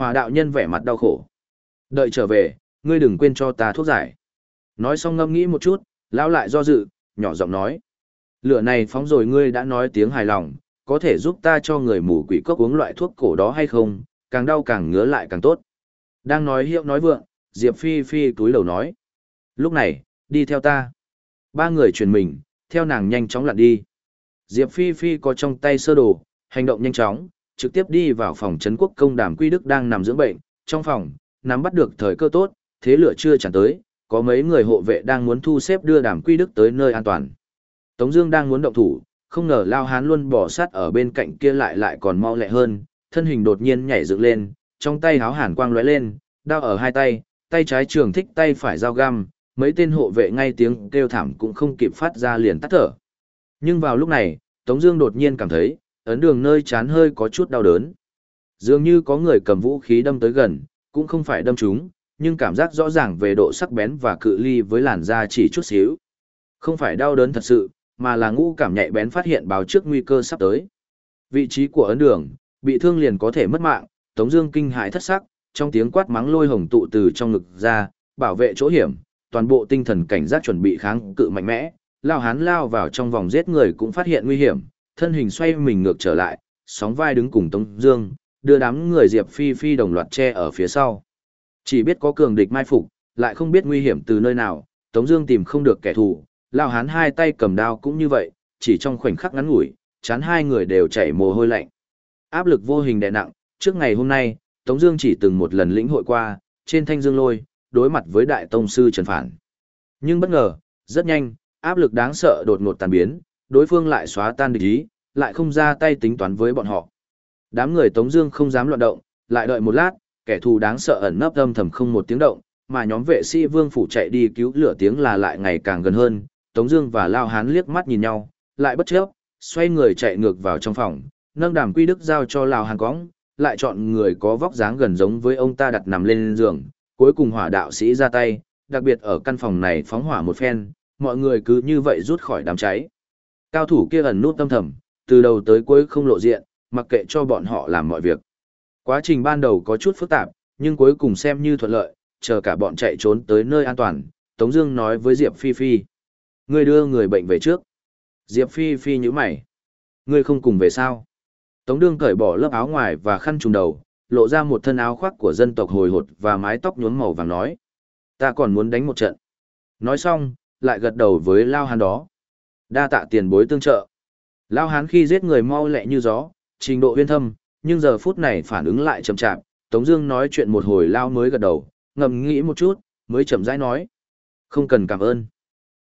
Hòa đạo nhân vẻ mặt đau khổ. Đợi trở về, ngươi đừng quên cho ta thuốc giải. Nói xong ngâm nghĩ một chút, lão lại do dự, nhỏ giọng nói. Lửa này phóng rồi ngươi đã nói tiếng hài lòng, có thể giúp ta cho người mù quỷ cốc uống loại thuốc cổ đó hay không, càng đau càng ngứa lại càng tốt. Đang nói hiệu nói vượng, Diệp Phi Phi túi đầu nói. Lúc này, đi theo ta. Ba người chuyển mình, theo nàng nhanh chóng lặn đi. Diệp Phi Phi có trong tay sơ đồ, hành động nhanh chóng, trực tiếp đi vào phòng trấn quốc công đàm quy đức đang nằm dưỡng bệnh. Trong phòng, nắm bắt được thời cơ tốt, thế lửa chưa chẳng tới, có mấy người hộ vệ đang muốn thu xếp đưa đàm quy đức tới nơi an toàn. Tống Dương đang muốn động thủ, không ngờ Lao Hán luôn bỏ sát ở bên cạnh kia lại lại còn mau lẹ hơn, thân hình đột nhiên nhảy dựng lên, trong tay háo hàn quang lóe lên, đao ở hai tay, tay trái trường thích tay phải dao găm, mấy tên hộ vệ ngay tiếng kêu thảm cũng không kịp phát ra liền tắt thở. Nhưng vào lúc này, Tống Dương đột nhiên cảm thấy, ấn đường nơi chán hơi có chút đau đớn. Dường như có người cầm vũ khí đâm tới gần, cũng không phải đâm chúng, nhưng cảm giác rõ ràng về độ sắc bén và cự ly với làn da chỉ chút xíu. Không phải đau đớn thật sự, mà là ngũ cảm nhạy bén phát hiện báo trước nguy cơ sắp tới. Vị trí của ấn đường, bị thương liền có thể mất mạng, Tống Dương kinh hãi thất sắc, trong tiếng quát mắng lôi hồng tụ từ trong ngực ra, bảo vệ chỗ hiểm, toàn bộ tinh thần cảnh giác chuẩn bị kháng cự mạnh mẽ. Lao hán lao vào trong vòng giết người cũng phát hiện nguy hiểm, thân hình xoay mình ngược trở lại, sóng vai đứng cùng Tống Dương, đưa đám người Diệp Phi Phi đồng loạt che ở phía sau. Chỉ biết có cường địch mai phục, lại không biết nguy hiểm từ nơi nào. Tống Dương tìm không được kẻ thù, Lao hán hai tay cầm đao cũng như vậy, chỉ trong khoảnh khắc ngắn ngủi, chán hai người đều chảy mồ hôi lạnh. Áp lực vô hình đè nặng, trước ngày hôm nay, Tống Dương chỉ từng một lần lĩnh hội qua, trên thanh dương lôi, đối mặt với đại tông sư Trần Phản. Nhưng bất ngờ, rất nhanh, áp lực đáng sợ đột ngột tan biến, đối phương lại xóa tan địch ý, lại không ra tay tính toán với bọn họ. Đám người Tống Dương không dám loạn động, lại đợi một lát, kẻ thù đáng sợ ẩn nấp âm thầm không một tiếng động, mà nhóm vệ sĩ Vương phủ chạy đi cứu lửa tiếng là lại ngày càng gần hơn. Tống Dương và Lao Hán liếc mắt nhìn nhau, lại bất chấp, xoay người chạy ngược vào trong phòng, nâng đàm quy đức giao cho Lao Hán cõng, lại chọn người có vóc dáng gần giống với ông ta đặt nằm lên giường, cuối cùng hỏa đạo sĩ ra tay, đặc biệt ở căn phòng này phóng hỏa một phen, mọi người cứ như vậy rút khỏi đám cháy. Cao thủ kia ẩn nút tâm thầm, từ đầu tới cuối không lộ diện, mặc kệ cho bọn họ làm mọi việc. Quá trình ban đầu có chút phức tạp, nhưng cuối cùng xem như thuận lợi, chờ cả bọn chạy trốn tới nơi an toàn, Tống Dương nói với Diệp Phi Phi. Ngươi đưa người bệnh về trước. Diệp Phi Phi nhíu mày. Ngươi không cùng về sao? Tống đương cởi bỏ lớp áo ngoài và khăn trùm đầu, lộ ra một thân áo khoác của dân tộc hồi hột và mái tóc nhuốm màu vàng nói. Ta còn muốn đánh một trận. Nói xong, lại gật đầu với Lao Hán đó. Đa tạ tiền bối tương trợ. Lao Hán khi giết người mau lẹ như gió, trình độ huyên thâm, nhưng giờ phút này phản ứng lại chậm chạp. Tống Dương nói chuyện một hồi Lao mới gật đầu, ngầm nghĩ một chút, mới chậm rãi nói. Không cần cảm ơn.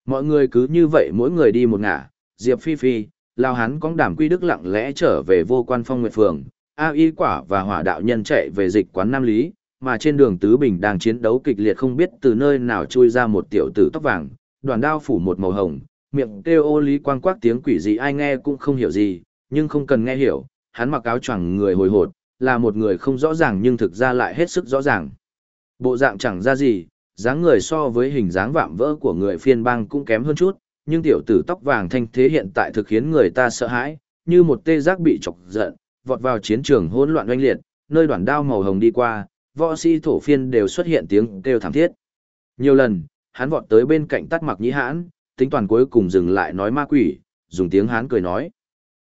Mọi người cứ như vậy mỗi người đi một ngả, Diệp Phi Phi, lao hán cóng đảm quy đức lặng lẽ trở về vô quan phong nguyệt phường, A Y quả và hỏa đạo nhân chạy về dịch quán Nam Lý, mà trên đường Tứ Bình đang chiến đấu kịch liệt không biết từ nơi nào chui ra một tiểu tử tóc vàng, đoàn đao phủ một màu hồng, miệng kêu ô lý quang Quác tiếng quỷ gì ai nghe cũng không hiểu gì, nhưng không cần nghe hiểu, hắn mặc áo choàng người hồi hột, là một người không rõ ràng nhưng thực ra lại hết sức rõ ràng. Bộ dạng chẳng ra gì, dáng người so với hình dáng vạm vỡ của người phiên bang cũng kém hơn chút, nhưng tiểu tử tóc vàng thanh thế hiện tại thực khiến người ta sợ hãi, như một tê giác bị chọc giận, vọt vào chiến trường hỗn loạn oanh liệt, nơi đoạn đao màu hồng đi qua, võ sĩ thổ phiên đều xuất hiện tiếng kêu thảm thiết. Nhiều lần, hắn vọt tới bên cạnh tắt mặc nhĩ hãn, tính toàn cuối cùng dừng lại nói ma quỷ, dùng tiếng hán cười nói.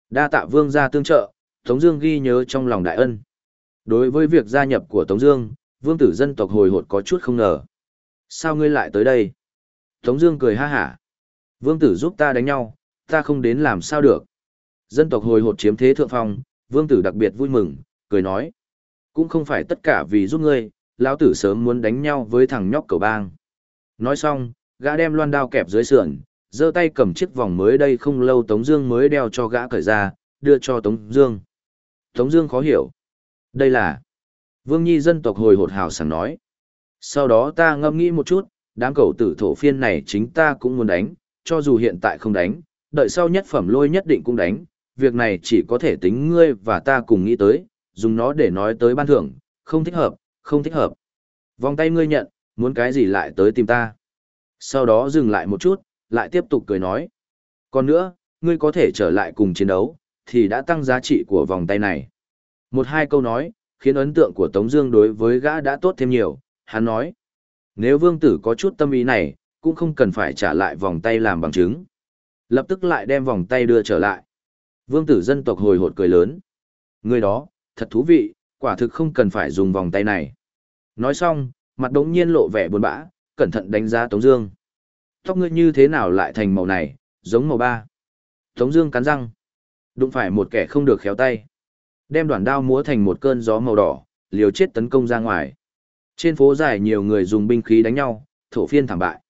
Đa tạ vương gia tương trợ, Tống Dương ghi nhớ trong lòng đại ân. Đối với việc gia nhập của Tống Dương, vương tử dân tộc hồi hột có chút không ngờ. Sao ngươi lại tới đây? Tống Dương cười ha hả. Vương tử giúp ta đánh nhau, ta không đến làm sao được. Dân tộc hồi hột chiếm thế thượng phong, vương tử đặc biệt vui mừng, cười nói. Cũng không phải tất cả vì giúp ngươi, lão tử sớm muốn đánh nhau với thằng nhóc cầu bang. Nói xong, gã đem loan đao kẹp dưới sườn, giơ tay cầm chiếc vòng mới đây không lâu Tống Dương mới đeo cho gã cởi ra, đưa cho Tống Dương. Tống Dương khó hiểu. Đây là Vương Nhi dân tộc hồi hột hào sảng nói. Sau đó ta ngâm nghĩ một chút, đám cầu tử thổ phiên này chính ta cũng muốn đánh, cho dù hiện tại không đánh, đợi sau nhất phẩm lôi nhất định cũng đánh, việc này chỉ có thể tính ngươi và ta cùng nghĩ tới, dùng nó để nói tới ban thưởng, không thích hợp, không thích hợp. Vòng tay ngươi nhận, muốn cái gì lại tới tìm ta. Sau đó dừng lại một chút, lại tiếp tục cười nói. Còn nữa, ngươi có thể trở lại cùng chiến đấu, thì đã tăng giá trị của vòng tay này. Một hai câu nói, khiến ấn tượng của Tống Dương đối với gã đã tốt thêm nhiều. Hắn nói, nếu vương tử có chút tâm ý này, cũng không cần phải trả lại vòng tay làm bằng chứng. Lập tức lại đem vòng tay đưa trở lại. Vương tử dân tộc hồi hộp cười lớn. Người đó, thật thú vị, quả thực không cần phải dùng vòng tay này. Nói xong, mặt đống nhiên lộ vẻ buồn bã, cẩn thận đánh giá Tống Dương. Tóc ngươi như thế nào lại thành màu này, giống màu ba. Tống Dương cắn răng, đụng phải một kẻ không được khéo tay, đem đoạn đao múa thành một cơn gió màu đỏ, liều chết tấn công ra ngoài. Trên phố dài nhiều người dùng binh khí đánh nhau, thổ phiên thảm bại.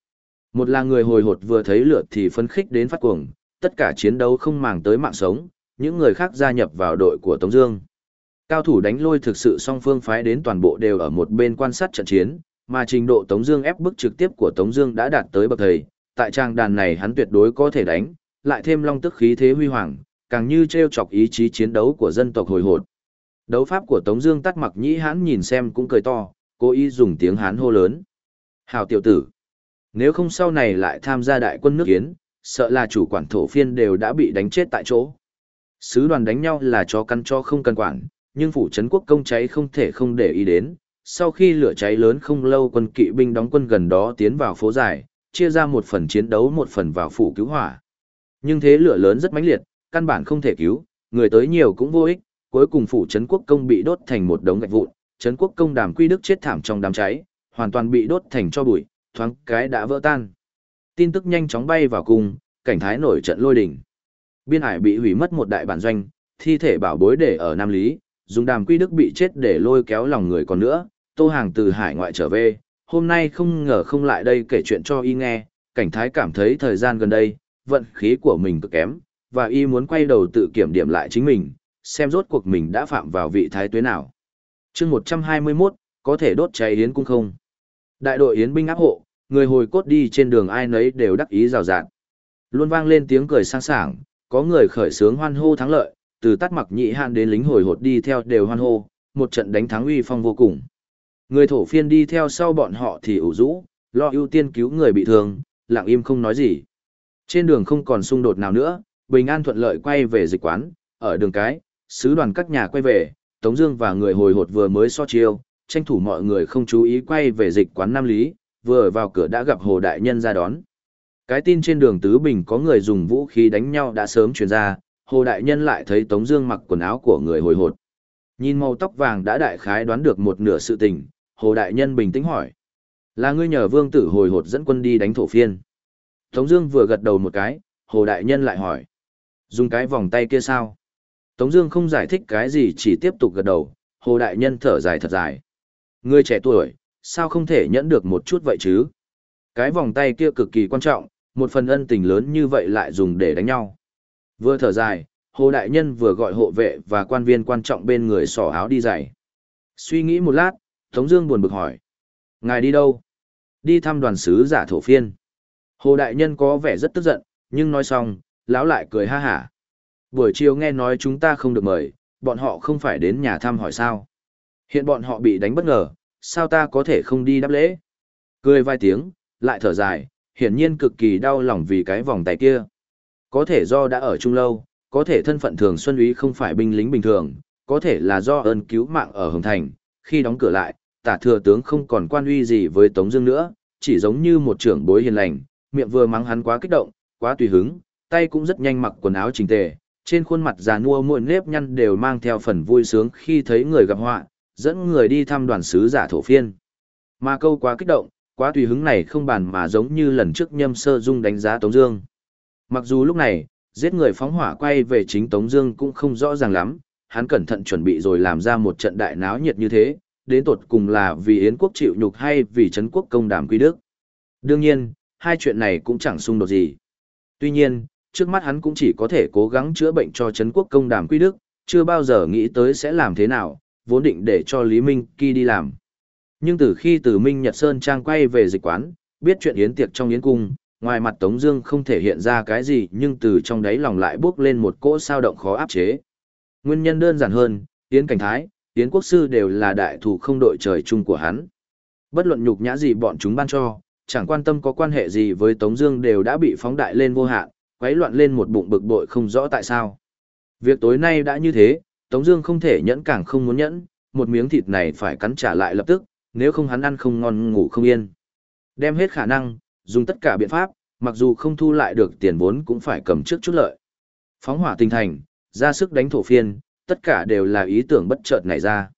Một là người hồi hột vừa thấy lửa thì phấn khích đến phát cuồng, tất cả chiến đấu không màng tới mạng sống, những người khác gia nhập vào đội của Tống Dương. Cao thủ đánh lôi thực sự song phương phái đến toàn bộ đều ở một bên quan sát trận chiến, mà trình độ Tống Dương ép bức trực tiếp của Tống Dương đã đạt tới bậc thầy. Tại trang đàn này hắn tuyệt đối có thể đánh, lại thêm long tức khí thế huy hoàng, càng như treo chọc ý chí chiến đấu của dân tộc hồi hột. Đấu pháp của Tống Dương tắt mặc nhĩ hắn nhìn xem cũng cười to, cố ý dùng tiếng hán hô lớn. Hảo tiểu tử, nếu không sau này lại tham gia đại quân nước kiến, sợ là chủ quản thổ phiên đều đã bị đánh chết tại chỗ. Sứ đoàn đánh nhau là cho căn cho không cần quản, nhưng phủ trấn quốc công cháy không thể không để ý đến. Sau khi lửa cháy lớn không lâu quân kỵ binh đóng quân gần đó tiến vào phố dài, chia ra một phần chiến đấu một phần vào phủ cứu hỏa. Nhưng thế lửa lớn rất mãnh liệt, căn bản không thể cứu, người tới nhiều cũng vô ích, cuối cùng phủ trấn quốc công bị đốt thành một đống gạch vụn, trấn quốc công đàm quy đức chết thảm trong đám cháy, hoàn toàn bị đốt thành cho bụi, thoáng cái đã vỡ tan. Tin tức nhanh chóng bay vào cung, cảnh thái nổi trận lôi đình. Biên hải bị hủy mất một đại bản doanh, thi thể bảo bối để ở Nam Lý, dùng đàm quy đức bị chết để lôi kéo lòng người còn nữa, tô hàng từ hải ngoại trở về, hôm nay không ngờ không lại đây kể chuyện cho y nghe, cảnh thái cảm thấy thời gian gần đây, vận khí của mình cực kém, và y muốn quay đầu tự kiểm điểm lại chính mình, xem rốt cuộc mình đã phạm vào vị thái tuế nào. chương 121, có thể đốt cháy yến cung không? Đại đội yến binh áp hộ, người hồi cốt đi trên đường ai nấy đều đắc ý rào rạt. Luôn vang lên tiếng cười sang sảng, có người khởi sướng hoan hô thắng lợi, từ tắt mặc nhị hạn đến lính hồi hột đi theo đều hoan hô, một trận đánh thắng uy phong vô cùng. Người thổ phiên đi theo sau bọn họ thì ủ rũ, lo ưu tiên cứu người bị thương, lặng im không nói gì. Trên đường không còn xung đột nào nữa, bình an thuận lợi quay về dịch quán, ở đường cái, sứ đoàn các nhà quay về, Tống Dương và người hồi hột vừa mới so chiêu, tranh thủ mọi người không chú ý quay về dịch quán Nam Lý, vừa vào cửa đã gặp Hồ Đại Nhân ra đón. Cái tin trên đường Tứ Bình có người dùng vũ khí đánh nhau đã sớm truyền ra, Hồ Đại Nhân lại thấy Tống Dương mặc quần áo của người hồi hột. Nhìn màu tóc vàng đã đại khái đoán được một nửa sự tình, Hồ Đại Nhân bình tĩnh hỏi. Là ngươi nhờ vương tử hồi hột dẫn quân đi đánh thổ phiên. Tống Dương vừa gật đầu một cái, Hồ Đại Nhân lại hỏi. Dùng cái vòng tay kia sao? Tống Dương không giải thích cái gì chỉ tiếp tục gật đầu, Hồ Đại Nhân thở dài thật dài. Ngươi trẻ tuổi, sao không thể nhẫn được một chút vậy chứ? Cái vòng tay kia cực kỳ quan trọng, một phần ân tình lớn như vậy lại dùng để đánh nhau. Vừa thở dài, Hồ Đại Nhân vừa gọi hộ vệ và quan viên quan trọng bên người sỏ áo đi giày. Suy nghĩ một lát, Tống Dương buồn bực hỏi. Ngài đi đâu? Đi thăm đoàn sứ giả thổ phiên. Hồ Đại Nhân có vẻ rất tức giận, nhưng nói xong, lão lại cười ha hả. Buổi chiều nghe nói chúng ta không được mời, bọn họ không phải đến nhà thăm hỏi sao. Hiện bọn họ bị đánh bất ngờ, sao ta có thể không đi đáp lễ? Cười vài tiếng, lại thở dài, hiển nhiên cực kỳ đau lòng vì cái vòng tay kia. Có thể do đã ở chung lâu, có thể thân phận thường xuân úy không phải binh lính bình thường, có thể là do ơn cứu mạng ở Hồng Thành, khi đóng cửa lại, tả thừa tướng không còn quan uy gì với Tống Dương nữa, chỉ giống như một trưởng bối hiền lành, miệng vừa mắng hắn quá kích động, quá tùy hứng, tay cũng rất nhanh mặc quần áo chỉnh tề, trên khuôn mặt già nua mỗi nếp nhăn đều mang theo phần vui sướng khi thấy người gặp họa, dẫn người đi thăm đoàn sứ giả thổ phiên. Mà câu quá kích động, quá tùy hứng này không bàn mà giống như lần trước nhâm sơ dung đánh giá Tống Dương. Mặc dù lúc này, giết người phóng hỏa quay về chính Tống Dương cũng không rõ ràng lắm, hắn cẩn thận chuẩn bị rồi làm ra một trận đại náo nhiệt như thế, đến tột cùng là vì Yến quốc chịu nhục hay vì Trấn quốc công đàm quy đức. Đương nhiên, hai chuyện này cũng chẳng xung đột gì. Tuy nhiên, trước mắt hắn cũng chỉ có thể cố gắng chữa bệnh cho Trấn quốc công đàm quy đức, chưa bao giờ nghĩ tới sẽ làm thế nào, vốn định để cho Lý Minh Kỳ đi làm. Nhưng từ khi từ Minh Nhật Sơn Trang quay về dịch quán, biết chuyện yến tiệc trong yến cung, ngoài mặt Tống Dương không thể hiện ra cái gì, nhưng từ trong đáy lòng lại bước lên một cỗ sao động khó áp chế. Nguyên nhân đơn giản hơn, Yến Cảnh Thái, Yến Quốc Sư đều là đại thủ không đội trời chung của hắn. Bất luận nhục nhã gì bọn chúng ban cho, chẳng quan tâm có quan hệ gì với Tống Dương đều đã bị phóng đại lên vô hạn, quấy loạn lên một bụng bực bội không rõ tại sao. Việc tối nay đã như thế, Tống Dương không thể nhẫn càng không muốn nhẫn, một miếng thịt này phải cắn trả lại lập tức, nếu không hắn ăn không ngon ngủ không yên. Đem hết khả năng, dùng tất cả biện pháp, mặc dù không thu lại được tiền vốn cũng phải cầm trước chút lợi. Phóng hỏa tinh thành, ra sức đánh thổ phiên, tất cả đều là ý tưởng bất chợt nảy ra.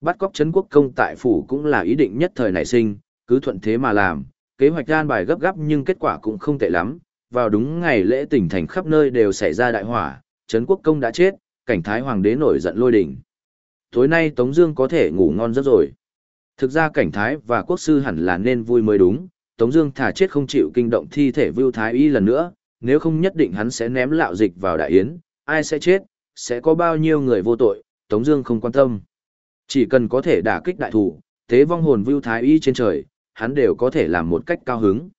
Bắt cóc Trấn quốc công tại phủ cũng là ý định nhất thời nảy sinh, cứ thuận thế mà làm, kế hoạch gan bài gấp gáp nhưng kết quả cũng không tệ lắm. Vào đúng ngày lễ tỉnh thành khắp nơi đều xảy ra đại hỏa, Trấn quốc công đã chết, cảnh thái hoàng đế nổi giận lôi đình. Tối nay Tống Dương có thể ngủ ngon rất rồi. Thực ra cảnh thái và quốc sư hẳn là nên vui mới đúng. Tống Dương thả chết không chịu kinh động thi thể Vưu Thái Y lần nữa, nếu không nhất định hắn sẽ ném lạo dịch vào đại yến. Ai sẽ chết, sẽ có bao nhiêu người vô tội, Tống Dương không quan tâm. Chỉ cần có thể đả kích đại thủ, thế vong hồn Vưu Thái Y trên trời, hắn đều có thể làm một cách cao hứng.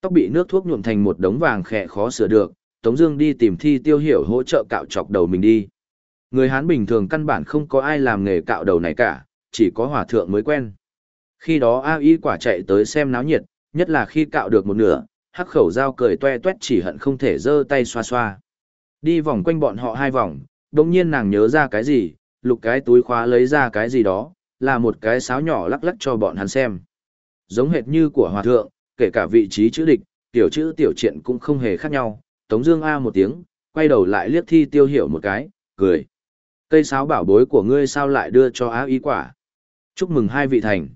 Tóc bị nước thuốc nhuộm thành một đống vàng khẽ khó sửa được, Tống Dương đi tìm thi tiêu hiểu hỗ trợ cạo chọc đầu mình đi. Người Hán bình thường căn bản không có ai làm nghề cạo đầu này cả, chỉ có hòa thượng mới quen. Khi đó A Y quả chạy tới xem náo nhiệt, nhất là khi cạo được một nửa, hắc khẩu dao cười toe toét chỉ hận không thể giơ tay xoa xoa. Đi vòng quanh bọn họ hai vòng, đồng nhiên nàng nhớ ra cái gì, lục cái túi khóa lấy ra cái gì đó, là một cái sáo nhỏ lắc lắc cho bọn hắn xem. Giống hệt như của hòa thượng, kể cả vị trí chữ địch, tiểu chữ tiểu triện cũng không hề khác nhau. Tống Dương A một tiếng, quay đầu lại liếc thi tiêu hiểu một cái, cười. Cây sáo bảo bối của ngươi sao lại đưa cho á ý quả? Chúc mừng hai vị thành.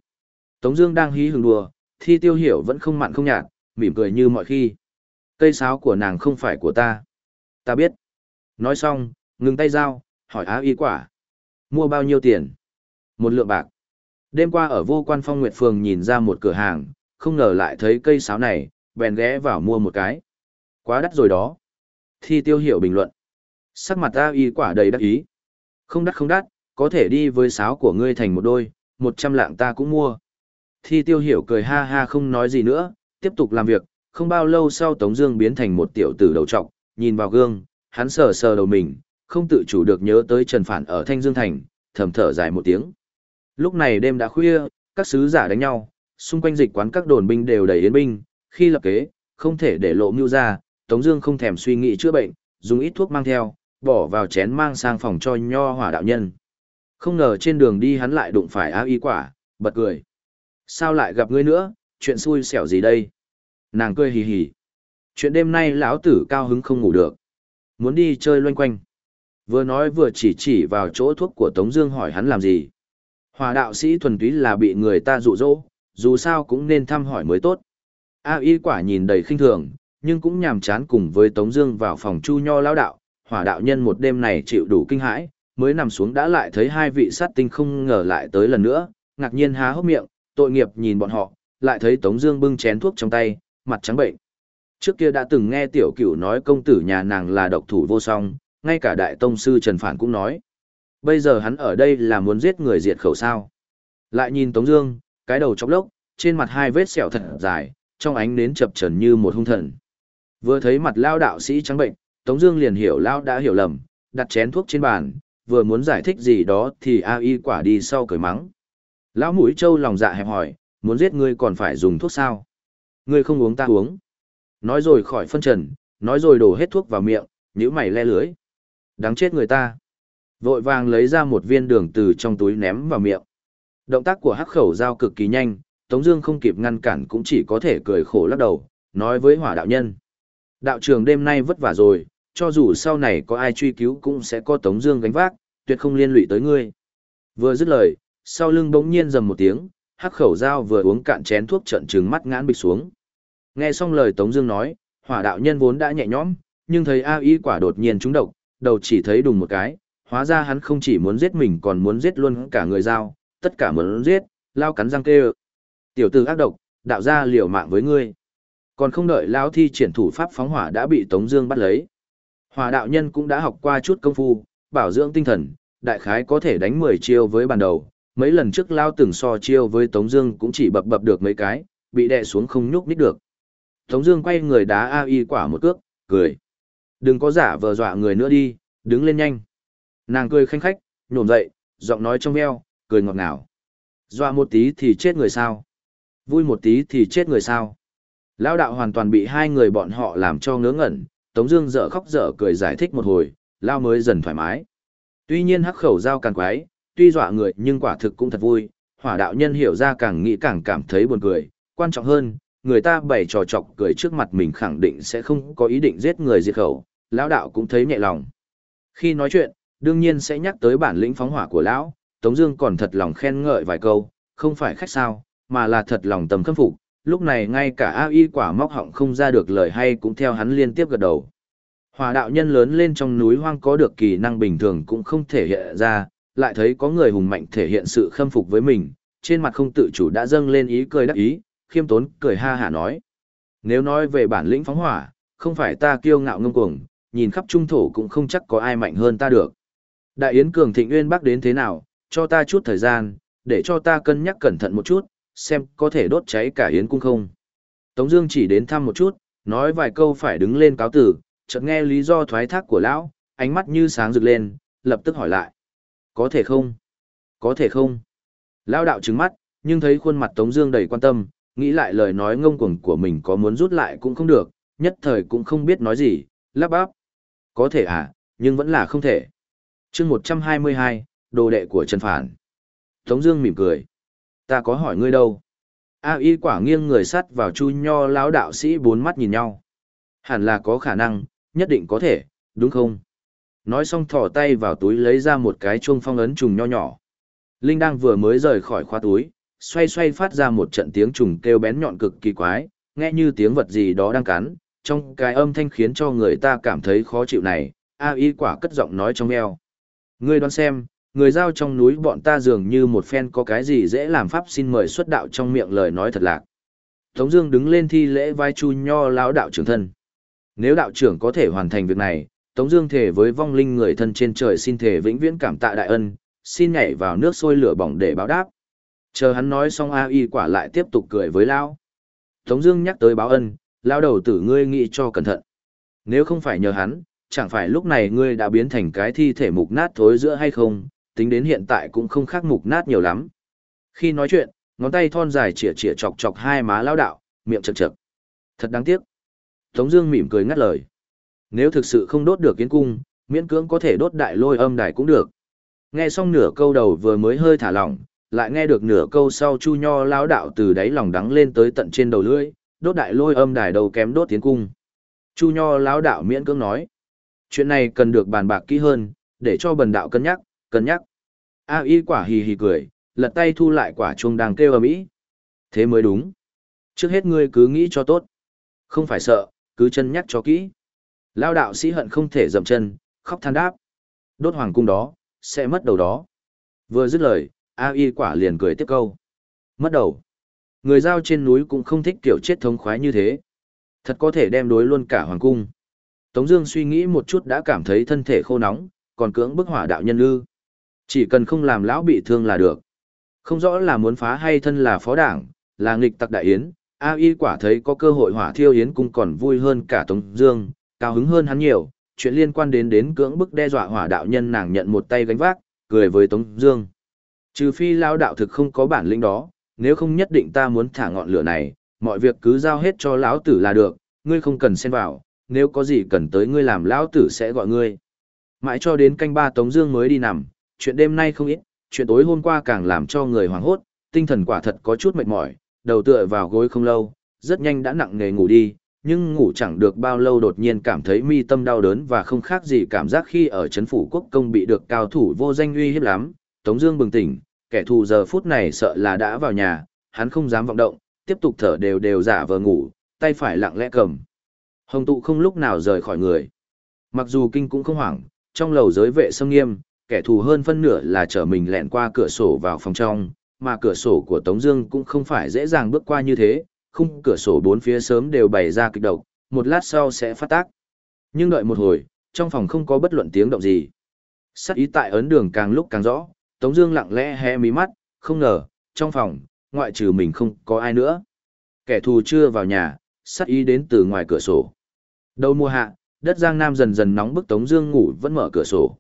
Tống Dương đang hí hừng đùa, thi tiêu hiểu vẫn không mặn không nhạt, mỉm cười như mọi khi. Cây sáo của nàng không phải của ta. Ta biết. Nói xong, ngừng tay dao, hỏi á y quả. Mua bao nhiêu tiền? Một lượng bạc. Đêm qua ở vô quan phong nguyệt phường nhìn ra một cửa hàng, không ngờ lại thấy cây sáo này, bèn ghé vào mua một cái. Quá đắt rồi đó. Thi tiêu hiểu bình luận. Sắc mặt ta y quả đầy đắc ý. Không đắt không đắt, có thể đi với sáo của ngươi thành một đôi, một trăm lạng ta cũng mua. Thi tiêu hiểu cười ha ha không nói gì nữa, tiếp tục làm việc, không bao lâu sau Tống Dương biến thành một tiểu tử đầu trọc, nhìn vào gương, hắn sờ sờ đầu mình, không tự chủ được nhớ tới Trần Phản ở Thanh Dương Thành, thầm thở dài một tiếng. Lúc này đêm đã khuya, các sứ giả đánh nhau, xung quanh dịch quán các đồn binh đều đầy yến binh, khi lập kế, không thể để lộ mưu ra, Tống Dương không thèm suy nghĩ chữa bệnh, dùng ít thuốc mang theo, bỏ vào chén mang sang phòng cho nho hỏa đạo nhân. Không ngờ trên đường đi hắn lại đụng phải áo y quả, bật cười. Sao lại gặp ngươi nữa, chuyện xui xẻo gì đây? Nàng cười hì hì. Chuyện đêm nay lão tử cao hứng không ngủ được. Muốn đi chơi loanh quanh. Vừa nói vừa chỉ chỉ vào chỗ thuốc của Tống Dương hỏi hắn làm gì. Hòa đạo sĩ thuần túy là bị người ta dụ dỗ, dù sao cũng nên thăm hỏi mới tốt. A y quả nhìn đầy khinh thường, nhưng cũng nhàm chán cùng với Tống Dương vào phòng chu nho lão đạo. Hỏa đạo nhân một đêm này chịu đủ kinh hãi, mới nằm xuống đã lại thấy hai vị sát tinh không ngờ lại tới lần nữa, ngạc nhiên há hốc miệng, tội nghiệp nhìn bọn họ, lại thấy Tống Dương bưng chén thuốc trong tay, mặt trắng bệnh. Trước kia đã từng nghe tiểu cửu nói công tử nhà nàng là độc thủ vô song, ngay cả đại tông sư Trần Phản cũng nói. Bây giờ hắn ở đây là muốn giết người diệt khẩu sao. Lại nhìn Tống Dương, cái đầu chóc lốc, trên mặt hai vết sẹo thật dài, trong ánh nến chập chờn như một hung thần. Vừa thấy mặt Lao đạo sĩ trắng bệnh, Tống Dương liền hiểu Lao đã hiểu lầm, đặt chén thuốc trên bàn, vừa muốn giải thích gì đó thì A Y quả đi sau cười mắng. Lão mũi trâu lòng dạ hẹp hỏi, muốn giết ngươi còn phải dùng thuốc sao? Ngươi không uống ta uống. Nói rồi khỏi phân trần, nói rồi đổ hết thuốc vào miệng, nhíu mày le lưới. Đáng chết người ta. Vội vàng lấy ra một viên đường từ trong túi ném vào miệng. Động tác của hắc khẩu dao cực kỳ nhanh, Tống Dương không kịp ngăn cản cũng chỉ có thể cười khổ lắc đầu, nói với hỏa đạo nhân. Đạo trường đêm nay vất vả rồi, cho dù sau này có ai truy cứu cũng sẽ có Tống Dương gánh vác, tuyệt không liên lụy tới ngươi. Vừa dứt lời, sau lưng bỗng nhiên rầm một tiếng, hắc khẩu dao vừa uống cạn chén thuốc trận trừng mắt ngã bịch xuống. Nghe xong lời Tống Dương nói, hỏa đạo nhân vốn đã nhẹ nhõm, nhưng thấy A Y quả đột nhiên trúng độc, đầu chỉ thấy đùng một cái, hóa ra hắn không chỉ muốn giết mình còn muốn giết luôn cả người dao, tất cả muốn giết, lao cắn răng kêu. Tiểu tử ác độc, đạo gia liều mạng với ngươi. Còn không đợi lao thi triển thủ pháp phóng hỏa đã bị Tống Dương bắt lấy. Hỏa đạo nhân cũng đã học qua chút công phu, bảo dưỡng tinh thần, đại khái có thể đánh 10 chiêu với bàn đầu. Mấy lần trước lao từng so chiêu với Tống Dương cũng chỉ bập bập được mấy cái, bị đè xuống không nhúc nhích được. Tống Dương quay người đá A Y quả một cước, cười. Đừng có giả vờ dọa người nữa đi, đứng lên nhanh. Nàng cười khanh khách, nhổm dậy, giọng nói trong veo, cười ngọt ngào. Dọa một tí thì chết người sao? Vui một tí thì chết người sao? Lão đạo hoàn toàn bị hai người bọn họ làm cho ngớ ngẩn, Tống Dương dở khóc dở cười giải thích một hồi, Lao mới dần thoải mái. Tuy nhiên hắc khẩu dao càng quái, tuy dọa người nhưng quả thực cũng thật vui, hỏa đạo nhân hiểu ra càng nghĩ càng cảm thấy buồn cười, quan trọng hơn, người ta bày trò chọc cười trước mặt mình khẳng định sẽ không có ý định giết người diệt khẩu, lão đạo cũng thấy nhẹ lòng. Khi nói chuyện, đương nhiên sẽ nhắc tới bản lĩnh phóng hỏa của lão, Tống Dương còn thật lòng khen ngợi vài câu, không phải khách sao, mà là thật lòng tầm khâm phục. Lúc này ngay cả A Y quả móc họng không ra được lời hay cũng theo hắn liên tiếp gật đầu. Hỏa đạo nhân lớn lên trong núi hoang có được kỳ năng bình thường cũng không thể hiện ra, lại thấy có người hùng mạnh thể hiện sự khâm phục với mình, trên mặt không tự chủ đã dâng lên ý cười đắc ý, khiêm tốn cười ha hả nói. Nếu nói về bản lĩnh phóng hỏa, không phải ta kiêu ngạo ngông cuồng, nhìn khắp trung thổ cũng không chắc có ai mạnh hơn ta được. Đại Yến Cường Thịnh Nguyên Bắc đến thế nào, cho ta chút thời gian, để cho ta cân nhắc cẩn thận một chút, xem có thể đốt cháy cả Yến Cung không. Tống Dương chỉ đến thăm một chút, nói vài câu phải đứng lên cáo tử, chợt nghe lý do thoái thác của lão, ánh mắt như sáng rực lên, lập tức hỏi lại. Có thể không? Có thể không? Lão đạo trừng mắt, nhưng thấy khuôn mặt Tống Dương đầy quan tâm, nghĩ lại lời nói ngông cuồng của mình có muốn rút lại cũng không được, nhất thời cũng không biết nói gì, lắp bắp. Có thể à, nhưng vẫn là không thể. Chương 122, đồ đệ của Trần Phản. Tống Dương mỉm cười. Ta có hỏi ngươi đâu? A y quả nghiêng người sắt vào chu nho lão đạo sĩ bốn mắt nhìn nhau. Hẳn là có khả năng, nhất định có thể, đúng không? Nói xong thò tay vào túi lấy ra một cái chuông phong ấn trùng nho nhỏ. Linh đang vừa mới rời khỏi khóa túi, xoay xoay phát ra một trận tiếng trùng kêu bén nhọn cực kỳ quái, nghe như tiếng vật gì đó đang cắn, trong cái âm thanh khiến cho người ta cảm thấy khó chịu này, A y quả cất giọng nói trong eo. Ngươi đoán xem, người giao trong núi bọn ta dường như một phen có cái gì dễ làm pháp xin mời xuất đạo trong miệng lời nói thật lạc. Tống Dương đứng lên thi lễ vai chu nho lão đạo trưởng thân. Nếu đạo trưởng có thể hoàn thành việc này, Tống Dương thể với vong linh người thân trên trời xin thể vĩnh viễn cảm tạ đại ân, xin nhảy vào nước sôi lửa bỏng để báo đáp. Chờ hắn nói xong A Y quả lại tiếp tục cười với lão. Tống Dương nhắc tới báo ân, lão đầu tử ngươi nghĩ cho cẩn thận. Nếu không phải nhờ hắn, chẳng phải lúc này ngươi đã biến thành cái thi thể mục nát thối giữa hay không? Tính đến hiện tại cũng không khác mục nát nhiều lắm. Khi nói chuyện, ngón tay thon dài chĩa chĩa chọc chọc hai má lão đạo, miệng chật chật. Thật đáng tiếc. Tống Dương mỉm cười ngắt lời. Nếu thực sự không đốt được kiến cung, miễn cưỡng có thể đốt đại lôi âm đài cũng được. Nghe xong nửa câu đầu vừa mới hơi thả lỏng, lại nghe được nửa câu sau chu nho lão đạo từ đáy lòng đắng lên tới tận trên đầu lưỡi, đốt đại lôi âm đài đầu kém đốt tiến cung. Chu nho lão đạo miễn cưỡng nói, chuyện này cần được bàn bạc kỹ hơn, để cho bần đạo cân nhắc, cân nhắc. A y quả hì hì cười, lật tay thu lại quả chuông đang kêu ầm ĩ. Thế mới đúng. Trước hết ngươi cứ nghĩ cho tốt. Không phải sợ, cứ chân nhắc cho kỹ. Lao đạo sĩ hận không thể dậm chân, khóc than đáp. Đốt hoàng cung đó, sẽ mất đầu đó. Vừa dứt lời, A y quả liền cười tiếp câu. Mất đầu. Người giao trên núi cũng không thích kiểu chết thống khoái như thế. Thật có thể đem đối luôn cả hoàng cung. Tống Dương suy nghĩ một chút đã cảm thấy thân thể khô nóng, còn cưỡng bức hỏa đạo nhân lư, Chỉ cần không làm lão bị thương là được. Không rõ là muốn phá hay thân là phó đảng, là nghịch tặc đại yến. A y quả thấy có cơ hội hỏa thiêu yến cung còn vui hơn cả Tống Dương, cao hứng hơn hắn nhiều. Chuyện liên quan đến đến cưỡng bức đe dọa hỏa đạo nhân nàng nhận một tay gánh vác, cười với Tống Dương. Trừ phi lão đạo thực không có bản lĩnh đó, nếu không nhất định ta muốn thả ngọn lửa này, mọi việc cứ giao hết cho lão tử là được, ngươi không cần xen vào, nếu có gì cần tới ngươi làm lão tử sẽ gọi ngươi. Mãi cho đến canh ba Tống Dương mới đi nằm, chuyện đêm nay không ít, chuyện tối hôm qua càng làm cho người hoảng hốt, tinh thần quả thật có chút mệt mỏi, đầu tựa vào gối không lâu, rất nhanh đã nặng nề ngủ đi, nhưng ngủ chẳng được bao lâu đột nhiên cảm thấy mi tâm đau đớn và không khác gì cảm giác khi ở chấn phủ quốc công bị được cao thủ vô danh uy hiếp lắm. Tống Dương bừng tỉnh, kẻ thù giờ phút này sợ là đã vào nhà, hắn không dám vọng động, tiếp tục thở đều đều giả vờ ngủ, tay phải lặng lẽ cầm. Hồng tụ không lúc nào rời khỏi người. Mặc dù kinh cũng không hoảng, trong lầu giới vệ sông nghiêm, kẻ thù hơn phân nửa là chở mình lẹn qua cửa sổ vào phòng trong, mà cửa sổ của Tống Dương cũng không phải dễ dàng bước qua như thế, khung cửa sổ bốn phía sớm đều bày ra kịch độc, một lát sau sẽ phát tác. Nhưng đợi một hồi, trong phòng không có bất luận tiếng động gì. Sắc ý tại ấn đường càng lúc càng rõ, Tống Dương lặng lẽ hé mí mắt, không ngờ trong phòng ngoại trừ mình không có ai nữa. Kẻ thù chưa vào nhà, sát ý đến từ ngoài cửa sổ. Đầu mùa hạ, đất Giang Nam dần dần nóng bức Tống Dương ngủ vẫn mở cửa sổ.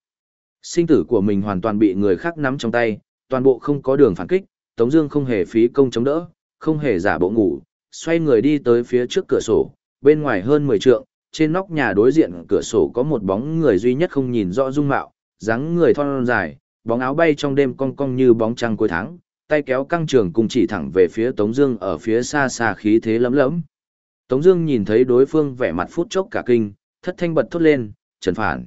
Sinh tử của mình hoàn toàn bị người khác nắm trong tay, toàn bộ không có đường phản kích. Tống Dương không hề phí công chống đỡ, không hề giả bộ ngủ, xoay người đi tới phía trước cửa sổ. Bên ngoài hơn 10 trượng, trên nóc nhà đối diện cửa sổ có một bóng người duy nhất không nhìn rõ dung mạo, dáng người thon dài, bóng áo bay trong đêm cong cong như bóng trăng cuối tháng, tay kéo căng trường cùng chỉ thẳng về phía Tống Dương ở phía xa xa khí thế lấm lấm. Tống Dương nhìn thấy đối phương vẻ mặt phút chốc cả kinh, thất thanh bật thốt lên, Trần Phản.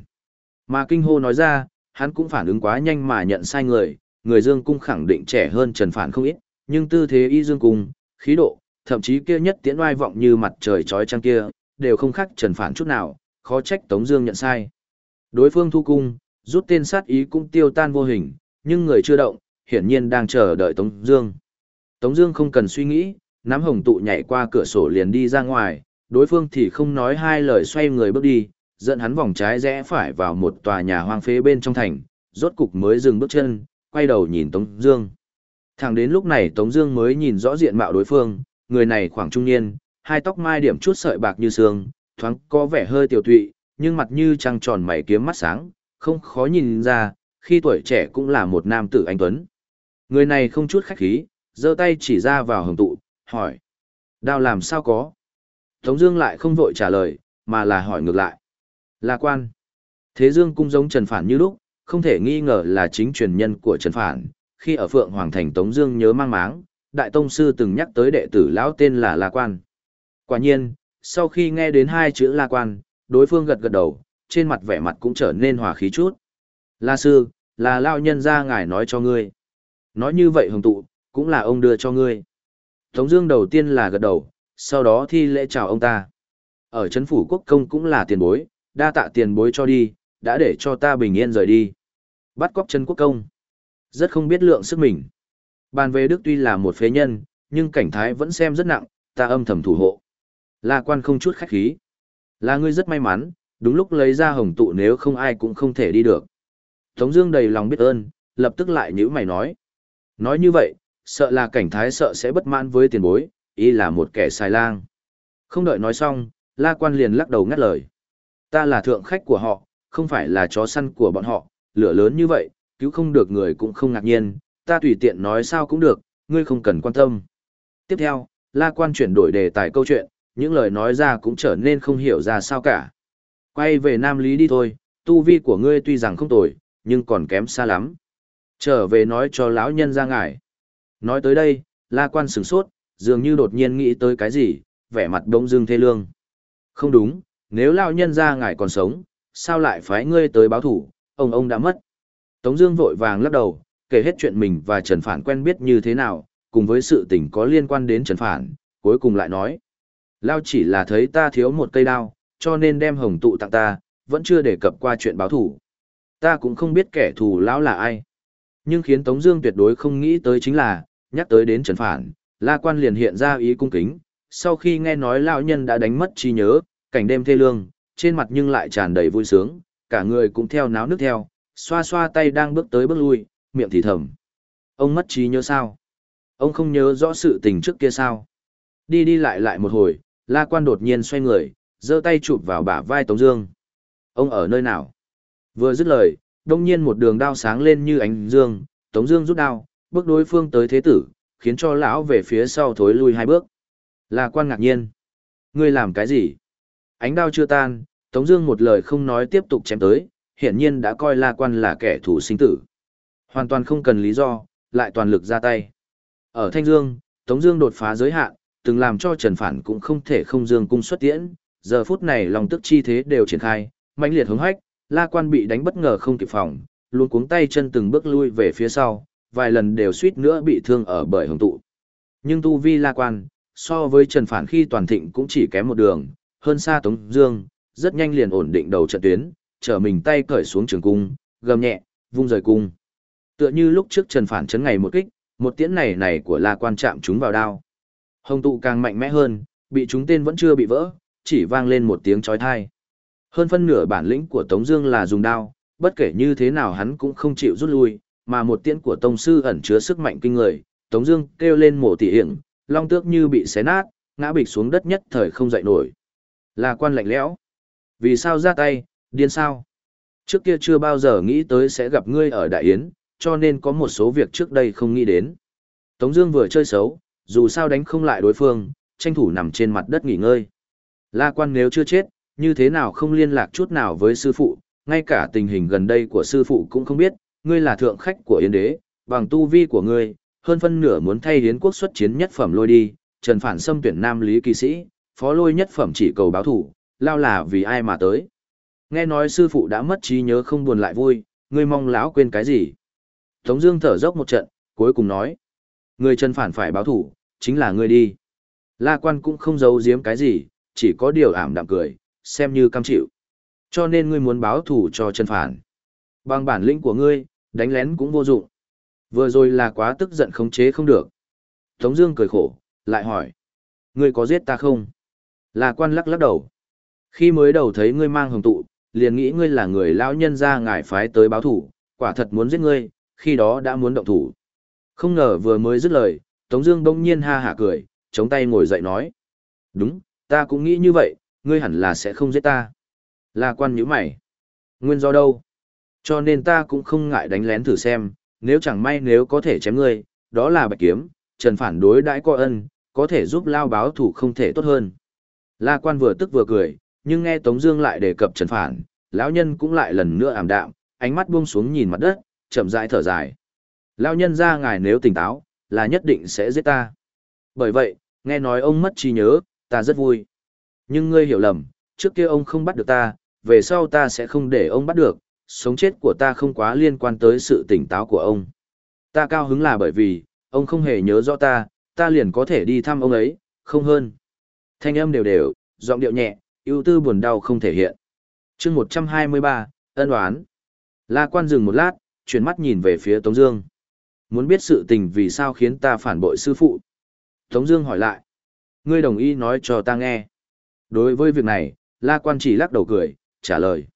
Mà kinh hô nói ra, hắn cũng phản ứng quá nhanh mà nhận sai người, người Dương Cung khẳng định trẻ hơn Trần Phản không ít, nhưng tư thế y Dương Cung, khí độ, thậm chí kia nhất tiễn oai vọng như mặt trời chói chang kia, đều không khác Trần Phản chút nào, khó trách Tống Dương nhận sai. Đối phương thu cung, rút tên sát ý cũng tiêu tan vô hình, nhưng người chưa động, hiển nhiên đang chờ đợi Tống Dương. Tống Dương không cần suy nghĩ, nắm hồng tụ nhảy qua cửa sổ liền đi ra ngoài, đối phương thì không nói hai lời xoay người bước đi, dẫn hắn vòng trái rẽ phải vào một tòa nhà hoang phế bên trong thành, rốt cục mới dừng bước chân, quay đầu nhìn Tống Dương. Thẳng đến lúc này Tống Dương mới nhìn rõ diện mạo đối phương, người này khoảng trung niên, hai tóc mai điểm chút sợi bạc như sương, thoáng có vẻ hơi tiểu tụy, nhưng mặt như trăng tròn mày kiếm mắt sáng, không khó nhìn ra, khi tuổi trẻ cũng là một nam tử anh tuấn. Người này không chút khách khí, giơ tay chỉ ra vào hồng tụ, hỏi. Đao làm sao có? Tống Dương lại không vội trả lời, mà là hỏi ngược lại. Là quan. Thế Dương cung giống Trần Phản như lúc, không thể nghi ngờ là chính truyền nhân của Trần Phản. Khi ở Phượng Hoàng Thành Tống Dương nhớ mang máng, Đại Tông Sư từng nhắc tới đệ tử lão tên là La Quan. Quả nhiên, sau khi nghe đến hai chữ La Quan, đối phương gật gật đầu, trên mặt vẻ mặt cũng trở nên hòa khí chút. La Sư, là lao nhân gia ngài nói cho ngươi. Nói như vậy hồng tụ, cũng là ông đưa cho ngươi. Tống Dương đầu tiên là gật đầu, sau đó thi lễ chào ông ta. Ở chấn phủ quốc công cũng là tiền bối, đa tạ tiền bối cho đi, đã để cho ta bình yên rời đi. Bắt cóc chân quốc công. Rất không biết lượng sức mình. Bàn về đức tuy là một phế nhân, nhưng cảnh thái vẫn xem rất nặng, ta âm thầm thủ hộ. La quan không chút khách khí. Là ngươi rất may mắn, đúng lúc lấy ra hồng tụ nếu không ai cũng không thể đi được. Tống Dương đầy lòng biết ơn, lập tức lại nhíu mày nói. Nói như vậy, sợ là cảnh thái sợ sẽ bất mãn với tiền bối, y là một kẻ sai lang. Không đợi nói xong, la quan liền lắc đầu ngắt lời. Ta là thượng khách của họ, không phải là chó săn của bọn họ, lửa lớn như vậy, cứu không được người cũng không ngạc nhiên, ta tùy tiện nói sao cũng được, ngươi không cần quan tâm. Tiếp theo, la quan chuyển đổi đề tài câu chuyện, những lời nói ra cũng trở nên không hiểu ra sao cả. Quay về Nam Lý đi thôi, tu vi của ngươi tuy rằng không tồi, nhưng còn kém xa lắm. Trở về nói cho lão nhân ra ngài. Nói tới đây, la quan sửng sốt, dường như đột nhiên nghĩ tới cái gì, vẻ mặt đông dương thê lương. Không đúng, nếu lão nhân ra ngài còn sống, sao lại phái ngươi tới báo thủ, ông ông đã mất. Tống Dương vội vàng lắc đầu, kể hết chuyện mình và Trần Phản quen biết như thế nào, cùng với sự tình có liên quan đến Trần Phản, cuối cùng lại nói. Lao chỉ là thấy ta thiếu một cây đao, cho nên đem hồng tụ tặng ta, vẫn chưa đề cập qua chuyện báo thủ. Ta cũng không biết kẻ thù lão là ai. Nhưng khiến Tống Dương tuyệt đối không nghĩ tới chính là, nhắc tới đến Trần Phản, La Quan liền hiện ra ý cung kính. Sau khi nghe nói lão nhân đã đánh mất trí nhớ, cảnh đêm thê lương, trên mặt nhưng lại tràn đầy vui sướng, cả người cũng theo náo nước theo, xoa xoa tay đang bước tới bước lui, miệng thì thầm. Ông mất trí nhớ sao? Ông không nhớ rõ sự tình trước kia sao? Đi đi lại lại một hồi, La Quan đột nhiên xoay người, giơ tay chụp vào bả vai Tống Dương. Ông ở nơi nào? Vừa dứt lời, đông nhiên một đường đao sáng lên như ánh dương, Tống Dương rút đao, bước đối phương tới thế tử, khiến cho lão về phía sau thối lui hai bước. La Quan ngạc nhiên, ngươi làm cái gì? Ánh đao chưa tan, Tống Dương một lời không nói tiếp tục chém tới, hiện nhiên đã coi La Quan là kẻ thù sinh tử, hoàn toàn không cần lý do, lại toàn lực ra tay. Ở Thanh Dương, Tống Dương đột phá giới hạn, từng làm cho Trần Phản cũng không thể không dương cung xuất tiễn, giờ phút này lòng tức chi thế đều triển khai, mãnh liệt hướng hách, La Quan bị đánh bất ngờ không kịp phòng, luôn cuống tay chân từng bước lui về phía sau, vài lần đều suýt nữa bị thương ở bởi hồng tụ. Nhưng tu vi La Quan, so với Trần Phản khi toàn thịnh cũng chỉ kém một đường, hơn xa Tống Dương, rất nhanh liền ổn định đầu trận tuyến, trở mình tay cởi xuống trường cung, gầm nhẹ, vung rời cung. Tựa như lúc trước Trần Phản chấn ngày một kích, một tiễn này này của La Quan chạm chúng vào đao. Hồng tụ càng mạnh mẽ hơn, bị chúng tên vẫn chưa bị vỡ, chỉ vang lên một tiếng chói tai. Hơn phân nửa bản lĩnh của Tống Dương là dùng đao, bất kể như thế nào hắn cũng không chịu rút lui, mà một tiễn của Tông sư ẩn chứa sức mạnh kinh người. Tống Dương kêu lên mổ tỉ hiểm, long tước như bị xé nát, ngã bịch xuống đất nhất thời không dậy nổi. Là quan lạnh lẽo, vì sao ra tay, điên sao? Trước kia chưa bao giờ nghĩ tới sẽ gặp ngươi ở Đại Yến, cho nên có một số việc trước đây không nghĩ đến. Tống Dương vừa chơi xấu, dù sao đánh không lại đối phương, tranh thủ nằm trên mặt đất nghỉ ngơi. La Quan nếu chưa chết, như thế nào không liên lạc chút nào với sư phụ, ngay cả tình hình gần đây của sư phụ cũng không biết, ngươi là thượng khách của Yến đế, bằng tu vi của ngươi, hơn phân nửa muốn thay Yến quốc xuất chiến nhất phẩm lôi đi, Trần Phản xâm tuyển nam lý kỳ sĩ, phó lôi nhất phẩm chỉ cầu báo thủ, lao là vì ai mà tới. Nghe nói sư phụ đã mất trí nhớ không buồn lại vui, ngươi mong lão quên cái gì. Tống Dương thở dốc một trận, cuối cùng nói, ngươi Trần Phản phải báo thủ, chính là ngươi đi. La Quan cũng không giấu giếm cái gì, chỉ có điều ảm đạm cười, xem như cam chịu. Cho nên ngươi muốn báo thủ cho Trần Phản. Bằng bản lĩnh của ngươi, đánh lén cũng vô dụng. Vừa rồi là quá tức giận khống chế không được. Tống Dương cười khổ, lại hỏi, ngươi có giết ta không? Là Quan lắc lắc đầu. Khi mới đầu thấy ngươi mang hồng tụ, liền nghĩ ngươi là người lão nhân gia ngài phái tới báo thủ, quả thật muốn giết ngươi, khi đó đã muốn động thủ. Không ngờ vừa mới dứt lời, Tống Dương bỗng nhiên ha hả cười, chống tay ngồi dậy nói: đúng, ta cũng nghĩ như vậy, ngươi hẳn là sẽ không giết ta. La Quan nhíu mày, nguyên do đâu? Cho nên ta cũng không ngại đánh lén thử xem, nếu chẳng may nếu có thể chém ngươi, đó là bạch kiếm, Trần phản đối đãi coi ân, có thể giúp lao báo thủ không thể tốt hơn. La Quan vừa tức vừa cười, nhưng nghe Tống Dương lại đề cập Trần Phản, lão nhân cũng lại lần nữa ảm đạm, ánh mắt buông xuống nhìn mặt đất, chậm rãi thở dài. Lão nhân ra ngài nếu tỉnh táo, là nhất định sẽ giết ta. Bởi vậy, nghe nói ông mất trí nhớ, ta rất vui. Nhưng ngươi hiểu lầm, trước kia ông không bắt được ta, về sau ta sẽ không để ông bắt được, sống chết của ta không quá liên quan tới sự tỉnh táo của ông. Ta cao hứng là bởi vì, ông không hề nhớ rõ ta, ta liền có thể đi thăm ông ấy, không hơn. Thanh âm đều đều, giọng điệu nhẹ, ưu tư buồn đau không thể hiện. chương 123, ân đoán. La quan dừng một lát, chuyển mắt nhìn về phía Tống Dương. Muốn biết sự tình vì sao khiến ta phản bội sư phụ. Tống Dương hỏi lại. Ngươi đồng ý nói cho ta nghe. Đối với việc này, La quan chỉ lắc đầu cười, trả lời.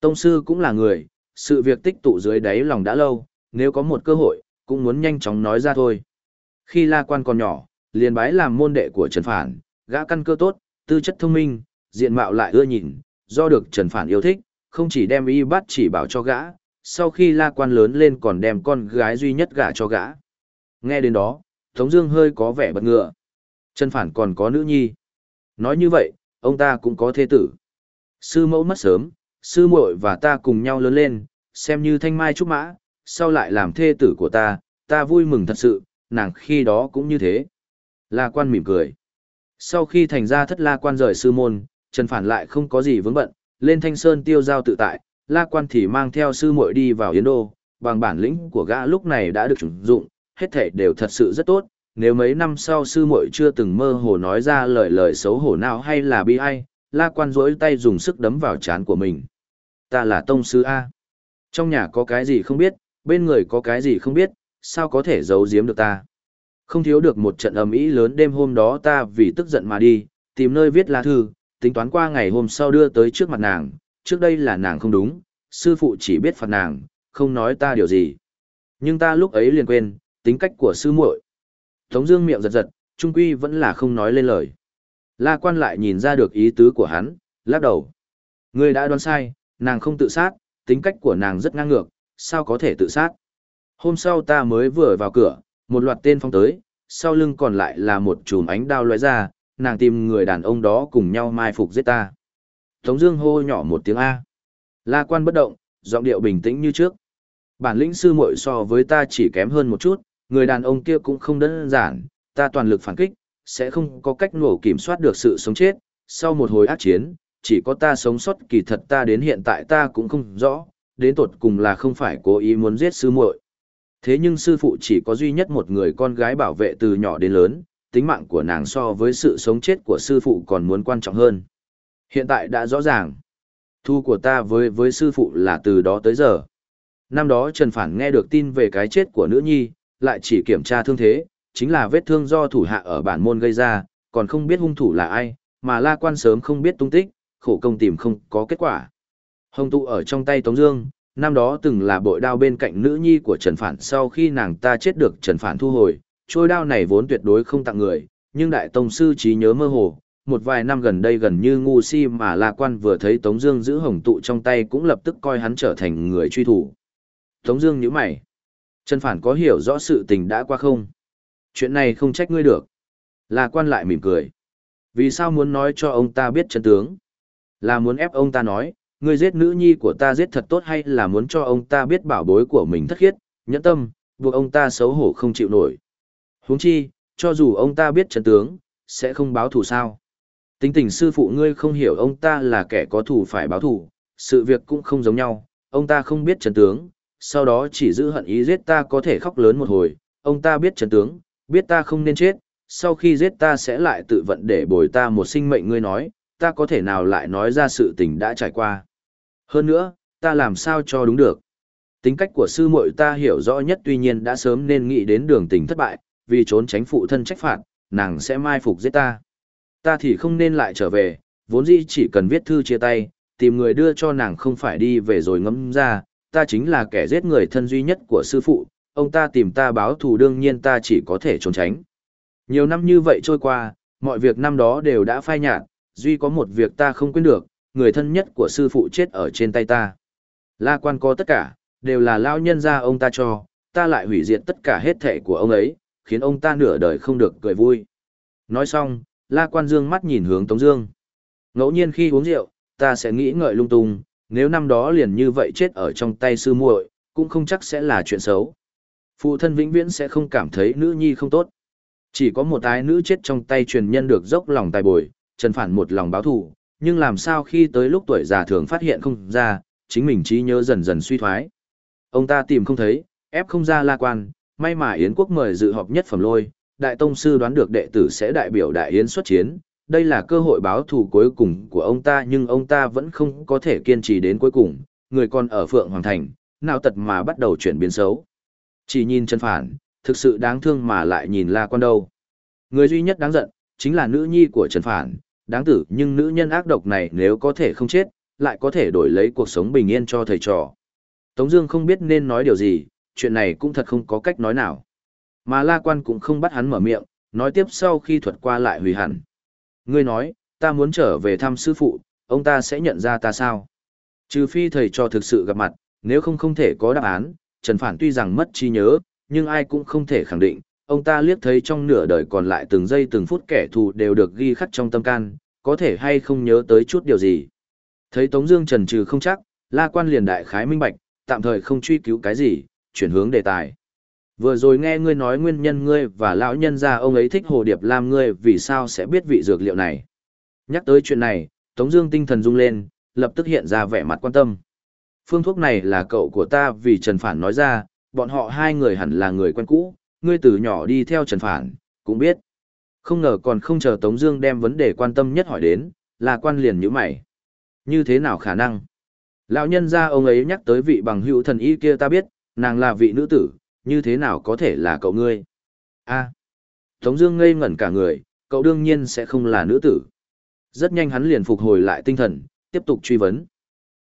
Tông sư cũng là người, sự việc tích tụ dưới đáy lòng đã lâu, nếu có một cơ hội, cũng muốn nhanh chóng nói ra thôi. Khi La quan còn nhỏ, liền bái làm môn đệ của Trần Phản, gã căn cơ tốt, tư chất thông minh, diện mạo lại ưa nhìn, do được Trần Phản yêu thích, không chỉ đem y bắt chỉ bảo cho gã, sau khi la quan lớn lên còn đem con gái duy nhất gả cho gã. Nghe đến đó, Tống Dương hơi có vẻ bất ngờ. Trần Phản còn có nữ nhi. Nói như vậy, ông ta cũng có thế tử. Sư mẫu mất sớm, sư muội và ta cùng nhau lớn lên, xem như thanh mai trúc mã, sau lại làm thê tử của ta, ta vui mừng thật sự, nàng khi đó cũng như thế. La quan mỉm cười. Sau khi thành ra thất la quan rời sư môn, Trần Phản lại không có gì vướng bận, lên thanh sơn tiêu giao tự tại, la quan thì mang theo sư muội đi vào Yến Đô, bằng bản lĩnh của gã lúc này đã được chuẩn dụng, hết thể đều thật sự rất tốt. Nếu mấy năm sau sư muội chưa từng mơ hồ nói ra lời lời xấu hổ nào hay là bi ai, la quan rỗi tay dùng sức đấm vào chán của mình. Ta là tông sư A. Trong nhà có cái gì không biết, bên người có cái gì không biết, sao có thể giấu giếm được ta. Không thiếu được một trận ầm ĩ lớn đêm hôm đó ta vì tức giận mà đi, tìm nơi viết lá thư, tính toán qua ngày hôm sau đưa tới trước mặt nàng, trước đây là nàng không đúng, sư phụ chỉ biết phạt nàng, không nói ta điều gì. Nhưng ta lúc ấy liền quên, tính cách của sư muội. Tống Dương miệng giật giật, trung quy vẫn là không nói lên lời. La Quan lại nhìn ra được ý tứ của hắn, lắc đầu. Ngươi đã đoán sai, nàng không tự sát, tính cách của nàng rất ngang ngược, sao có thể tự sát? Hôm sau ta mới vừa vào cửa, một loạt tên phong tới, sau lưng còn lại là một chùm ánh đao lóe ra, nàng tìm người đàn ông đó cùng nhau mai phục giết ta. Tống Dương hô nhỏ một tiếng A. La quan bất động, giọng điệu bình tĩnh như trước. Bản lĩnh sư muội so với ta chỉ kém hơn một chút, người đàn ông kia cũng không đơn giản, ta toàn lực phản kích, sẽ không có cách nổ kiểm soát được sự sống chết. Sau một hồi ác chiến, chỉ có ta sống sót kỳ thật ta đến hiện tại ta cũng không rõ, đến tột cùng là không phải cố ý muốn giết sư muội. Thế nhưng sư phụ chỉ có duy nhất một người con gái bảo vệ từ nhỏ đến lớn, tính mạng của nàng so với sự sống chết của sư phụ còn muốn quan trọng hơn. Hiện tại đã rõ ràng, thu của ta với với sư phụ là từ đó tới giờ. Năm đó Trần Phản nghe được tin về cái chết của nữ nhi, lại chỉ kiểm tra thương thế, chính là vết thương do thủ hạ ở bản môn gây ra, còn không biết hung thủ là ai, mà la quan sớm không biết tung tích, khổ công tìm không có kết quả. Hồng tụ ở trong tay Tống Dương, năm đó từng là bội đao bên cạnh nữ nhi của Trần Phản sau khi nàng ta chết được Trần Phản thu hồi, trôi đao này vốn tuyệt đối không tặng người, nhưng đại tông sư trí nhớ mơ hồ, một vài năm gần đây gần như ngu si mà La Quan vừa thấy Tống Dương giữ hồng tụ trong tay cũng lập tức coi hắn trở thành người truy thủ. Tống Dương nhíu mày, Trần Phản có hiểu rõ sự tình đã qua không? Chuyện này không trách ngươi được. Là Quan lại mỉm cười. Vì sao muốn nói cho ông ta biết chân tướng? Là muốn ép ông ta nói, ngươi giết nữ nhi của ta giết thật tốt hay là muốn cho ông ta biết bảo bối của mình thất khiết, nhẫn tâm, buộc ông ta xấu hổ không chịu nổi. Huống chi, cho dù ông ta biết chân tướng, sẽ không báo thù sao. Tính tình sư phụ ngươi không hiểu ông ta là kẻ có thù phải báo thù, sự việc cũng không giống nhau, ông ta không biết chân tướng, sau đó chỉ giữ hận ý giết ta có thể khóc lớn một hồi, ông ta biết chân tướng, biết ta không nên chết, sau khi giết ta sẽ lại tự vận để bồi ta một sinh mệnh ngươi nói, ta có thể nào lại nói ra sự tình đã trải qua. Hơn nữa, ta làm sao cho đúng được. Tính cách của sư muội ta hiểu rõ nhất tuy nhiên đã sớm nên nghĩ đến đường tình thất bại, vì trốn tránh phụ thân trách phạt, nàng sẽ mai phục giết ta. Ta thì không nên lại trở về, vốn dĩ chỉ cần viết thư chia tay, tìm người đưa cho nàng không phải đi về rồi ngấm ra, ta chính là kẻ giết người thân duy nhất của sư phụ, ông ta tìm ta báo thù đương nhiên ta chỉ có thể trốn tránh. Nhiều năm như vậy trôi qua, mọi việc năm đó đều đã phai nhạt, duy có một việc ta không quên được, người thân nhất của sư phụ chết ở trên tay ta. La quan có tất cả, đều là lao nhân ra ông ta cho, ta lại hủy diệt tất cả hết thể của ông ấy, khiến ông ta nửa đời không được cười vui. Nói xong, La quan dương mắt nhìn hướng Tống Dương. Ngẫu nhiên khi uống rượu, ta sẽ nghĩ ngợi lung tung, nếu năm đó liền như vậy chết ở trong tay sư muội, cũng không chắc sẽ là chuyện xấu. Phụ thân vĩnh viễn sẽ không cảm thấy nữ nhi không tốt. Chỉ có một ái nữ chết trong tay truyền nhân được dốc lòng tài bồi, Trần Phản một lòng báo thù, nhưng làm sao khi tới lúc tuổi già thường phát hiện không ra, chính mình trí nhớ dần dần suy thoái. Ông ta tìm không thấy, ép không ra la quan, may mà Yến quốc mời dự họp nhất phẩm lôi, đại tông sư đoán được đệ tử sẽ đại biểu đại yến xuất chiến, đây là cơ hội báo thù cuối cùng của ông ta nhưng ông ta vẫn không có thể kiên trì đến cuối cùng, người còn ở Phượng Hoàng Thành, nào tật mà bắt đầu chuyển biến xấu. Chỉ nhìn chân phản, thực sự đáng thương mà lại nhìn la quan đâu. Người duy nhất đáng giận, chính là nữ nhi của Trần Phản, đáng tử nhưng nữ nhân ác độc này nếu có thể không chết, lại có thể đổi lấy cuộc sống bình yên cho thầy trò. Tống Dương không biết nên nói điều gì, chuyện này cũng thật không có cách nói nào. Mà La Quan cũng không bắt hắn mở miệng, nói tiếp sau khi thuật qua lại hủy hẳn. Ngươi nói, ta muốn trở về thăm sư phụ, ông ta sẽ nhận ra ta sao? Trừ phi thầy cho thực sự gặp mặt, nếu không không thể có đáp án. Trần Phản tuy rằng mất trí nhớ, nhưng ai cũng không thể khẳng định, ông ta liếc thấy trong nửa đời còn lại từng giây từng phút kẻ thù đều được ghi khắc trong tâm can, có thể hay không nhớ tới chút điều gì. Thấy Tống Dương trần trừ không chắc, La Quan liền đại khái minh bạch, tạm thời không truy cứu cái gì, chuyển hướng đề tài. Vừa rồi nghe ngươi nói nguyên nhân ngươi và lão nhân gia ông ấy thích hồ điệp lam ngươi vì sao sẽ biết vị dược liệu này. Nhắc tới chuyện này, Tống Dương tinh thần rung lên, lập tức hiện ra vẻ mặt quan tâm. Phương thuốc này là cậu của ta vì Trần Phản nói ra, bọn họ hai người hẳn là người quen cũ, ngươi từ nhỏ đi theo Trần Phản, cũng biết. Không ngờ còn không chờ Tống Dương đem vấn đề quan tâm nhất hỏi đến, là quan liền nhíu mày. Như thế nào khả năng? Lão nhân gia ông ấy nhắc tới vị bằng hữu thần y kia ta biết, nàng là vị nữ tử, như thế nào có thể là cậu ngươi? A. Tống Dương ngây ngẩn cả người, cậu đương nhiên sẽ không là nữ tử. Rất nhanh hắn liền phục hồi lại tinh thần, tiếp tục truy vấn.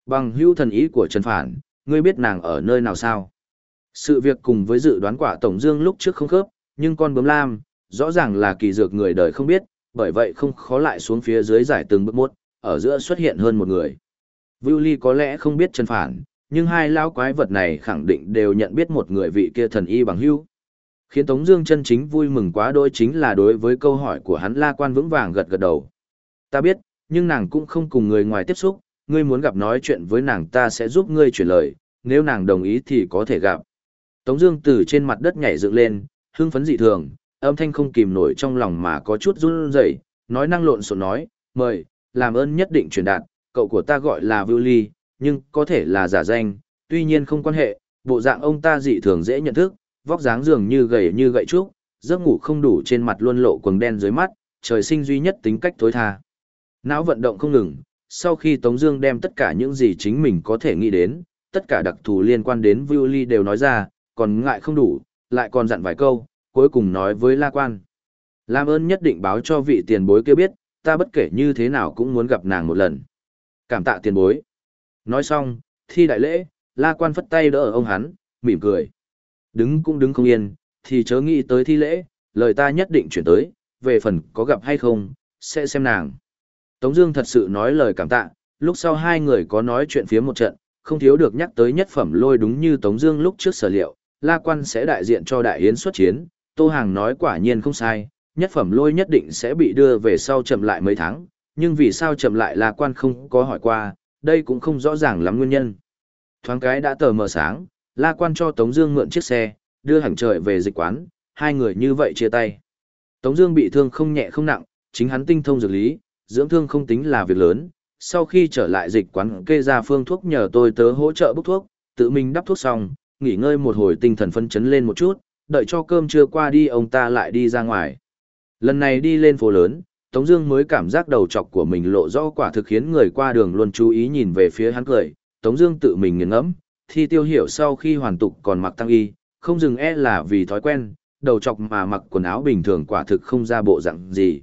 Bằng hữu thần ý của Trần Phản, ngươi biết nàng ở nơi nào sao? Sự việc cùng với dự đoán quả Tổng Dương lúc trước không khớp, nhưng con bướm lam, rõ ràng là kỳ dược người đời không biết, bởi vậy không khó lại xuống phía dưới giải từng bước một, ở giữa xuất hiện hơn một người. Vưu Ly có lẽ không biết Trần Phản, nhưng hai lão quái vật này khẳng định đều nhận biết một người vị kia thần y bằng hữu. Khiến Tống Dương chân chính vui mừng quá đôi chính là đối với câu hỏi của hắn La Quan vững vàng gật gật đầu. Ta biết, nhưng nàng cũng không cùng người ngoài tiếp xúc, ngươi muốn gặp nói chuyện với nàng ta sẽ giúp ngươi chuyển lời, nếu nàng đồng ý thì có thể gặp. Tống Dương từ trên mặt đất nhảy dựng lên, hưng phấn dị thường, âm thanh không kìm nổi trong lòng mà có chút run rẩy, nói năng lộn xộn nói, mời, làm ơn nhất định truyền đạt, cậu của ta gọi là Vưu Ly, nhưng có thể là giả danh, tuy nhiên không quan hệ, bộ dạng ông ta dị thường dễ nhận thức, vóc dáng dường như gầy như gậy trúc, giấc ngủ không đủ trên mặt luôn lộ quầng đen dưới mắt, trời sinh duy nhất tính cách tối tha. Não vận động không ngừng, sau khi Tống Dương đem tất cả những gì chính mình có thể nghĩ đến, tất cả đặc thù liên quan đến Vưu đều nói ra, còn ngại không đủ, lại còn dặn vài câu, cuối cùng nói với La Quan. Làm ơn nhất định báo cho vị tiền bối kia biết, ta bất kể như thế nào cũng muốn gặp nàng một lần. Cảm tạ tiền bối. Nói xong, thi đại lễ, La Quan phất tay đỡ ông hắn, mỉm cười. Đứng cũng đứng không yên, thì chớ nghĩ tới thi lễ, lời ta nhất định chuyển tới, về phần có gặp hay không, sẽ xem nàng. Tống Dương thật sự nói lời cảm tạ, lúc sau hai người có nói chuyện phía một trận, không thiếu được nhắc tới nhất phẩm lôi đúng như Tống Dương lúc trước sở liệu, La Quan sẽ đại diện cho Đại Yến xuất chiến, Tô Hàng nói quả nhiên không sai, nhất phẩm lôi nhất định sẽ bị đưa về sau chậm lại mấy tháng, nhưng vì sao chậm lại La Quan không có hỏi qua, đây cũng không rõ ràng lắm nguyên nhân. Thoáng cái đã tờ mờ sáng, La Quan cho Tống Dương mượn chiếc xe, đưa hàng trời về dịch quán, hai người như vậy chia tay. Tống Dương bị thương không nhẹ không nặng, chính hắn tinh thông dược lý, dưỡng thương không tính là việc lớn. Sau khi trở lại dịch quán kê ra phương thuốc nhờ tôi tớ hỗ trợ bốc thuốc, tự mình đắp thuốc xong, nghỉ ngơi một hồi tinh thần phân chấn lên một chút, đợi cho cơm trưa qua đi ông ta lại đi ra ngoài. Lần này đi lên phố lớn, Tống Dương mới cảm giác đầu chọc của mình lộ rõ quả thực khiến người qua đường luôn chú ý nhìn về phía hắn cười. Tống Dương tự mình nghiền ngẫm, thi tiêu hiểu sau khi hoàn tục còn mặc tăng y, không dừng e là vì thói quen, đầu chọc mà mặc quần áo bình thường quả thực không ra bộ dạng gì.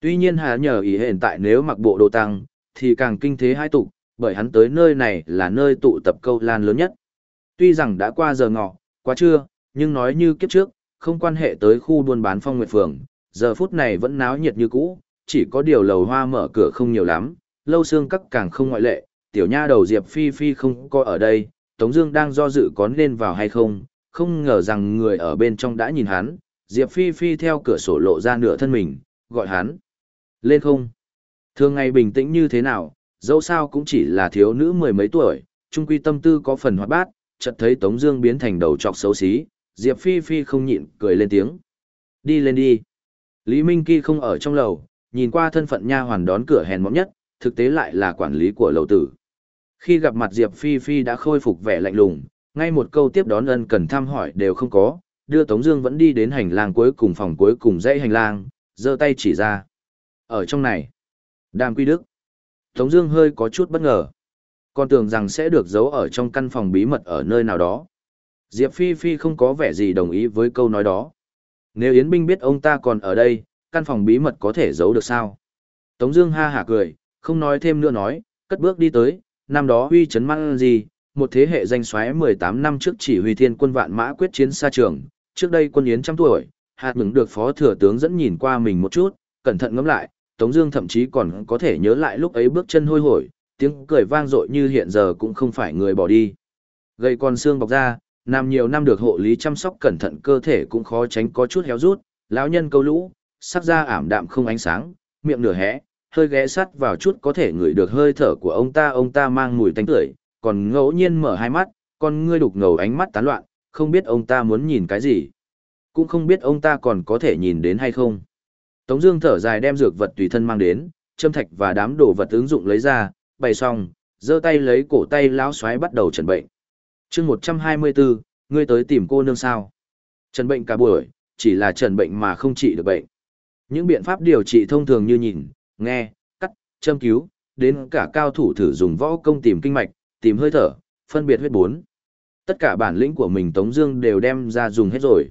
Tuy nhiên hà nhờ ý hiện tại nếu mặc bộ đồ tăng, thì càng kinh thế hai tục, bởi hắn tới nơi này là nơi tụ tập câu lan lớn nhất. Tuy rằng đã qua giờ ngọ, quá trưa, nhưng nói như kiếp trước, không quan hệ tới khu buôn bán phong nguyệt phường, giờ phút này vẫn náo nhiệt như cũ, chỉ có điều lầu hoa mở cửa không nhiều lắm, lâu xương các càng không ngoại lệ, tiểu nha đầu Diệp Phi Phi không có ở đây, Tống Dương đang do dự có nên vào hay không, không ngờ rằng người ở bên trong đã nhìn hắn, Diệp Phi Phi theo cửa sổ lộ ra nửa thân mình, gọi hắn. Lên không? Thường ngày bình tĩnh như thế nào, dẫu sao cũng chỉ là thiếu nữ mười mấy tuổi, trung quy tâm tư có phần hoạt bát, chợt thấy Tống Dương biến thành đầu trọc xấu xí, Diệp Phi Phi không nhịn cười lên tiếng. Đi lên đi. Lý Minh Kỳ không ở trong lầu, nhìn qua thân phận nha hoàn đón cửa hèn mọn nhất, thực tế lại là quản lý của lầu tử. Khi gặp mặt Diệp Phi Phi đã khôi phục vẻ lạnh lùng, ngay một câu tiếp đón ân cần thăm hỏi đều không có, đưa Tống Dương vẫn đi đến hành lang cuối cùng phòng cuối cùng dãy hành lang, giơ tay chỉ ra. Ở trong này, Đàm Quy Đức. Tống Dương hơi có chút bất ngờ, còn tưởng rằng sẽ được giấu ở trong căn phòng bí mật ở nơi nào đó. Diệp Phi Phi không có vẻ gì đồng ý với câu nói đó. Nếu Yến Binh biết ông ta còn ở đây, căn phòng bí mật có thể giấu được sao? Tống Dương ha hả cười, không nói thêm nữa nói, cất bước đi tới. Năm đó Huy Trấn Mang gì, một thế hệ danh soái 18 năm trước chỉ huy thiên quân vạn mã quyết chiến xa trường, trước đây quân Yến trăm tuổi, hạt mừng được phó thừa tướng dẫn nhìn qua mình một chút, cẩn thận ngẫm lại, Tống Dương thậm chí còn có thể nhớ lại lúc ấy bước chân hôi hổi, tiếng cười vang dội như hiện giờ cũng không phải người bỏ đi. Gây con xương bọc ra, Nam nhiều năm được hộ lý chăm sóc cẩn thận cơ thể cũng khó tránh có chút héo rút, lão nhân câu lũ, sắc da ảm đạm không ánh sáng, miệng nửa hé, hơi ghé sắt vào chút có thể ngửi được hơi thở của ông ta, ông ta mang mùi tanh tưởi, còn ngẫu nhiên mở hai mắt, con ngươi đục ngầu ánh mắt tán loạn, không biết ông ta muốn nhìn cái gì. Cũng không biết ông ta còn có thể nhìn đến hay không. Tống Dương thở dài đem dược vật tùy thân mang đến, châm thạch và đám đồ vật ứng dụng lấy ra, bày xong, giơ tay lấy cổ tay lão xoáy bắt đầu chuẩn bệnh chương một trăm hai mươi bốn ngươi tới tìm cô nương sao? Trần bệnh cả buổi, chỉ là trần bệnh mà không trị được bệnh. Những biện pháp điều trị thông thường như nhìn, nghe, cắt, châm cứu, đến cả cao thủ thử dùng võ công tìm kinh mạch, tìm hơi thở, phân biệt huyết bốn. Tất cả bản lĩnh của mình tống dương đều đem ra dùng hết rồi.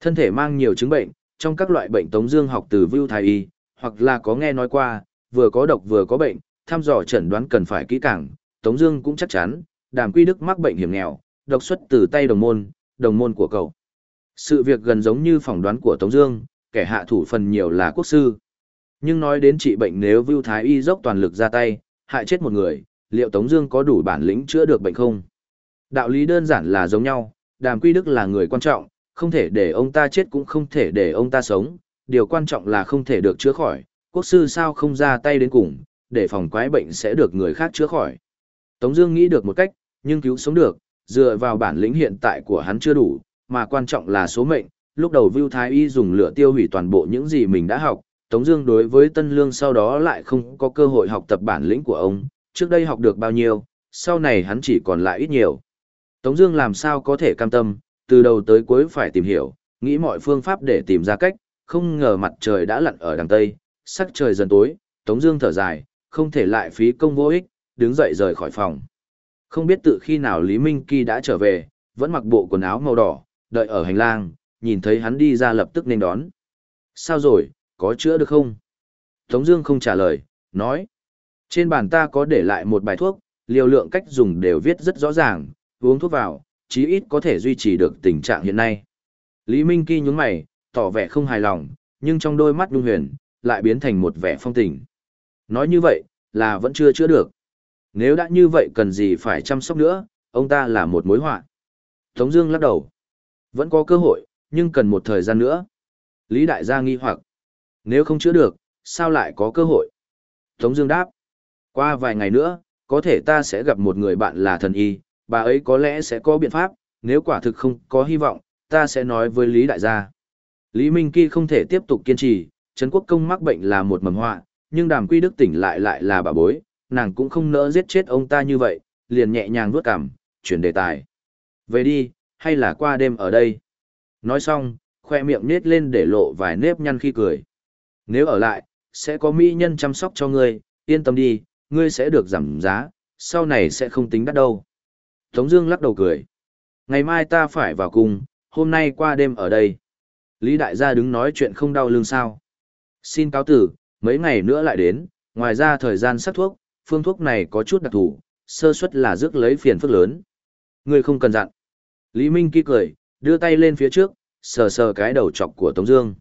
Thân thể mang nhiều chứng bệnh, trong các loại bệnh tống dương học từ vưu thái y, hoặc là có nghe nói qua, vừa có độc vừa có bệnh, thăm dò chẩn đoán cần phải kỹ càng, tống dương cũng chắc chắn đàm quy đức mắc bệnh hiểm nghèo, độc xuất từ tay đồng môn, đồng môn của cậu. Sự việc gần giống như phỏng đoán của Tống Dương, kẻ hạ thủ phần nhiều là quốc sư. Nhưng nói đến trị bệnh nếu Vưu Thái Y dốc toàn lực ra tay, hại chết một người, liệu Tống Dương có đủ bản lĩnh chữa được bệnh không? Đạo lý đơn giản là giống nhau, Đàm Quy Đức là người quan trọng, không thể để ông ta chết cũng không thể để ông ta sống. Điều quan trọng là không thể được chữa khỏi. Quốc sư sao không ra tay đến cùng, để phòng quái bệnh sẽ được người khác chữa khỏi. Tống Dương nghĩ được một cách, nhưng cứu sống được, dựa vào bản lĩnh hiện tại của hắn chưa đủ, mà quan trọng là số mệnh. Lúc đầu Vưu Thái Y dùng lửa tiêu hủy toàn bộ những gì mình đã học, Tống Dương đối với Tân Lương sau đó lại không có cơ hội học tập bản lĩnh của ông. Trước đây học được bao nhiêu, sau này hắn chỉ còn lại ít nhiều. Tống Dương làm sao có thể cam tâm, từ đầu tới cuối phải tìm hiểu, nghĩ mọi phương pháp để tìm ra cách. Không ngờ mặt trời đã lặn ở đằng tây, sắc trời dần tối. Tống Dương thở dài, không thể lại phí công vô ích, đứng dậy rời khỏi phòng. Không biết tự khi nào Lý Minh Kỳ đã trở về, vẫn mặc bộ quần áo màu đỏ, đợi ở hành lang, nhìn thấy hắn đi ra lập tức nên đón. Sao rồi, có chữa được không? Tống Dương không trả lời, nói. Trên bàn ta có để lại một bài thuốc, liều lượng cách dùng đều viết rất rõ ràng, uống thuốc vào, chí ít có thể duy trì được tình trạng hiện nay. Lý Minh Kỳ nhún mày, tỏ vẻ không hài lòng, nhưng trong đôi mắt nhung huyền, lại biến thành một vẻ phong tình. Nói như vậy, là vẫn chưa chữa được. Nếu đã như vậy cần gì phải chăm sóc nữa, ông ta là một mối họa. Tống Dương lắc đầu. Vẫn có cơ hội, nhưng cần một thời gian nữa. Lý Đại gia nghi hoặc. Nếu không chữa được, sao lại có cơ hội? Tống Dương đáp. Qua vài ngày nữa, có thể ta sẽ gặp một người bạn là thần y, bà ấy có lẽ sẽ có biện pháp, nếu quả thực không có hy vọng, ta sẽ nói với Lý Đại gia. Lý Minh Kỳ không thể tiếp tục kiên trì, Trấn Quốc Công mắc bệnh là một mầm họa, nhưng đàm quy đức tỉnh lại lại là bà bối, nàng cũng không nỡ giết chết ông ta như vậy, liền nhẹ nhàng vuốt cằm, chuyển đề tài. Về đi, hay là qua đêm ở đây? Nói xong, khoe miệng nết lên để lộ vài nếp nhăn khi cười. Nếu ở lại, sẽ có mỹ nhân chăm sóc cho ngươi, yên tâm đi, ngươi sẽ được giảm giá, sau này sẽ không tính đắt đâu. Tống Dương lắc đầu cười. Ngày mai ta phải vào cung, hôm nay qua đêm ở đây. Lý Đại gia đứng nói chuyện không đau lưng sao. Xin cáo tử, mấy ngày nữa lại đến, ngoài ra thời gian sắc thuốc, phương thuốc này có chút đặc thù, sơ suất là rước lấy phiền phức lớn. Ngươi không cần dặn. Lý Minh kỳ cười, đưa tay lên phía trước, sờ sờ cái đầu chọc của Tống Dương.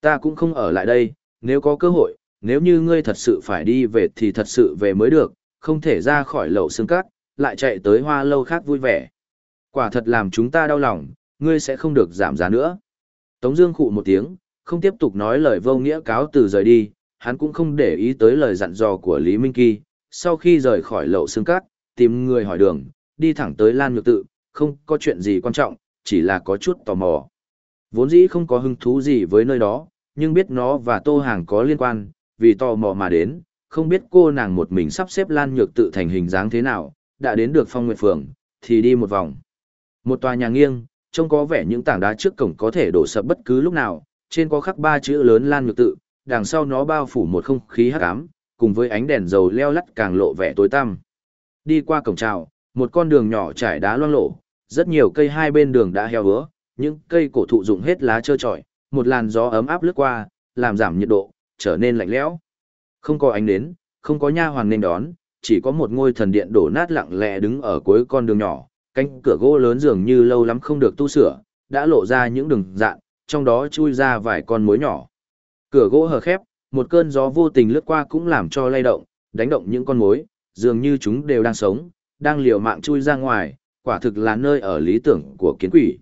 Ta cũng không ở lại đây, nếu có cơ hội, nếu như ngươi thật sự phải đi về thì thật sự về mới được, không thể ra khỏi lậu xương cát, lại chạy tới hoa lâu khác vui vẻ. Quả thật làm chúng ta đau lòng, ngươi sẽ không được giảm giá nữa. Tống Dương khụ một tiếng, không tiếp tục nói lời vô nghĩa cáo từ rời đi, hắn cũng không để ý tới lời dặn dò của Lý Minh Kỳ. Sau khi rời khỏi lậu xương cát, tìm người hỏi đường, đi thẳng tới Lan Nhược Tự, không có chuyện gì quan trọng, chỉ là có chút tò mò. Vốn dĩ không có hứng thú gì với nơi đó, nhưng biết nó và Tô Hàng có liên quan, vì tò mò mà đến, không biết cô nàng một mình sắp xếp Lan Nhược Tự thành hình dáng thế nào, đã đến được Phong Nguyệt Phường, thì đi một vòng. Một tòa nhà nghiêng, trông có vẻ những tảng đá trước cổng có thể đổ sập bất cứ lúc nào, trên có khắc ba chữ lớn Lan Nhược Tự, đằng sau nó bao phủ một không khí hắc ám, cùng với ánh đèn dầu leo lắt càng lộ vẻ tối tăm. Đi qua cổng chào, một con đường nhỏ trải đá loang lổ, rất nhiều cây hai bên đường đã heo vữa, những cây cổ thụ rụng hết lá trơ trọi, một làn gió ấm áp lướt qua, làm giảm nhiệt độ, trở nên lạnh lẽo. Không có ánh nến, không có nha hoàn nên đón, chỉ có một ngôi thần điện đổ nát lặng lẽ đứng ở cuối con đường nhỏ, cánh cửa gỗ lớn dường như lâu lắm không được tu sửa, đã lộ ra những đường dạn, trong đó chui ra vài con mối nhỏ. Cửa gỗ hờ khép, một cơn gió vô tình lướt qua cũng làm cho lay động, đánh động những con mối, dường như chúng đều đang sống, đang liều mạng chui ra ngoài, quả thực là nơi ở lý tưởng của kiến quỷ.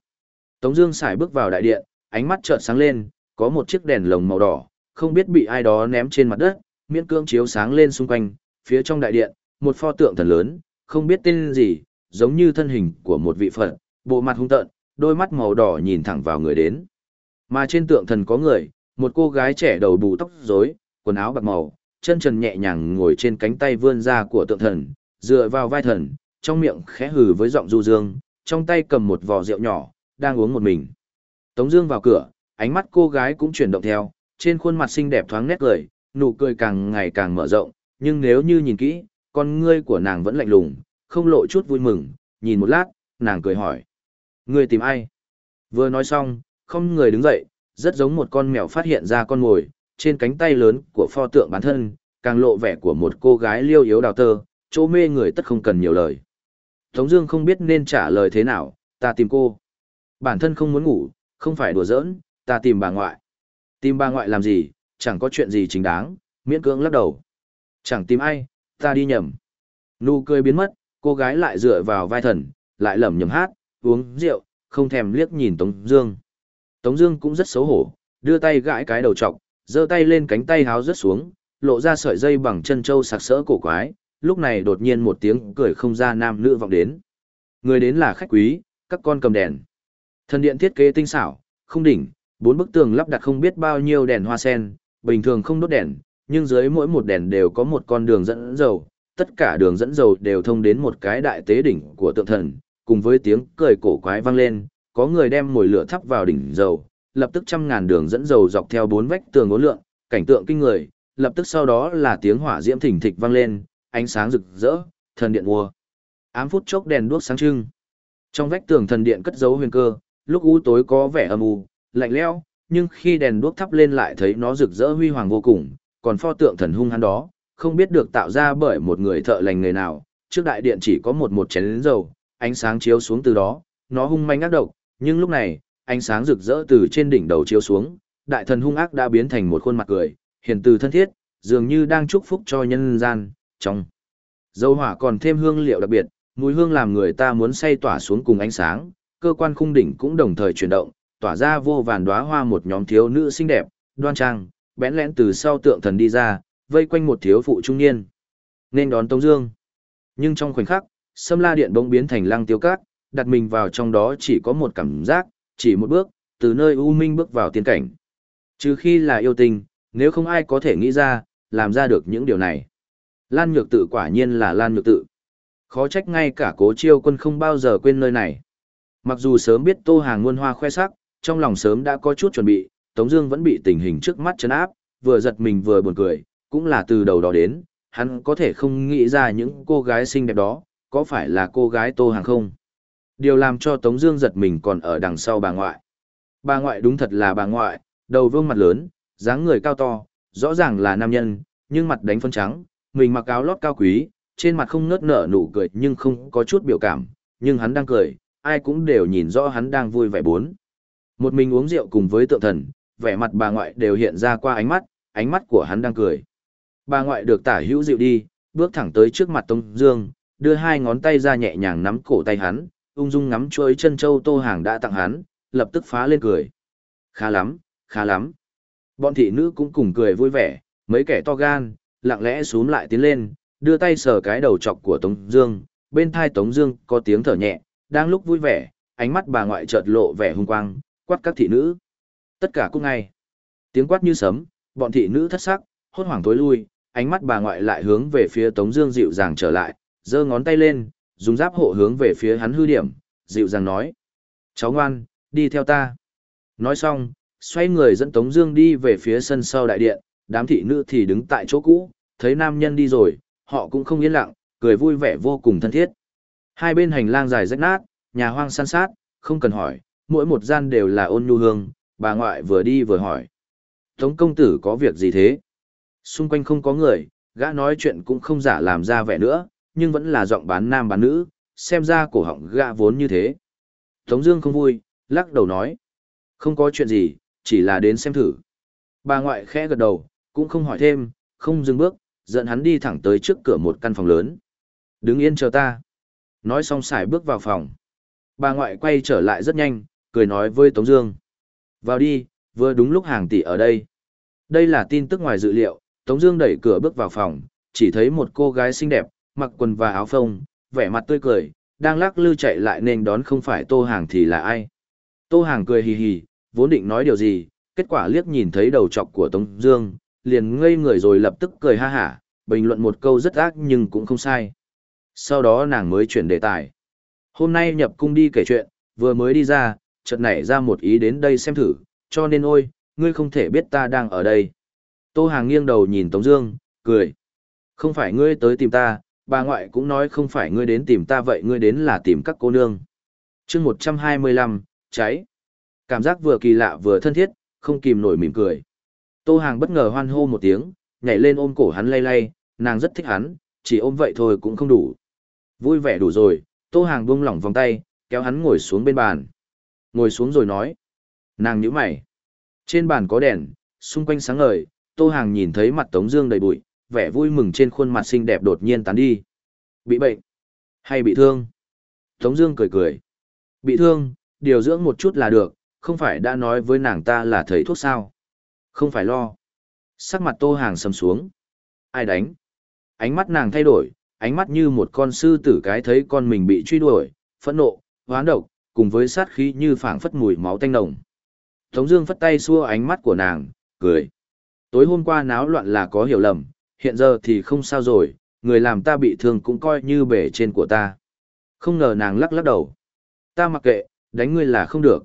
Tống Dương xài bước vào đại điện, ánh mắt chợt sáng lên, có một chiếc đèn lồng màu đỏ, không biết bị ai đó ném trên mặt đất, miễn cương chiếu sáng lên xung quanh. Phía trong đại điện, một pho tượng thần lớn, không biết tên gì, giống như thân hình của một vị phật, bộ mặt hung tợn, đôi mắt màu đỏ nhìn thẳng vào người đến. Mà trên tượng thần có người, một cô gái trẻ đầu bù tóc rối, quần áo bạc màu, chân trần nhẹ nhàng ngồi trên cánh tay vươn ra của tượng thần, dựa vào vai thần, trong miệng khẽ hừ với giọng du dương, trong tay cầm một vò rượu nhỏ, đang uống một mình. Tống Dương vào cửa, ánh mắt cô gái cũng chuyển động theo, trên khuôn mặt xinh đẹp thoáng nét cười, nụ cười càng ngày càng mở rộng, nhưng nếu như nhìn kỹ, con ngươi của nàng vẫn lạnh lùng, không lộ chút vui mừng. Nhìn một lát, nàng cười hỏi: "Ngươi tìm ai?" Vừa nói xong, không người đứng dậy, rất giống một con mèo phát hiện ra con mồi, trên cánh tay lớn của pho tượng bản thân, càng lộ vẻ của một cô gái liêu yếu đào tơ, chỗ mê người tất không cần nhiều lời. Tống Dương không biết nên trả lời thế nào, ta tìm cô. Bản thân không muốn ngủ, không phải đùa giỡn, ta tìm bà ngoại. Tìm bà ngoại làm gì, chẳng có chuyện gì chính đáng, miễn cưỡng lắc đầu. Chẳng tìm ai, ta đi nhầm. Nụ cười biến mất, cô gái lại dựa vào vai thần, lại lẩm nhẩm hát, uống rượu, không thèm liếc nhìn Tống Dương. Tống Dương cũng rất xấu hổ, đưa tay gãi cái đầu trọc, giơ tay lên cánh tay háo rớt xuống, lộ ra sợi dây bằng chân châu sặc sỡ cổ quái. Lúc này đột nhiên một tiếng cười không ra nam nữ vọng đến. Người đến là khách quý, các con cầm đèn. Thần điện thiết kế tinh xảo, không đỉnh, bốn bức tường lắp đặt không biết bao nhiêu đèn hoa sen, bình thường không đốt đèn, nhưng dưới mỗi một đèn đều có một con đường dẫn dầu, tất cả đường dẫn dầu đều thông đến một cái đại tế đỉnh của tượng thần, cùng với tiếng cười cổ quái vang lên, có người đem mồi lửa thắp vào đỉnh dầu, lập tức trăm ngàn đường dẫn dầu dọc theo bốn vách tường ngốn lượng, cảnh tượng kinh người, lập tức sau đó là tiếng hỏa diễm thỉnh thịch vang lên, ánh sáng rực rỡ, thần điện mùa. Ám phút chốc đèn đuốc sáng trưng. Trong vách tường thần điện cất dấu huyền cơ, lúc u tối có vẻ âm u, lạnh lẽo, nhưng khi đèn đuốc thắp lên lại thấy nó rực rỡ huy hoàng vô cùng, còn pho tượng thần hung hăng đó, không biết được tạo ra bởi một người thợ lành người nào, trước đại điện chỉ có một một chén dầu, ánh sáng chiếu xuống từ đó, nó hung manh ác độc, nhưng lúc này, ánh sáng rực rỡ từ trên đỉnh đầu chiếu xuống, đại thần hung ác đã biến thành một khuôn mặt cười, hiền từ thân thiết, dường như đang chúc phúc cho nhân gian, trong dầu hỏa còn thêm hương liệu đặc biệt, mùi hương làm người ta muốn say tỏa xuống cùng ánh sáng, cơ quan khung đỉnh cũng đồng thời chuyển động, tỏa ra vô vàn đóa hoa một nhóm thiếu nữ xinh đẹp, đoan trang, bẽn lẽn từ sau tượng thần đi ra, vây quanh một thiếu phụ trung niên. Nên đón Tống Dương. Nhưng trong khoảnh khắc, Sâm La Điện bỗng biến thành lăng tiêu cát, đặt mình vào trong đó chỉ có một cảm giác, chỉ một bước, từ nơi u minh bước vào tiên cảnh. Trừ khi là yêu tình, nếu không ai có thể nghĩ ra, làm ra được những điều này. Lan Nhược Tự quả nhiên là Lan Nhược Tự. Khó trách ngay cả cố chiêu quân không bao giờ quên nơi này. Mặc dù sớm biết Tô Hàng muôn hoa khoe sắc, trong lòng sớm đã có chút chuẩn bị, Tống Dương vẫn bị tình hình trước mắt chấn áp, vừa giật mình vừa buồn cười, cũng là từ đầu đó đến, hắn có thể không nghĩ ra những cô gái xinh đẹp đó, có phải là cô gái Tô Hàng không? Điều làm cho Tống Dương giật mình còn ở đằng sau bà ngoại. Bà ngoại đúng thật là bà ngoại, đầu vương mặt lớn, dáng người cao to, rõ ràng là nam nhân, nhưng mặt đánh phấn trắng, mình mặc áo lót cao quý, trên mặt không nớt nở nụ cười nhưng không có chút biểu cảm, nhưng hắn đang cười, ai cũng đều nhìn rõ hắn đang vui vẻ bốn. Một mình uống rượu cùng với tượng thần, vẻ mặt bà ngoại đều hiện ra qua ánh mắt, ánh mắt của hắn đang cười. Bà ngoại được tả hữu dịu đi, bước thẳng tới trước mặt Tống Dương, đưa hai ngón tay ra nhẹ nhàng nắm cổ tay hắn, ung dung ngắm chuối chân châu tô hàng đã tặng hắn, lập tức phá lên cười. Khá lắm, khá lắm. Bọn thị nữ cũng cùng cười vui vẻ, mấy kẻ to gan, lặng lẽ xuống lại tiến lên, đưa tay sờ cái đầu chọc của Tống Dương, bên thai Tống Dương có tiếng thở nhẹ, đang lúc vui vẻ, ánh mắt bà ngoại chợt lộ vẻ hung quang, quát các thị nữ. Tất cả cũng ngay. Tiếng quát như sấm, bọn thị nữ thất sắc, hốt hoảng tối lui, ánh mắt bà ngoại lại hướng về phía Tống Dương dịu dàng trở lại, giơ ngón tay lên, dùng giáp hộ hướng về phía hắn hư điểm, dịu dàng nói: cháu ngoan, đi theo ta. Nói xong, xoay người dẫn Tống Dương đi về phía sân sau đại điện, đám thị nữ thì đứng tại chỗ cũ, thấy nam nhân đi rồi, họ cũng không yên lặng, cười vui vẻ vô cùng thân thiết. Hai bên hành lang dài rách nát, nhà hoang san sát, không cần hỏi, mỗi một gian đều là ôn nhu hương, bà ngoại vừa đi vừa hỏi. Tống công tử có việc gì thế? Xung quanh không có người, gã nói chuyện cũng không giả làm ra vẻ nữa, nhưng vẫn là giọng bán nam bán nữ, xem ra cổ họng gã vốn như thế. Tống Dương không vui, lắc đầu nói. Không có chuyện gì, chỉ là đến xem thử. Bà ngoại khẽ gật đầu, cũng không hỏi thêm, không dừng bước, dẫn hắn đi thẳng tới trước cửa một căn phòng lớn. Đứng yên chờ ta. Nói xong xài bước vào phòng. Bà ngoại quay trở lại rất nhanh, cười nói với Tống Dương. Vào đi, vừa đúng lúc hàng tỷ ở đây. Đây là tin tức ngoài dự liệu, Tống Dương đẩy cửa bước vào phòng, chỉ thấy một cô gái xinh đẹp, mặc quần và áo phông, vẻ mặt tươi cười, đang lắc lư chạy lại nên đón không phải Tô Hàng thì là ai. Tô Hàng cười hì hì, vốn định nói điều gì, kết quả liếc nhìn thấy đầu chọc của Tống Dương, liền ngây người rồi lập tức cười ha hả, bình luận một câu rất ác nhưng cũng không sai. Sau đó nàng mới chuyển đề tài. Hôm nay nhập cung đi kể chuyện, vừa mới đi ra, chợt nảy ra một ý đến đây xem thử, cho nên ôi, ngươi không thể biết ta đang ở đây. Tô Hàng nghiêng đầu nhìn Tống Dương, cười. Không phải ngươi tới tìm ta, bà ngoại cũng nói không phải ngươi đến tìm ta vậy ngươi đến là tìm các cô nương. Chương 125, cháy. Cảm giác vừa kỳ lạ vừa thân thiết, không kìm nổi mỉm cười. Tô Hàng bất ngờ hoan hô một tiếng, nhảy lên ôm cổ hắn lay lay, nàng rất thích hắn, chỉ ôm vậy thôi cũng không đủ. Vui vẻ đủ rồi, Tô Hàng buông lỏng vòng tay, kéo hắn ngồi xuống bên bàn. Ngồi xuống rồi nói. Nàng nhíu mày. Trên bàn có đèn, xung quanh sáng ngời, Tô Hàng nhìn thấy mặt Tống Dương đầy bụi, vẻ vui mừng trên khuôn mặt xinh đẹp đột nhiên tán đi. Bị bệnh? Hay bị thương? Tống Dương cười cười. Bị thương, điều dưỡng một chút là được, không phải đã nói với nàng ta là thầy thuốc sao? Không phải lo. Sắc mặt Tô Hàng sầm xuống. Ai đánh? Ánh mắt nàng thay đổi, ánh mắt như một con sư tử cái thấy con mình bị truy đuổi, phẫn nộ, hoán độc, cùng với sát khí như phảng phất mùi máu tanh nồng. Tống Dương phất tay xua ánh mắt của nàng, cười. Tối hôm qua náo loạn là có hiểu lầm, hiện giờ thì không sao rồi, người làm ta bị thương cũng coi như bể trên của ta. Không ngờ nàng lắc lắc đầu. Ta mặc kệ, đánh ngươi là không được.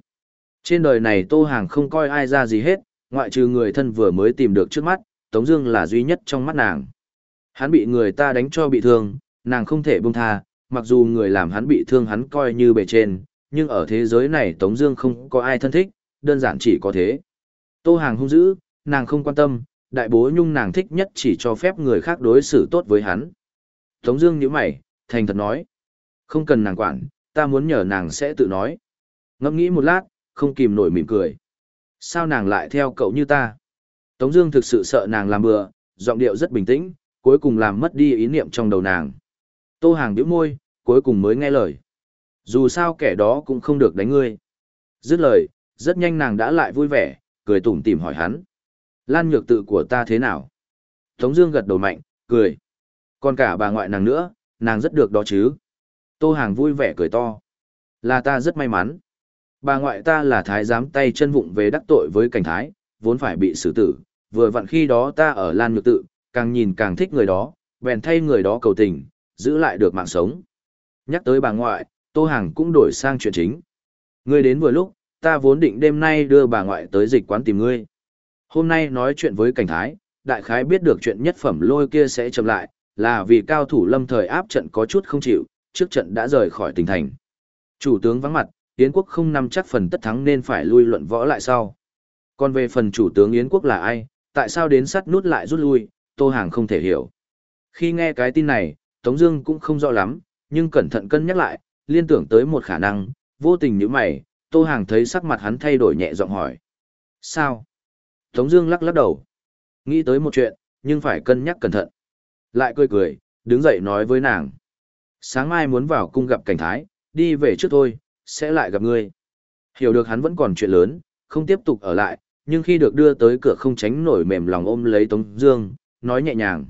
Trên đời này Tô Hàng không coi ai ra gì hết, ngoại trừ người thân vừa mới tìm được trước mắt, Tống Dương là duy nhất trong mắt nàng. Hắn bị người ta đánh cho bị thương, nàng không thể buông tha, mặc dù người làm hắn bị thương hắn coi như bề trên, nhưng ở thế giới này Tống Dương không có ai thân thích, đơn giản chỉ có thế. Tô Hàng hung dữ, nàng không quan tâm, đại bố nhung nàng thích nhất chỉ cho phép người khác đối xử tốt với hắn. Tống Dương nhíu mày, thành thật nói, không cần nàng quản, ta muốn nhờ nàng sẽ tự nói. Ngẫm nghĩ một lát, không kìm nổi mỉm cười. Sao nàng lại theo cậu như ta? Tống Dương thực sự sợ nàng làm bừa, giọng điệu rất bình tĩnh, cuối cùng làm mất đi ý niệm trong đầu nàng. Tô Hàng bĩu môi, cuối cùng mới nghe lời. Dù sao kẻ đó cũng không được đánh ngươi. Dứt lời, rất nhanh nàng đã lại vui vẻ, cười tủm tỉm hỏi hắn. Lan nhược tự của ta thế nào? Tống Dương gật đầu mạnh, cười. Còn cả bà ngoại nàng nữa, nàng rất được đó chứ. Tô Hàng vui vẻ cười to. Là ta rất may mắn. Bà ngoại ta là thái giám tay chân vụng về đắc tội với cảnh thái, vốn phải bị xử tử, vừa vặn khi đó ta ở Lan Nhược Tự, càng nhìn càng thích người đó, bèn thay người đó cầu tình, giữ lại được mạng sống. Nhắc tới bà ngoại, Tô Hàng cũng đổi sang chuyện chính. Ngươi đến vừa lúc, ta vốn định đêm nay đưa bà ngoại tới dịch quán tìm ngươi. Hôm nay nói chuyện với cảnh thái, đại khái biết được chuyện nhất phẩm lôi kia sẽ chậm lại, là vì cao thủ lâm thời áp trận có chút không chịu, trước trận đã rời khỏi tỉnh thành. Chủ tướng vắng mặt, Yến quốc không nắm chắc phần tất thắng nên phải lui luận võ lại sau. Còn về phần chủ tướng Yến quốc là ai, tại sao đến sắt nút lại rút lui, Tô Hàng không thể hiểu. Khi nghe cái tin này, Tống Dương cũng không rõ lắm, nhưng cẩn thận cân nhắc lại, liên tưởng tới một khả năng, vô tình như mày, Tô Hàng thấy sắc mặt hắn thay đổi nhẹ giọng hỏi. Sao? Tống Dương lắc lắc đầu. Nghĩ tới một chuyện, nhưng phải cân nhắc cẩn thận. Lại cười cười, đứng dậy nói với nàng. Sáng mai muốn vào cung gặp cảnh thái, đi về trước thôi, sẽ lại gặp ngươi. Hiểu được hắn vẫn còn chuyện lớn, không tiếp tục ở lại, nhưng khi được đưa tới cửa không tránh nổi mềm lòng ôm lấy Tống Dương, nói nhẹ nhàng.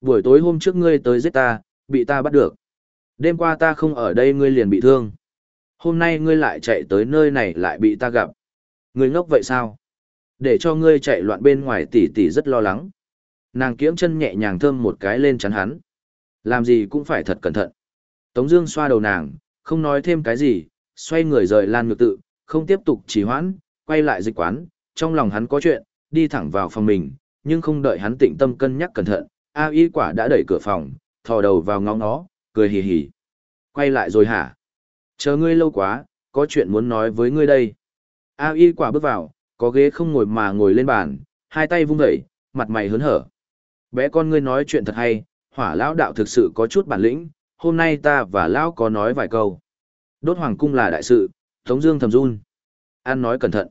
Buổi tối hôm trước ngươi tới giết ta, bị ta bắt được. Đêm qua ta không ở đây ngươi liền bị thương. Hôm nay ngươi lại chạy tới nơi này lại bị ta gặp. Ngươi ngốc vậy sao? Để cho ngươi chạy loạn bên ngoài tỷ tỷ rất lo lắng. Nàng kiếm chân nhẹ nhàng thơm một cái lên chắn hắn. Làm gì cũng phải thật cẩn thận. Tống Dương xoa đầu nàng, không nói thêm cái gì, xoay người rời lan nhược tự, không tiếp tục trì hoãn, quay lại dịch quán. Trong lòng hắn có chuyện, đi thẳng vào phòng mình, nhưng không đợi hắn tĩnh tâm cân nhắc cẩn thận, A Y quả đã đẩy cửa phòng, thò đầu vào ngó nó, cười hì hì. Quay lại rồi hả? Chờ ngươi lâu quá, có chuyện muốn nói với ngươi đây. A Y quả bước vào, có ghế không ngồi mà ngồi lên bàn, hai tay vung dậy, mặt mày hớn hở. Bé con ngươi nói chuyện thật hay, hỏa lão đạo thực sự có chút bản lĩnh, hôm nay ta và lão có nói vài câu. Đốt hoàng cung là đại sự, Tống Dương thầm run. An nói cẩn thận.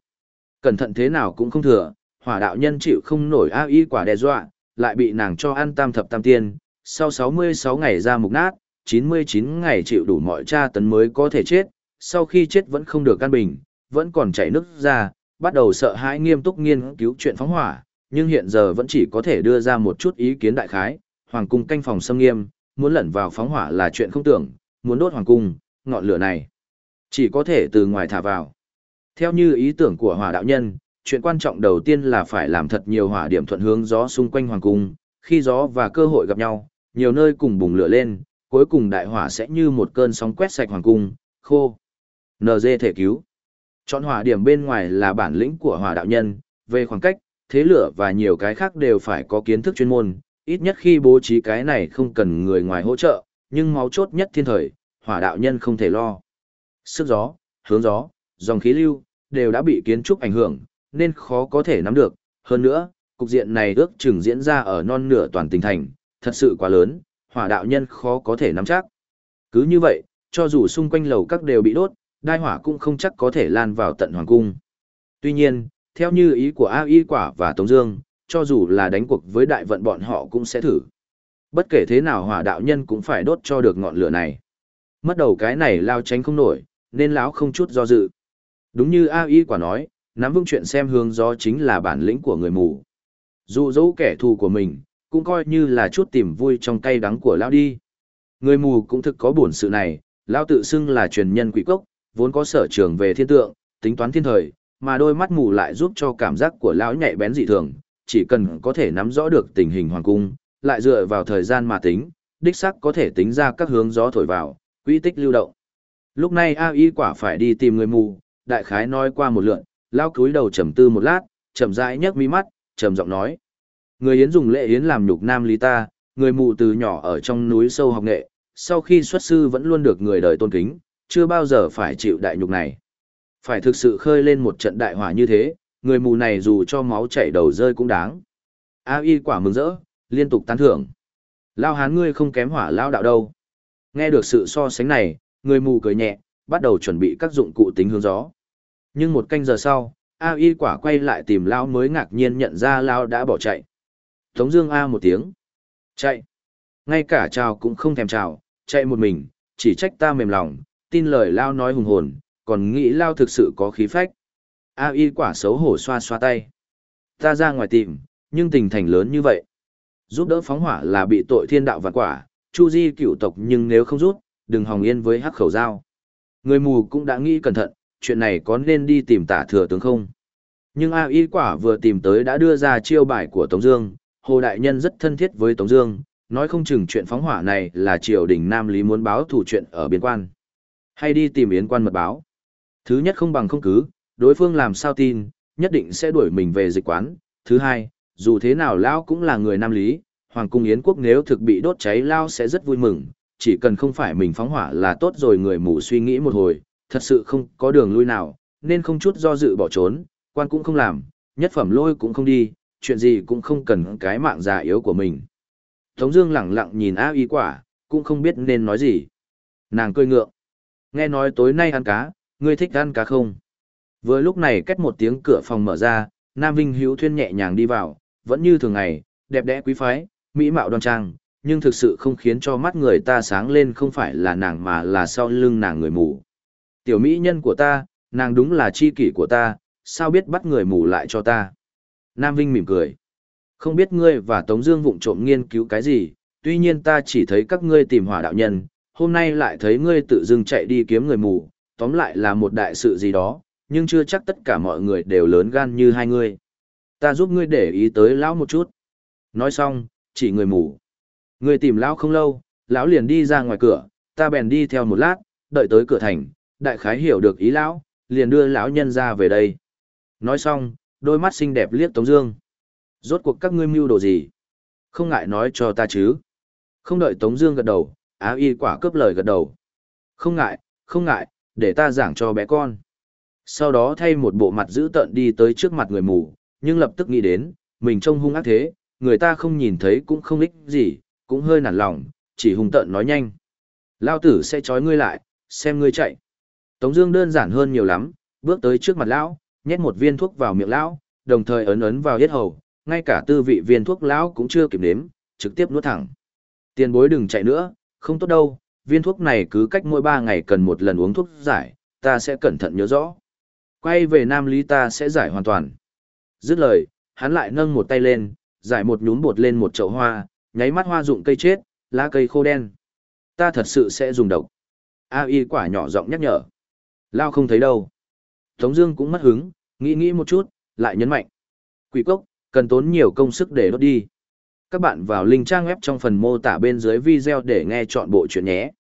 Cẩn thận thế nào cũng không thừa, hỏa đạo nhân chịu không nổi A Y quả đe dọa, lại bị nàng cho ăn tam thập tam tiên, sau 66 ngày ra mục nát, 99 ngày chịu đủ mọi tra tấn mới có thể chết, sau khi chết vẫn không được căn bình, vẫn còn chảy nước ra, bắt đầu sợ hãi nghiêm túc nghiên cứu chuyện phóng hỏa, nhưng hiện giờ vẫn chỉ có thể đưa ra một chút ý kiến đại khái, hoàng cung canh phòng xâm nghiêm, muốn lẩn vào phóng hỏa là chuyện không tưởng, muốn đốt hoàng cung, ngọn lửa này chỉ có thể từ ngoài thả vào. Theo như ý tưởng của hỏa đạo nhân, chuyện quan trọng đầu tiên là phải làm thật nhiều hỏa điểm thuận hướng gió xung quanh hoàng cung, khi gió và cơ hội gặp nhau, nhiều nơi cùng bùng lửa lên, cuối cùng đại hỏa sẽ như một cơn sóng quét sạch hoàng cung, khô. NG thể cứu. Chọn hỏa điểm bên ngoài là bản lĩnh của hỏa đạo nhân, về khoảng cách, thế lửa và nhiều cái khác đều phải có kiến thức chuyên môn, ít nhất khi bố trí cái này không cần người ngoài hỗ trợ, nhưng máu chốt nhất thiên thời, hỏa đạo nhân không thể lo. Sức gió, hướng gió, dòng khí lưu, đều đã bị kiến trúc ảnh hưởng, nên khó có thể nắm được. Hơn nữa, cục diện này ước chừng diễn ra ở non nửa toàn tỉnh thành, thật sự quá lớn, hỏa đạo nhân khó có thể nắm chắc. Cứ như vậy, cho dù xung quanh lầu các đều bị đốt, đai hỏa cũng không chắc có thể lan vào tận hoàng cung. Tuy nhiên, theo như ý của A Y quả và Tống Dương, cho dù là đánh cuộc với đại vận bọn họ cũng sẽ thử. Bất kể thế nào hỏa đạo nhân cũng phải đốt cho được ngọn lửa này. Mất đầu cái này lao tránh không nổi, nên lão không chút do dự. Đúng như A Y quả nói, nắm vững chuyện xem hướng gió chính là bản lĩnh của người mù. Dù dẫu kẻ thù của mình, cũng coi như là chút tìm vui trong cay đắng của lão đi. Người mù cũng thực có buồn sự này, lão tự xưng là truyền nhân quỷ cốc, vốn có sở trường về thiên tượng, tính toán thiên thời, mà đôi mắt mù lại giúp cho cảm giác của lão nhạy bén dị thường, chỉ cần có thể nắm rõ được tình hình hoàng cung, lại dựa vào thời gian mà tính, đích xác có thể tính ra các hướng gió thổi vào, quỹ tích lưu động. Lúc này A Y quả phải đi tìm người mù, đại khái nói qua một lượn, lao cúi đầu trầm tư một lát, chậm rãi nhấc mí mắt, trầm giọng nói: Người yến dùng lễ yến làm nhục nam lý ta, người mù từ nhỏ ở trong núi sâu học nghệ, sau khi xuất sư vẫn luôn được người đời tôn kính, chưa bao giờ phải chịu đại nhục này. Phải thực sự khơi lên một trận đại hỏa như thế, người mù này dù cho máu chảy đầu rơi cũng đáng. A y quả mừng rỡ, liên tục tán thưởng. Lao hán ngươi không kém hỏa lao đạo đâu. Nghe được sự so sánh này, người mù cười nhẹ, bắt đầu chuẩn bị các dụng cụ tính hướng gió. Nhưng một canh giờ sau, A y quả quay lại tìm Lao mới ngạc nhiên nhận ra Lao đã bỏ chạy. Tống Dương A một tiếng. Chạy. Ngay cả chào cũng không thèm chào, chạy một mình, chỉ trách ta mềm lòng, tin lời Lao nói hùng hồn, còn nghĩ Lao thực sự có khí phách. A y quả xấu hổ xoa xoa tay. Ta ra ngoài tìm, nhưng tình thành lớn như vậy. Giúp đỡ phóng hỏa là bị tội thiên đạo vạn quả, chu di cựu tộc nhưng nếu không rút, đừng hòng yên với hắc khẩu dao. Người mù cũng đã nghĩ cẩn thận, chuyện này có nên đi tìm tả thừa tướng không? Nhưng A Y quả vừa tìm tới đã đưa ra chiêu bài của Tống Dương, Hồ Đại Nhân rất thân thiết với Tống Dương, nói không chừng chuyện phóng hỏa này là triều đình Nam Lý muốn báo thủ chuyện ở biên quan. Hay đi tìm yến quan mật báo. Thứ nhất không bằng không cứ, đối phương làm sao tin, nhất định sẽ đuổi mình về dịch quán. Thứ hai, dù thế nào lao cũng là người Nam Lý, Hoàng cung Yến quốc nếu thực bị đốt cháy Lao sẽ rất vui mừng, chỉ cần không phải mình phóng hỏa là tốt rồi người mù suy nghĩ một hồi, thật sự không có đường lui nào, nên không chút do dự bỏ trốn, quan cũng không làm, nhất phẩm lôi cũng không đi, chuyện gì cũng không cần cái mạng già yếu của mình. Tống Dương lẳng lặng nhìn A Y quả, cũng không biết nên nói gì. Nàng cười ngượng. Nghe nói tối nay ăn cá, ngươi thích ăn cá không? Vừa lúc này cách một tiếng cửa phòng mở ra, Nam Vinh Hữu Thuyên nhẹ nhàng đi vào, vẫn như thường ngày, đẹp đẽ quý phái, mỹ mạo đoan trang, nhưng thực sự không khiến cho mắt người ta sáng lên không phải là nàng mà là sau lưng nàng người mù. Tiểu mỹ nhân của ta, nàng đúng là chi kỷ của ta, sao biết bắt người mù lại cho ta? Nam Vinh mỉm cười. Không biết ngươi và Tống Dương vụng trộm nghiên cứu cái gì, tuy nhiên ta chỉ thấy các ngươi tìm hỏa đạo nhân, hôm nay lại thấy ngươi tự dưng chạy đi kiếm người mù, tóm lại là một đại sự gì đó, nhưng chưa chắc tất cả mọi người đều lớn gan như hai ngươi. Ta giúp ngươi để ý tới lão một chút. Nói xong, chỉ người mù. Ngươi tìm lão không lâu, lão liền đi ra ngoài cửa, ta bèn đi theo một lát, đợi tới cửa thành, đại khái hiểu được ý lão, liền đưa lão nhân ra về đây. Nói xong, đôi mắt xinh đẹp liếc Tống Dương. Rốt cuộc các ngươi mưu đồ gì? Không ngại nói cho ta chứ? Không đợi Tống Dương gật đầu, Á Y quả cướp lời gật đầu. Không ngại, không ngại, để ta giảng cho bé con. Sau đó thay một bộ mặt dữ tợn đi tới trước mặt người mù, nhưng lập tức nghĩ đến, mình trông hung ác thế, người ta không nhìn thấy cũng không ích gì, cũng hơi nản lòng, chỉ hung tợn nói nhanh. Lao tử sẽ trói ngươi lại, xem ngươi chạy. Tống Dương đơn giản hơn nhiều lắm, bước tới trước mặt lão, nhét một viên thuốc vào miệng lão, đồng thời ấn ấn vào yết hầu, ngay cả tư vị viên thuốc lão cũng chưa kịp nếm, trực tiếp nuốt thẳng. Tiền bối đừng chạy nữa, không tốt đâu, viên thuốc này cứ cách mỗi ba ngày cần một lần uống thuốc giải, ta sẽ cẩn thận nhớ rõ. Quay về Nam Lý ta sẽ giải hoàn toàn. Dứt lời, hắn lại nâng một tay lên, giải một nhúm bột lên một chậu hoa, nháy mắt hoa rụng cây chết, lá cây khô đen. Ta thật sự sẽ dùng độc. A y quả nhỏ giọng nhắc nhở. Lao không thấy đâu. Tống Dương cũng mất hứng, nghĩ nghĩ một chút, lại nhấn mạnh. Quỷ cốc, cần tốn nhiều công sức để đốt đi. Các bạn vào link trang web trong phần mô tả bên dưới video để nghe chọn bộ chuyện nhé.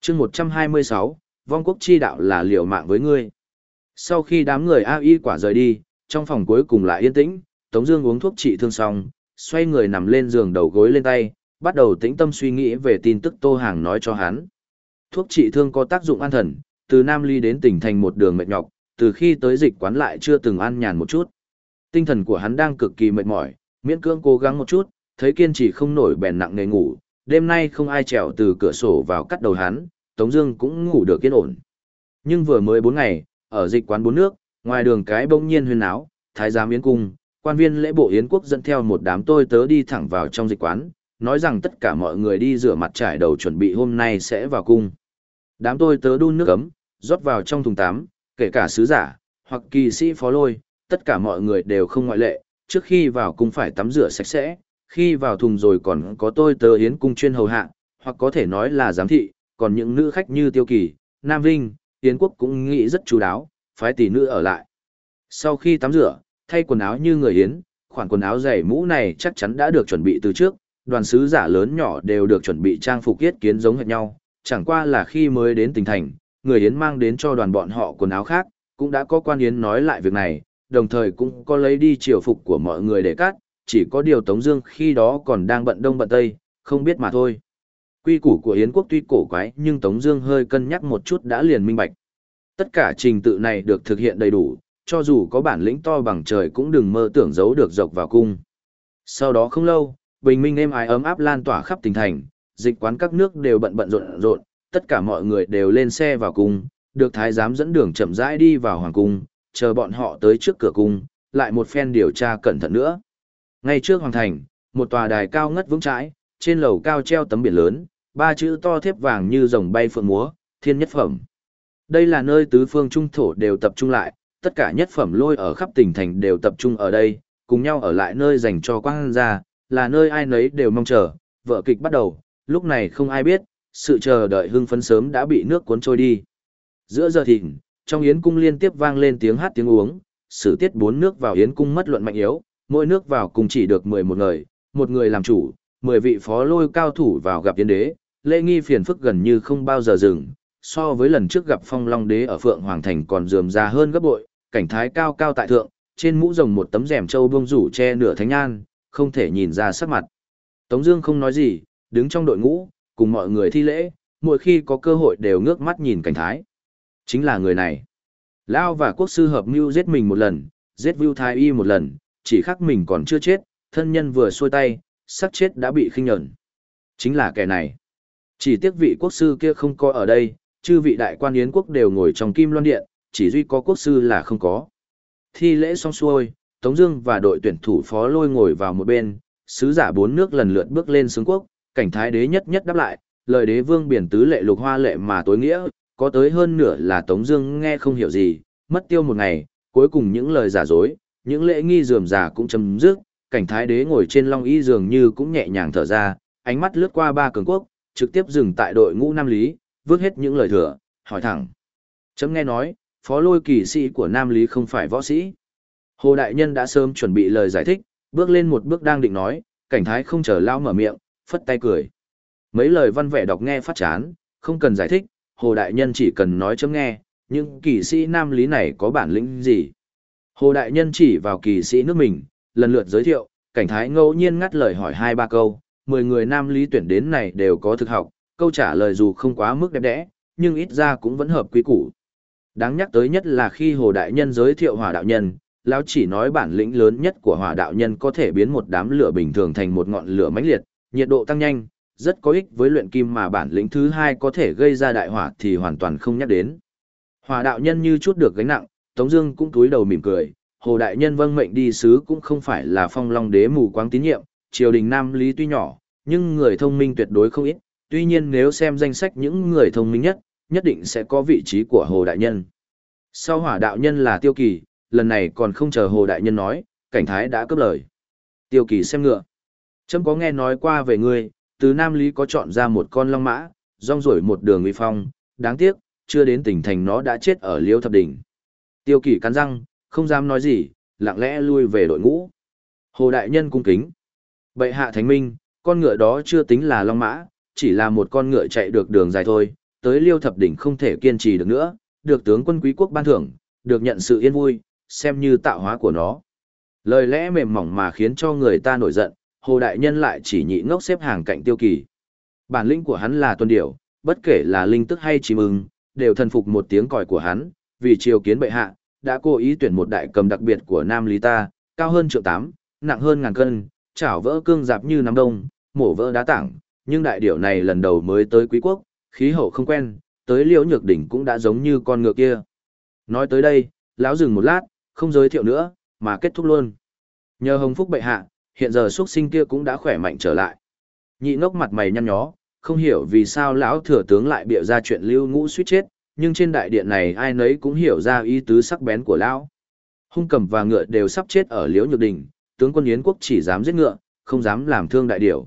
Chương 126, Vong Quốc Chi Đạo là liều mạng với ngươi. Sau khi đám người AI quả rời đi, trong phòng cuối cùng lại yên tĩnh, Tống Dương uống thuốc trị thương xong, xoay người nằm lên giường đầu gối lên tay, bắt đầu tĩnh tâm suy nghĩ về tin tức Tô Hàng nói cho hắn. Thuốc trị thương có tác dụng an thần, từ Nam Ly đến tỉnh thành một đường mệt nhọc, từ khi tới dịch quán lại chưa từng ăn nhàn một chút. Tinh thần của hắn đang cực kỳ mệt mỏi, miễn cưỡng cố gắng một chút, thấy kiên trì không nổi bèn nặng nề ngủ, đêm nay không ai trèo từ cửa sổ vào cắt đầu hắn, Tống Dương cũng ngủ được yên ổn. Nhưng vừa mới bốn ngày, ở dịch quán bốn nước, ngoài đường cái bỗng nhiên huyên náo, thái giám yến cung, quan viên lễ bộ yến quốc dẫn theo một đám tôi tớ đi thẳng vào trong dịch quán, nói rằng tất cả mọi người đi rửa mặt trải đầu chuẩn bị hôm nay sẽ vào cung. Đám tôi tớ đun nước ấm, rót vào trong thùng tắm, kể cả sứ giả, hoặc kỳ sĩ phó lôi, tất cả mọi người đều không ngoại lệ, trước khi vào cung phải tắm rửa sạch sẽ, khi vào thùng rồi còn có tôi tớ yến cung chuyên hầu hạ, hoặc có thể nói là giám thị, còn những nữ khách như Tiêu Kỳ, Nam Vinh, Yến Quốc cũng nghĩ rất chú đáo, phái tỷ nữ ở lại. Sau khi tắm rửa, thay quần áo như người Yến, khoản quần áo dày mũ này chắc chắn đã được chuẩn bị từ trước, đoàn sứ giả lớn nhỏ đều được chuẩn bị trang phục yết kiến giống hệt nhau, chẳng qua là khi mới đến tỉnh thành, người Yến mang đến cho đoàn bọn họ quần áo khác, cũng đã có quan Yến nói lại việc này, đồng thời cũng có lấy đi triều phục của mọi người để cắt, chỉ có điều Tống Dương khi đó còn đang bận đông bận tây, không biết mà thôi. Quy củ của Yến quốc tuy cổ quái, nhưng Tống Dương hơi cân nhắc một chút đã liền minh bạch. Tất cả trình tự này được thực hiện đầy đủ, cho dù có bản lĩnh to bằng trời cũng đừng mơ tưởng giấu được dọc vào cung. Sau đó không lâu, bình minh êm ái ấm áp lan tỏa khắp tỉnh thành, dịch quán các nước đều bận bận rộn rộn, tất cả mọi người đều lên xe vào cung, được thái giám dẫn đường chậm rãi đi vào hoàng cung, chờ bọn họ tới trước cửa cung, lại một phen điều tra cẩn thận nữa. Ngay trước hoàng thành, một tòa đài cao ngất vững chãi, trên lầu cao treo tấm biển lớn, ba chữ to thép vàng như rồng bay phượng múa, thiên nhất phẩm. Đây là nơi tứ phương trung thổ đều tập trung lại, tất cả nhất phẩm lôi ở khắp tỉnh thành đều tập trung ở đây, cùng nhau ở lại nơi dành cho quang gia, là nơi ai nấy đều mong chờ. Vợ kịch bắt đầu, lúc này không ai biết, sự chờ đợi hưng phấn sớm đã bị nước cuốn trôi đi. Giữa giờ thịnh, trong yến cung liên tiếp vang lên tiếng hát tiếng uống, sử tiết bốn nước vào yến cung mất luận mạnh yếu, mỗi nước vào cùng chỉ được 11 người, một người làm chủ, 10 vị phó lôi cao thủ vào gặp tiên đế, lễ nghi phiền phức gần như không bao giờ dừng, so với lần trước gặp phong long đế ở Phượng Hoàng Thành còn dườm ra hơn gấp bội, cảnh thái cao cao tại thượng, trên mũ rồng một tấm rèm trâu buông rủ che nửa thánh an, không thể nhìn ra sắc mặt. Tống Dương không nói gì, đứng trong đội ngũ, cùng mọi người thi lễ, mỗi khi có cơ hội đều ngước mắt nhìn cảnh thái. Chính là người này. Lao và quốc sư hợp mưu giết mình một lần, giết Vu Thái Y một lần, chỉ khác mình còn chưa chết, thân nhân vừa xuôi tay, sắc chết đã bị khinh nhẫn. Chính là kẻ này. Chỉ tiếc vị quốc sư kia không có ở đây, chư vị đại quan yến quốc đều ngồi trong kim loan điện, chỉ duy có quốc sư là không có. Thi lễ xong xuôi, Tống Dương và đội tuyển thủ phó lôi ngồi vào một bên, sứ giả bốn nước lần lượt bước lên xướng quốc, cảnh thái đế nhất nhất đáp lại, lời đế vương biển tứ lệ lục hoa lệ mà tối nghĩa, có tới hơn nửa là Tống Dương nghe không hiểu gì, mất tiêu một ngày, cuối cùng những lời giả dối, những lễ nghi dườm già cũng chấm dứt, cảnh thái đế ngồi trên long y dường như cũng nhẹ nhàng thở ra, ánh mắt lướt qua ba cường quốc, trực tiếp dừng tại đội ngũ Nam Lý, vứt hết những lời thừa, hỏi thẳng. Chấm nghe nói, phó lôi kỳ sĩ của Nam Lý không phải võ sĩ. Hồ Đại Nhân đã sớm chuẩn bị lời giải thích, bước lên một bước đang định nói, cảnh thái không chờ lao mở miệng, phất tay cười. Mấy lời văn vẻ đọc nghe phát chán, không cần giải thích, Hồ Đại Nhân chỉ cần nói chấm nghe, nhưng kỳ sĩ Nam Lý này có bản lĩnh gì? Hồ Đại Nhân chỉ vào kỳ sĩ nước mình, lần lượt giới thiệu, cảnh thái ngẫu nhiên ngắt lời hỏi hai ba câu, mười người Nam Lý tuyển đến này đều có thực học, câu trả lời dù không quá mức đẹp đẽ, nhưng ít ra cũng vẫn hợp quy củ. Đáng nhắc tới nhất là khi Hồ Đại Nhân giới thiệu hỏa đạo nhân, lão chỉ nói bản lĩnh lớn nhất của hỏa đạo nhân có thể biến một đám lửa bình thường thành một ngọn lửa mãnh liệt, nhiệt độ tăng nhanh, rất có ích với luyện kim mà bản lĩnh thứ hai có thể gây ra đại hỏa thì hoàn toàn không nhắc đến. Hỏa đạo nhân như chút được gánh nặng, Tống Dương cũng cúi đầu mỉm cười. Hồ đại nhân vâng mệnh đi sứ cũng không phải là phong long đế mù quáng tín nhiệm, triều đình Nam Lý tuy nhỏ, nhưng người thông minh tuyệt đối không ít. Tuy nhiên nếu xem danh sách những người thông minh nhất, nhất định sẽ có vị trí của Hồ đại nhân. Sau hỏa đạo nhân là Tiêu Kỳ, lần này còn không chờ Hồ đại nhân nói, cảnh thái đã cướp lời. Tiêu Kỳ xem ngựa. Trâm có nghe nói qua về ngươi, từ Nam Lý có chọn ra một con long mã, rong ruổi một đường uy phong, đáng tiếc, chưa đến tỉnh thành nó đã chết ở liêu thập đỉnh. Tiêu kỷ cắn răng, không dám nói gì, lặng lẽ lui về đội ngũ. Hồ Đại Nhân cung kính. Bệ hạ thánh minh, con ngựa đó chưa tính là long mã, chỉ là một con ngựa chạy được đường dài thôi, tới liêu thập đỉnh không thể kiên trì được nữa, được tướng quân quý quốc ban thưởng, được nhận sự yên vui, xem như tạo hóa của nó. Lời lẽ mềm mỏng mà khiến cho người ta nổi giận, Hồ Đại Nhân lại chỉ nhị ngốc xếp hàng cạnh tiêu kỳ. Bản lĩnh của hắn là tuân điểu, bất kể là linh tức hay chim ưng, đều thần phục một tiếng còi của hắn, vì triều kiến bệ hạ, đã cố ý tuyển một đại cầm đặc biệt của Nam Lý ta, cao hơn triệu tám, nặng hơn ngàn cân, chảo vỡ cương giạp như nắm đông, mổ vỡ đá tảng, nhưng đại điểu này lần đầu mới tới quý quốc, khí hậu không quen, tới liễu nhược đỉnh cũng đã giống như con ngựa kia. Nói tới đây, lão dừng một lát, không giới thiệu nữa, mà kết thúc luôn. Nhờ hồng phúc bệ hạ, hiện giờ xuất sinh kia cũng đã khỏe mạnh trở lại. Nhị ngốc mặt mày nhăn nhó, không hiểu vì sao lão thừa tướng lại bịa ra chuyện lưu ngũ suýt chết, nhưng trên đại điện này ai nấy cũng hiểu ra ý tứ sắc bén của lão. Hung cầm và ngựa đều sắp chết ở liễu nhược đình, tướng quân Yến quốc chỉ dám giết ngựa, không dám làm thương đại điểu.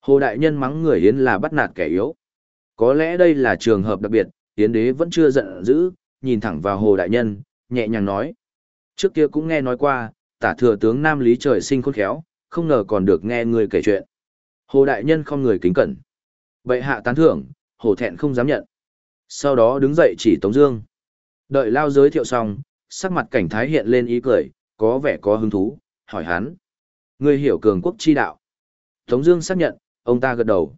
Hồ đại nhân mắng người Yến là bắt nạt kẻ yếu. Có lẽ đây là trường hợp đặc biệt, Yến đế vẫn chưa giận dữ, nhìn thẳng vào Hồ đại nhân, nhẹ nhàng nói. Trước kia cũng nghe nói qua, tả thừa tướng Nam Lý trời sinh khôn khéo, không ngờ còn được nghe người kể chuyện. Hồ đại nhân không người kính cẩn. Bệ hạ tán thưởng, hồ thẹn không dám nhận. Sau đó đứng dậy chỉ Tống Dương. Đợi lao giới thiệu xong, sắc mặt cảnh thái hiện lên ý cười, có vẻ có hứng thú, hỏi hắn. Ngươi hiểu cường quốc chi đạo. Tống Dương xác nhận, ông ta gật đầu.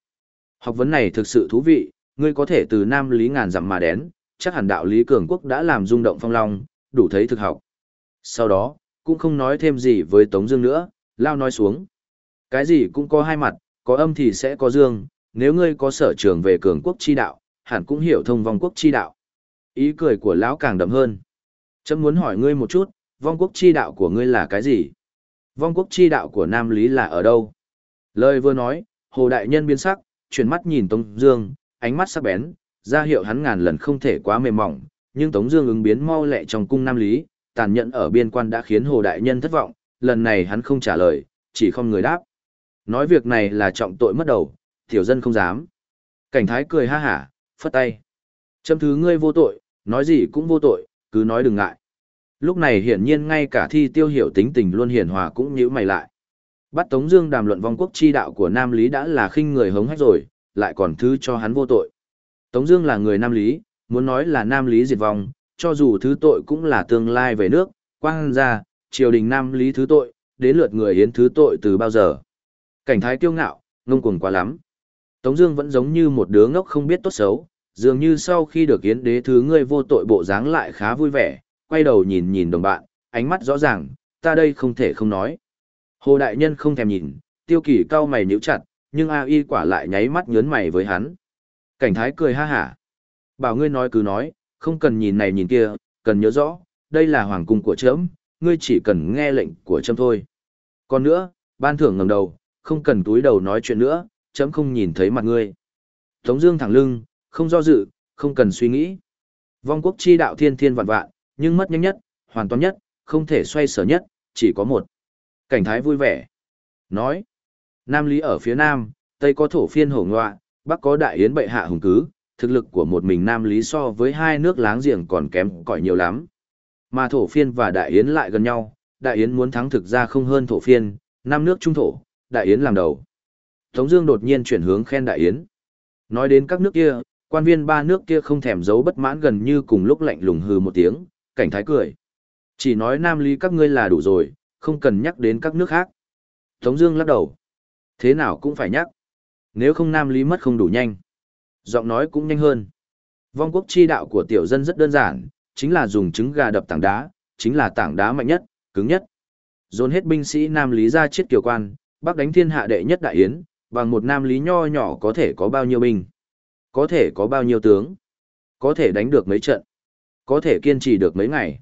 Học vấn này thực sự thú vị, ngươi có thể từ Nam Lý ngàn dặm mà đến, chắc hẳn đạo Lý cường quốc đã làm rung động phong long, đủ thấy thực học. Sau đó, cũng không nói thêm gì với Tống Dương nữa, lao nói xuống. Cái gì cũng có hai mặt, có âm thì sẽ có dương, nếu ngươi có sở trường về cường quốc chi đạo, hẳn cũng hiểu thông vong quốc chi đạo. Ý cười của lão càng đậm hơn. Chấm muốn hỏi ngươi một chút, vong quốc chi đạo của ngươi là cái gì? Vong quốc chi đạo của Nam Lý là ở đâu? Lời vừa nói, Hồ Đại Nhân biến sắc, chuyển mắt nhìn Tống Dương, ánh mắt sắc bén, ra hiệu hắn ngàn lần không thể quá mềm mỏng. Nhưng Tống Dương ứng biến mau lẹ trong cung Nam Lý, tàn nhẫn ở biên quan đã khiến Hồ Đại Nhân thất vọng. Lần này hắn không trả lời, chỉ không người đáp. Nói việc này là trọng tội mất đầu, Tiểu dân không dám. Cảnh thái cười ha hả, phất tay. Châm thứ ngươi vô tội, nói gì cũng vô tội, cứ nói đừng ngại. Lúc này hiển nhiên ngay cả thi tiêu hiểu tính tình luôn hiền hòa cũng nhíu mày lại. Bắt Tống Dương đàm luận vong quốc chi đạo của Nam Lý đã là khinh người hống hách rồi, lại còn thứ cho hắn vô tội. Tống Dương là người Nam Lý, muốn nói là Nam Lý diệt vong, cho dù thứ tội cũng là tương lai về nước, quang gia, triều đình Nam Lý thứ tội, đến lượt người hiến thứ tội từ bao giờ. Cảnh thái kiêu ngạo, ngông cuồng quá lắm. Tống Dương vẫn giống như một đứa ngốc không biết tốt xấu, dường như sau khi được kiến đế thứ ngươi vô tội bộ dáng lại khá vui vẻ, quay đầu nhìn nhìn đồng bạn, ánh mắt rõ ràng, ta đây không thể không nói. Hồ đại nhân không thèm nhìn, tiêu kỳ cao mày nhíu chặt, nhưng A Y quả lại nháy mắt nhớn mày với hắn. Cảnh thái cười ha hả. Bảo ngươi nói cứ nói, không cần nhìn này nhìn kia, cần nhớ rõ, đây là hoàng cung của trẫm, ngươi chỉ cần nghe lệnh của trẫm thôi. Còn nữa, ban thưởng ngẩng đầu, không cần túi đầu nói chuyện nữa, chấm không nhìn thấy mặt ngươi. Tống Dương thẳng lưng, không do dự, không cần suy nghĩ. Vong quốc chi đạo thiên thiên vạn vạn, nhưng mất nhanh nhất, hoàn toàn nhất, không thể xoay sở nhất, chỉ có một. Cảnh thái vui vẻ. Nói. Nam Lý ở phía Nam, Tây có thổ phiên hổ ngoạ, Bắc có đại yến bệ hạ hùng cứ, thực lực của một mình Nam Lý so với hai nước láng giềng còn kém cỏi nhiều lắm. Mà thổ phiên và đại yến lại gần nhau, đại yến muốn thắng thực ra không hơn thổ phiên, năm nước trung thổ, đại yến làm đầu. Tống Dương đột nhiên chuyển hướng khen đại yến. Nói đến các nước kia, quan viên ba nước kia không thèm giấu bất mãn gần như cùng lúc lạnh lùng hừ một tiếng, cảnh thái cười. Chỉ nói Nam Lý các ngươi là đủ rồi, không cần nhắc đến các nước khác. Tống Dương lắc đầu. Thế nào cũng phải nhắc. Nếu không Nam Lý mất không đủ nhanh. Giọng nói cũng nhanh hơn. Vong quốc chi đạo của tiểu dân rất đơn giản, chính là dùng trứng gà đập tảng đá, chính là tảng đá mạnh nhất, cứng nhất. Dồn hết binh sĩ Nam Lý ra chiết kiều quan, bắc đánh thiên hạ đệ nhất đại yến, bằng một Nam Lý nho nhỏ có thể có bao nhiêu binh, có thể có bao nhiêu tướng, có thể đánh được mấy trận, có thể kiên trì được mấy ngày.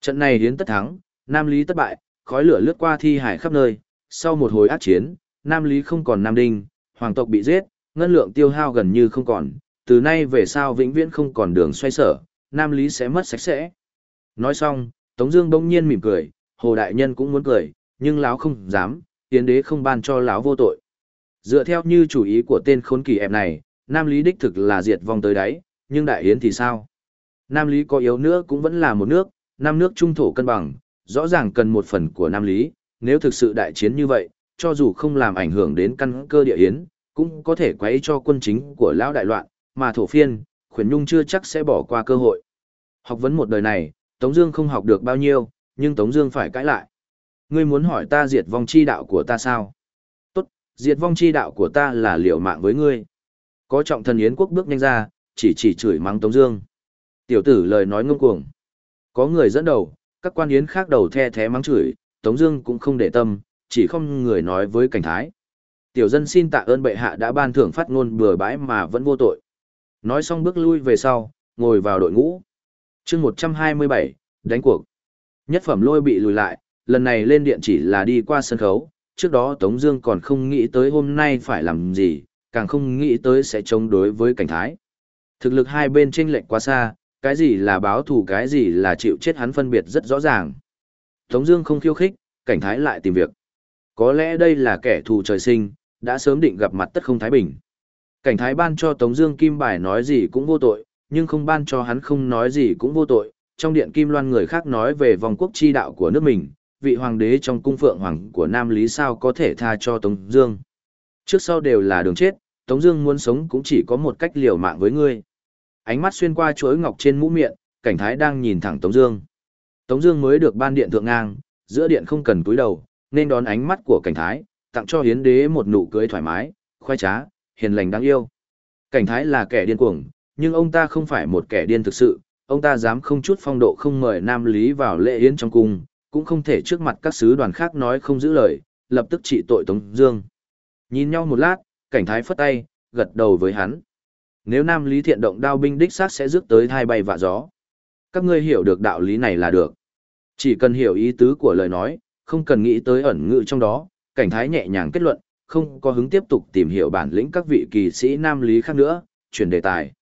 Trận này hiến tất thắng, Nam Lý tất bại, khói lửa lướt qua thi hải khắp nơi, sau một hồi ác chiến, Nam Lý không còn Nam Đinh, hoàng tộc bị giết, ngân lượng tiêu hao gần như không còn, từ nay về sau vĩnh viễn không còn đường xoay sở, Nam Lý sẽ mất sạch sẽ. Nói xong, Tống Dương bỗng nhiên mỉm cười, Hồ Đại Nhân cũng muốn cười, nhưng Lão không dám, Tiến Đế không ban cho Lão vô tội. Dựa theo như chủ ý của tên khốn kỳ em này, Nam Lý đích thực là diệt vong tới đáy, nhưng Đại Yến thì sao? Nam Lý có yếu nữa cũng vẫn là một nước, năm nước trung thổ cân bằng, rõ ràng cần một phần của Nam Lý, nếu thực sự đại chiến như vậy, cho dù không làm ảnh hưởng đến căn cơ địa yến, cũng có thể quấy cho quân chính của lão đại loạn, mà thổ phiên, khuyển nhung chưa chắc sẽ bỏ qua cơ hội. Học vấn một đời này, Tống Dương không học được bao nhiêu, nhưng Tống Dương phải cãi lại. Ngươi muốn hỏi ta diệt vong chi đạo của ta sao? Diệt vong chi đạo của ta là liều mạng với ngươi. Có trọng thần yến quốc bước nhanh ra, chỉ chỉ chửi mắng Tống Dương. Tiểu tử lời nói ngông cuồng. Có người dẫn đầu, các quan yến khác đầu the thé mắng chửi, Tống Dương cũng không để tâm, chỉ không người nói với cảnh thái. Tiểu dân xin tạ ơn bệ hạ đã ban thưởng phát ngôn bừa bãi mà vẫn vô tội. Nói xong bước lui về sau, ngồi vào đội ngũ. Chương 127, đánh cuộc. Nhất phẩm lôi bị lùi lại, lần này lên điện chỉ là đi qua sân khấu, trước đó Tống Dương còn không nghĩ tới hôm nay phải làm gì, càng không nghĩ tới sẽ chống đối với cảnh thái. Thực lực hai bên chênh lệch quá xa, cái gì là báo thù cái gì là chịu chết hắn phân biệt rất rõ ràng. Tống Dương không khiêu khích, cảnh thái lại tìm việc. Có lẽ đây là kẻ thù trời sinh, đã sớm định gặp mặt tất không thái bình. Cảnh thái ban cho Tống Dương kim bài nói gì cũng vô tội, nhưng không ban cho hắn không nói gì cũng vô tội. Trong điện kim loan người khác nói về vòng quốc chi đạo của nước mình, vị hoàng đế trong cung phượng hoàng của Nam Lý sao có thể tha cho Tống Dương. Trước sau đều là đường chết, Tống Dương muốn sống cũng chỉ có một cách liều mạng với ngươi. Ánh mắt xuyên qua chuỗi ngọc trên mũ miệng, cảnh thái đang nhìn thẳng Tống Dương. Tống Dương mới được ban điện thượng ngang, giữa điện không cần cúi đầu, nên đón ánh mắt của cảnh thái, tặng cho hiến đế một nụ cười thoải mái, khoái trá, hiền lành đáng yêu. Cảnh thái là kẻ điên cuồng, nhưng ông ta không phải một kẻ điên thực sự, ông ta dám không chút phong độ không mời Nam Lý vào lễ yến trong cung, cũng không thể trước mặt các sứ đoàn khác nói không giữ lời, lập tức trị tội Tống Dương. Nhìn nhau một lát, cảnh thái phất tay, gật đầu với hắn. Nếu Nam Lý thiện động đao binh đích xác sẽ rước tới thay bay vạ gió. Các ngươi hiểu được đạo lý này là được. Chỉ cần hiểu ý tứ của lời nói, không cần nghĩ tới ẩn ngữ trong đó, cảnh thái nhẹ nhàng kết luận, không có hứng tiếp tục tìm hiểu bản lĩnh các vị kỳ sĩ nam lý khác nữa, chuyển đề tài.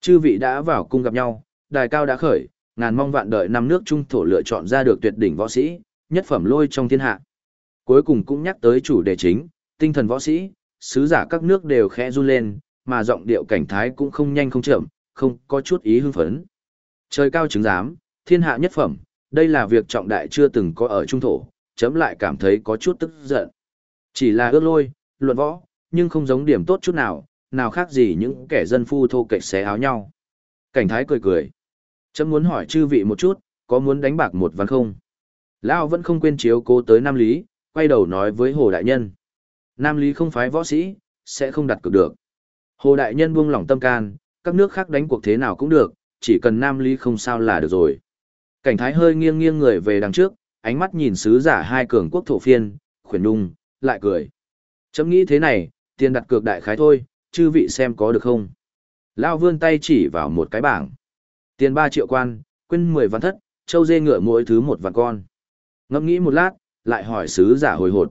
Chư vị đã vào cung gặp nhau, đài cao đã khởi, ngàn mong vạn đợi năm nước trung thổ lựa chọn ra được tuyệt đỉnh võ sĩ, nhất phẩm lôi trong thiên hạ. Cuối cùng cũng nhắc tới chủ đề chính, tinh thần võ sĩ, sứ giả các nước đều khẽ run lên, mà giọng điệu cảnh thái cũng không nhanh không chậm, không có chút ý hưng phấn. Trời cao chứng giám, thiên hạ nhất phẩm, đây là việc trọng đại chưa từng có ở trung thổ, chấm lại cảm thấy có chút tức giận. Chỉ là ước lôi, luận võ, nhưng không giống điểm tốt chút nào, nào khác gì những kẻ dân phu thô kệch xé áo nhau. Cảnh thái cười cười. Chấm muốn hỏi chư vị một chút, có muốn đánh bạc một ván không? Lão vẫn không quên chiếu cố tới Nam Lý, quay đầu nói với Hồ Đại Nhân. Nam Lý không phái võ sĩ, sẽ không đặt cược được. Hồ Đại Nhân buông lỏng tâm can, các nước khác đánh cuộc thế nào cũng được, chỉ cần Nam Lý không sao là được rồi. Cảnh thái hơi nghiêng nghiêng người về đằng trước, ánh mắt nhìn sứ giả hai cường quốc thổ phiên, khuyển nung, lại cười. Chấm nghĩ thế này, tiền đặt cược đại khái thôi, chư vị xem có được không. Lao vươn tay chỉ vào một cái bảng. Tiền 3 triệu quan, quên 10 vạn thất, châu dê ngựa mỗi thứ một vạn con. Ngẫm nghĩ một lát, lại hỏi sứ giả hồi hột.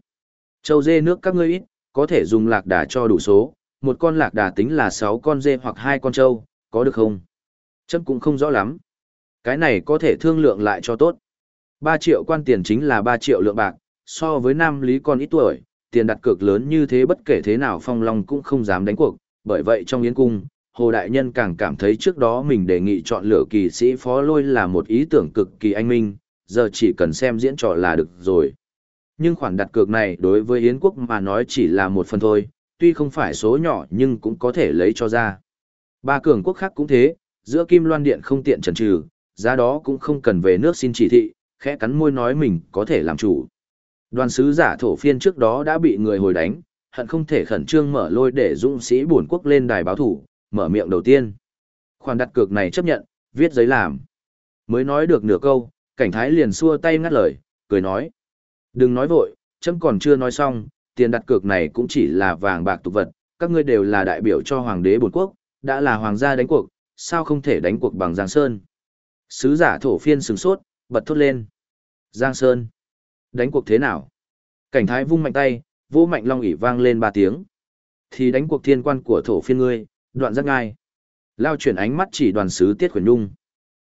Châu dê nước các ngươi ít, có thể dùng lạc đà cho đủ số, một con lạc đà tính là 6 con dê hoặc hai con trâu, có được không? Chấm cũng không rõ lắm. Cái này có thể thương lượng lại cho tốt. 3 triệu quan tiền chính là 3 triệu lượng bạc, so với nam lý con ít tuổi, tiền đặt cược lớn như thế bất kể thế nào phong long cũng không dám đánh cuộc, bởi vậy trong yến cung, Hồ Đại Nhân càng cảm thấy trước đó mình đề nghị chọn lựa kỳ sĩ phó lôi là một ý tưởng cực kỳ anh minh, giờ chỉ cần xem diễn trò là được rồi. Nhưng khoản đặt cược này đối với Yến quốc mà nói chỉ là một phần thôi, tuy không phải số nhỏ nhưng cũng có thể lấy cho ra. Ba cường quốc khác cũng thế, giữa Kim Loan Điện không tiện trần trừ, giá đó cũng không cần về nước xin chỉ thị, khẽ cắn môi nói mình có thể làm chủ. Đoàn sứ giả thổ phiên trước đó đã bị người hồi đánh, hận không thể khẩn trương mở lôi để dũng sĩ bổn quốc lên đài báo thủ, mở miệng đầu tiên. Khoản đặt cược này chấp nhận, viết giấy làm. Mới nói được nửa câu, cảnh thái liền xua tay ngắt lời, cười nói. Đừng nói vội, chấm còn chưa nói xong, tiền đặt cược này cũng chỉ là vàng bạc tục vật, các ngươi đều là đại biểu cho hoàng đế bổn quốc, đã là hoàng gia đánh cuộc, sao không thể đánh cuộc bằng Giang Sơn. Sứ giả thổ phiên sừng sốt, bật thốt lên. Giang Sơn. Đánh cuộc thế nào? Cảnh thái vung mạnh tay, vô mạnh long ỉ vang lên ba tiếng. Thì đánh cuộc thiên quan của thổ phiên ngươi, đoạn giác ngai. Lao chuyển ánh mắt chỉ đoàn sứ tiết khuyển nhung.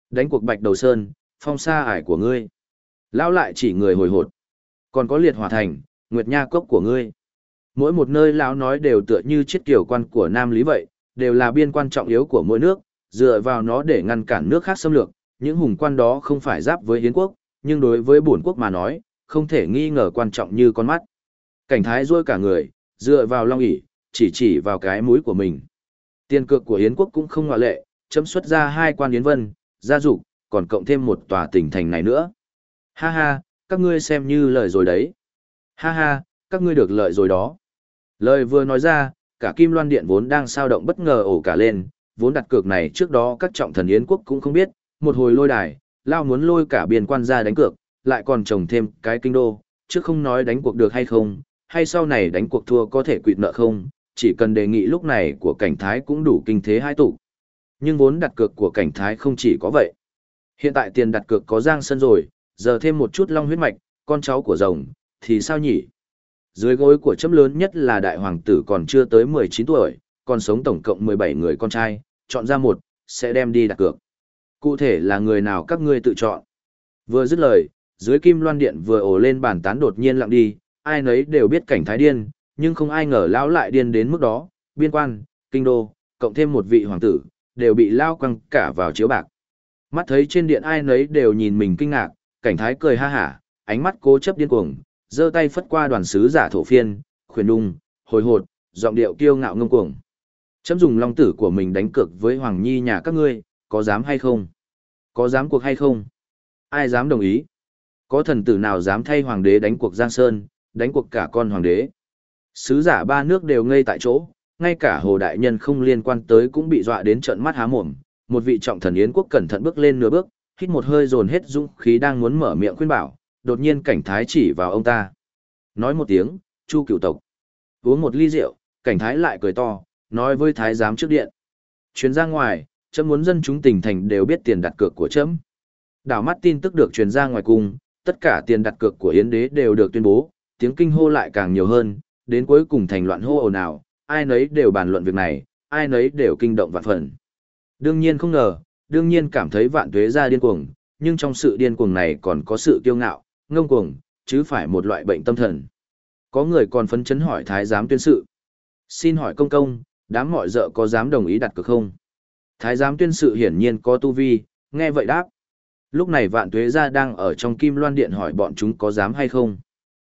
Đánh cuộc bạch đầu sơn, phong sa ải của ngươi. Lao lại chỉ người hồi hột. Còn có liệt hỏa thành, nguyệt nha cốc của ngươi. Mỗi một nơi lão nói đều tựa như chiết kiểu quan của Nam Lý vậy, đều là biên quan trọng yếu của mỗi nước, dựa vào nó để ngăn cản nước khác xâm lược. Những hùng quan đó không phải giáp với Hiến quốc, nhưng đối với bổn quốc mà nói, không thể nghi ngờ quan trọng như con mắt. Cảnh thái rôi cả người, dựa vào long ỉ, chỉ chỉ vào cái mũi của mình. Tiền cược của Yến quốc cũng không ngoại lệ, chấm xuất ra hai quan Yến Vân, gia dục, còn cộng thêm một tòa tỉnh thành này nữa. Ha ha, các ngươi xem như lời rồi đấy. Ha ha, các ngươi được lợi rồi đó. Lời vừa nói ra, cả Kim Loan Điện vốn đang sao động bất ngờ ổ cả lên, vốn đặt cược này trước đó các trọng thần Yến quốc cũng không biết, một hồi lôi đài, lao muốn lôi cả biên quan ra đánh cược, lại còn trồng thêm cái kinh đô, chứ không nói đánh cuộc được hay không, hay sau này đánh cuộc thua có thể quỵt nợ không, chỉ cần đề nghị lúc này của cảnh thái cũng đủ kinh thế hai tụ. Nhưng vốn đặt cược của cảnh thái không chỉ có vậy. Hiện tại tiền đặt cược có giang sân rồi, giờ thêm một chút long huyết mạch, con cháu của rồng, thì sao nhỉ? Dưới gối của chấm lớn nhất là đại hoàng tử còn chưa tới 19 tuổi, còn sống tổng cộng 17 người con trai, chọn ra một, sẽ đem đi đặt cược. Cụ thể là người nào các ngươi tự chọn. Vừa dứt lời, dưới kim loan điện vừa ổ lên bàn tán đột nhiên lặng đi, ai nấy đều biết cảnh thái điên, nhưng không ai ngờ lão lại điên đến mức đó, biên quan, kinh đô, cộng thêm một vị hoàng tử, đều bị lao quăng cả vào chiếu bạc. Mắt thấy trên điện ai nấy đều nhìn mình kinh ngạc, cảnh thái cười ha hả, ánh mắt cố chấp điên cuồng, giơ tay phất qua đoàn sứ giả thổ phiên, khuyên đung, hồi hột, giọng điệu kiêu ngạo ngông cuồng. Chấm dùng long tử của mình đánh cược với hoàng nhi nhà các ngươi, có dám hay không? Có dám cuộc hay không? Ai dám đồng ý? Có thần tử nào dám thay hoàng đế đánh cuộc Giang Sơn, đánh cuộc cả con hoàng đế? Sứ giả ba nước đều ngây tại chỗ, ngay cả hồ đại nhân không liên quan tới cũng bị dọa đến trợn mắt há mồm. Một vị trọng thần yến quốc cẩn thận bước lên nửa bước, hít một hơi dồn hết dũng khí đang muốn mở miệng khuyên bảo, đột nhiên cảnh thái chỉ vào ông ta. Nói một tiếng, chu cửu tộc. Uống một ly rượu, cảnh thái lại cười to, nói với thái giám trước điện. Chuyến ra ngoài, chấm muốn dân chúng tỉnh thành đều biết tiền đặt cược của chấm. Đảo mắt tin tức được truyền ra ngoài cung, tất cả tiền đặt cược của Yến đế đều được tuyên bố, tiếng kinh hô lại càng nhiều hơn, đến cuối cùng thành loạn hô ồn ào, ai nấy đều bàn luận việc này, ai nấy đều kinh động vạn phần. Đương nhiên không ngờ, đương nhiên cảm thấy vạn tuế ra điên cuồng, nhưng trong sự điên cuồng này còn có sự kiêu ngạo, ngông cuồng, chứ phải một loại bệnh tâm thần. Có người còn phấn chấn hỏi thái giám tuyên sự. Xin hỏi công công, đám mọi dợ có dám đồng ý đặt cược không? Thái giám tuyên sự hiển nhiên có tu vi, nghe vậy đáp. Lúc này vạn tuế gia đang ở trong kim loan điện hỏi bọn chúng có dám hay không.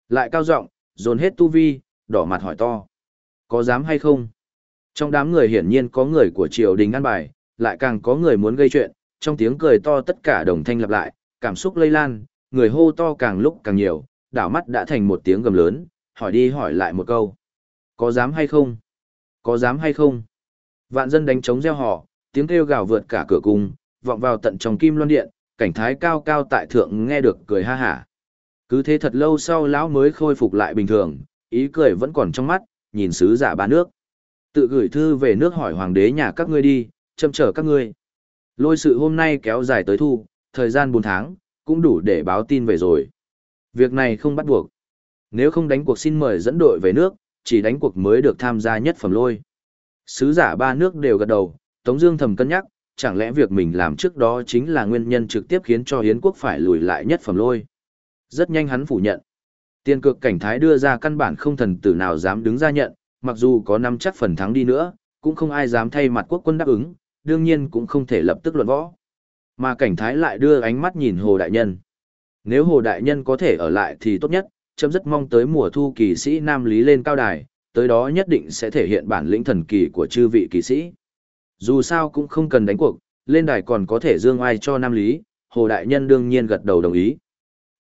Lại cao giọng, dồn hết tu vi, đỏ mặt hỏi to. Có dám hay không? Trong đám người hiển nhiên có người của triều đình ăn bài, lại càng có người muốn gây chuyện, trong tiếng cười to tất cả đồng thanh lặp lại, cảm xúc lây lan, người hô to càng lúc càng nhiều, đảo mắt đã thành một tiếng gầm lớn, hỏi đi hỏi lại một câu. Có dám hay không? Có dám hay không? Vạn dân đánh trống gieo họ, tiếng kêu gào vượt cả cửa cung, vọng vào tận trong kim loan điện, cảnh thái cao cao tại thượng nghe được cười ha hả. Cứ thế thật lâu sau lão mới khôi phục lại bình thường, ý cười vẫn còn trong mắt, nhìn sứ giả ba nước. Tự gửi thư về nước hỏi hoàng đế nhà các ngươi đi, châm chở các ngươi. Lôi sự hôm nay kéo dài tới thu, thời gian 4 tháng, cũng đủ để báo tin về rồi. Việc này không bắt buộc. Nếu không đánh cuộc xin mời dẫn đội về nước, chỉ đánh cuộc mới được tham gia nhất phẩm lôi. Sứ giả ba nước đều gật đầu, Tống Dương thầm cân nhắc, chẳng lẽ việc mình làm trước đó chính là nguyên nhân trực tiếp khiến cho Hiến quốc phải lùi lại nhất phẩm lôi. Rất nhanh hắn phủ nhận. Tiên cực cảnh thái đưa ra căn bản không thần tử nào dám đứng ra nhận, mặc dù có năm chắc phần thắng đi nữa, cũng không ai dám thay mặt quốc quân đáp ứng, đương nhiên cũng không thể lập tức luận võ. Mà cảnh thái lại đưa ánh mắt nhìn Hồ Đại Nhân. Nếu Hồ Đại Nhân có thể ở lại thì tốt nhất, chấm rất mong tới mùa thu kỳ sĩ Nam Lý lên cao đài, tới đó nhất định sẽ thể hiện bản lĩnh thần kỳ của chư vị kỳ sĩ. Dù sao cũng không cần đánh cuộc, lên đài còn có thể dương ai cho Nam Lý, Hồ Đại Nhân đương nhiên gật đầu đồng ý.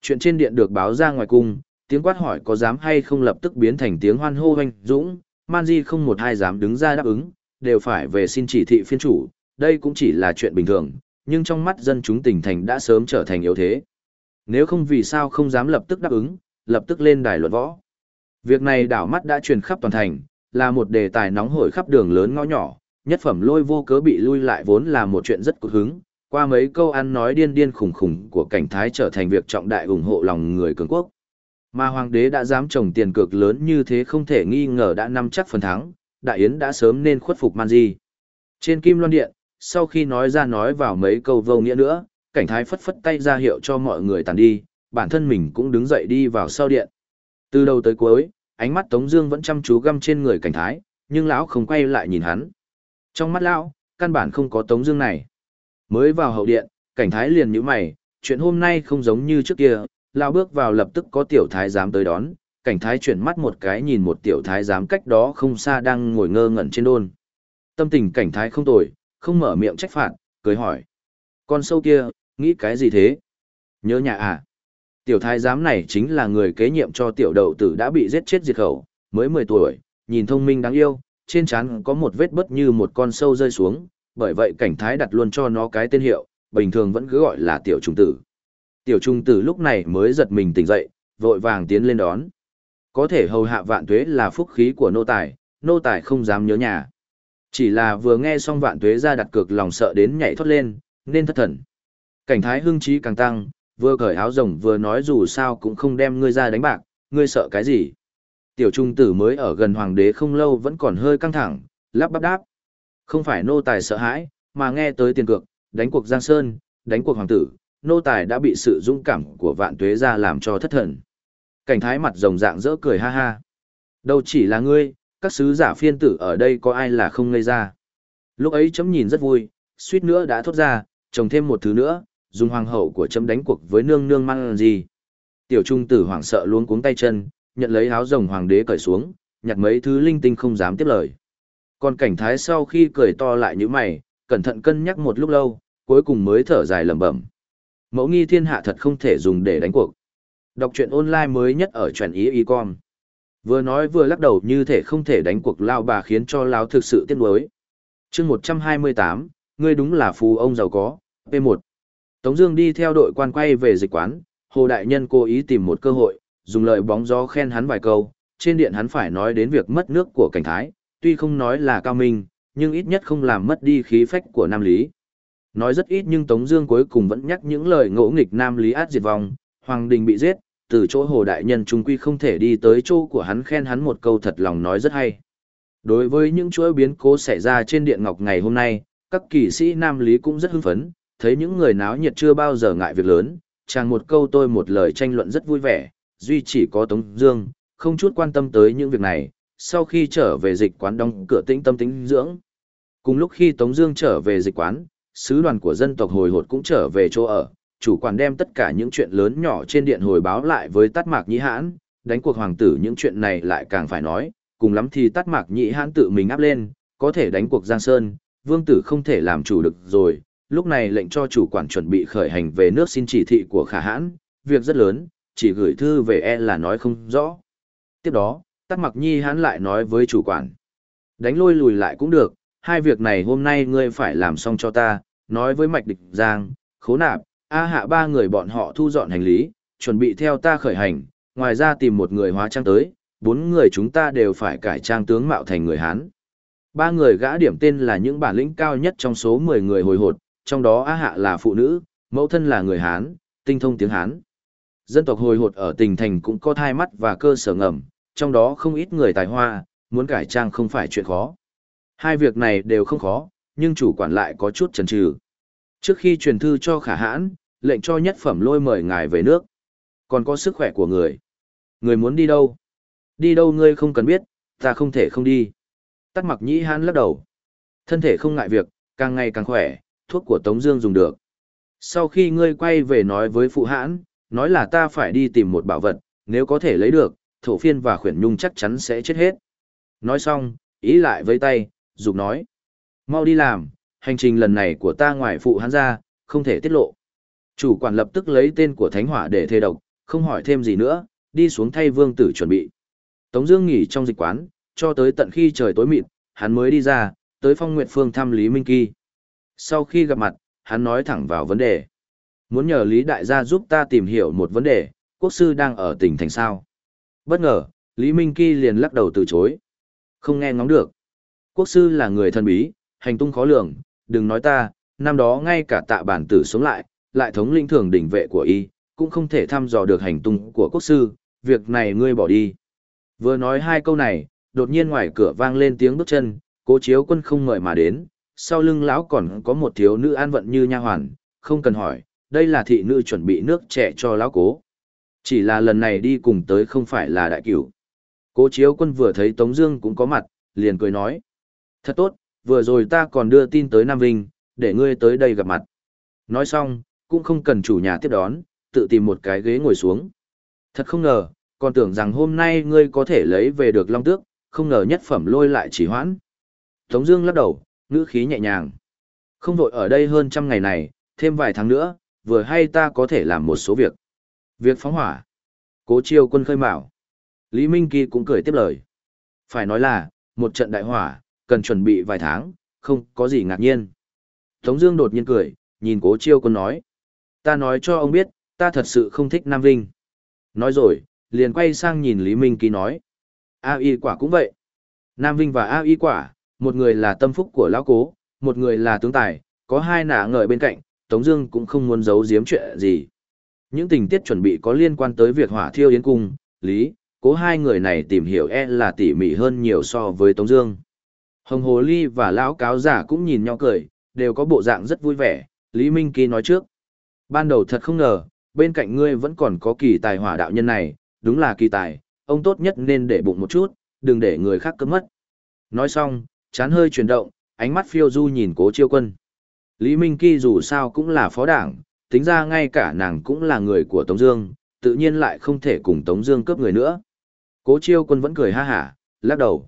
Chuyện trên điện được báo ra ngoài cung, tiếng quát hỏi có dám hay không lập tức biến thành tiếng hoan hô hoanh dũng, man di không một ai dám đứng ra đáp ứng, đều phải về xin chỉ thị phiên chủ, đây cũng chỉ là chuyện bình thường, nhưng trong mắt dân chúng tỉnh thành đã sớm trở thành yếu thế. Nếu không vì sao không dám lập tức đáp ứng, lập tức lên đài luận võ. Việc này đảo mắt đã truyền khắp toàn thành, là một đề tài nóng hổi khắp đường lớn ngõ nhỏ, nhất phẩm lôi vô cớ bị lui lại vốn là một chuyện rất cực hứng, qua mấy câu ăn nói điên điên khủng khủng của cảnh thái trở thành việc trọng đại ủng hộ lòng người cường quốc. Mà hoàng đế đã dám trồng tiền cược lớn như thế không thể nghi ngờ đã nắm chắc phần thắng, đại yến đã sớm nên khuất phục man di. Trên kim loan điện, sau khi nói ra nói vào mấy câu vô nghĩa nữa, cảnh thái phất phất tay ra hiệu cho mọi người tàn đi, bản thân mình cũng đứng dậy đi vào sau điện. Từ đầu tới cuối, ánh mắt Tống Dương vẫn chăm chú găm trên người cảnh thái, nhưng lão không quay lại nhìn hắn. Trong mắt lão, căn bản không có Tống Dương này. Mới vào hậu điện, cảnh thái liền nhíu mày, chuyện hôm nay không giống như trước kia. Lão bước vào lập tức có tiểu thái giám tới đón, cảnh thái chuyển mắt một cái nhìn một tiểu thái giám cách đó không xa đang ngồi ngơ ngẩn trên đôn. Tâm tình cảnh thái không tồi, không mở miệng trách phạt, cười hỏi: con sâu kia, nghĩ cái gì thế? Nhớ nhà à? Tiểu thái giám này chính là người kế nhiệm cho tiểu đậu tử đã bị giết chết diệt khẩu, mới 10 tuổi, nhìn thông minh đáng yêu, trên trán có một vết bớt như một con sâu rơi xuống, bởi vậy cảnh thái đặt luôn cho nó cái tên hiệu, bình thường vẫn cứ gọi là tiểu trùng tử. Tiểu trung tử lúc này mới giật mình tỉnh dậy, vội vàng tiến lên đón. Có thể hầu hạ vạn tuế là phúc khí của nô tài, nô tài không dám nhớ nhà. Chỉ là vừa nghe xong vạn tuế ra đặt cược lòng sợ đến nhảy thoát lên, nên thất thần. Cảnh thái hưng trí càng tăng, vừa cởi áo rồng vừa nói dù sao cũng không đem ngươi ra đánh bạc, ngươi sợ cái gì. Tiểu trung tử mới ở gần hoàng đế không lâu vẫn còn hơi căng thẳng, lắp bắp đáp. Không phải nô tài sợ hãi, mà nghe tới tiền cược, đánh cuộc Giang Sơn, đánh cuộc hoàng tử, nô tài đã bị sự dũng cảm của vạn tuế ra làm cho thất thần. Cảnh thái mặt rồng dạng dỡ cười ha ha. Đâu chỉ là ngươi, các sứ giả phiên tử ở đây có ai là không ngây ra. Lúc ấy chấm nhìn rất vui, suýt nữa đã thốt ra, trồng thêm một thứ nữa, dùng hoàng hậu của chấm đánh cuộc với nương nương mang gì. Tiểu trung tử hoảng sợ luôn cuống tay chân, nhận lấy áo rồng hoàng đế cởi xuống, nhặt mấy thứ linh tinh không dám tiếp lời. Còn cảnh thái sau khi cười to lại như mày, cẩn thận cân nhắc một lúc lâu, cuối cùng mới thở dài lẩm bẩm. Mẫu nghi thiên hạ thật không thể dùng để đánh cuộc. Đọc truyện online mới nhất ở truyện ý y con. Vừa nói vừa lắc đầu như thể không thể đánh cuộc lao bà khiến cho lao thực sự tiếc nuối. chương 128, ngươi đúng là phù ông giàu có, P1. Tống Dương đi theo đội quan quay về dịch quán, Hồ Đại Nhân cố ý tìm một cơ hội, dùng lời bóng gió khen hắn vài câu. Trên điện hắn phải nói đến việc mất nước của cảnh thái, tuy không nói là cao minh, nhưng ít nhất không làm mất đi khí phách của Nam Lý. Nói rất ít nhưng Tống Dương cuối cùng vẫn nhắc những lời ngỗ nghịch Nam Lý át diệt vong, Hoàng Đình bị giết, từ chỗ Hồ Đại Nhân trung quy không thể đi tới chỗ của hắn khen hắn một câu thật lòng nói rất hay. Đối với những chuỗi biến cố xảy ra trên điện ngọc ngày hôm nay, các kỳ sĩ Nam Lý cũng rất hưng phấn, thấy những người náo nhiệt chưa bao giờ ngại việc lớn, chàng một câu tôi một lời tranh luận rất vui vẻ, duy chỉ có Tống Dương, không chút quan tâm tới những việc này, sau khi trở về dịch quán đóng cửa tĩnh tâm tĩnh dưỡng. Cùng lúc khi Tống Dương trở về dịch quán, sứ đoàn của dân tộc hồi hột cũng trở về chỗ ở, chủ quản đem tất cả những chuyện lớn nhỏ trên điện hồi báo lại với Tát Mạc Nhĩ Hãn, đánh cuộc hoàng tử những chuyện này lại càng phải nói, cùng lắm thì Tát Mạc Nhĩ Hãn tự mình áp lên, có thể đánh cuộc Giang Sơn, vương tử không thể làm chủ được rồi. Lúc này lệnh cho chủ quản chuẩn bị khởi hành về nước xin chỉ thị của Khả Hãn, việc rất lớn, chỉ gửi thư về e là nói không rõ. Tiếp đó, Tát Mặc Nhi Hãn lại nói với chủ quản. Đánh lôi lùi lại cũng được, hai việc này hôm nay ngươi phải làm xong cho ta, nói với Mạch Địch Giang, Khố Nạp, A Hạ ba người bọn họ thu dọn hành lý, chuẩn bị theo ta khởi hành, ngoài ra tìm một người hóa trang tới, bốn người chúng ta đều phải cải trang tướng mạo thành người Hán. Ba người gã điểm tên là những bản lĩnh cao nhất trong số 10 người hồi hột, trong đó A Hạ là phụ nữ, mẫu thân là người Hán, tinh thông tiếng Hán. Dân tộc hồi hột ở tỉnh thành cũng có thai mắt và cơ sở ngầm, trong đó không ít người tài hoa, muốn cải trang không phải chuyện khó. Hai việc này đều không khó, nhưng chủ quản lại có chút chần chừ. Trước khi truyền thư cho khả hãn, lệnh cho nhất phẩm lôi mời ngài về nước. Còn có sức khỏe của người. Người muốn đi đâu? Đi đâu ngươi không cần biết, ta không thể không đi. Tắt mặc nhĩ hãn lắc đầu. Thân thể không ngại việc, càng ngày càng khỏe, thuốc của Tống Dương dùng được. Sau khi ngươi quay về nói với phụ hãn, nói là ta phải đi tìm một bảo vật, nếu có thể lấy được, thổ phiên và khuyển nhung chắc chắn sẽ chết hết. Nói xong, ý lại với tay, dục nói. Mau đi làm, hành trình lần này của ta ngoài phụ hắn ra, không thể tiết lộ. Chủ quản lập tức lấy tên của thánh hỏa để thê độc, không hỏi thêm gì nữa, đi xuống thay vương tử chuẩn bị. Tống Dương nghỉ trong dịch quán, cho tới tận khi trời tối mịt, hắn mới đi ra, tới phong nguyện phương thăm Lý Minh Kỳ. Sau khi gặp mặt, hắn nói thẳng vào vấn đề. Muốn nhờ Lý Đại gia giúp ta tìm hiểu một vấn đề, quốc sư đang ở tỉnh thành sao. Bất ngờ, Lý Minh Kỳ liền lắc đầu từ chối. Không nghe ngóng được. Quốc sư là người thần bí, hành tung khó lường, đừng nói ta, năm đó ngay cả tạ bản tử sống lại, lại thống lĩnh thường đỉnh vệ của y, cũng không thể thăm dò được hành tung của quốc sư, việc này ngươi bỏ đi. Vừa nói hai câu này, đột nhiên ngoài cửa vang lên tiếng bước chân, cố chiếu quân không mời mà đến, sau lưng lão còn có một thiếu nữ an vận như nha hoàn, không cần hỏi, đây là thị nữ chuẩn bị nước trẻ cho lão cố. Chỉ là lần này đi cùng tới không phải là đại cửu. Cố chiếu quân vừa thấy Tống Dương cũng có mặt, liền cười nói. Thật tốt, vừa rồi ta còn đưa tin tới Nam Vinh, để ngươi tới đây gặp mặt. Nói xong, cũng không cần chủ nhà tiếp đón, tự tìm một cái ghế ngồi xuống. Thật không ngờ, còn tưởng rằng hôm nay ngươi có thể lấy về được long tước, không ngờ nhất phẩm lôi lại chỉ hoãn. Tống Dương lắc đầu, ngữ khí nhẹ nhàng. Không vội ở đây hơn trăm ngày này, thêm vài tháng nữa, vừa hay ta có thể làm một số việc. Việc phóng hỏa. Cố chiêu quân khơi mào Lý Minh Kỳ cũng cười tiếp lời. Phải nói là, một trận đại hỏa, cần chuẩn bị vài tháng, không có gì ngạc nhiên. Tống Dương đột nhiên cười, nhìn cố chiêu quân nói. Ta nói cho ông biết, ta thật sự không thích Nam Vinh. Nói rồi, liền quay sang nhìn Lý Minh Kỳ nói. A y quả cũng vậy. Nam Vinh và A y quả, một người là tâm phúc của lão cố, một người là tướng tài, có hai nả ngợi bên cạnh, Tống Dương cũng không muốn giấu giếm chuyện gì. Những tình tiết chuẩn bị có liên quan tới việc hỏa thiêu yến cung, Lý, cố hai người này tìm hiểu e là tỉ mỉ hơn nhiều so với Tống Dương. Hồng Hồ Ly và Lão Cáo Giả cũng nhìn nhau cười, đều có bộ dạng rất vui vẻ. Lý Minh Kỳ nói trước, ban đầu thật không ngờ, bên cạnh ngươi vẫn còn có kỳ tài hỏa đạo nhân này, đúng là kỳ tài, ông tốt nhất nên để bụng một chút, đừng để người khác cướp mất. Nói xong, chán hơi chuyển động, ánh mắt phiêu du nhìn Cố Chiêu Quân. Lý Minh Kỳ dù sao cũng là phó đảng, tính ra ngay cả nàng cũng là người của Tống Dương, tự nhiên lại không thể cùng Tống Dương cướp người nữa. Cố Chiêu Quân vẫn cười ha hả, lắc đầu.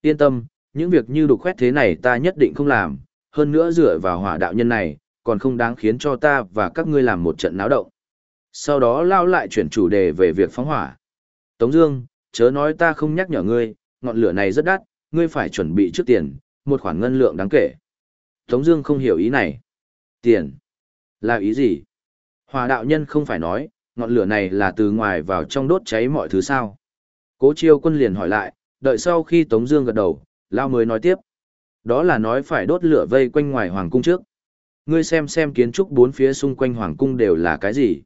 Yên tâm, những việc như đục khoét thế này ta nhất định không làm, hơn nữa dựa vào hỏa đạo nhân này, còn không đáng khiến cho ta và các ngươi làm một trận náo động. Sau đó lao lại chuyển chủ đề về việc phóng hỏa. Tống Dương, chớ nói ta không nhắc nhở ngươi, ngọn lửa này rất đắt, ngươi phải chuẩn bị trước tiền, một khoản ngân lượng đáng kể. Tống Dương không hiểu ý này. Tiền? Là ý gì? Hòa đạo nhân không phải nói, ngọn lửa này là từ ngoài vào trong đốt cháy mọi thứ sao? Cố Chiêu Quân liền hỏi lại, đợi sau khi Tống Dương gật đầu, Lao mới nói tiếp. Đó là nói phải đốt lửa vây quanh ngoài hoàng cung trước. Ngươi xem xem kiến trúc bốn phía xung quanh hoàng cung đều là cái gì.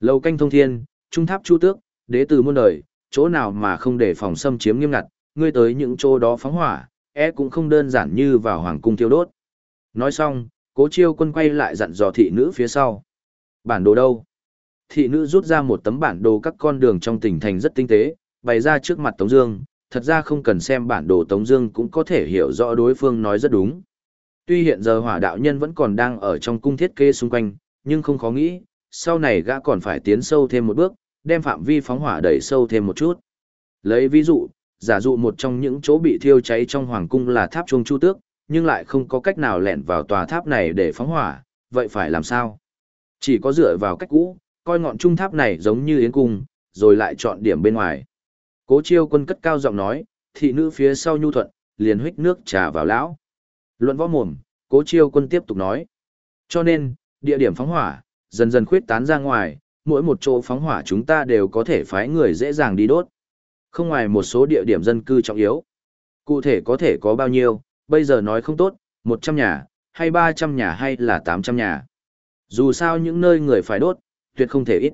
Lầu canh thông thiên, trung tháp chu tước, đế từ muôn đời, chỗ nào mà không để phòng xâm chiếm nghiêm ngặt, ngươi tới những chỗ đó phóng hỏa, e cũng không đơn giản như vào hoàng cung thiêu đốt. Nói xong, cố chiêu quân quay lại dặn dò thị nữ phía sau. Bản đồ đâu? Thị nữ rút ra một tấm bản đồ các con đường trong tỉnh thành rất tinh tế, bày ra trước mặt Tống Dương, thật ra không cần xem bản đồ Tống Dương cũng có thể hiểu rõ đối phương nói rất đúng. Tuy hiện giờ hỏa đạo nhân vẫn còn đang ở trong cung thiết kế xung quanh, nhưng không khó nghĩ, sau này gã còn phải tiến sâu thêm một bước, đem phạm vi phóng hỏa đẩy sâu thêm một chút. Lấy ví dụ, giả dụ một trong những chỗ bị thiêu cháy trong hoàng cung là tháp chuông chu tước, nhưng lại không có cách nào lẻn vào tòa tháp này để phóng hỏa, vậy phải làm sao? Chỉ có dựa vào cách cũ, coi ngọn trung tháp này giống như yến cung, rồi lại chọn điểm bên ngoài. Cố chiêu quân cất cao giọng nói, thị nữ phía sau nhu thuận, liền huých nước trà vào lão. Luận võ mồm, cố chiêu quân tiếp tục nói. Cho nên, địa điểm phóng hỏa, dần dần khuyết tán ra ngoài, mỗi một chỗ phóng hỏa chúng ta đều có thể phái người dễ dàng đi đốt. Không ngoài một số địa điểm dân cư trọng yếu. Cụ thể có thể có bao nhiêu, bây giờ nói không tốt, 100 nhà, hay 300 nhà hay là 800 nhà. Dù sao những nơi người phải đốt, tuyệt không thể ít.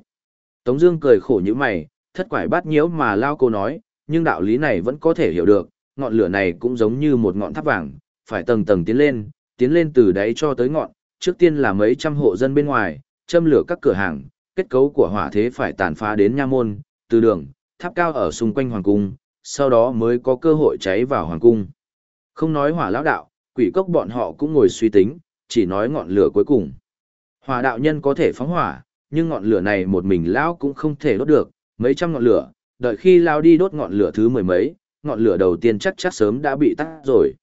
Tống Dương cười khổ như mày, thất quải bát nhiễu mà lao cô nói, nhưng đạo lý này vẫn có thể hiểu được, ngọn lửa này cũng giống như một ngọn tháp vàng, phải tầng tầng tiến lên, tiến lên từ đáy cho tới ngọn, trước tiên là mấy trăm hộ dân bên ngoài, châm lửa các cửa hàng, kết cấu của hỏa thế phải tàn phá đến nha môn, từ đường, tháp cao ở xung quanh hoàng cung, sau đó mới có cơ hội cháy vào hoàng cung. Không nói hỏa lão đạo, quỷ cốc bọn họ cũng ngồi suy tính, chỉ nói ngọn lửa cuối cùng. Hỏa đạo nhân có thể phóng hỏa, nhưng ngọn lửa này một mình lão cũng không thể đốt được, mấy trăm ngọn lửa, đợi khi lao đi đốt ngọn lửa thứ mười mấy, ngọn lửa đầu tiên chắc chắc sớm đã bị tắt rồi.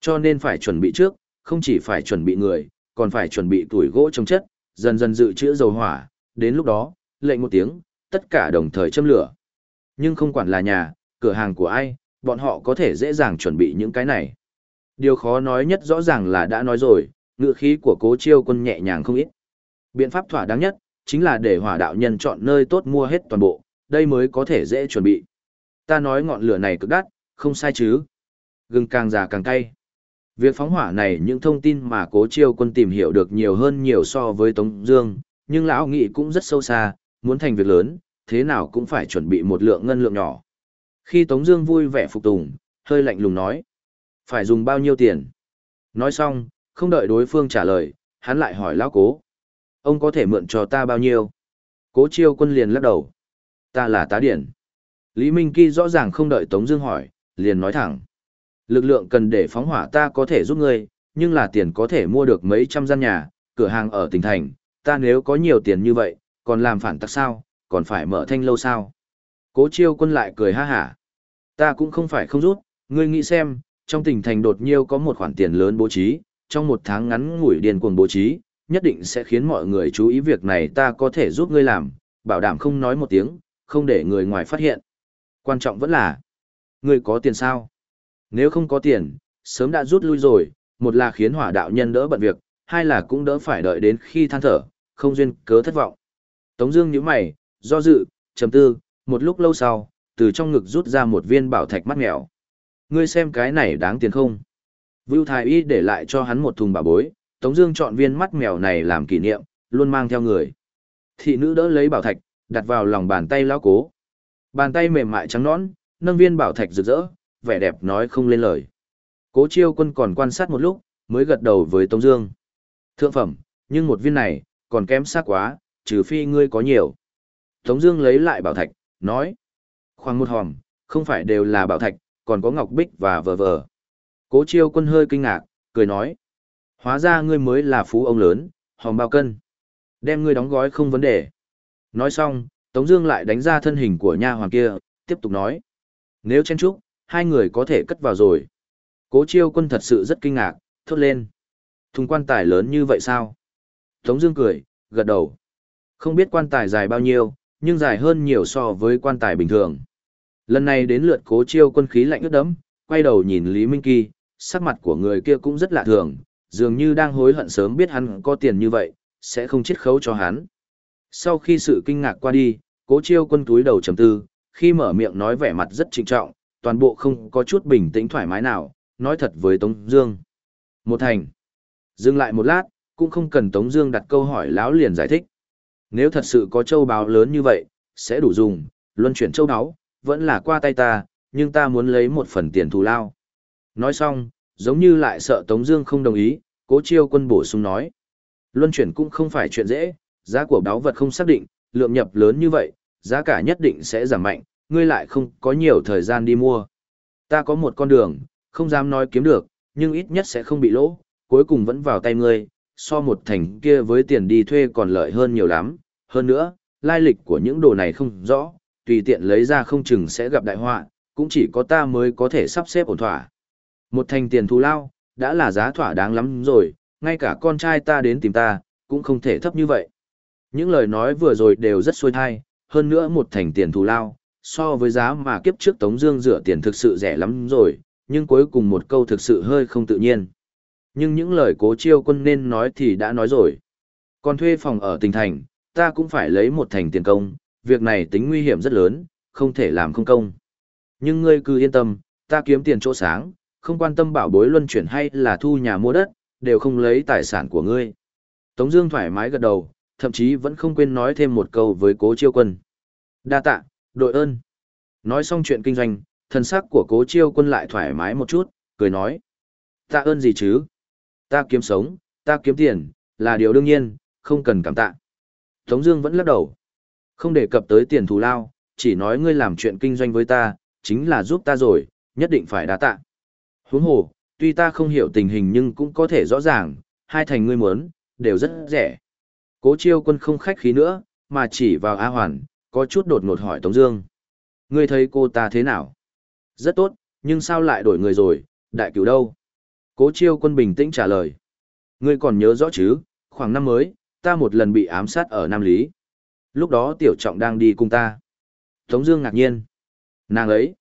Cho nên phải chuẩn bị trước, không chỉ phải chuẩn bị người, còn phải chuẩn bị tuổi gỗ trong chất, dần dần dự trữ dầu hỏa, đến lúc đó, lệnh một tiếng, tất cả đồng thời châm lửa. Nhưng không quản là nhà, cửa hàng của ai, bọn họ có thể dễ dàng chuẩn bị những cái này. Điều khó nói nhất rõ ràng là đã nói rồi, ngựa khí của cố chiêu quân nhẹ nhàng không ít. Biện pháp thỏa đáng nhất, chính là để hỏa đạo nhân chọn nơi tốt mua hết toàn bộ, đây mới có thể dễ chuẩn bị. Ta nói ngọn lửa này cực đắt, không sai chứ. Gừng càng già càng cay. Việc phóng hỏa này những thông tin mà cố chiêu quân tìm hiểu được nhiều hơn nhiều so với Tống Dương, nhưng lão nghị cũng rất sâu xa, muốn thành việc lớn, thế nào cũng phải chuẩn bị một lượng ngân lượng nhỏ. Khi Tống Dương vui vẻ phục tùng, hơi lạnh lùng nói, phải dùng bao nhiêu tiền? Nói xong, không đợi đối phương trả lời, hắn lại hỏi lão cố, ông có thể mượn cho ta bao nhiêu? Cố chiêu quân liền lắc đầu, ta là tá điển. Lý Minh Kỳ rõ ràng không đợi Tống Dương hỏi, liền nói thẳng, lực lượng cần để phóng hỏa ta có thể giúp ngươi, nhưng là tiền có thể mua được mấy trăm gian nhà, cửa hàng ở tỉnh thành, ta nếu có nhiều tiền như vậy, còn làm phản tắc sao, còn phải mở thanh lâu sao? Cố chiêu quân lại cười ha hả. Ta cũng không phải không rút, ngươi nghĩ xem, trong tỉnh thành đột nhiêu có một khoản tiền lớn bố trí, trong một tháng ngắn ngủi điền cuồng bố trí, nhất định sẽ khiến mọi người chú ý việc này ta có thể giúp ngươi làm, bảo đảm không nói một tiếng, không để người ngoài phát hiện. Quan trọng vẫn là, ngươi có tiền sao? Nếu không có tiền, sớm đã rút lui rồi, một là khiến hỏa đạo nhân đỡ bận việc, hai là cũng đỡ phải đợi đến khi than thở, không duyên cớ thất vọng. Tống Dương nhíu mày, do dự, trầm tư, một lúc lâu sau, từ trong ngực rút ra một viên bảo thạch mắt mèo. Ngươi xem cái này đáng tiền không? Vưu Thái Y để lại cho hắn một thùng bảo bối, Tống Dương chọn viên mắt mèo này làm kỷ niệm, luôn mang theo người. Thị nữ đỡ lấy bảo thạch, đặt vào lòng bàn tay lão cố. Bàn tay mềm mại trắng nõn, nâng viên bảo thạch rực rỡ, vẻ đẹp nói không lên lời. Cố Chiêu Quân còn quan sát một lúc, mới gật đầu với Tống Dương. Thượng phẩm, nhưng một viên này còn kém xa quá, trừ phi ngươi có nhiều. Tống Dương lấy lại bảo thạch, nói, khoang một hòm, không phải đều là bảo thạch, còn có ngọc bích và vờ vờ. Cố Chiêu Quân hơi kinh ngạc, cười nói, hóa ra ngươi mới là phú ông lớn, hòm bao cân, đem ngươi đóng gói không vấn đề. Nói xong, Tống Dương lại đánh ra thân hình của nha hoàng kia, tiếp tục nói, nếu chen chúc, hai người có thể cất vào rồi. Cố Chiêu Quân thật sự rất kinh ngạc, thốt lên, thùng quan tài lớn như vậy sao? Tống Dương cười, gật đầu. Không biết quan tài dài bao nhiêu, nhưng dài hơn nhiều so với quan tài bình thường. Lần này đến lượt cố chiêu quân khí lạnh ướt đẫm, quay đầu nhìn Lý Minh Kỳ, sắc mặt của người kia cũng rất lạ thường, dường như đang hối hận sớm biết hắn có tiền như vậy, sẽ không chiết khấu cho hắn. Sau khi sự kinh ngạc qua đi, cố chiêu quân túi đầu trầm tư, khi mở miệng nói vẻ mặt rất trịnh trọng, toàn bộ không có chút bình tĩnh thoải mái nào, nói thật với Tống Dương. Một thành. Dừng lại một lát, cũng không cần Tống Dương đặt câu hỏi lão liền giải thích. Nếu thật sự có châu báu lớn như vậy, sẽ đủ dùng, luân chuyển châu báu, vẫn là qua tay ta, nhưng ta muốn lấy một phần tiền thù lao. Nói xong, giống như lại sợ Tống Dương không đồng ý, Cố Chiêu Quân bổ sung nói, luân chuyển cũng không phải chuyện dễ, giá của báo vật không xác định, lượng nhập lớn như vậy, giá cả nhất định sẽ giảm mạnh, ngươi lại không có nhiều thời gian đi mua. Ta có một con đường, không dám nói kiếm được, nhưng ít nhất sẽ không bị lỗ, cuối cùng vẫn vào tay ngươi, so một thành kia với tiền đi thuê còn lợi hơn nhiều lắm. Hơn nữa, lai lịch của những đồ này không rõ, tùy tiện lấy ra không chừng sẽ gặp đại họa, cũng chỉ có ta mới có thể sắp xếp ổn thỏa. Một thành tiền thù lao, đã là giá thỏa đáng lắm rồi, ngay cả con trai ta đến tìm ta, cũng không thể thấp như vậy. Những lời nói vừa rồi đều rất xuôi thai, hơn nữa một thành tiền thù lao, so với giá mà kiếp trước Tống Dương rửa tiền thực sự rẻ lắm rồi, nhưng cuối cùng một câu thực sự hơi không tự nhiên. Nhưng những lời cố chiêu quân nên nói thì đã nói rồi. Còn thuê phòng ở tỉnh thành, ta cũng phải lấy một thành tiền công, việc này tính nguy hiểm rất lớn, không thể làm không công. Nhưng ngươi cứ yên tâm, ta kiếm tiền chỗ sáng, không quan tâm bảo bối luân chuyển hay là thu nhà mua đất, đều không lấy tài sản của ngươi. Tống Dương thoải mái gật đầu, thậm chí vẫn không quên nói thêm một câu với Cố Chiêu Quân. Đa tạ, đội ơn. Nói xong chuyện kinh doanh, thần sắc của Cố Chiêu Quân lại thoải mái một chút, cười nói: Tạ ơn gì chứ? Ta kiếm sống, ta kiếm tiền, là điều đương nhiên, không cần cảm tạ. Tống Dương vẫn lắc đầu, không đề cập tới tiền thù lao, chỉ nói ngươi làm chuyện kinh doanh với ta, chính là giúp ta rồi, nhất định phải đa tạ. Huống hồ, tuy ta không hiểu tình hình nhưng cũng có thể rõ ràng, hai thành ngươi muốn, đều rất rẻ. Cố chiêu quân không khách khí nữa, mà chỉ vào A Hoàn, có chút đột ngột hỏi Tống Dương. Ngươi thấy cô ta thế nào? Rất tốt, nhưng sao lại đổi người rồi, đại cửu đâu? Cố chiêu quân bình tĩnh trả lời. Ngươi còn nhớ rõ chứ, khoảng năm mới, ta một lần bị ám sát ở Nam Lý. Lúc đó tiểu trọng đang đi cùng ta. Tống Dương ngạc nhiên. Nàng ấy,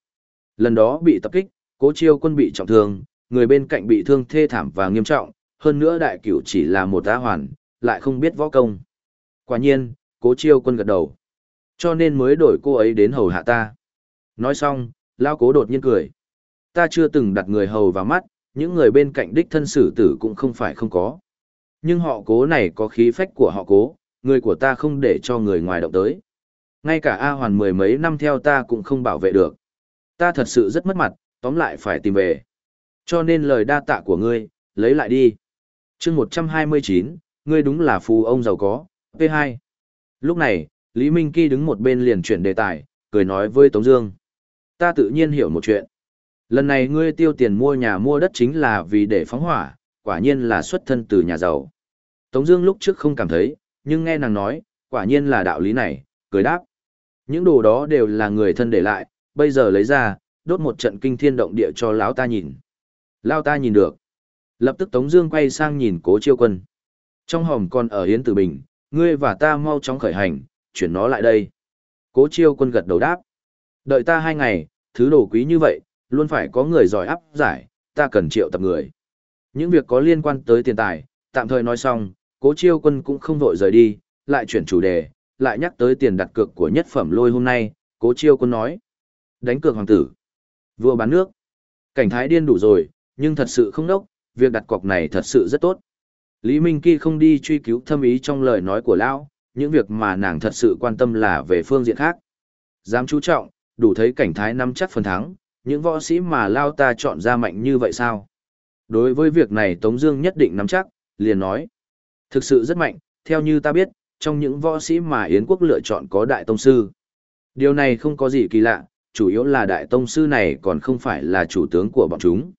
lần đó bị tập kích, cố chiêu quân bị trọng thương, người bên cạnh bị thương thê thảm và nghiêm trọng, hơn nữa đại cửu chỉ là một tá hoàn, lại không biết võ công. Quả nhiên, cố chiêu quân gật đầu. Cho nên mới đổi cô ấy đến hầu hạ ta. Nói xong, lao cố đột nhiên cười. Ta chưa từng đặt người hầu vào mắt, những người bên cạnh đích thân xử tử cũng không phải không có. Nhưng họ cố này có khí phách của họ cố, người của ta không để cho người ngoài động tới. Ngay cả A Hoàn mười mấy năm theo ta cũng không bảo vệ được. Ta thật sự rất mất mặt, tóm lại phải tìm về. Cho nên lời đa tạ của ngươi, lấy lại đi. chương 129, ngươi đúng là phù ông giàu có, P2. Lúc này, Lý Minh Kỳ đứng một bên liền chuyển đề tài, cười nói với Tống Dương. Ta tự nhiên hiểu một chuyện. Lần này ngươi tiêu tiền mua nhà mua đất chính là vì để phóng hỏa, quả nhiên là xuất thân từ nhà giàu. Tống Dương lúc trước không cảm thấy, nhưng nghe nàng nói, quả nhiên là đạo lý này, cười đáp. Những đồ đó đều là người thân để lại, bây giờ lấy ra, đốt một trận kinh thiên động địa cho lão ta nhìn. Lão ta nhìn được. Lập tức Tống Dương quay sang nhìn Cố Chiêu Quân. Trong hòm còn ở Yến Tử Bình, ngươi và ta mau chóng khởi hành, chuyển nó lại đây. Cố Chiêu Quân gật đầu đáp. Đợi ta hai ngày, thứ đồ quý như vậy, luôn phải có người giỏi áp giải, ta cần triệu tập người. Những việc có liên quan tới tiền tài, tạm thời nói xong, Cố Chiêu Quân cũng không vội rời đi, lại chuyển chủ đề, lại nhắc tới tiền đặt cược của nhất phẩm lôi hôm nay, Cố Chiêu Quân nói: đánh cược hoàng tử. Vua bán nước. Cảnh thái điên đủ rồi, nhưng thật sự không đốc, việc đặt cọc này thật sự rất tốt. Lý Minh Kỳ không đi truy cứu thâm ý trong lời nói của Lão, những việc mà nàng thật sự quan tâm là về phương diện khác. Dám chú trọng, đủ thấy cảnh thái nắm chắc phần thắng, những võ sĩ mà Lao ta chọn ra mạnh như vậy sao? Đối với việc này Tống Dương nhất định nắm chắc, liền nói. Thực sự rất mạnh, theo như ta biết, trong những võ sĩ mà Yến quốc lựa chọn có đại tông sư. Điều này không có gì kỳ lạ, chủ yếu là đại tông sư này còn không phải là chủ tướng của bọn chúng.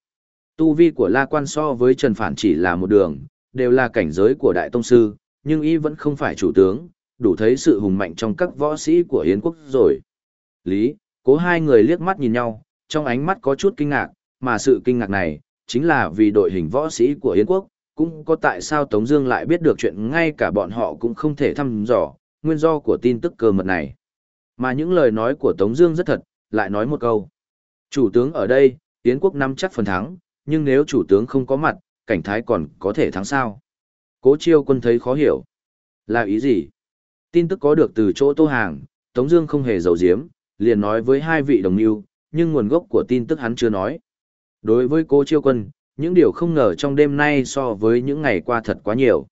Tu vi của La Quan so với Trần Phản chỉ là một đường, đều là cảnh giới của đại tông sư, nhưng y vẫn không phải chủ tướng, đủ thấy sự hùng mạnh trong các võ sĩ của Yến quốc rồi. Lý, cố hai người liếc mắt nhìn nhau, trong ánh mắt có chút kinh ngạc, mà sự kinh ngạc này, chính là vì đội hình võ sĩ của Yến quốc, cũng có tại sao Tống Dương lại biết được chuyện ngay cả bọn họ cũng không thể thăm dò, nguyên do của tin tức cơ mật này. Mà những lời nói của Tống Dương rất thật, lại nói một câu. Chủ tướng ở đây, Yến quốc nắm chắc phần thắng, nhưng nếu chủ tướng không có mặt, cảnh thái còn có thể thắng sao? Cố chiêu quân thấy khó hiểu. Là ý gì? Tin tức có được từ chỗ tô hàng, Tống Dương không hề giấu giếm, liền nói với hai vị đồng mưu, nhưng nguồn gốc của tin tức hắn chưa nói. Đối với cố chiêu quân, những điều không ngờ trong đêm nay so với những ngày qua thật quá nhiều.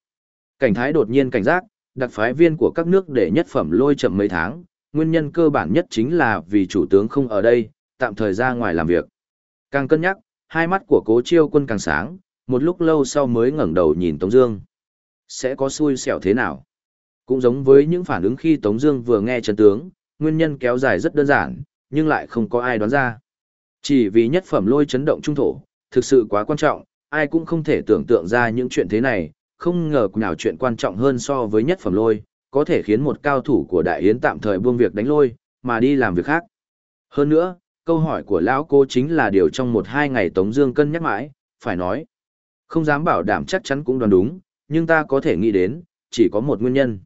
Cảnh thái đột nhiên cảnh giác, đặc phái viên của các nước để nhất phẩm lôi chậm mấy tháng, nguyên nhân cơ bản nhất chính là vì chủ tướng không ở đây, tạm thời ra ngoài làm việc. Càng cân nhắc, hai mắt của cố chiêu quân càng sáng, một lúc lâu sau mới ngẩng đầu nhìn Tống Dương. Sẽ có xui xẻo thế nào? Cũng giống với những phản ứng khi Tống Dương vừa nghe trần tướng, nguyên nhân kéo dài rất đơn giản, nhưng lại không có ai đoán ra. Chỉ vì nhất phẩm lôi chấn động trung thổ, thực sự quá quan trọng, ai cũng không thể tưởng tượng ra những chuyện thế này, không ngờ nào chuyện quan trọng hơn so với nhất phẩm lôi, có thể khiến một cao thủ của đại yến tạm thời buông việc đánh lôi, mà đi làm việc khác. Hơn nữa, câu hỏi của lão cô chính là điều trong một hai ngày Tống Dương cân nhắc mãi, phải nói, không dám bảo đảm chắc chắn cũng đoán đúng, nhưng ta có thể nghĩ đến, chỉ có một nguyên nhân.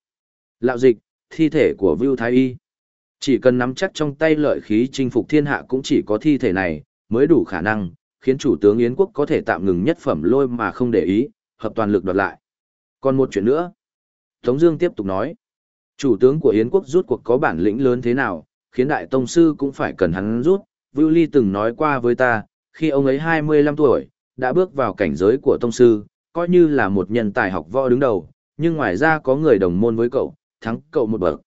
lạo dịch, thi thể của Vưu Thái Y. Chỉ cần nắm chắc trong tay lợi khí chinh phục thiên hạ cũng chỉ có thi thể này, mới đủ khả năng, khiến chủ tướng Yến quốc có thể tạm ngừng nhất phẩm lôi mà không để ý, hợp toàn lực đoạt lại. Còn một chuyện nữa. Tống Dương tiếp tục nói. Chủ tướng của Yến quốc rút cuộc có bản lĩnh lớn thế nào, khiến đại tông sư cũng phải cần hắn rút. Vưu Ly từng nói qua với ta, khi ông ấy 25 tuổi, đã bước vào cảnh giới của tông sư, coi như là một nhân tài học võ đứng đầu, nhưng ngoài ra có người đồng môn với cậu, thắng cậu một bậc.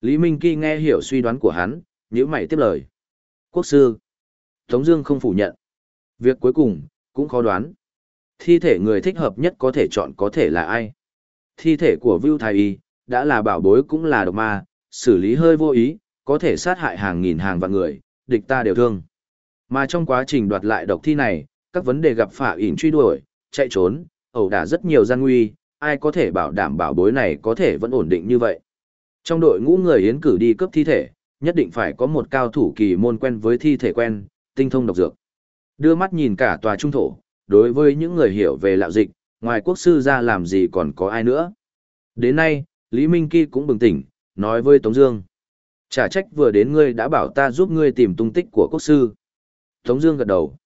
Lý Minh Kỳ nghe hiểu suy đoán của hắn, nhíu mày tiếp lời. Quốc sư. Tống Dương không phủ nhận. Việc cuối cùng, cũng khó đoán. Thi thể người thích hợp nhất có thể chọn có thể là ai. Thi thể của Vu Thái Y, đã là bảo bối cũng là độc ma, xử lý hơi vô ý, có thể sát hại hàng nghìn hàng vạn người, địch ta đều thương. Mà trong quá trình đoạt lại độc thi này, các vấn đề gặp phả ỉn truy đuổi, chạy trốn, ẩu đả rất nhiều gian nguy, ai có thể bảo đảm bảo bối này có thể vẫn ổn định như vậy. Trong đội ngũ người yến cử đi cướp thi thể, nhất định phải có một cao thủ kỳ môn quen với thi thể quen, tinh thông độc dược. Đưa mắt nhìn cả tòa trung thổ, đối với những người hiểu về lạo dịch, ngoài quốc sư ra làm gì còn có ai nữa. Đến nay, Lý Minh Kỳ cũng bừng tỉnh, nói với Tống Dương. Trả trách vừa đến ngươi đã bảo ta giúp ngươi tìm tung tích của quốc sư. Tống Dương gật đầu.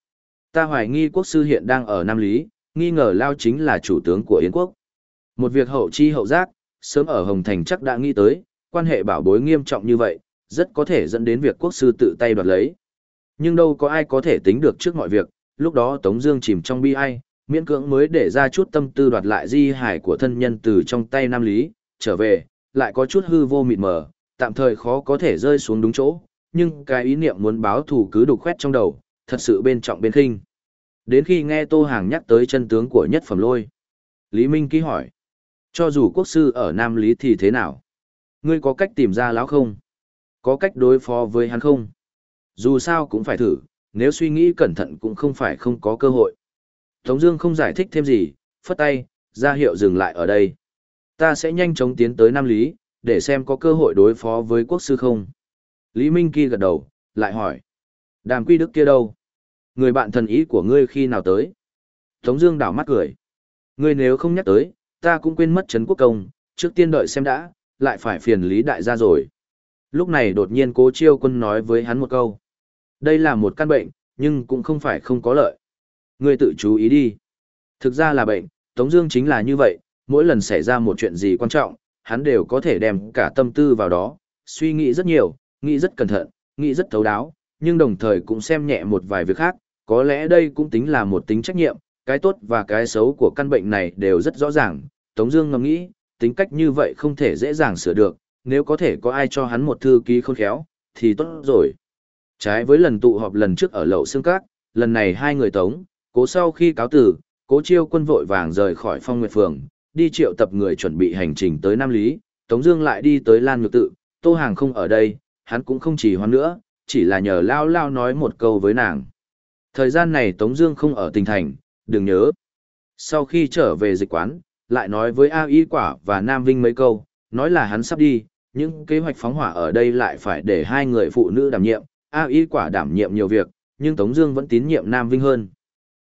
Ta hoài nghi quốc sư hiện đang ở Nam Lý, nghi ngờ Lao chính là chủ tướng của Yến quốc. Một việc hậu chi hậu giác, sớm ở Hồng Thành chắc đã nghĩ tới, quan hệ bảo bối nghiêm trọng như vậy, rất có thể dẫn đến việc quốc sư tự tay đoạt lấy. Nhưng đâu có ai có thể tính được trước mọi việc, lúc đó Tống Dương chìm trong bi ai, miễn cưỡng mới để ra chút tâm tư đoạt lại di hải của thân nhân từ trong tay Nam Lý, trở về, lại có chút hư vô mịt mờ, tạm thời khó có thể rơi xuống đúng chỗ, nhưng cái ý niệm muốn báo thù cứ đục khoét trong đầu, thật sự bên trọng bên khinh. Đến khi nghe Tô Hàng nhắc tới chân tướng của nhất phẩm lôi, Lý Minh ký hỏi, cho dù quốc sư ở Nam Lý thì thế nào? Ngươi có cách tìm ra lão không? Có cách đối phó với hắn không? Dù sao cũng phải thử, nếu suy nghĩ cẩn thận cũng không phải không có cơ hội. Tống Dương không giải thích thêm gì, phất tay, ra hiệu dừng lại ở đây. Ta sẽ nhanh chóng tiến tới Nam Lý, để xem có cơ hội đối phó với quốc sư không. Lý Minh Kỳ gật đầu, lại hỏi. Đàm quy đức kia đâu? Người bạn thần ý của ngươi khi nào tới? Tống Dương đảo mắt cười. Ngươi nếu không nhắc tới, ta cũng quên mất Trấn Quốc Công, trước tiên đợi xem đã, lại phải phiền Lý Đại gia rồi. Lúc này đột nhiên Cố Chiêu Quân nói với hắn một câu. Đây là một căn bệnh, nhưng cũng không phải không có lợi. Ngươi tự chú ý đi. Thực ra là bệnh, Tống Dương chính là như vậy, mỗi lần xảy ra một chuyện gì quan trọng, hắn đều có thể đem cả tâm tư vào đó, suy nghĩ rất nhiều, nghĩ rất cẩn thận, nghĩ rất thấu đáo, nhưng đồng thời cũng xem nhẹ một vài việc khác, có lẽ đây cũng tính là một tính trách nhiệm, cái tốt và cái xấu của căn bệnh này đều rất rõ ràng, Tống Dương ngẫm nghĩ, tính cách như vậy không thể dễ dàng sửa được, nếu có thể có ai cho hắn một thư ký khôn khéo, thì tốt rồi. Trái với lần tụ họp lần trước ở lậu xương cát, lần này hai người Tống, cố sau khi cáo tử, cố chiêu quân vội vàng rời khỏi phong nguyệt phường, đi triệu tập người chuẩn bị hành trình tới Nam Lý, Tống Dương lại đi tới Lan Nhược Tự, Tô Hàng không ở đây, hắn cũng không chỉ hoan nữa, chỉ là nhờ Lao Lao nói một câu với nàng. Thời gian này Tống Dương không ở tỉnh thành, đừng nhớ. Sau khi trở về dịch quán, lại nói với A Y Quả và Nam Vinh mấy câu, nói là hắn sắp đi, những kế hoạch phóng hỏa ở đây lại phải để hai người phụ nữ đảm nhiệm. A Y Quả đảm nhiệm nhiều việc, nhưng Tống Dương vẫn tín nhiệm Nam Vinh hơn.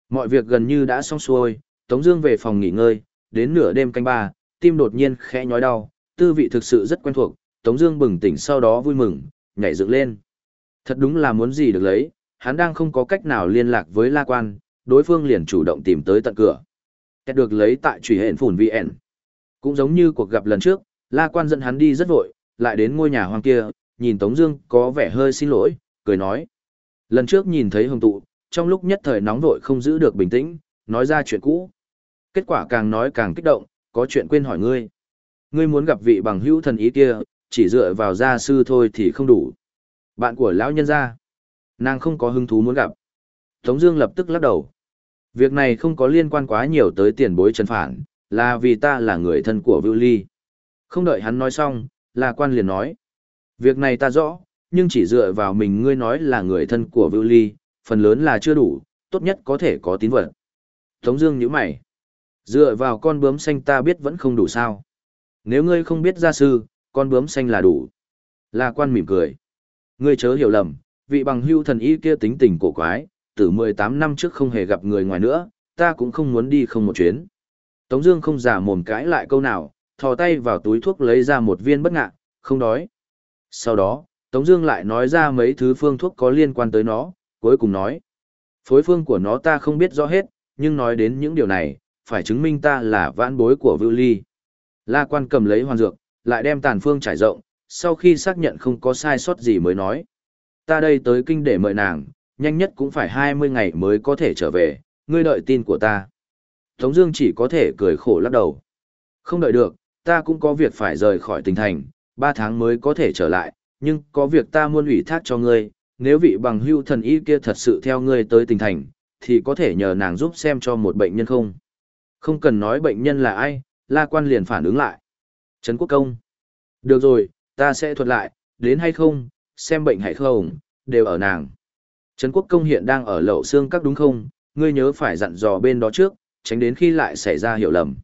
Mọi việc gần như đã xong xuôi, Tống Dương về phòng nghỉ ngơi, đến nửa đêm canh ba, tim đột nhiên khẽ nhói đau, tư vị thực sự rất quen thuộc. Tống Dương bừng tỉnh sau đó vui mừng, nhảy dựng lên. Thật đúng là muốn gì được lấy, hắn đang không có cách nào liên lạc với La Quan, đối phương liền chủ động tìm tới tận cửa. Kết được lấy tại trùy hẹn phủn VN. Cũng giống như cuộc gặp lần trước, La Quan dẫn hắn đi rất vội, lại đến ngôi nhà hoang kia, nhìn Tống Dương có vẻ hơi xin lỗi, cười nói: lần trước nhìn thấy hồng tụ, trong lúc nhất thời nóng vội không giữ được bình tĩnh, nói ra chuyện cũ. Kết quả càng nói càng kích động, có chuyện quên hỏi ngươi. Ngươi muốn gặp vị bằng hữu thần ý kia, chỉ dựa vào gia sư thôi thì không đủ. Bạn của lão nhân gia, nàng không có hứng thú muốn gặp. Tống Dương lập tức lắc đầu. Việc này không có liên quan quá nhiều tới tiền bối trần phản, là vì ta là người thân của Vưu Ly. Không đợi hắn nói xong, La Quan liền nói. Việc này ta rõ, nhưng chỉ dựa vào mình ngươi nói là người thân của Vưu Ly, phần lớn là chưa đủ, tốt nhất có thể có tín vật. Tống Dương nhíu mày, dựa vào con bướm xanh ta biết vẫn không đủ sao? Nếu ngươi không biết gia sư, con bướm xanh là đủ. La Quan mỉm cười, ngươi chớ hiểu lầm, vị bằng hưu thần y kia tính tình cổ quái, từ 18 năm trước không hề gặp người ngoài nữa, ta cũng không muốn đi không một chuyến. Tống Dương không giả mồm cãi lại câu nào, thò tay vào túi thuốc lấy ra một viên bất ngạ, không đói. Sau đó, Tống Dương lại nói ra mấy thứ phương thuốc có liên quan tới nó, cuối cùng nói, phối phương của nó ta không biết rõ hết, nhưng nói đến những điều này, phải chứng minh ta là vãn bối của Vưu Ly. La Quan cầm lấy hoàn dược, lại đem tàn phương trải rộng, sau khi xác nhận không có sai sót gì mới nói, ta đây tới kinh để mời nàng, nhanh nhất cũng phải 20 ngày mới có thể trở về, ngươi đợi tin của ta. Tống Dương chỉ có thể cười khổ lắc đầu. Không đợi được, ta cũng có việc phải rời khỏi tỉnh thành, ba tháng mới có thể trở lại, nhưng có việc ta muốn ủy thác cho ngươi, nếu vị bằng hưu thần y kia thật sự theo ngươi tới tỉnh thành, thì có thể nhờ nàng giúp xem cho một bệnh nhân không. Không cần nói bệnh nhân là ai, La Quan liền phản ứng lại. Trấn Quốc Công. Được rồi, ta sẽ thuật lại, đến hay không, xem bệnh hay không, đều ở nàng. Trấn Quốc Công hiện đang ở lậu xương các đúng không, ngươi nhớ phải dặn dò bên đó trước, tránh đến khi lại xảy ra hiểu lầm.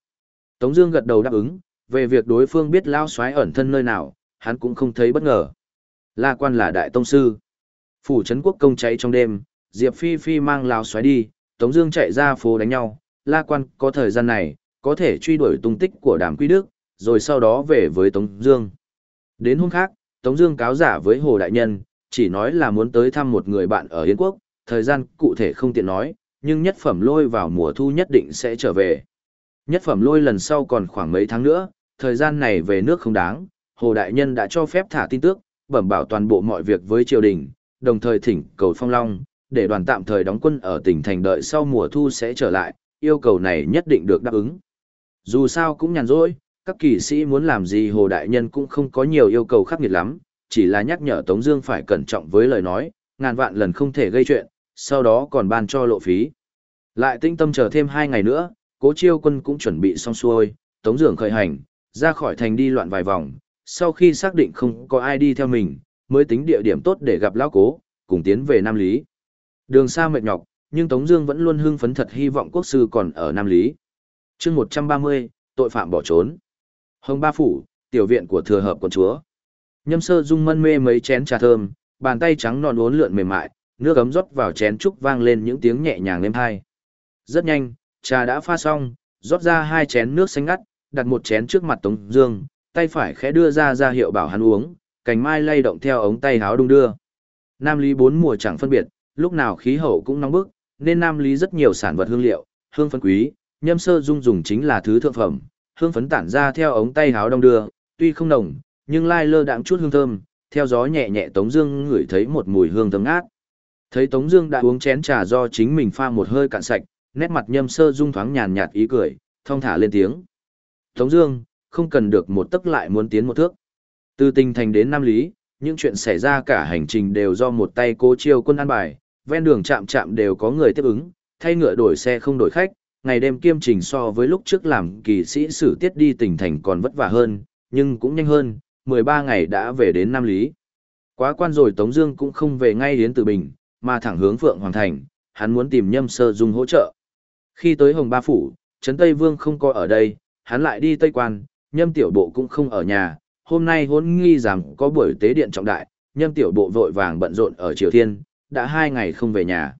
Tống Dương gật đầu đáp ứng, về việc đối phương biết Lao xoáy ẩn thân nơi nào, hắn cũng không thấy bất ngờ. La Quan là đại tông sư, phủ Trấn Quốc Công cháy trong đêm, Diệp Phi Phi mang Lao xoáy đi, Tống Dương chạy ra phố đánh nhau. La Quan có thời gian này, có thể truy đuổi tung tích của Đàm quý Đức, rồi sau đó về với Tống Dương. Đến hôm khác, Tống Dương cáo giả với Hồ Đại Nhân, chỉ nói là muốn tới thăm một người bạn ở Yên Quốc, thời gian cụ thể không tiện nói, nhưng nhất phẩm lôi vào mùa thu nhất định sẽ trở về. Nhất phẩm lôi lần sau còn khoảng mấy tháng nữa, thời gian này về nước không đáng, Hồ Đại Nhân đã cho phép thả tin tức, bẩm bảo toàn bộ mọi việc với triều đình, đồng thời thỉnh cầu Phong Long, để đoàn tạm thời đóng quân ở tỉnh thành đợi sau mùa thu sẽ trở lại, yêu cầu này nhất định được đáp ứng. Dù sao cũng nhàn rỗi, các kỳ sĩ muốn làm gì Hồ Đại Nhân cũng không có nhiều yêu cầu khắc nghiệt lắm, chỉ là nhắc nhở Tống Dương phải cẩn trọng với lời nói, ngàn vạn lần không thể gây chuyện, sau đó còn ban cho lộ phí. Lại tinh tâm chờ thêm hai ngày nữa, Cố Chiêu Quân cũng chuẩn bị xong xuôi, Tống Dương khởi hành, ra khỏi thành đi loạn vài vòng, sau khi xác định không có ai đi theo mình, mới tính địa điểm tốt để gặp lão cố, cùng tiến về Nam Lý. Đường xa mệt nhọc, nhưng Tống Dương vẫn luôn hưng phấn thật hy vọng quốc sư còn ở Nam Lý. Chương 130, tội phạm bỏ trốn. Hồng Ba Phủ, tiểu viện của thừa hợp quận chúa. Nhâm sơ dung mân mê mấy chén trà thơm, bàn tay trắng non uốn lượn mềm mại, nước ấm rót vào chén trúc vang lên những tiếng nhẹ nhàng êm hai. Rất nhanh, trà đã pha xong, rót ra hai chén nước xanh ngắt, đặt một chén trước mặt Tống Dương, tay phải khẽ đưa ra ra hiệu bảo hắn uống, cành mai lay động theo ống tay háo đung đưa. Nam Lý bốn mùa chẳng phân biệt, lúc nào khí hậu cũng nóng bức, nên Nam Lý rất nhiều sản vật hương liệu, hương phấn quý, nhâm sơ dung dùng chính là thứ thượng phẩm, hương phấn tản ra theo ống tay háo đông đưa, tuy không nồng, nhưng lai lơ đạm chút hương thơm, theo gió nhẹ nhẹ Tống Dương ngửi thấy một mùi hương thơm ngát. Thấy Tống Dương đã uống chén trà do chính mình pha một hơi cạn sạch, nét mặt nhâm sơ dung thoáng nhàn nhạt ý cười, thong thả lên tiếng. Tống Dương, không cần được một tấc lại muốn tiến một thước. Từ Tinh thành đến Nam Lý, những chuyện xảy ra cả hành trình đều do một tay cố chiêu quân an bài, ven đường chạm chạm đều có người tiếp ứng, thay ngựa đổi xe không đổi khách, ngày đêm kiêm trình so với lúc trước làm kỳ sĩ sử tiết đi tỉnh thành còn vất vả hơn, nhưng cũng nhanh hơn, 13 ngày đã về đến Nam Lý. Quá quan rồi Tống Dương cũng không về ngay đến Từ Bình, mà thẳng hướng Phượng Hoàng Thành, hắn muốn tìm Nhâm Sơ Dung hỗ trợ. Khi tới Hồng Ba Phủ, Trấn Tây Vương không có ở đây, hắn lại đi Tây Quan, Nhâm Tiểu Bộ cũng không ở nhà. Hôm nay hôn nghi rằng có buổi tế điện trọng đại, Nhâm Tiểu Bộ vội vàng bận rộn ở Triều Thiên, đã hai ngày không về nhà.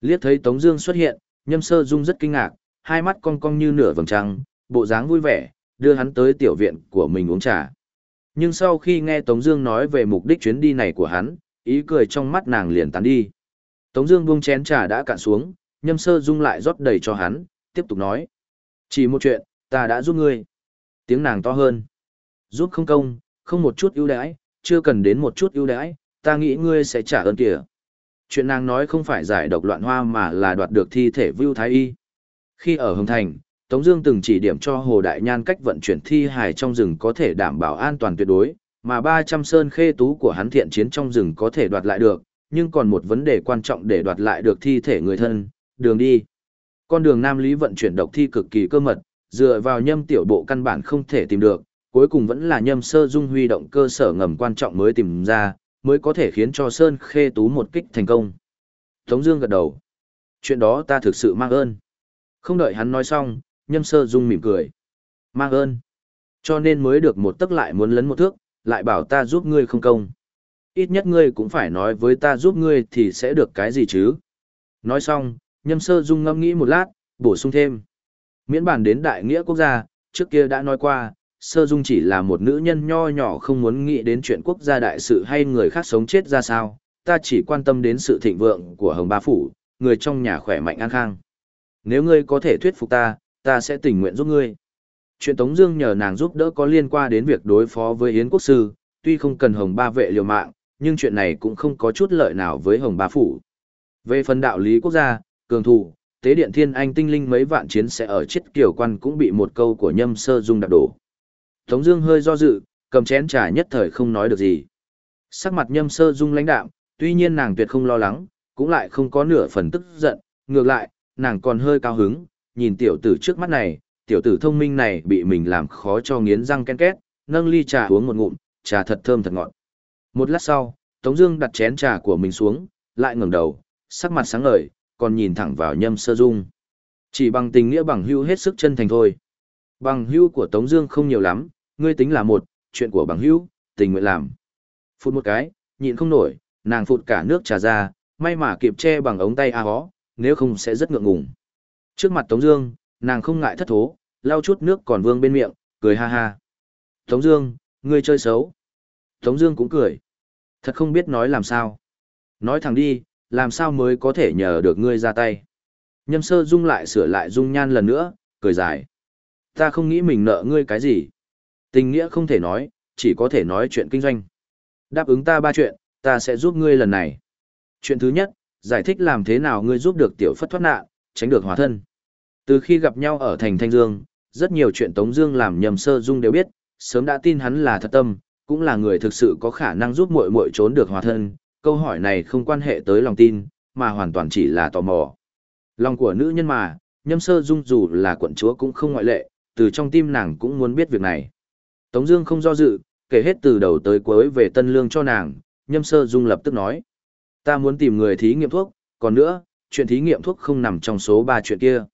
Liếc thấy Tống Dương xuất hiện, Nhâm Sơ Dung rất kinh ngạc, hai mắt cong cong như nửa vầng trăng, bộ dáng vui vẻ, đưa hắn tới tiểu viện của mình uống trà. Nhưng sau khi nghe Tống Dương nói về mục đích chuyến đi này của hắn, ý cười trong mắt nàng liền tán đi. Tống Dương buông chén trà đã cạn xuống, Nhâm Sơ Dung lại rót đầy cho hắn, tiếp tục nói: chỉ một chuyện, ta đã giúp ngươi. Tiếng nàng to hơn. Giúp không công, không một chút ưu đãi, chưa cần đến một chút ưu đãi, ta nghĩ ngươi sẽ trả ơn kìa. Chuyện nàng nói không phải giải độc loạn hoa mà là đoạt được thi thể Vưu Thái Y. Khi ở Hồng Thành, Tống Dương từng chỉ điểm cho Hồ Đại Nhan cách vận chuyển thi hài trong rừng có thể đảm bảo an toàn tuyệt đối, mà 300 sơn khê tú của hắn thiện chiến trong rừng có thể đoạt lại được, nhưng còn một vấn đề quan trọng để đoạt lại được thi thể người thân, đường đi. Con đường Nam Lý vận chuyển độc thi cực kỳ cơ mật, dựa vào nhâm tiểu bộ căn bản không thể tìm được, cuối cùng vẫn là nhâm sơ dung huy động cơ sở ngầm quan trọng mới tìm ra, mới có thể khiến cho Sơn Khê Tú một kích thành công. Tống Dương gật đầu. Chuyện đó ta thực sự mang ơn. Không đợi hắn nói xong, Nhâm Sơ Dung mỉm cười. Mang ơn. Cho nên mới được một tức lại muốn lấn một thước, lại bảo ta giúp ngươi không công. Ít nhất ngươi cũng phải nói với ta giúp ngươi thì sẽ được cái gì chứ. Nói xong, Nhâm Sơ Dung ngâm nghĩ một lát, bổ sung thêm. Miễn bàn đến đại nghĩa quốc gia, trước kia đã nói qua, Sơ Dung chỉ là một nữ nhân nho nhỏ không muốn nghĩ đến chuyện quốc gia đại sự hay người khác sống chết ra sao, ta chỉ quan tâm đến sự thịnh vượng của Hồng Ba Phủ, người trong nhà khỏe mạnh an khang. Nếu ngươi có thể thuyết phục ta, ta sẽ tình nguyện giúp ngươi. Chuyện Tống Dương nhờ nàng giúp đỡ có liên quan đến việc đối phó với Yến Quốc Sư, tuy không cần Hồng Ba vệ liều mạng, nhưng chuyện này cũng không có chút lợi nào với Hồng Ba Phủ. Về phần đạo lý quốc gia, cường thủ, tế điện thiên anh tinh linh mấy vạn chiến sẽ ở chết kiểu quan cũng bị một câu của nhâm sơ dung đạp đổ. Tống Dương hơi do dự, cầm chén trà nhất thời không nói được gì. Sắc mặt nhâm sơ dung lãnh đạm, tuy nhiên nàng tuyệt không lo lắng, cũng lại không có nửa phần tức giận, ngược lại, nàng còn hơi cao hứng, nhìn tiểu tử trước mắt này, tiểu tử thông minh này bị mình làm khó cho nghiến răng ken két, nâng ly trà uống một ngụm, trà thật thơm thật ngọt. Một lát sau, Tống Dương đặt chén trà của mình xuống, lại ngẩng đầu, sắc mặt sáng ngời, còn nhìn thẳng vào Nhâm Sơ Dung. Chỉ bằng tình nghĩa bằng hữu hết sức chân thành thôi. Bằng hữu của Tống Dương không nhiều lắm, ngươi tính là một, chuyện của bằng hữu, tình nguyện làm. Phút một cái, nhịn không nổi, nàng phụt cả nước trà ra, may mà kịp che bằng ống tay a hó, nếu không sẽ rất ngượng ngùng. Trước mặt Tống Dương, nàng không ngại thất thố, lau chút nước còn vương bên miệng, cười ha ha. Tống Dương, ngươi chơi xấu. Tống Dương cũng cười. Thật không biết nói làm sao. Nói thẳng đi, làm sao mới có thể nhờ được ngươi ra tay. Nhâm sơ dung lại sửa lại dung nhan lần nữa, cười dài. Ta không nghĩ mình nợ ngươi cái gì. Tình nghĩa không thể nói, chỉ có thể nói chuyện kinh doanh. Đáp ứng ta ba chuyện, ta sẽ giúp ngươi lần này. Chuyện thứ nhất, giải thích làm thế nào ngươi giúp được tiểu phất thoát nạn, tránh được hóa thân. Từ khi gặp nhau ở thành Thanh Dương, rất nhiều chuyện Tống Dương làm nhầm sơ dung đều biết, sớm đã tin hắn là thật tâm, cũng là người thực sự có khả năng giúp muội muội trốn được hóa thân. Câu hỏi này không quan hệ tới lòng tin, mà hoàn toàn chỉ là tò mò. Lòng của nữ nhân mà, nhâm sơ dung dù là quận chúa cũng không ngoại lệ, từ trong tim nàng cũng muốn biết việc này. Tống Dương không do dự, kể hết từ đầu tới cuối về tân lương cho nàng. Nhâm sơ dung lập tức nói, ta muốn tìm người thí nghiệm thuốc, còn nữa, chuyện thí nghiệm thuốc không nằm trong số ba chuyện kia.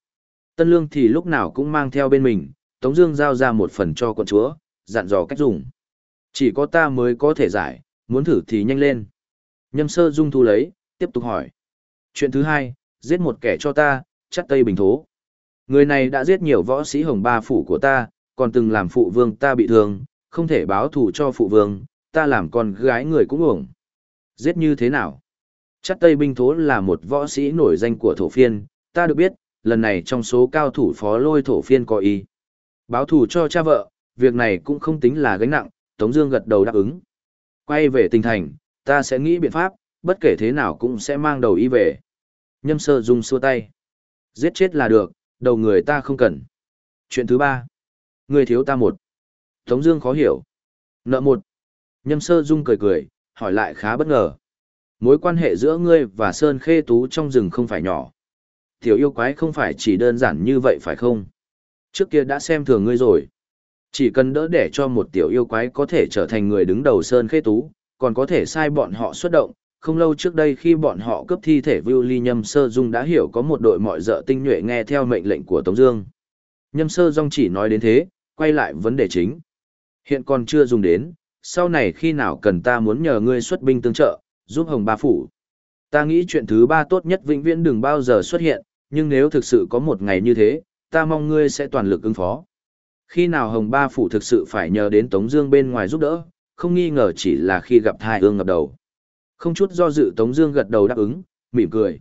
Tân lương thì lúc nào cũng mang theo bên mình, Tống Dương giao ra một phần cho quận chúa, dặn dò cách dùng. Chỉ có ta mới có thể giải, muốn thử thì nhanh lên. Nhâm sơ dung thu lấy, tiếp tục hỏi. Chuyện thứ hai, giết một kẻ cho ta, chắc tây bình thố. Người này đã giết nhiều võ sĩ hồng ba phủ của ta, còn từng làm phụ vương ta bị thương, không thể báo thù cho phụ vương, ta làm con gái người cũng uổng. Giết như thế nào? Chắc Tây Binh Thố là một võ sĩ nổi danh của thổ phiên, ta được biết, lần này trong số cao thủ phó lôi thổ phiên có ý. Báo thù cho cha vợ, việc này cũng không tính là gánh nặng, Tống Dương gật đầu đáp ứng. Quay về tinh thành, ta sẽ nghĩ biện pháp, bất kể thế nào cũng sẽ mang đầu y về. Nhâm sơ dung xua tay. Giết chết là được, đầu người ta không cần. Chuyện thứ ba. Người thiếu ta một. Tống Dương khó hiểu. Nợ một. Nhâm sơ dung cười cười, hỏi lại khá bất ngờ. Mối quan hệ giữa ngươi và Sơn Khê Tú trong rừng không phải nhỏ. Tiểu yêu quái không phải chỉ đơn giản như vậy phải không? Trước kia đã xem thường ngươi rồi. Chỉ cần đỡ để cho một tiểu yêu quái có thể trở thành người đứng đầu Sơn Khê Tú, còn có thể sai bọn họ xuất động. Không lâu trước đây khi bọn họ cướp thi thể Vưu Ly Nhâm Sơ Dung đã hiểu có một đội mọi dợ tinh nhuệ nghe theo mệnh lệnh của Tống Dương. Nhâm Sơ Dung chỉ nói đến thế, quay lại vấn đề chính. Hiện còn chưa dùng đến, sau này khi nào cần ta muốn nhờ ngươi xuất binh tương trợ, giúp Hồng Ba Phủ. Ta nghĩ chuyện thứ ba tốt nhất vĩnh viễn đừng bao giờ xuất hiện, nhưng nếu thực sự có một ngày như thế, ta mong ngươi sẽ toàn lực ứng phó. Khi nào Hồng Ba Phủ thực sự phải nhờ đến Tống Dương bên ngoài giúp đỡ, không nghi ngờ chỉ là khi gặp thai ương ngập đầu. Không chút do dự Tống Dương gật đầu đáp ứng, mỉm cười.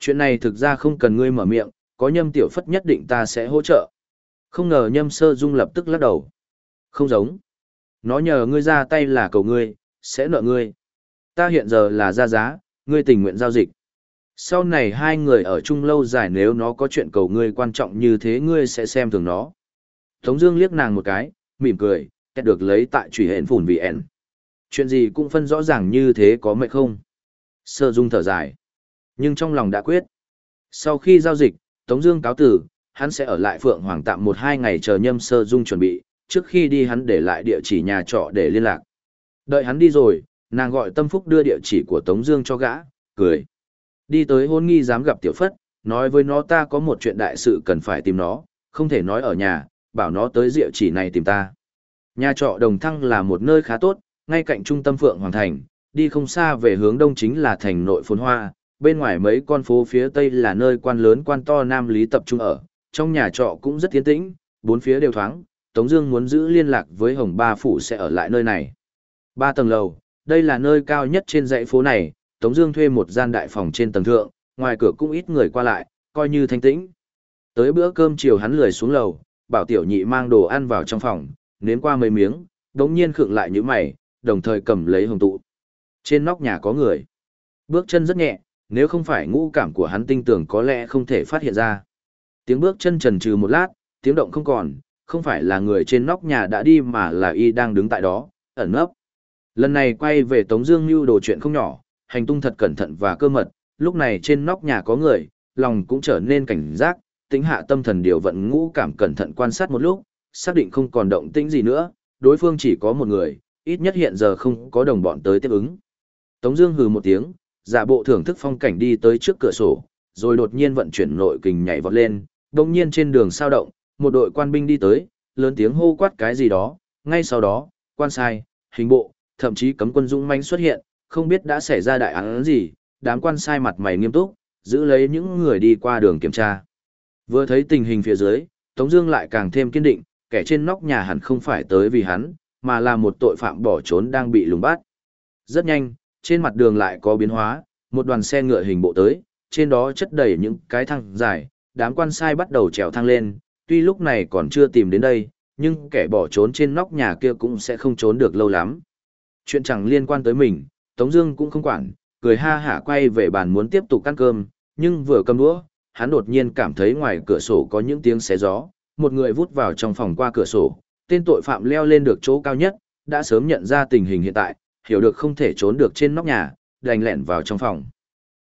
Chuyện này thực ra không cần ngươi mở miệng, có nhâm tiểu phất nhất định ta sẽ hỗ trợ. Không ngờ nhâm sơ dung lập tức lắc đầu. Không giống. Nó nhờ ngươi ra tay là cầu ngươi, sẽ nợ ngươi. Ta hiện giờ là ra giá, ngươi tình nguyện giao dịch. Sau này hai người ở chung lâu dài nếu nó có chuyện cầu ngươi quan trọng như thế ngươi sẽ xem thường nó. Tống Dương liếc nàng một cái, mỉm cười, kết được lấy tại trùy hẹn phủn vì ẻn. Chuyện gì cũng phân rõ ràng như thế có mệt không? Sơ Dung thở dài, nhưng trong lòng đã quyết. Sau khi giao dịch, Tống Dương cáo tử, hắn sẽ ở lại Phượng Hoàng tạm một hai ngày chờ Nhâm Sơ Dung chuẩn bị. Trước khi đi hắn để lại địa chỉ nhà trọ để liên lạc. Đợi hắn đi rồi, nàng gọi tâm phúc đưa địa chỉ của Tống Dương cho gã, cười. Đi tới hôn nghi dám gặp tiểu phất, nói với nó ta có một chuyện đại sự cần phải tìm nó, không thể nói ở nhà, bảo nó tới địa chỉ này tìm ta. Nhà trọ Đồng Thăng là một nơi khá tốt, ngay cạnh trung tâm Phượng Hoàng Thành, đi không xa về hướng đông chính là thành nội phồn hoa, bên ngoài mấy con phố phía tây là nơi quan lớn quan to Nam Lý tập trung ở, trong nhà trọ cũng rất tiến tĩnh, bốn phía đều thoáng, Tống Dương muốn giữ liên lạc với Hồng Ba Phủ sẽ ở lại nơi này. Ba tầng lầu, đây là nơi cao nhất trên dãy phố này, Tống Dương thuê một gian đại phòng trên tầng thượng, ngoài cửa cũng ít người qua lại, coi như thanh tĩnh. Tới bữa cơm chiều hắn lười xuống lầu, bảo tiểu nhị mang đồ ăn vào trong phòng, nếm qua mấy miếng, đống nhiên khựng lại như mày, đồng thời cầm lấy hồng tụ. Trên nóc nhà có người. Bước chân rất nhẹ, nếu không phải ngũ cảm của hắn tinh tưởng có lẽ không thể phát hiện ra. Tiếng bước chân trần trừ một lát, tiếng động không còn, không phải là người trên nóc nhà đã đi mà là y đang đứng tại đó, ẩn nấp. Lần này quay về Tống Dương lưu đồ chuyện không nhỏ, hành tung thật cẩn thận và cơ mật, lúc này trên nóc nhà có người, lòng cũng trở nên cảnh giác, tính hạ tâm thần điều vận ngũ cảm cẩn thận quan sát một lúc, xác định không còn động tĩnh gì nữa, đối phương chỉ có một người, ít nhất hiện giờ không có đồng bọn tới tiếp ứng. Tống Dương hừ một tiếng, giả bộ thưởng thức phong cảnh đi tới trước cửa sổ, rồi đột nhiên vận chuyển nội kình nhảy vọt lên, đột nhiên trên đường sao động, một đội quan binh đi tới, lớn tiếng hô quát cái gì đó, ngay sau đó, quan sai, hình bộ, thậm chí cấm quân dũng manh xuất hiện, không biết đã xảy ra đại án gì, đám quan sai mặt mày nghiêm túc, giữ lấy những người đi qua đường kiểm tra. Vừa thấy tình hình phía dưới, Tống Dương lại càng thêm kiên định, kẻ trên nóc nhà hẳn không phải tới vì hắn, mà là một tội phạm bỏ trốn đang bị lùng bắt. Rất nhanh, trên mặt đường lại có biến hóa, một đoàn xe ngựa hình bộ tới, trên đó chất đầy những cái thang dài, đám quan sai bắt đầu trèo thang lên, tuy lúc này còn chưa tìm đến đây, nhưng kẻ bỏ trốn trên nóc nhà kia cũng sẽ không trốn được lâu lắm. Chuyện chẳng liên quan tới mình, Tống Dương cũng không quản, cười ha hả quay về bàn muốn tiếp tục ăn cơm, nhưng vừa cầm đũa, hắn đột nhiên cảm thấy ngoài cửa sổ có những tiếng xé gió, một người vút vào trong phòng qua cửa sổ, tên tội phạm leo lên được chỗ cao nhất, đã sớm nhận ra tình hình hiện tại, hiểu được không thể trốn được trên nóc nhà, đành lẻn vào trong phòng.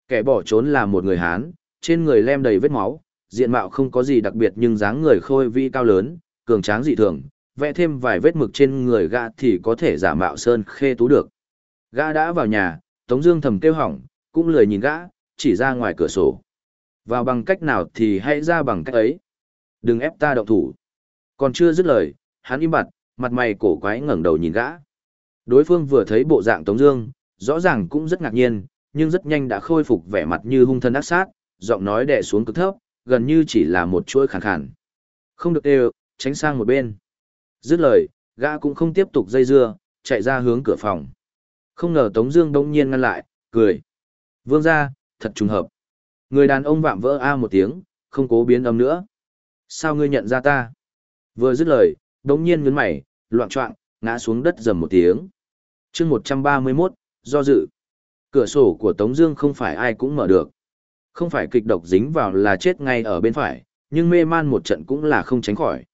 Kẻ bỏ trốn là một người Hán, trên người lem đầy vết máu, diện mạo không có gì đặc biệt nhưng dáng người khôi vĩ cao lớn, cường tráng dị thường, vẽ thêm vài vết mực trên người gã thì có thể giả mạo sơn khê tú được. Gã đã vào nhà, Tống Dương thầm kêu hỏng, cũng lười nhìn gã, chỉ ra ngoài cửa sổ. Vào bằng cách nào thì hãy ra bằng cách ấy. Đừng ép ta động thủ. Còn chưa dứt lời, hắn im bặt, mặt mày cổ quái ngẩng đầu nhìn gã. Đối phương vừa thấy bộ dạng Tống Dương, rõ ràng cũng rất ngạc nhiên, nhưng rất nhanh đã khôi phục vẻ mặt như hung thần ác sát, giọng nói đè xuống cực thấp, gần như chỉ là một chuỗi khàn khàn. Không được đều, tránh sang một bên. Dứt lời, gã cũng không tiếp tục dây dưa, chạy ra hướng cửa phòng. Không ngờ Tống Dương đống nhiên ngăn lại, cười. Vương gia, thật trùng hợp. Người đàn ông vạm vỡ a một tiếng, không cố biến âm nữa. Sao ngươi nhận ra ta? Vừa dứt lời, đống nhiên nhún mày, loạn choạng, ngã xuống đất dầm một tiếng. Chương 131, do dự. Cửa sổ của Tống Dương không phải ai cũng mở được. Không phải kịch độc dính vào là chết ngay ở bên phải, nhưng mê man một trận cũng là không tránh khỏi.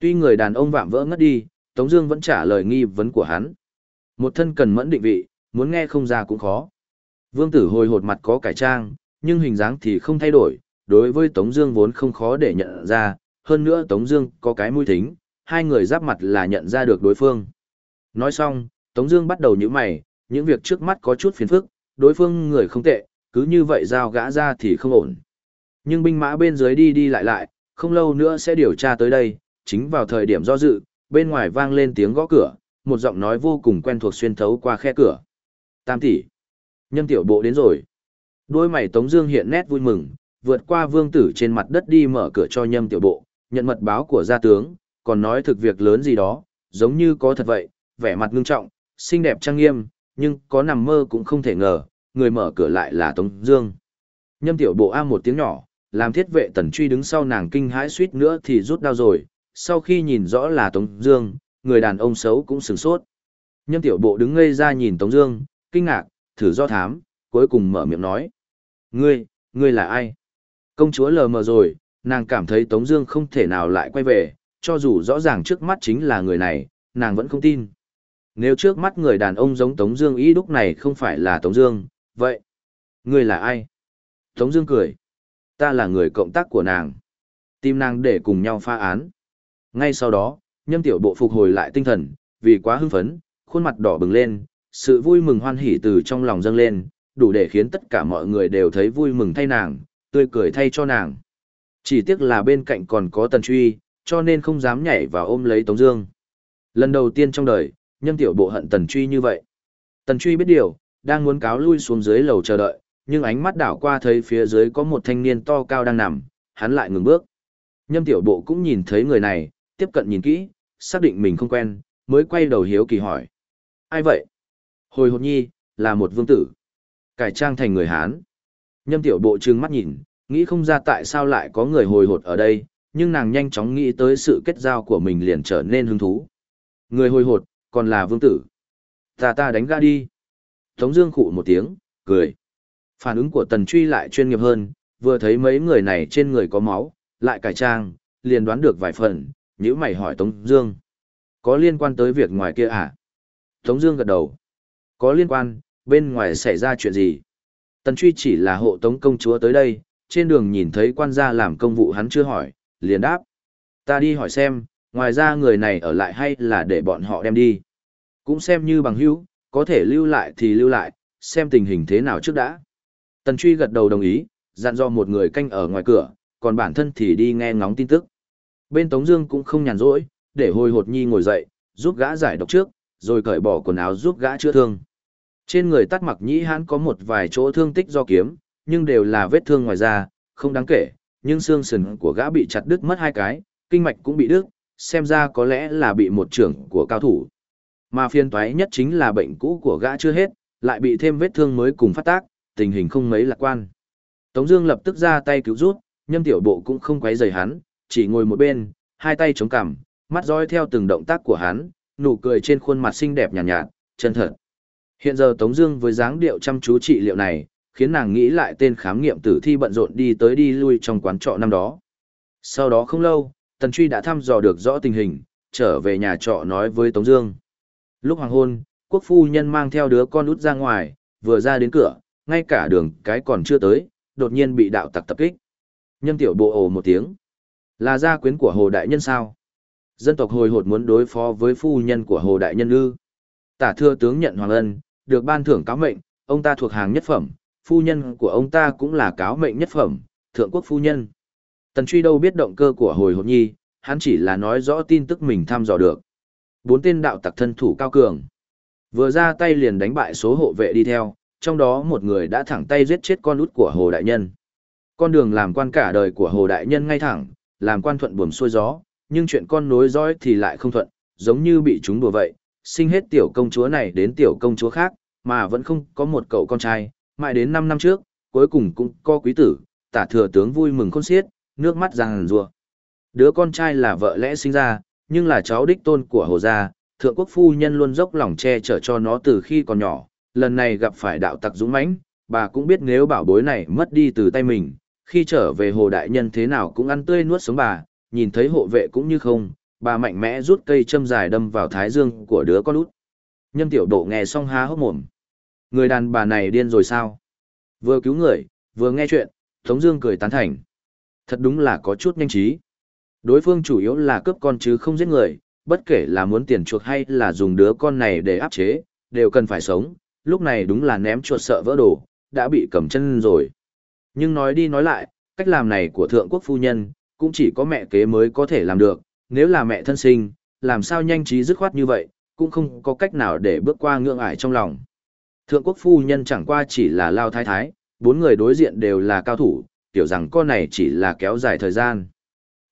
Tuy người đàn ông vạm vỡ ngất đi, Tống Dương vẫn trả lời nghi vấn của hắn. Một thân cần mẫn định vị, muốn nghe không ra cũng khó. Vương Tử hồi hột mặt có cải trang, nhưng hình dáng thì không thay đổi. Đối với Tống Dương vốn không khó để nhận ra, hơn nữa Tống Dương có cái mũi thính, hai người giáp mặt là nhận ra được đối phương. Nói xong, Tống Dương bắt đầu nhíu mày, những việc trước mắt có chút phiền phức, đối phương người không tệ, cứ như vậy giao gã ra thì không ổn. Nhưng binh mã bên dưới đi đi lại lại, không lâu nữa sẽ điều tra tới đây. Chính vào thời điểm do dự, bên ngoài vang lên tiếng gõ cửa, một giọng nói vô cùng quen thuộc xuyên thấu qua khe cửa. Tam tỷ, nhân tiểu bộ đến rồi. Đôi mày Tống Dương hiện nét vui mừng, vượt qua vương tử trên mặt đất đi mở cửa cho nhâm tiểu bộ, nhận mật báo của gia tướng, còn nói thực việc lớn gì đó, giống như có thật vậy, vẻ mặt ngưng trọng, xinh đẹp trang nghiêm, nhưng có nằm mơ cũng không thể ngờ, người mở cửa lại là Tống Dương. Nhâm tiểu bộ a một tiếng nhỏ, làm thiết vệ tần truy đứng sau nàng kinh hãi suýt nữa thì rút đau rồi. Sau khi nhìn rõ là Tống Dương, người đàn ông xấu cũng sửng sốt. Nhâm tiểu bộ đứng ngây ra nhìn Tống Dương, kinh ngạc, thử do thám, cuối cùng mở miệng nói: Ngươi, ngươi là ai? Công chúa lờ mờ rồi, nàng cảm thấy Tống Dương không thể nào lại quay về, cho dù rõ ràng trước mắt chính là người này, nàng vẫn không tin. Nếu trước mắt người đàn ông giống Tống Dương ý đúc này không phải là Tống Dương, vậy, ngươi là ai? Tống Dương cười, ta là người cộng tác của nàng, tìm nàng để cùng nhau pha án. Ngay sau đó, Nhâm Tiểu Bộ phục hồi lại tinh thần, vì quá hưng phấn, khuôn mặt đỏ bừng lên, sự vui mừng hoan hỉ từ trong lòng dâng lên, đủ để khiến tất cả mọi người đều thấy vui mừng thay nàng, tươi cười thay cho nàng. Chỉ tiếc là bên cạnh còn có Tần Truy, cho nên không dám nhảy và ôm lấy Tống Dương. Lần đầu tiên trong đời, Nhâm Tiểu Bộ hận Tần Truy như vậy. Tần Truy biết điều, đang muốn cáo lui xuống dưới lầu chờ đợi, nhưng ánh mắt đảo qua thấy phía dưới có một thanh niên to cao đang nằm, hắn lại ngừng bước. Nhâm Tiểu Bộ cũng nhìn thấy người này, tiếp cận nhìn kỹ, xác định mình không quen, mới quay đầu hiếu kỳ hỏi: ai vậy? Hồi hột nhi, là một vương tử. Cải trang thành người Hán. Nhâm Tiểu Bộ trừng mắt nhìn, nghĩ không ra tại sao lại có người hồi hột ở đây, nhưng nàng nhanh chóng nghĩ tới sự kết giao của mình liền trở nên hứng thú. Người hồi hột, còn là vương tử. Ta ta đánh ga đi. Tống Dương khụ một tiếng, cười. Phản ứng của Tần Truy lại chuyên nghiệp hơn, vừa thấy mấy người này trên người có máu, lại cải trang, liền đoán được vài phần. Nhữ mày hỏi Tống Dương, có liên quan tới việc ngoài kia à? Tống Dương gật đầu. Có liên quan, bên ngoài xảy ra chuyện gì? Tần Truy chỉ là hộ Tống công chúa tới đây, trên đường nhìn thấy quan gia làm công vụ hắn chưa hỏi, liền đáp. Ta đi hỏi xem, ngoài ra người này ở lại hay là để bọn họ đem đi. Cũng xem như bằng hữu, có thể lưu lại thì lưu lại, xem tình hình thế nào trước đã. Tần truy gật đầu đồng ý, dặn dò một người canh ở ngoài cửa, còn bản thân thì đi nghe ngóng tin tức. Bên Tống Dương cũng không nhàn rỗi, để hồi hột nhi ngồi dậy, giúp gã giải độc trước, rồi cởi bỏ quần áo giúp gã chữa thương. Trên người tát mặc nhĩ hãn có một vài chỗ thương tích do kiếm, nhưng đều là vết thương ngoài da, không đáng kể, nhưng xương sườn của gã bị chặt đứt mất hai cái, kinh mạch cũng bị đứt, xem ra có lẽ là bị một trưởng của cao thủ. Mà phiền toái nhất chính là bệnh cũ của gã chưa hết, lại bị thêm vết thương mới cùng phát tác, tình hình không mấy lạc quan. Tống Dương lập tức ra tay cứu rút, nhâm tiểu bộ cũng không quấy rầy hắn, chỉ ngồi một bên, hai tay chống cằm, mắt dõi theo từng động tác của hắn, nụ cười trên khuôn mặt xinh đẹp nhàn nhạt, nhạt, chân thật. Hiện giờ Tống Dương với dáng điệu chăm chú trị liệu này, khiến nàng nghĩ lại tên khám nghiệm tử thi bận rộn đi tới đi lui trong quán trọ năm đó. Sau đó không lâu, Tần Truy đã thăm dò được rõ tình hình, trở về nhà trọ nói với Tống Dương. Lúc hoàng hôn, quốc phu nhân mang theo đứa con út ra ngoài, vừa ra đến cửa, ngay cả đường cái còn chưa tới, đột nhiên bị đạo tặc tập kích. Nhân tiểu bộ ồ một tiếng. Là gia quyến của Hồ Đại Nhân sao? Dân tộc hồi hột muốn đối phó với phu nhân của Hồ Đại Nhân ư. Tả thưa tướng nhận hoàng ân, được ban thưởng cáo mệnh, ông ta thuộc hàng nhất phẩm, phu nhân của ông ta cũng là cáo mệnh nhất phẩm, thượng quốc phu nhân. Tần truy đâu biết động cơ của hồi hột nhi, hắn chỉ là nói rõ tin tức mình thăm dò được. Bốn tên đạo tặc thân thủ cao cường. Vừa ra tay liền đánh bại số hộ vệ đi theo, trong đó một người đã thẳng tay giết chết con út của Hồ Đại Nhân. Con đường làm quan cả đời của Hồ Đại Nhân ngay thẳng, làm quan thuận buồm xuôi gió, nhưng chuyện con nối dõi thì lại không thuận, giống như bị chúng đùa vậy, sinh hết tiểu công chúa này đến tiểu công chúa khác, mà vẫn không có một cậu con trai, mãi đến 5 năm trước, cuối cùng cũng có quý tử, tả thừa tướng vui mừng khôn xiết, nước mắt ràng rùa. Đứa con trai là vợ lẽ sinh ra, nhưng là cháu đích tôn của hồ gia, thượng quốc phu nhân luôn dốc lòng che chở cho nó từ khi còn nhỏ, lần này gặp phải đạo tặc dũng mãnh, bà cũng biết nếu bảo bối này mất đi từ tay mình, khi trở về hồ đại nhân thế nào cũng ăn tươi nuốt sống bà, nhìn thấy hộ vệ cũng như không, bà mạnh mẽ rút cây châm dài đâm vào thái dương của đứa con út. Nhân tiểu độ nghe xong há hốc mồm. Người đàn bà này điên rồi sao? Vừa cứu người, vừa nghe chuyện, Tống Dương cười tán thành. Thật đúng là có chút nhanh trí. Đối phương chủ yếu là cướp con chứ không giết người, bất kể là muốn tiền chuộc hay là dùng đứa con này để áp chế, đều cần phải sống. Lúc này đúng là ném chuột sợ vỡ đồ, đã bị cầm chân rồi. Nhưng nói đi nói lại, cách làm này của thượng quốc phu nhân, cũng chỉ có mẹ kế mới có thể làm được. Nếu là mẹ thân sinh, làm sao nhanh trí dứt khoát như vậy, cũng không có cách nào để bước qua ngưỡng ải trong lòng. Thượng quốc phu nhân chẳng qua chỉ là lao thái thái, bốn người đối diện đều là cao thủ, tiểu rằng con này chỉ là kéo dài thời gian.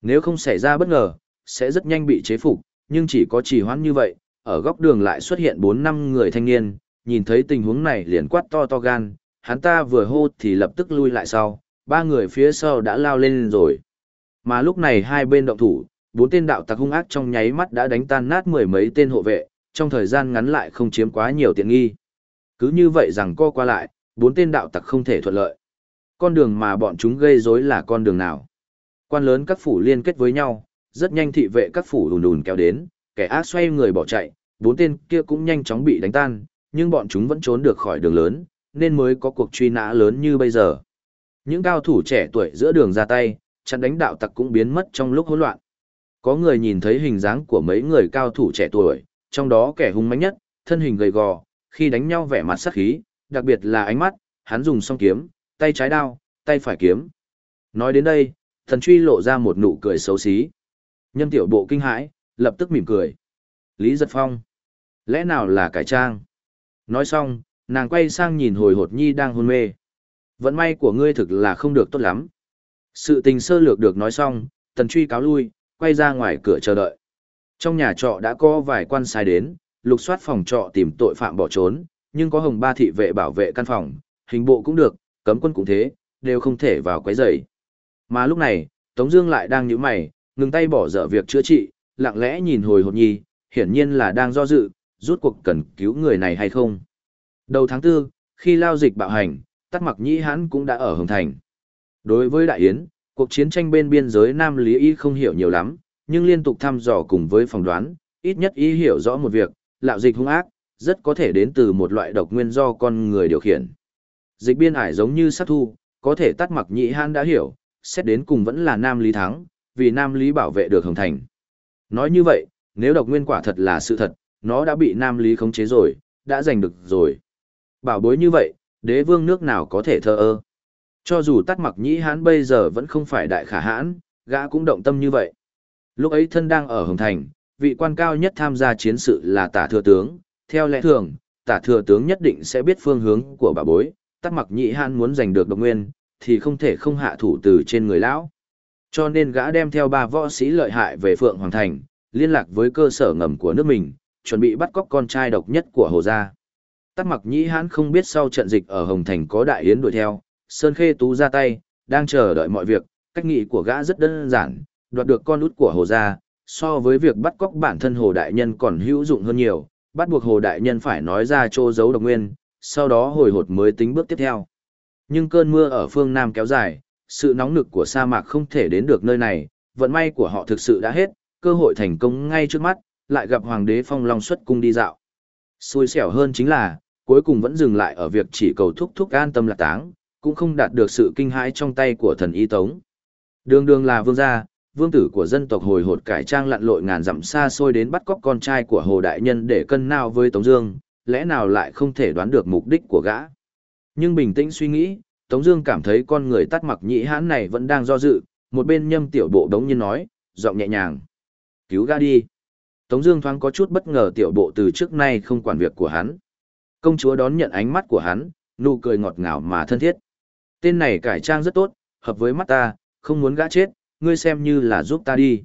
Nếu không xảy ra bất ngờ, sẽ rất nhanh bị chế phục, nhưng chỉ có trì hoãn như vậy, ở góc đường lại xuất hiện 4 năm người thanh niên, nhìn thấy tình huống này liền quát to to gan, hắn ta vừa hô thì lập tức lui lại sau, ba người phía sau đã lao lên rồi. Mà lúc này hai bên động thủ, bốn tên đạo tặc hung ác trong nháy mắt đã đánh tan nát mười mấy tên hộ vệ, trong thời gian ngắn lại không chiếm quá nhiều tiện nghi. Cứ như vậy rằng co qua lại, bốn tên đạo tặc không thể thuận lợi. Con đường mà bọn chúng gây rối là con đường nào? Quan lớn các phủ liên kết với nhau, rất nhanh thị vệ các phủ đùn đùn kéo đến, kẻ ác xoay người bỏ chạy, bốn tên kia cũng nhanh chóng bị đánh tan, nhưng bọn chúng vẫn trốn được khỏi đường lớn, nên mới có cuộc truy nã lớn như bây giờ. Những cao thủ trẻ tuổi giữa đường ra tay, chặn đánh đạo tặc cũng biến mất trong lúc hỗn loạn. Có người nhìn thấy hình dáng của mấy người cao thủ trẻ tuổi, trong đó kẻ hung mãnh nhất, thân hình gầy gò, khi đánh nhau vẻ mặt sắc khí, đặc biệt là ánh mắt, hắn dùng song kiếm, tay trái đao, tay phải kiếm. Nói đến đây, thần truy lộ ra một nụ cười xấu xí. Nhân tiểu bộ kinh hãi, lập tức mỉm cười. Lý giật phong. Lẽ nào là cải trang? Nói xong, nàng quay sang nhìn hồi hột nhi đang hôn mê. Vận may của ngươi thực là không được tốt lắm. Sự tình sơ lược được nói xong, tần truy cáo lui, quay ra ngoài cửa chờ đợi. Trong nhà trọ đã có vài quan sai đến, lục soát phòng trọ tìm tội phạm bỏ trốn, nhưng có hồng ba thị vệ bảo vệ căn phòng, hình bộ cũng được, cấm quân cũng thế, đều không thể vào quấy rầy. Mà lúc này, Tống Dương lại đang nhíu mày, ngừng tay bỏ dở việc chữa trị, lặng lẽ nhìn hồi hột nhi, hiển nhiên là đang do dự, rút cuộc cần cứu người này hay không. Đầu tháng 4, khi lao dịch bạo hành, tắt mặc nhĩ hãn cũng đã ở Hồng Thành. Đối với Đại Yến, cuộc chiến tranh bên biên giới Nam Lý Y không hiểu nhiều lắm, nhưng liên tục thăm dò cùng với phỏng đoán, ít nhất Y hiểu rõ một việc, lạo dịch hung ác, rất có thể đến từ một loại độc nguyên do con người điều khiển. Dịch biên ải giống như sát thu, có thể tắt mặc nhĩ hãn đã hiểu, xét đến cùng vẫn là Nam Lý thắng, vì Nam Lý bảo vệ được Hồng Thành. Nói như vậy, nếu độc nguyên quả thật là sự thật, nó đã bị Nam Lý khống chế rồi, đã giành được rồi. Bảo bối như vậy, đế vương nước nào có thể thờ ơ. Cho dù tắt mặc nhĩ hán bây giờ vẫn không phải đại khả hãn, gã cũng động tâm như vậy. Lúc ấy thân đang ở Hồng Thành, vị quan cao nhất tham gia chiến sự là tả thừa tướng, theo lẽ thường, tả thừa tướng nhất định sẽ biết phương hướng của bà bối, tắt mặc nhĩ hán muốn giành được độc nguyên, thì không thể không hạ thủ từ trên người lão. Cho nên gã đem theo ba võ sĩ lợi hại về Phượng Hoàng Thành, liên lạc với cơ sở ngầm của nước mình, chuẩn bị bắt cóc con trai độc nhất của Hồ Gia. Tắc mặc nhĩ hãn không biết sau trận dịch ở Hồng Thành có đại yến đuổi theo, Sơn Khê Tú ra tay, đang chờ đợi mọi việc, cách nghĩ của gã rất đơn giản, đoạt được con út của Hồ Gia, so với việc bắt cóc bản thân Hồ Đại Nhân còn hữu dụng hơn nhiều, bắt buộc Hồ Đại Nhân phải nói ra chỗ giấu độc nguyên, sau đó hồi hột mới tính bước tiếp theo. Nhưng cơn mưa ở phương Nam kéo dài, sự nóng nực của sa mạc không thể đến được nơi này, vận may của họ thực sự đã hết, cơ hội thành công ngay trước mắt, lại gặp Hoàng đế Phong Long xuất cung đi dạo. Xui xẻo hơn chính là, cuối cùng vẫn dừng lại ở việc chỉ cầu thúc thúc an tâm lạc táng, cũng không đạt được sự kinh hãi trong tay của thần y tống. Đường đường là vương gia, vương tử của dân tộc hồi hột cải trang lặn lội ngàn dặm xa xôi đến bắt cóc con trai của hồ đại nhân để cân nào với Tống Dương, lẽ nào lại không thể đoán được mục đích của gã. Nhưng bình tĩnh suy nghĩ, Tống Dương cảm thấy con người tắt mặc nhĩ hãn này vẫn đang do dự, một bên nhâm tiểu bộ đống nhiên nói, giọng nhẹ nhàng, cứu gã đi. Tống Dương thoáng có chút bất ngờ tiểu bộ từ trước nay không quản việc của hắn. Công chúa đón nhận ánh mắt của hắn, nụ cười ngọt ngào mà thân thiết. Tên này cải trang rất tốt, hợp với mắt ta, không muốn gã chết, ngươi xem như là giúp ta đi.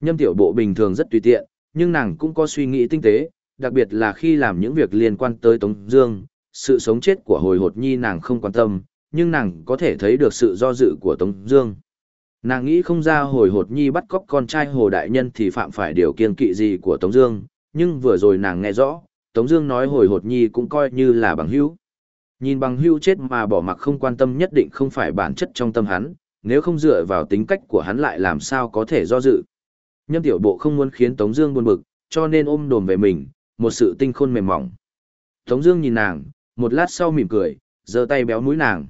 Nhâm tiểu bộ bình thường rất tùy tiện, nhưng nàng cũng có suy nghĩ tinh tế, đặc biệt là khi làm những việc liên quan tới Tống Dương, sự sống chết của hồi hột nhi nàng không quan tâm, nhưng nàng có thể thấy được sự do dự của Tống Dương. Nàng nghĩ không ra hồi hột nhi bắt cóc con trai hồ đại nhân thì phạm phải điều kiên kỵ gì của Tống Dương, nhưng vừa rồi nàng nghe rõ, Tống Dương nói hồi hột nhi cũng coi như là bằng hữu. Nhìn bằng hữu chết mà bỏ mặc không quan tâm nhất định không phải bản chất trong tâm hắn, nếu không dựa vào tính cách của hắn lại làm sao có thể do dự. Nhâm tiểu bộ không muốn khiến Tống Dương buồn bực, cho nên ôm đồm về mình, một sự tinh khôn mềm mỏng. Tống Dương nhìn nàng, một lát sau mỉm cười, giơ tay béo mũi nàng.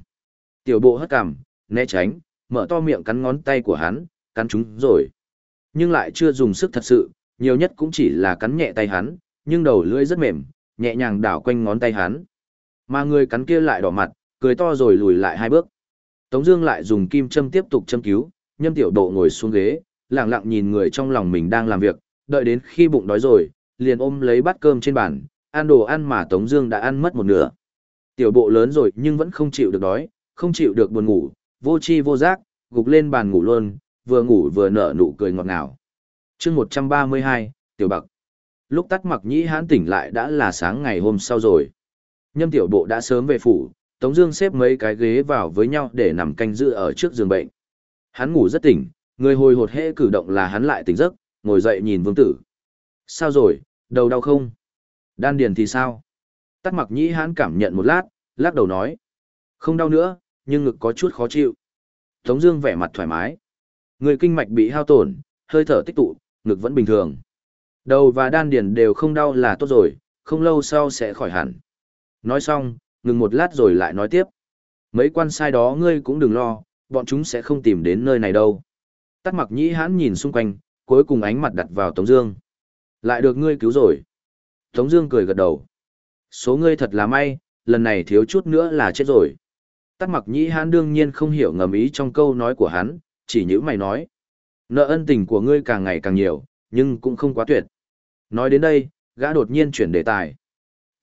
Tiểu bộ hất cằm, né tránh, mở to miệng cắn ngón tay của hắn, cắn chúng rồi. Nhưng lại chưa dùng sức thật sự, nhiều nhất cũng chỉ là cắn nhẹ tay hắn, nhưng đầu lưỡi rất mềm, nhẹ nhàng đảo quanh ngón tay hắn. Mà người cắn kia lại đỏ mặt, cười to rồi lùi lại hai bước. Tống Dương lại dùng kim châm tiếp tục châm cứu, nhâm tiểu độ ngồi xuống ghế, lặng lặng nhìn người trong lòng mình đang làm việc, đợi đến khi bụng đói rồi, liền ôm lấy bát cơm trên bàn, ăn đồ ăn mà Tống Dương đã ăn mất một nửa. Tiểu bộ lớn rồi nhưng vẫn không chịu được đói, không chịu được buồn ngủ, vô chi vô giác, gục lên bàn ngủ luôn, vừa ngủ vừa nở nụ cười ngọt ngào. Chương 132, Tiểu Bạc. Lúc tắt mặc nhĩ hãn tỉnh lại đã là sáng ngày hôm sau rồi. Nhâm tiểu bộ đã sớm về phủ, Tống Dương xếp mấy cái ghế vào với nhau để nằm canh giữ ở trước giường bệnh. Hắn ngủ rất tỉnh, người hồi hột hễ cử động là hắn lại tỉnh giấc, ngồi dậy nhìn vương tử. Sao rồi, đầu đau không? Đan điền thì sao? Tắt mặc nhĩ hãn cảm nhận một lát, lắc đầu nói. Không đau nữa, nhưng ngực có chút khó chịu. Tống Dương vẻ mặt thoải mái. Người kinh mạch bị hao tổn, hơi thở tích tụ, ngực vẫn bình thường. Đầu và đan điền đều không đau là tốt rồi, không lâu sau sẽ khỏi hẳn. Nói xong, ngừng một lát rồi lại nói tiếp. Mấy quan sai đó ngươi cũng đừng lo, bọn chúng sẽ không tìm đến nơi này đâu. Tắt mặc nhĩ hãn nhìn xung quanh, cuối cùng ánh mặt đặt vào Tống Dương. Lại được ngươi cứu rồi. Tống Dương cười gật đầu. Số ngươi thật là may, lần này thiếu chút nữa là chết rồi. Tắt mặc nhĩ hãn đương nhiên không hiểu ngầm ý trong câu nói của hắn, chỉ nhũ mày nói. Nợ ân tình của ngươi càng ngày càng nhiều, nhưng cũng không quá tuyệt. Nói đến đây, gã đột nhiên chuyển đề tài.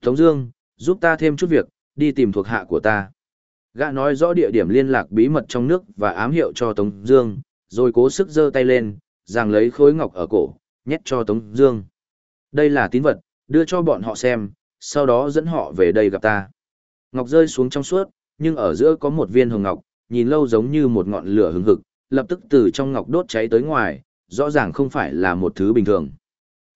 Tống Dương, giúp ta thêm chút việc, đi tìm thuộc hạ của ta. Gã nói rõ địa điểm liên lạc bí mật trong nước và ám hiệu cho Tống Dương, rồi cố sức giơ tay lên, giằng lấy khối ngọc ở cổ, nhét cho Tống Dương. Đây là tín vật, đưa cho bọn họ xem, sau đó dẫn họ về đây gặp ta. Ngọc rơi xuống trong suốt, nhưng ở giữa có một viên hồng ngọc, nhìn lâu giống như một ngọn lửa hừng hực, lập tức từ trong ngọc đốt cháy tới ngoài, rõ ràng không phải là một thứ bình thường.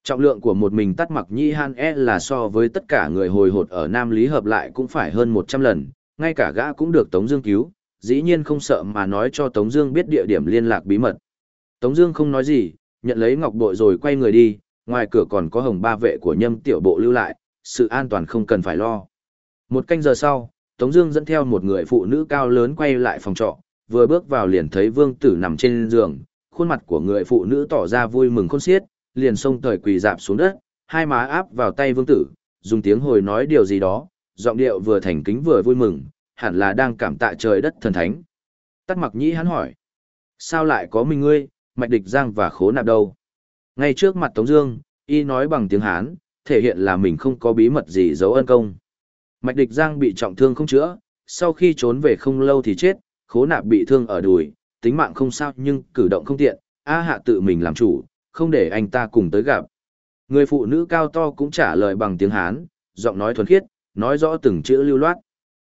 Trọng lượng của một mình tắt mặc nhĩ han e là so với tất cả người hồi hột ở Nam Lý hợp lại cũng phải hơn 100 lần, ngay cả gã cũng được Tống Dương cứu, dĩ nhiên không sợ mà nói cho Tống Dương biết địa điểm liên lạc bí mật. Tống Dương không nói gì, nhận lấy ngọc bội rồi quay người đi, ngoài cửa còn có hồng ba vệ của nhâm tiểu bộ lưu lại, sự an toàn không cần phải lo. Một canh giờ sau, Tống Dương dẫn theo một người phụ nữ cao lớn quay lại phòng trọ, vừa bước vào liền thấy Vương Tử nằm trên giường, khuôn mặt của người phụ nữ tỏ ra vui mừng khôn xiết, liền xông thời quỳ dạp xuống đất, hai má áp vào tay Vương Tử, dùng tiếng hồi nói điều gì đó, giọng điệu vừa thành kính vừa vui mừng, hẳn là đang cảm tạ trời đất thần thánh. Tắt mặc nhĩ hắn hỏi, sao lại có mình ngươi, mạch địch giang và khố nạp đâu? Ngay trước mặt Tống Dương, y nói bằng tiếng Hán, thể hiện là mình không có bí mật gì giấu ân công. Mạch địch giang bị trọng thương không chữa, sau khi trốn về không lâu thì chết, khố nạp bị thương ở đùi, tính mạng không sao nhưng cử động không tiện, A hạ tự mình làm chủ, không để anh ta cùng tới gặp. Người phụ nữ cao to cũng trả lời bằng tiếng Hán, giọng nói thuần khiết, nói rõ từng chữ lưu loát.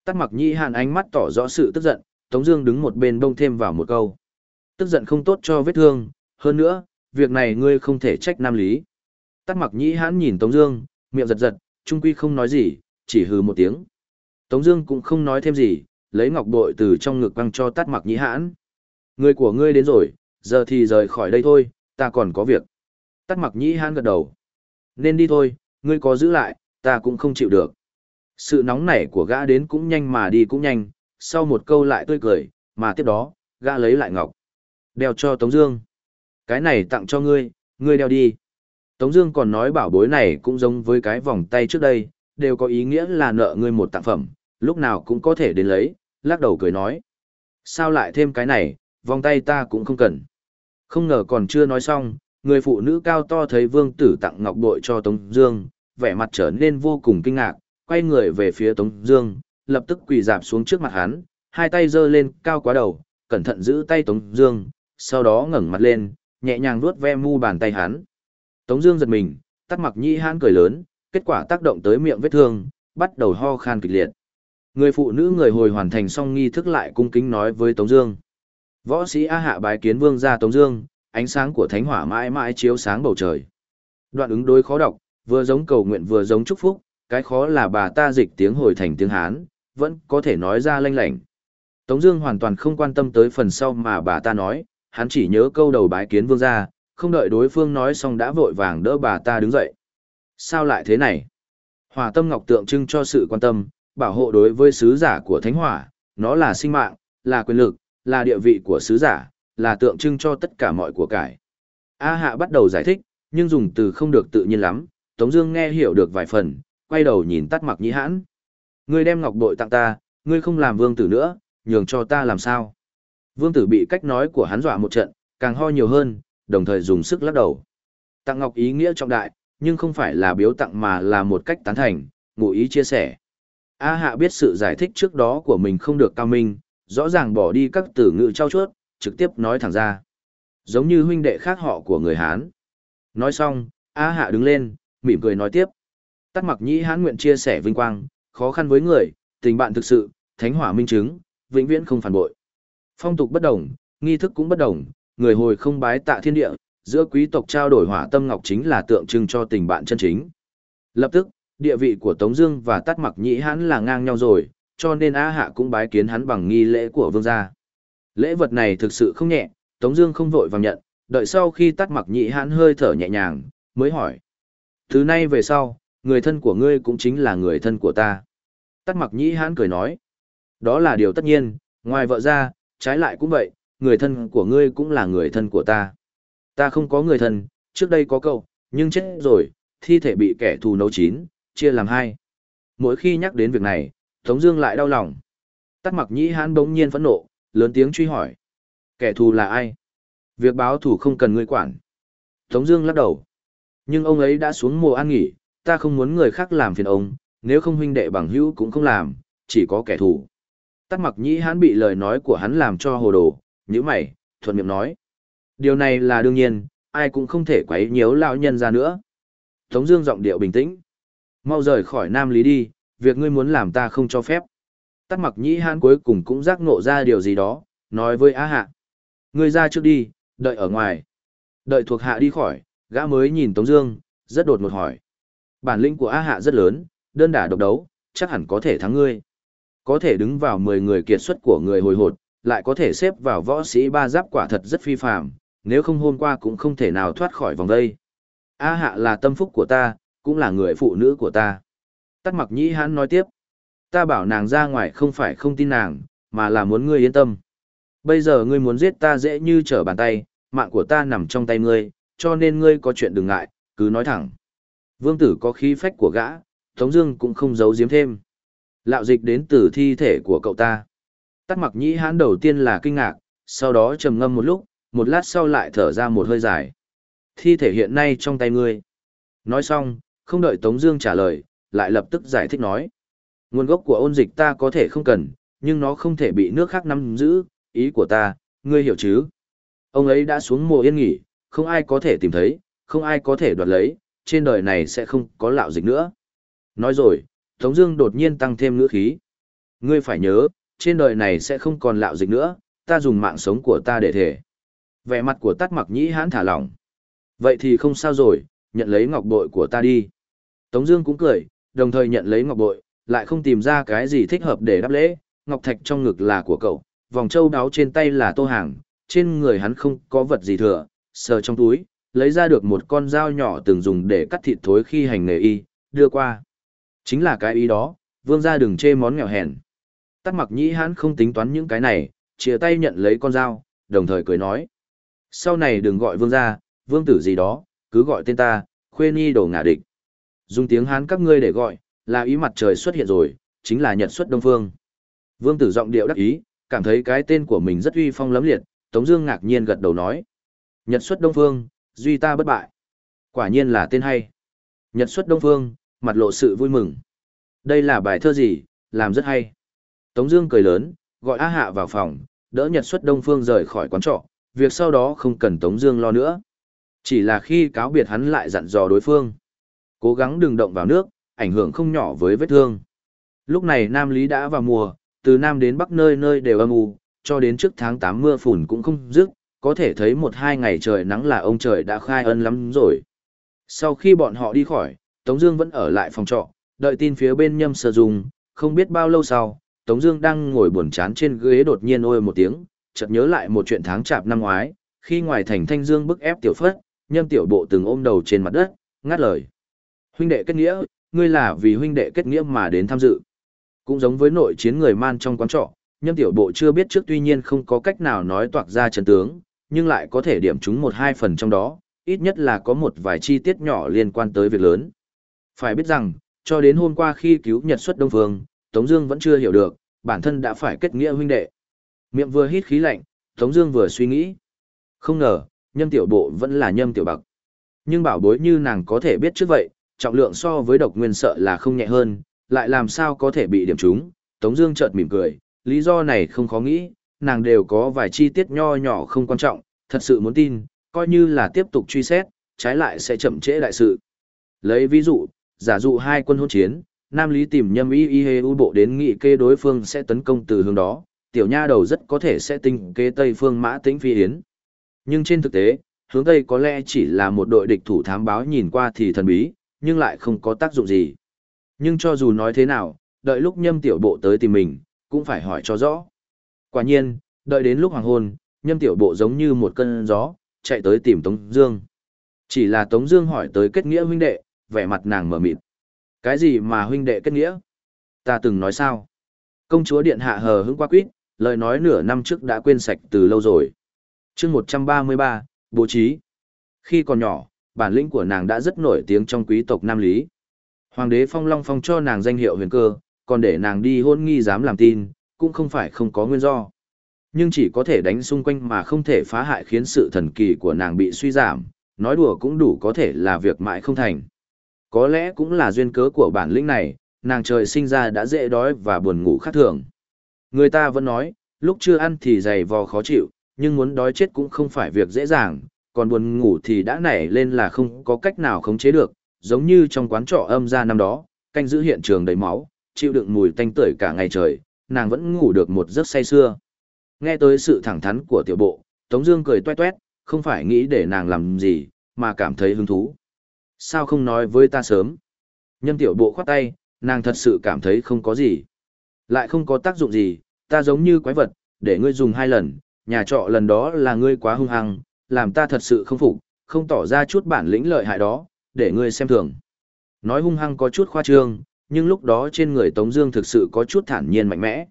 Tắt mặc nhi hàn ánh mắt tỏ rõ sự tức giận, Tống Dương đứng một bên bông thêm vào một câu. Tức giận không tốt cho vết thương, hơn nữa, việc này ngươi không thể trách nam lý. Tắt mặc nhĩ Hán nhìn Tống Dương, miệng giật giật, trung quy không nói gì, chỉ hừ một tiếng. Tống Dương cũng không nói thêm gì, lấy ngọc bội từ trong ngực quăng cho tắt mặc nhĩ hãn. Người của ngươi đến rồi, giờ thì rời khỏi đây thôi, ta còn có việc. Tắt mặc nhĩ hãn gật đầu. Nên đi thôi, ngươi có giữ lại, ta cũng không chịu được. Sự nóng nảy của gã đến cũng nhanh mà đi cũng nhanh, sau một câu lại tươi cười, mà tiếp đó, gã lấy lại ngọc. Đeo cho Tống Dương. Cái này tặng cho ngươi, ngươi đeo đi. Tống Dương còn nói bảo bối này cũng giống với cái vòng tay trước đây, đều có ý nghĩa là nợ ngươi một tặng phẩm, lúc nào cũng có thể đến lấy. Lắc đầu cười nói, sao lại thêm cái này, vòng tay ta cũng không cần. Không ngờ còn chưa nói xong, người phụ nữ cao to thấy Vương Tử tặng ngọc bội cho Tống Dương, vẻ mặt trở nên vô cùng kinh ngạc, quay người về phía Tống Dương, lập tức quỳ dạp xuống trước mặt hắn, hai tay giơ lên cao quá đầu, cẩn thận giữ tay Tống Dương, sau đó ngẩng mặt lên, nhẹ nhàng vuốt ve mu bàn tay hắn. Tống Dương giật mình, tắt mặc nhĩ hãn cười lớn, kết quả tác động tới miệng vết thương, bắt đầu ho khan kịch liệt. Người phụ nữ người hồi hoàn thành xong nghi thức lại cung kính nói với Tống Dương. Võ sĩ A Hạ bái kiến vương gia Tống Dương, ánh sáng của thánh hỏa mãi mãi chiếu sáng bầu trời. Đoạn ứng đối khó đọc, vừa giống cầu nguyện vừa giống chúc phúc, cái khó là bà ta dịch tiếng hồi thành tiếng Hán, vẫn có thể nói ra lanh lảnh. Tống Dương hoàn toàn không quan tâm tới phần sau mà bà ta nói, hắn chỉ nhớ câu đầu bái kiến vương gia, không đợi đối phương nói xong đã vội vàng đỡ bà ta đứng dậy. Sao lại thế này? Hỏa tâm ngọc tượng trưng cho sự quan tâm, bảo hộ đối với sứ giả của thánh hỏa, nó là sinh mạng, là quyền lực, là địa vị của sứ giả, là tượng trưng cho tất cả mọi của cải. A hạ bắt đầu giải thích, nhưng dùng từ không được tự nhiên lắm, Tống Dương nghe hiểu được vài phần, quay đầu nhìn tắt mặc nhĩ hãn. Ngươi đem ngọc bội tặng ta, ngươi không làm vương tử nữa, nhường cho ta làm sao? Vương tử bị cách nói của hắn dọa một trận, càng ho nhiều hơn, đồng thời dùng sức lắc đầu. Tặng ngọc ý nghĩa trọng đại, nhưng không phải là biếu tặng mà là một cách tán thành, ngụ ý chia sẻ. A hạ biết sự giải thích trước đó của mình không được cao minh, rõ ràng bỏ đi các từ ngữ trao chuốt, trực tiếp nói thẳng ra. Giống như huynh đệ khác họ của người Hán. Nói xong, A hạ đứng lên, mỉm cười nói tiếp. Tắt mặc nhĩ Hán nguyện chia sẻ vinh quang, khó khăn với người, tình bạn thực sự, thánh hỏa minh chứng, vĩnh viễn không phản bội. Phong tục bất đồng, nghi thức cũng bất đồng, người hồi không bái tạ thiên địa, giữa quý tộc trao đổi hỏa tâm ngọc chính là tượng trưng cho tình bạn chân chính. Lập tức, địa vị của Tống Dương và Tát Mặc Nhĩ Hán là ngang nhau rồi, cho nên A Hạ cũng bái kiến hắn bằng nghi lễ của vương gia. Lễ vật này thực sự không nhẹ, Tống Dương không vội vàng nhận, đợi sau khi tắt Mặc Nhĩ hắn hơi thở nhẹ nhàng, mới hỏi: từ nay về sau, người thân của ngươi cũng chính là người thân của ta. Tắt Mặc Nhĩ hắn cười nói: đó là điều tất nhiên, ngoài vợ ra, trái lại cũng vậy, người thân của ngươi cũng là người thân của ta. Ta không có người thân, trước đây có cậu, nhưng chết rồi, thi thể bị kẻ thù nấu chín, chia làm hai. mỗi khi nhắc đến việc này, Tống Dương lại đau lòng. Tắt mặc nhĩ hãn bỗng nhiên phẫn nộ, lớn tiếng truy hỏi. Kẻ thù là ai? Việc báo thù không cần ngươi quản. Tống Dương lắc đầu. Nhưng ông ấy đã xuống mùa an nghỉ, ta không muốn người khác làm phiền ông, nếu không huynh đệ bằng hữu cũng không làm, chỉ có kẻ thù. Tắt mặc nhĩ hãn bị lời nói của hắn làm cho hồ đồ, nhíu mày, thuận miệng nói. Điều này là đương nhiên, ai cũng không thể quấy nhiễu lão nhân ra nữa. Tống Dương giọng điệu bình tĩnh. Mau rời khỏi Nam Lý đi, việc ngươi muốn làm ta không cho phép. Tắt mặc nhĩ hãn cuối cùng cũng giác ngộ ra điều gì đó, nói với Á Hạ. Ngươi ra trước đi, đợi ở ngoài. Đợi thuộc hạ đi khỏi, gã mới nhìn Tống Dương, rất đột ngột hỏi. Bản lĩnh của Á Hạ rất lớn, đơn đả độc đấu, chắc hẳn có thể thắng ngươi. Có thể đứng vào 10 người kiệt xuất của người hồi hột, lại có thể xếp vào võ sĩ ba giáp quả thật rất phi phàm, nếu không hôm qua cũng không thể nào thoát khỏi vòng đây. A hạ là tâm phúc của ta, cũng là người phụ nữ của ta. Tắt mặc nhĩ hãn nói tiếp. Ta bảo nàng ra ngoài không phải không tin nàng, mà là muốn ngươi yên tâm. Bây giờ ngươi muốn giết ta dễ như trở bàn tay, mạng của ta nằm trong tay ngươi, cho nên ngươi có chuyện đừng ngại, cứ nói thẳng. Vương tử có khí phách của gã, Tống Dương cũng không giấu giếm thêm. Lạo dịch đến từ thi thể của cậu ta. Tắt mặc nhĩ hãn đầu tiên là kinh ngạc, sau đó trầm ngâm một lúc, một lát sau lại thở ra một hơi dài. Thi thể hiện nay trong tay ngươi. Nói xong, không đợi Tống Dương trả lời, lại lập tức giải thích nói. Nguồn gốc của ôn dịch ta có thể không cần, nhưng nó không thể bị nước khác nắm giữ, ý của ta, ngươi hiểu chứ? Ông ấy đã xuống mùa yên nghỉ, không ai có thể tìm thấy, không ai có thể đoạt lấy, trên đời này sẽ không có lạo dịch nữa. Nói rồi, Tống Dương đột nhiên tăng thêm ngữ khí. Ngươi phải nhớ, trên đời này sẽ không còn lạo dịch nữa, ta dùng mạng sống của ta để thể. Vẻ mặt của Tắc mặc nhĩ hãn thả lỏng. Vậy thì không sao rồi, nhận lấy ngọc bội của ta đi. Tống Dương cũng cười, đồng thời nhận lấy ngọc bội, lại không tìm ra cái gì thích hợp để đáp lễ. Ngọc thạch trong ngực là của cậu, vòng châu đáo trên tay là tô hàng, trên người hắn không có vật gì thừa, sờ trong túi, lấy ra được một con dao nhỏ từng dùng để cắt thịt thối khi hành nghề y, đưa qua. Chính là cái ý đó, vương gia đừng chê món nghèo hèn. Tắt mặc nhĩ hắn không tính toán những cái này, chia tay nhận lấy con dao, đồng thời cười nói. Sau này đừng gọi vương gia, vương tử gì đó, cứ gọi tên ta, khuê nhi đồ ngả địch. Dùng tiếng Hán các ngươi để gọi, là ý mặt trời xuất hiện rồi, chính là nhật xuất đông phương. Vương tử giọng điệu đắc ý, cảm thấy cái tên của mình rất uy phong lấm liệt, Tống Dương ngạc nhiên gật đầu nói. Nhật xuất đông phương, duy ta bất bại. Quả nhiên là tên hay. Nhật xuất đông phương, mặt lộ sự vui mừng. Đây là bài thơ gì, làm rất hay. Tống Dương cười lớn, gọi A Hạ vào phòng, đỡ Nhật xuất đông phương rời khỏi quán trọ. Việc sau đó không cần Tống Dương lo nữa. Chỉ là khi cáo biệt hắn lại dặn dò đối phương. Cố gắng đừng động vào nước, ảnh hưởng không nhỏ với vết thương. Lúc này Nam Lý đã vào mùa, từ Nam đến Bắc nơi nơi đều âm u, cho đến trước tháng 8 mưa phùn cũng không dứt, có thể thấy một hai ngày trời nắng là ông trời đã khai ân lắm rồi. Sau khi bọn họ đi khỏi, Tống Dương vẫn ở lại phòng trọ, đợi tin phía bên nhâm sơ Dung. không biết bao lâu sau, Tống Dương đang ngồi buồn chán trên ghế đột nhiên ôi một tiếng, chợt nhớ lại một chuyện tháng chạp năm ngoái, khi ngoài thành Thanh Dương bức ép tiểu phất, nhâm tiểu bộ từng ôm đầu trên mặt đất, ngắt lời. Huynh đệ kết nghĩa, ngươi là vì huynh đệ kết nghĩa mà đến tham dự. Cũng giống với nội chiến người man trong quán trọ, nhâm tiểu bộ chưa biết trước tuy nhiên không có cách nào nói toạc ra chân tướng, nhưng lại có thể điểm chúng một hai phần trong đó, ít nhất là có một vài chi tiết nhỏ liên quan tới việc lớn. Phải biết rằng, cho đến hôm qua khi cứu Nhật xuất Đông Phương, Tống Dương vẫn chưa hiểu được, bản thân đã phải kết nghĩa huynh đệ. Miệng vừa hít khí lạnh, Tống Dương vừa suy nghĩ. Không ngờ, nhâm tiểu bộ vẫn là nhâm tiểu bạc. Nhưng bảo bối như nàng có thể biết trước vậy, trọng lượng so với độc nguyên sợ là không nhẹ hơn, lại làm sao có thể bị điểm trúng. Tống Dương chợt mỉm cười, lý do này không khó nghĩ, nàng đều có vài chi tiết nho nhỏ không quan trọng, thật sự muốn tin, coi như là tiếp tục truy xét, trái lại sẽ chậm trễ đại sự. Lấy ví dụ, giả dụ hai quân hỗn chiến, Nam Lý tìm nhâm y y hê u bộ đến nghị kê đối phương sẽ tấn công từ hướng đó, tiểu nha đầu rất có thể sẽ tinh kế Tây phương mã tĩnh phi yến. Nhưng trên thực tế, hướng Tây có lẽ chỉ là một đội địch thủ thám báo nhìn qua thì thần bí, nhưng lại không có tác dụng gì. Nhưng cho dù nói thế nào, đợi lúc nhâm tiểu bộ tới tìm mình, cũng phải hỏi cho rõ. Quả nhiên, đợi đến lúc hoàng hôn, nhâm tiểu bộ giống như một cơn gió, chạy tới tìm Tống Dương. Chỉ là Tống Dương hỏi tới kết nghĩa huynh đệ, vẻ mặt nàng mở mịt. Cái gì mà huynh đệ kết nghĩa? Ta từng nói sao? Công chúa điện hạ hờ hững qua quýt, lời nói nửa năm trước đã quên sạch từ lâu rồi. Chương 133, bố trí. Khi còn nhỏ, bản lĩnh của nàng đã rất nổi tiếng trong quý tộc Nam Lý. Hoàng đế phong long phong cho nàng danh hiệu huyền cơ, còn để nàng đi hôn nghi dám làm tin, cũng không phải không có nguyên do. Nhưng chỉ có thể đánh xung quanh mà không thể phá hại khiến sự thần kỳ của nàng bị suy giảm, nói đùa cũng đủ có thể là việc mãi không thành. Có lẽ cũng là duyên cớ của bản lĩnh này, nàng trời sinh ra đã dễ đói và buồn ngủ khác thường. Người ta vẫn nói, lúc chưa ăn thì dày vò khó chịu, nhưng muốn đói chết cũng không phải việc dễ dàng, còn buồn ngủ thì đã nảy lên là không có cách nào khống chế được, giống như trong quán trọ âm ra năm đó, canh giữ hiện trường đầy máu, chịu đựng mùi tanh tưởi cả ngày trời, nàng vẫn ngủ được một giấc say sưa. Nghe tới sự thẳng thắn của tiểu bộ, Tống Dương cười toét toét, không phải nghĩ để nàng làm gì, mà cảm thấy hứng thú. Sao không nói với ta sớm? Nhân tiểu bộ khoát tay, nàng thật sự cảm thấy không có gì. Lại không có tác dụng gì, ta giống như quái vật, để ngươi dùng hai lần, nhà trọ lần đó là ngươi quá hung hăng, làm ta thật sự không phục, không tỏ ra chút bản lĩnh lợi hại đó, để ngươi xem thường. Nói hung hăng có chút khoa trương, nhưng lúc đó trên người Tống Dương thực sự có chút thản nhiên mạnh mẽ.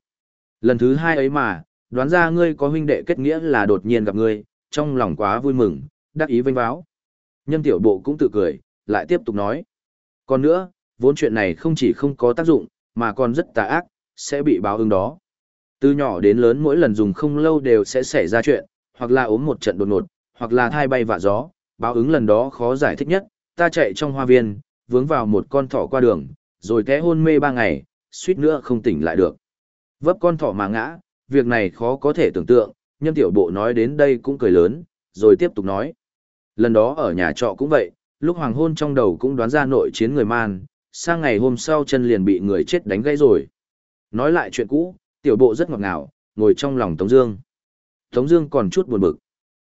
Lần thứ hai ấy mà, đoán ra ngươi có huynh đệ kết nghĩa là đột nhiên gặp ngươi, trong lòng quá vui mừng, đắc ý vinh báo. Nhân tiểu bộ cũng tự cười, lại tiếp tục nói. Còn nữa, vốn chuyện này không chỉ không có tác dụng, mà còn rất tà ác, sẽ bị báo ứng đó. Từ nhỏ đến lớn mỗi lần dùng không lâu đều sẽ xảy ra chuyện, hoặc là ốm một trận đột ngột, hoặc là thai bay vạ gió, báo ứng lần đó khó giải thích nhất, ta chạy trong hoa viên, vướng vào một con thỏ qua đường, rồi té hôn mê ba ngày, suýt nữa không tỉnh lại được. Vấp con thỏ mà ngã, việc này khó có thể tưởng tượng, nhân tiểu bộ nói đến đây cũng cười lớn, rồi tiếp tục nói. Lần đó ở nhà trọ cũng vậy, lúc hoàng hôn trong đầu cũng đoán ra nội chiến người man, sang ngày hôm sau chân liền bị người chết đánh gãy rồi. Nói lại chuyện cũ, tiểu bộ rất ngọt ngào, ngồi trong lòng Tống Dương. Tống Dương còn chút buồn bực.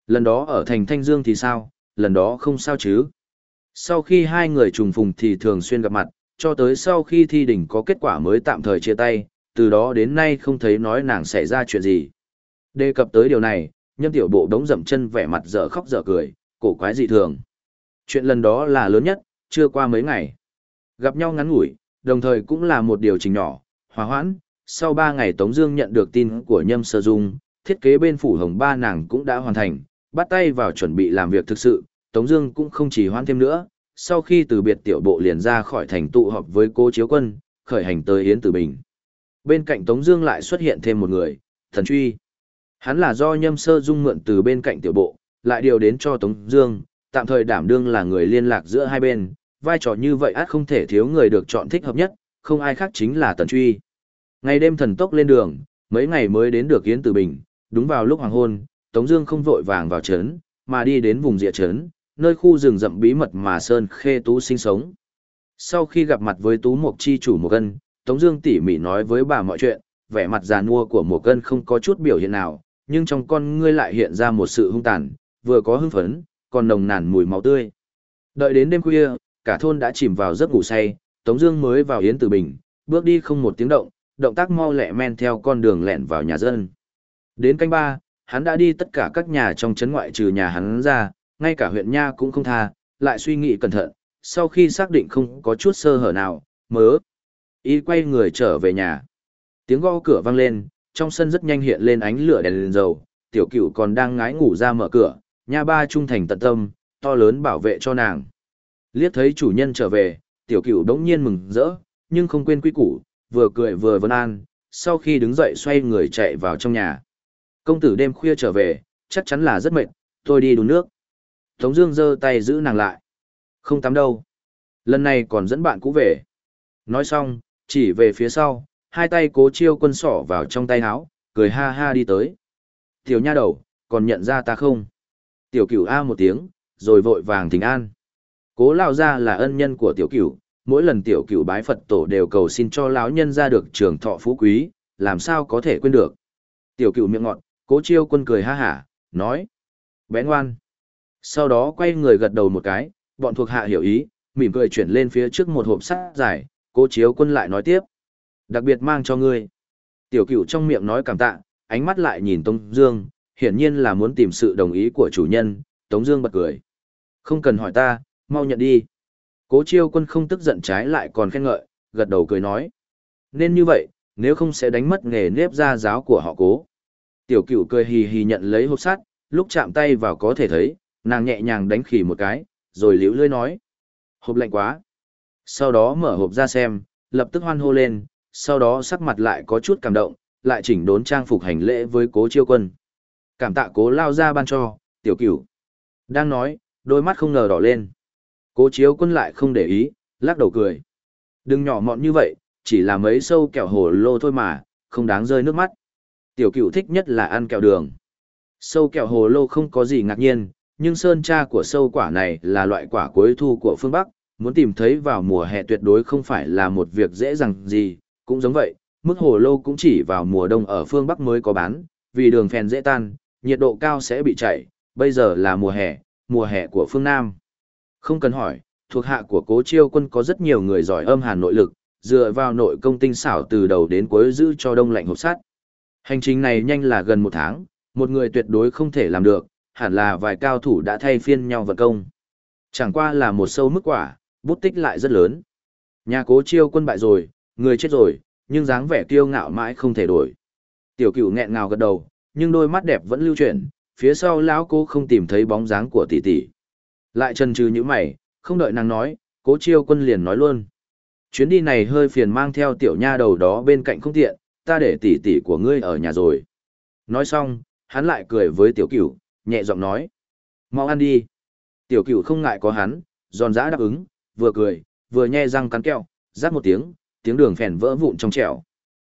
Lần đó ở thành Thanh Dương thì sao, lần đó không sao chứ. Sau khi hai người trùng phùng thì thường xuyên gặp mặt, cho tới sau khi thi đỉnh có kết quả mới tạm thời chia tay, từ đó đến nay không thấy nói nàng xảy ra chuyện gì. Đề cập tới điều này, nhâm tiểu bộ đống dậm chân vẻ mặt dở khóc dở cười, cổ quái dị thường. Chuyện lần đó là lớn nhất, chưa qua mấy ngày. Gặp nhau ngắn ngủi, đồng thời cũng là một điều chỉnh nhỏ, hòa hoãn. Sau ba ngày Tống Dương nhận được tin của Nhâm Sơ Dung, thiết kế bên phủ hồng ba nàng cũng đã hoàn thành, bắt tay vào chuẩn bị làm việc thực sự. Tống Dương cũng không chỉ hoãn thêm nữa. Sau khi từ biệt tiểu bộ liền ra khỏi thành tụ họp với cố chiếu quân, khởi hành tới Yến Tử Bình. Bên cạnh Tống Dương lại xuất hiện thêm một người, Thần Truy. Hắn là do Nhâm Sơ Dung mượn từ bên cạnh tiểu bộ, lại điều đến cho Tống Dương, tạm thời đảm đương là người liên lạc giữa hai bên. Vai trò như vậy át không thể thiếu người được chọn thích hợp nhất, không ai khác chính là Tần Truy. Ngày đêm thần tốc lên đường, mấy ngày mới đến được Yến Tử Bình, đúng vào lúc hoàng hôn, Tống Dương không vội vàng vào trấn, mà đi đến vùng địa trấn, nơi khu rừng rậm bí mật mà Sơn Khê Tú sinh sống. Sau khi gặp mặt với Tú Mộc Chi chủ một cân, Tống Dương tỉ mỉ nói với bà mọi chuyện, vẻ mặt già nua của một cân không có chút biểu hiện nào, nhưng trong con ngươi lại hiện ra một sự hung tàn, vừa có hưng phấn, còn nồng nàn mùi máu tươi. Đợi đến đêm khuya, cả thôn đã chìm vào giấc ngủ say, Tống Dương mới vào Yến Tử Bình, bước đi không một tiếng động, động tác mau lẹ men theo con đường lẹn vào nhà dân. Đến canh ba, hắn đã đi tất cả các nhà trong trấn ngoại trừ nhà hắn ra, ngay cả huyện nha cũng không tha, lại suy nghĩ cẩn thận. Sau khi xác định không có chút sơ hở nào, mớ, y quay người trở về nhà. Tiếng gõ cửa vang lên, trong sân rất nhanh hiện lên ánh lửa đèn lên dầu, tiểu cửu còn đang ngái ngủ ra mở cửa, nha ba trung thành tận tâm, to lớn bảo vệ cho nàng. Liếc thấy chủ nhân trở về, tiểu cửu đống nhiên mừng rỡ, nhưng không quên quy củ, vừa cười vừa vân an, sau khi đứng dậy xoay người chạy vào trong nhà. Công tử đêm khuya trở về, chắc chắn là rất mệt, tôi đi đun nước. Tống Dương giơ tay giữ nàng lại. Không tắm đâu. Lần này còn dẫn bạn cũ về. Nói xong, chỉ về phía sau, hai tay cố chiêu quân sỏ vào trong tay áo, cười ha ha đi tới. Tiểu nha đầu, còn nhận ra ta không? Tiểu cửu A một tiếng, rồi vội vàng thỉnh an. Cố lao gia là ân nhân của tiểu cửu, mỗi lần tiểu cửu bái Phật tổ đều cầu xin cho lão nhân ra được trường thọ phú quý, làm sao có thể quên được. Tiểu cửu miệng ngọt, cố chiêu quân cười ha hả, nói. Bé ngoan. Sau đó quay người gật đầu một cái, bọn thuộc hạ hiểu ý, mỉm cười chuyển lên phía trước một hộp sắt dài, cố chiếu quân lại nói tiếp. Đặc biệt mang cho ngươi. Tiểu cửu trong miệng nói cảm tạ, ánh mắt lại nhìn Tống Dương, hiển nhiên là muốn tìm sự đồng ý của chủ nhân. Tống Dương bật cười. Không cần hỏi ta, mau nhận đi. Cố chiêu quân không tức giận trái lại còn khen ngợi, gật đầu cười nói. Nên như vậy, nếu không sẽ đánh mất nghề nếp gia giáo của họ cố. Tiểu cửu cười hì hì nhận lấy hộp sắt, lúc chạm tay vào có thể thấy, nàng nhẹ nhàng đánh khỉ một cái, rồi liễu lưỡi nói. Hộp lạnh quá. Sau đó mở hộp ra xem, lập tức hoan hô lên, sau đó sắc mặt lại có chút cảm động, lại chỉnh đốn trang phục hành lễ với cố chiêu quân. Cảm tạ cố lao ra ban cho, tiểu cửu. Đang nói, đôi mắt không ngờ đỏ lên. Cố chiếu quân lại không để ý, lắc đầu cười. Đừng nhỏ mọn như vậy, chỉ là mấy sâu kẹo hồ lô thôi mà, không đáng rơi nước mắt. Tiểu cửu thích nhất là ăn kẹo đường. Sâu kẹo hồ lô không có gì ngạc nhiên, nhưng sơn cha của sâu quả này là loại quả cuối thu của phương Bắc, muốn tìm thấy vào mùa hè tuyệt đối không phải là một việc dễ dàng gì, cũng giống vậy, mức hồ lô cũng chỉ vào mùa đông ở phương Bắc mới có bán, vì đường phèn dễ tan, nhiệt độ cao sẽ bị chảy, bây giờ là mùa hè, mùa hè của phương Nam. Không cần hỏi, thuộc hạ của cố chiêu quân có rất nhiều người giỏi âm hàn nội lực, dựa vào nội công tinh xảo từ đầu đến cuối giữ cho đông lạnh hộp sát. Hành trình này nhanh là gần một tháng, một người tuyệt đối không thể làm được, hẳn là vài cao thủ đã thay phiên nhau vận công. Chẳng qua là một sâu mức quả, bút tích lại rất lớn. Nhà cố chiêu quân bại rồi, người chết rồi, nhưng dáng vẻ kiêu ngạo mãi không thể đổi. Tiểu cửu nghẹn ngào gật đầu, nhưng đôi mắt đẹp vẫn lưu chuyển, phía sau lão cô không tìm thấy bóng dáng của tỷ tỷ. Lại chân trừ như mày, không đợi nàng nói, cố chiêu quân liền nói luôn. Chuyến đi này hơi phiền mang theo tiểu nha đầu đó bên cạnh không tiện, ta để tỷ tỷ của ngươi ở nhà rồi. Nói xong, hắn lại cười với tiểu cửu, nhẹ giọng nói. Mau ăn đi. Tiểu cửu không ngại có hắn, giòn giã đáp ứng, vừa cười, vừa nhe răng cắn kẹo, rát một tiếng, tiếng đường phèn vỡ vụn trong trẻo.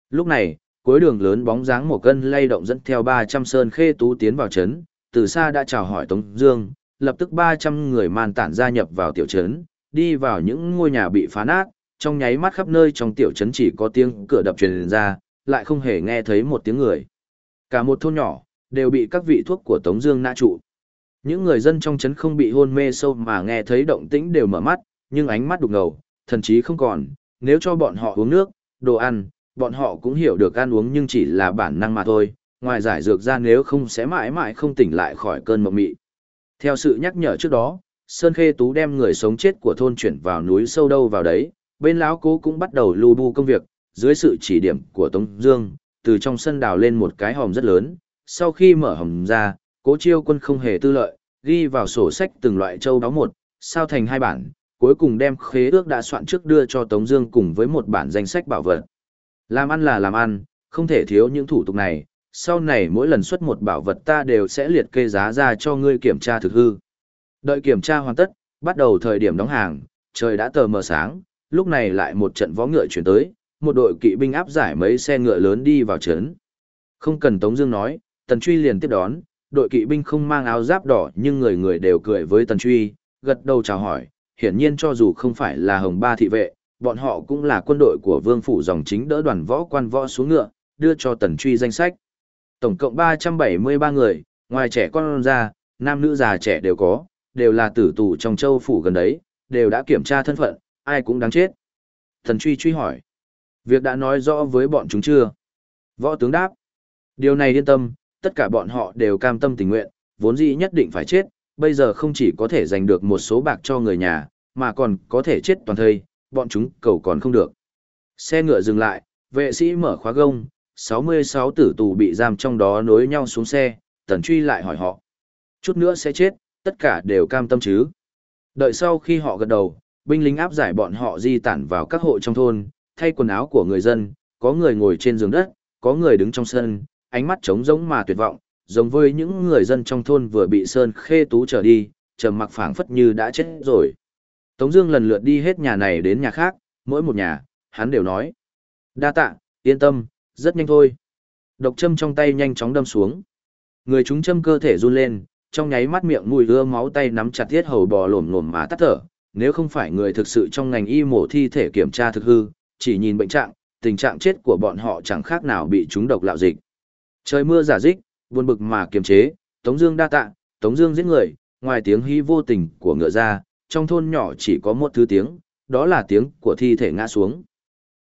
Lúc này, cuối đường lớn bóng dáng một cân lay động dẫn theo 300 sơn khê tú tiến vào trấn, từ xa đã chào hỏi Tống Dương, lập tức 300 người man tản gia nhập vào tiểu trấn, đi vào những ngôi nhà bị phá nát, trong nháy mắt khắp nơi trong tiểu trấn chỉ có tiếng cửa đập truyền ra, lại không hề nghe thấy một tiếng người. Cả một thôn nhỏ đều bị các vị thuốc của Tống Dương nã trụ. Những người dân trong trấn không bị hôn mê sâu mà nghe thấy động tĩnh đều mở mắt, nhưng ánh mắt đục ngầu, thần trí không còn. Nếu cho bọn họ uống nước, đồ ăn, bọn họ cũng hiểu được ăn uống nhưng chỉ là bản năng mà thôi. Ngoài giải dược ra nếu không sẽ mãi mãi không tỉnh lại khỏi cơn mộng mị. Theo sự nhắc nhở trước đó, Sơn Khê Tú đem người sống chết của thôn chuyển vào núi sâu đâu vào đấy. Bên lão cố cũng bắt đầu lưu bu công việc, dưới sự chỉ điểm của Tống Dương, từ trong sân đào lên một cái hòm rất lớn. Sau khi mở hòm ra, cố chiêu quân không hề tư lợi, ghi vào sổ sách từng loại châu đáo một, sao thành hai bản, cuối cùng đem khế ước đã soạn trước đưa cho Tống Dương cùng với một bản danh sách bảo vật. Làm ăn là làm ăn, không thể thiếu những thủ tục này. Sau này mỗi lần xuất một bảo vật ta đều sẽ liệt kê giá ra cho ngươi kiểm tra thực hư. Đợi kiểm tra hoàn tất, bắt đầu thời điểm đóng hàng, trời đã tờ mờ sáng, lúc này lại một trận võ ngựa chuyển tới, một đội kỵ binh áp giải mấy xe ngựa lớn đi vào trấn. Không cần Tống Dương nói, Tần Truy liền tiếp đón, đội kỵ binh không mang áo giáp đỏ nhưng người người đều cười với Tần Truy, gật đầu chào hỏi, hiển nhiên cho dù không phải là hồng ba thị vệ, bọn họ cũng là quân đội của vương phủ dòng chính đỡ đoàn võ quan võ xuống ngựa, đưa cho Tần Truy danh sách. Tổng cộng 373 người, ngoài trẻ con ra, nam nữ già trẻ đều có, đều là tử tù trong châu phủ gần đấy, đều đã kiểm tra thân phận, ai cũng đáng chết. Tần Truy truy hỏi, việc đã nói rõ với bọn chúng chưa? Võ tướng đáp, điều này yên tâm, tất cả bọn họ đều cam tâm tình nguyện, vốn dĩ nhất định phải chết, bây giờ không chỉ có thể giành được một số bạc cho người nhà, mà còn có thể chết toàn thây, bọn chúng cầu còn không được. Xe ngựa dừng lại, vệ sĩ mở khóa gông, 66 tử tù bị giam trong đó nối nhau xuống xe, tần truy lại hỏi họ. Chút nữa sẽ chết, tất cả đều cam tâm chứ. Đợi sau khi họ gật đầu, binh lính áp giải bọn họ di tản vào các hộ trong thôn, thay quần áo của người dân, có người ngồi trên giường đất, có người đứng trong sân, ánh mắt trống rỗng mà tuyệt vọng, giống với những người dân trong thôn vừa bị Sơn Khê Tú trở đi, trầm mặc phảng phất như đã chết rồi. Tống Dương lần lượt đi hết nhà này đến nhà khác, mỗi một nhà, hắn đều nói: đa tạ, yên tâm, rất nhanh thôi. Độc châm trong tay nhanh chóng đâm xuống, người chúng châm cơ thể run lên, trong nháy mắt miệng mũi ưa máu tay nắm chặt thiết hầu bò lổm lổm mà tắt thở. Nếu không phải người thực sự trong ngành y mổ thi thể kiểm tra thực hư, chỉ nhìn bệnh trạng, tình trạng chết của bọn họ chẳng khác nào bị chúng độc lạo dịch. Trời mưa giả dích, buồn bực mà kiềm chế, Tống Dương đa tạ, Tống Dương giết người, ngoài tiếng hí vô tình của ngựa ra, trong thôn nhỏ chỉ có một thứ tiếng, đó là tiếng của thi thể ngã xuống.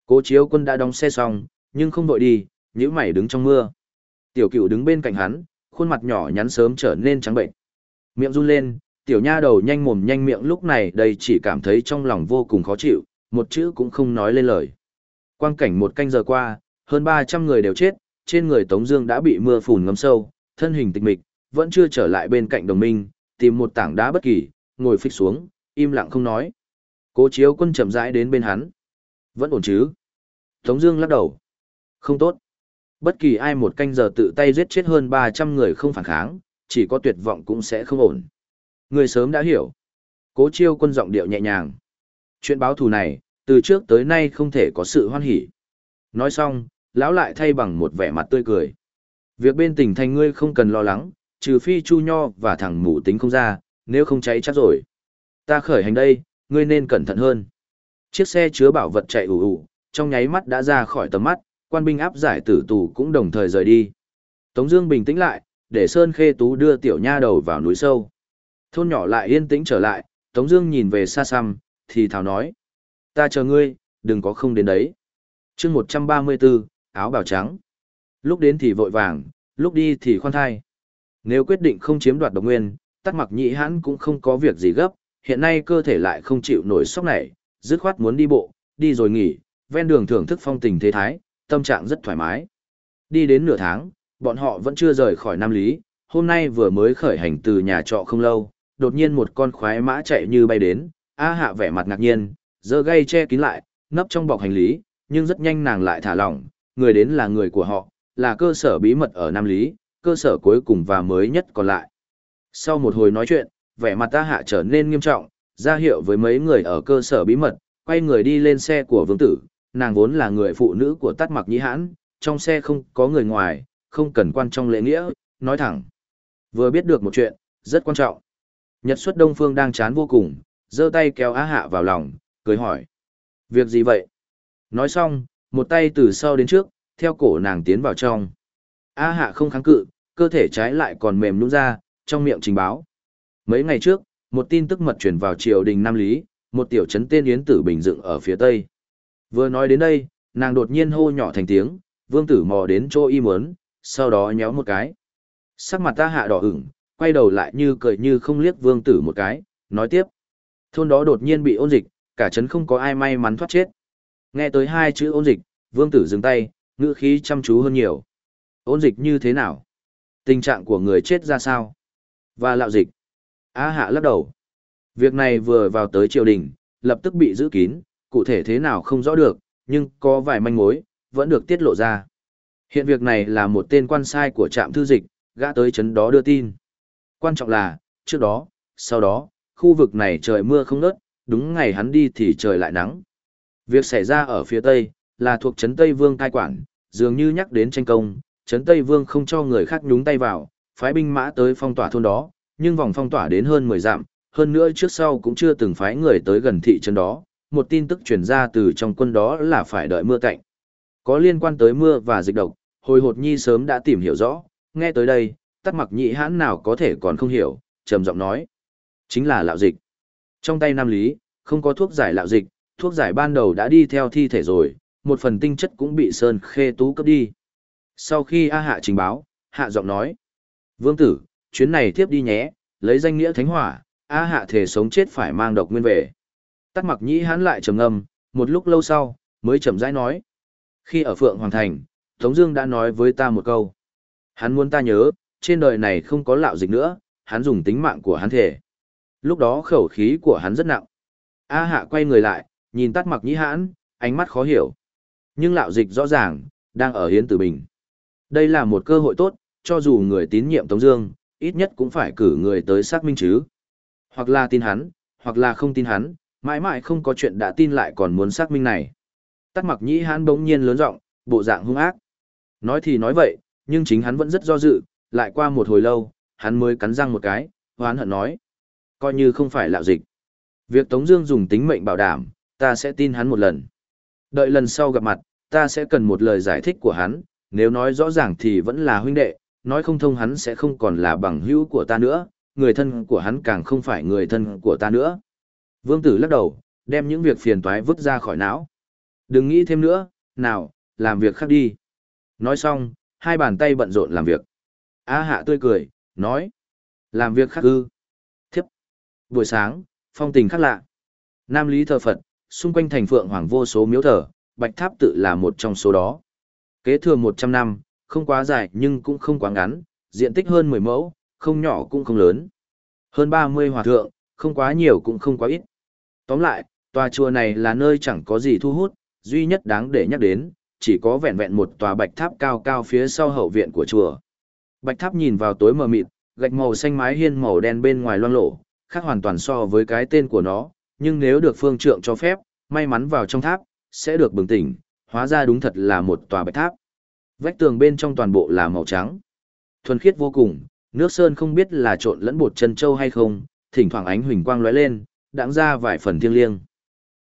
Cố Chiếu Quân đã đóng xe xong, nhưng không đội đi, nhíu mày đứng trong mưa. Tiểu Cửu đứng bên cạnh hắn, khuôn mặt nhỏ nhắn sớm trở nên trắng bệnh, miệng run lên. Tiểu nha đầu nhanh mồm nhanh miệng lúc này đây chỉ cảm thấy trong lòng vô cùng khó chịu, một chữ cũng không nói lên lời. Quang cảnh một canh giờ qua, hơn 300 người đều chết, trên người Tống Dương đã bị mưa phùn ngấm sâu, thân hình tịch mịch, vẫn chưa trở lại bên cạnh đồng minh, tìm một tảng đá bất kỳ, ngồi phịch xuống, im lặng không nói. Cố chiếu quân chậm rãi đến bên hắn. Vẫn ổn chứ? Tống Dương lắc đầu. Không tốt. Bất kỳ ai một canh giờ tự tay giết chết hơn 300 người không phản kháng, chỉ có tuyệt vọng cũng sẽ không ổn. Người sớm đã hiểu. Cố chiêu quân giọng điệu nhẹ nhàng. Chuyện báo thù này, từ trước tới nay không thể có sự hoan hỉ. Nói xong, lão lại thay bằng một vẻ mặt tươi cười. Việc bên tỉnh thành ngươi không cần lo lắng, trừ phi Chu Nho và thằng mù tính không ra, nếu không cháy chắc rồi. Ta khởi hành đây, ngươi nên cẩn thận hơn. Chiếc xe chứa bảo vật chạy ù ù, trong nháy mắt đã ra khỏi tầm mắt, quan binh áp giải tử tù cũng đồng thời rời đi. Tống Dương bình tĩnh lại, để Sơn Khê Tú đưa tiểu nha đầu vào núi sâu. Thôn nhỏ lại yên tĩnh trở lại, Tống Dương nhìn về xa xăm, thì thào nói: Ta chờ ngươi, đừng có không đến đấy. Chương 134, áo bào trắng. Lúc đến thì vội vàng, lúc đi thì khoan thai. Nếu quyết định không chiếm đoạt độc nguyên, tắt mặc nhị hãn cũng không có việc gì gấp, hiện nay cơ thể lại không chịu nổi sốc này, dứt khoát muốn đi bộ, đi rồi nghỉ, ven đường thưởng thức phong tình thế thái, tâm trạng rất thoải mái. Đi đến nửa tháng, bọn họ vẫn chưa rời khỏi Nam Lý, hôm nay vừa mới khởi hành từ nhà trọ không lâu, đột nhiên một con khoái mã chạy như bay đến, A Hạ vẻ mặt ngạc nhiên, giơ gây che kín lại, nấp trong bọc hành lý, nhưng rất nhanh nàng lại thả lỏng, người đến là người của họ, là cơ sở bí mật ở Nam Lý, cơ sở cuối cùng và mới nhất còn lại. Sau một hồi nói chuyện, vẻ mặt A Hạ trở nên nghiêm trọng, ra hiệu với mấy người ở cơ sở bí mật, quay người đi lên xe của vương tử, nàng vốn là người phụ nữ của tắt mặc nhĩ hãn, trong xe không có người ngoài, không cần quan trọng lễ nghĩa, nói thẳng. Vừa biết được một chuyện, rất quan trọng. Nhật xuất Đông Phương đang chán vô cùng, giơ tay kéo Á Hạ vào lòng, cười hỏi. Việc gì vậy? Nói xong, một tay từ sau đến trước, theo cổ nàng tiến vào trong. Á Hạ không kháng cự, cơ thể trái lại còn mềm nhũn ra, trong miệng trình báo. Mấy ngày trước, một tin tức mật truyền vào triều đình Nam Lý, một tiểu trấn tên Yến Tử Bình dựng ở phía tây. Vừa nói đến đây, nàng đột nhiên hô nhỏ thành tiếng, vương tử mò đến chỗ y muốn, sau đó nhéo một cái. Sắc mặt ta hạ đỏ ửng, quay đầu lại như cười như không liếc vương tử một cái, nói tiếp. Thôn đó đột nhiên bị ôn dịch, cả trấn không có ai may mắn thoát chết. Nghe tới hai chữ ôn dịch, vương tử dừng tay, ngữ khí chăm chú hơn nhiều. Ôn dịch như thế nào? Tình trạng của người chết ra sao? Và lạo dịch. A hạ lắc đầu. Việc này vừa vào tới triều đình, lập tức bị giữ kín, cụ thể thế nào không rõ được, nhưng có vài manh mối, vẫn được tiết lộ ra. Hiện việc này là một tên quan sai của trạm thư dịch, gã tới chấn đó đưa tin. Quan trọng là, trước đó, sau đó, khu vực này trời mưa không nớt, đúng ngày hắn đi thì trời lại nắng. Việc xảy ra ở phía Tây, là thuộc trấn Tây Vương cai quản, dường như nhắc đến tranh công, Trấn Tây Vương không cho người khác nhúng tay vào, phái binh mã tới phong tỏa thôn đó, nhưng vòng phong tỏa đến hơn 10 dặm, hơn nữa trước sau cũng chưa từng phái người tới gần thị trấn đó, một tin tức truyền ra từ trong quân đó là phải đợi mưa cạnh. Có liên quan tới mưa và dịch độc, hồi hột nhi sớm đã tìm hiểu rõ, nghe tới đây, tắt mặc nhị hãn nào có thể còn không hiểu, trầm giọng nói. Chính là lạo dịch. Trong tay Nam Lý, không có thuốc giải lạo dịch, thuốc giải ban đầu đã đi theo thi thể rồi, một phần tinh chất cũng bị Sơn Khê Tú cấp đi. Sau khi A Hạ trình báo, Hạ giọng nói. Vương tử, chuyến này tiếp đi nhé, lấy danh nghĩa thánh hỏa, A Hạ thể sống chết phải mang độc nguyên về. Tắt mặc nhĩ hắn lại trầm ngâm, một lúc lâu sau, mới chậm rãi nói. Khi ở Phượng Hoàng Thành, Tống Dương đã nói với ta một câu. Hắn muốn ta nhớ, trên đời này không có lạo dịch nữa, hắn dùng tính mạng của hắn thể. Lúc đó khẩu khí của hắn rất nặng. A Hạ quay người lại, nhìn tắt mặc nhĩ hãn, ánh mắt khó hiểu. Nhưng lạo dịch rõ ràng, đang ở hiến tử bình. Đây là một cơ hội tốt, cho dù người tín nhiệm Tống Dương, ít nhất cũng phải cử người tới xác minh chứ. Hoặc là tin hắn, hoặc là không tin hắn, mãi mãi không có chuyện đã tin lại còn muốn xác minh này. Tắt mặc nhĩ Hãn bỗng nhiên lớn giọng, bộ dạng hung ác. Nói thì nói vậy, nhưng chính hắn vẫn rất do dự, lại qua một hồi lâu, hắn mới cắn răng một cái, hoán hận nói. Coi như không phải lạo dịch. Việc Tống Dương dùng tính mệnh bảo đảm, ta sẽ tin hắn một lần. Đợi lần sau gặp mặt, ta sẽ cần một lời giải thích của hắn, nếu nói rõ ràng thì vẫn là huynh đệ, nói không thông hắn sẽ không còn là bằng hữu của ta nữa, người thân của hắn càng không phải người thân của ta nữa. Vương tử lắc đầu, đem những việc phiền toái vứt ra khỏi não. Đừng nghĩ thêm nữa, nào, làm việc khác đi. Nói xong, hai bàn tay bận rộn làm việc. A hạ tươi cười, nói. Làm việc khác ư. Buổi sáng, phong tình khác lạ. Nam Lý thờ Phật, xung quanh thành phượng hoàng vô số miếu thờ, bạch tháp tự là một trong số đó. Kế thừa 100 năm, không quá dài nhưng cũng không quá ngắn, diện tích hơn 10 mẫu, không nhỏ cũng không lớn. Hơn 30 hòa thượng, không quá nhiều cũng không quá ít. Tóm lại, Tòa chùa này là nơi chẳng có gì thu hút, duy nhất đáng để nhắc đến, chỉ có vẹn vẹn một tòa bạch tháp cao cao phía sau hậu viện của chùa. Bạch tháp nhìn vào tối mờ mịt, gạch màu xanh mái hiên màu đen bên ngoài loang lổ, khác hoàn toàn so với cái tên của nó, nhưng nếu được phương trượng cho phép, may mắn vào trong tháp, sẽ được bừng tỉnh, hóa ra đúng thật là một tòa bạch tháp. Vách tường bên trong toàn bộ là màu trắng. Thuần khiết vô cùng, nước sơn không biết là trộn lẫn bột chân châu hay không, thỉnh thoảng ánh huỳnh quang lóe lên, đãng ra vài phần thiêng liêng.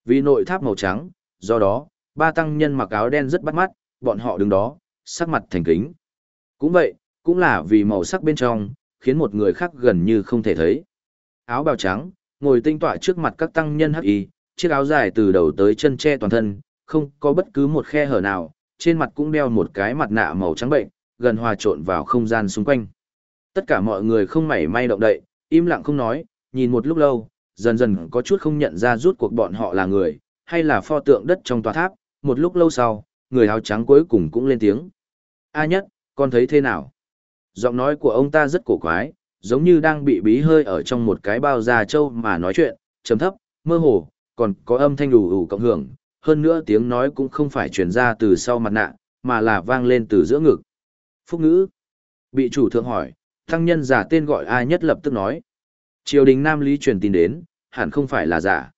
Vì nội tháp màu trắng, do đó, ba tăng nhân mặc áo đen rất bắt mắt, bọn họ đứng đó, sắc mặt thành kính. Cũng vậy, cũng là vì màu sắc bên trong, khiến một người khác gần như không thể thấy. Áo bào trắng, ngồi tinh tọa trước mặt các tăng nhân hắc y, chiếc áo dài từ đầu tới chân che toàn thân, không có bất cứ một khe hở nào, trên mặt cũng đeo một cái mặt nạ màu trắng bệnh, gần hòa trộn vào không gian xung quanh. Tất cả mọi người không mảy may động đậy, im lặng không nói, nhìn một lúc lâu, dần dần có chút không nhận ra rút cuộc bọn họ là người, hay là pho tượng đất trong tòa tháp, một lúc lâu sau, người áo trắng cuối cùng cũng lên tiếng. A nhất, con thấy thế nào? Giọng nói của ông ta rất cổ quái, giống như đang bị bí hơi ở trong một cái bao da trâu mà nói chuyện, trầm thấp, mơ hồ, còn có âm thanh đủ ủ cộng hưởng, hơn nữa tiếng nói cũng không phải truyền ra từ sau mặt nạ, mà là vang lên từ giữa ngực. Phúc ngữ. Bị chủ thượng hỏi, tăng nhân giả tên gọi ai nhất lập tức nói. Triều đình Nam Lý truyền tin đến, hẳn không phải là giả.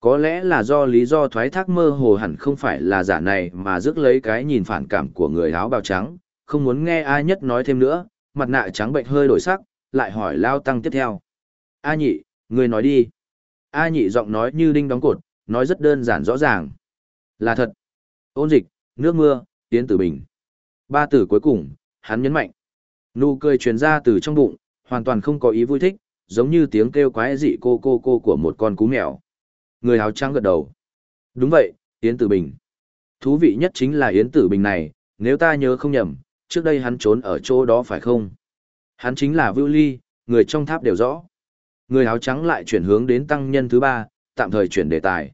Có lẽ là do lý do thoái thác mơ hồ hẳn không phải là giả này mà rước lấy cái nhìn phản cảm của người áo bào trắng, không muốn nghe ai nhất nói thêm nữa, mặt nạ trắng bệnh hơi đổi sắc, lại hỏi lao tăng tiếp theo. A nhị, người nói đi. A nhị giọng nói như đinh đóng cột, nói rất đơn giản rõ ràng. Là thật. Ôn dịch, nước mưa, tiến tử bình. Ba tử cuối cùng, hắn nhấn mạnh. Nụ cười truyền ra từ trong bụng, hoàn toàn không có ý vui thích, giống như tiếng kêu quái dị cô cô cô của một con cú mèo. Người áo trắng gật đầu. Đúng vậy, Yến Tử Bình. Thú vị nhất chính là Yến Tử Bình này, nếu ta nhớ không nhầm, trước đây hắn trốn ở chỗ đó phải không? Hắn chính là Vưu Ly, người trong tháp đều rõ. Người áo trắng lại chuyển hướng đến tăng nhân thứ ba, tạm thời chuyển đề tài.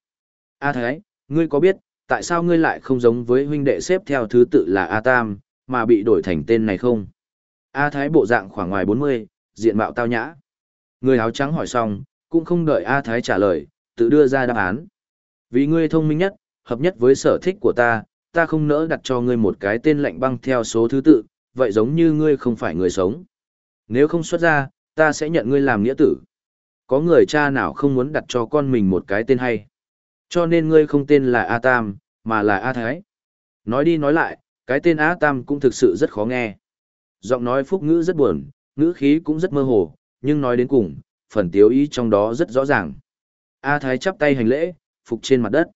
A Thái, ngươi có biết, tại sao ngươi lại không giống với huynh đệ xếp theo thứ tự là A Tam, mà bị đổi thành tên này không? A Thái bộ dạng khoảng ngoài 40, diện mạo tao nhã. Người áo trắng hỏi xong, cũng không đợi A Thái trả lời, tự đưa ra đáp án. Vì ngươi thông minh nhất, hợp nhất với sở thích của ta, ta không nỡ đặt cho ngươi một cái tên lạnh băng theo số thứ tự, vậy giống như ngươi không phải người sống. Nếu không xuất ra, ta sẽ nhận ngươi làm nghĩa tử. Có người cha nào không muốn đặt cho con mình một cái tên hay. Cho nên ngươi không tên là A Tam, mà là A Thái. Nói đi nói lại, cái tên A Tam cũng thực sự rất khó nghe. Giọng nói phúc ngữ rất buồn, ngữ khí cũng rất mơ hồ, nhưng nói đến cùng, phần tiếu ý trong đó rất rõ ràng. A Thái chắp tay hành lễ, phục trên mặt đất.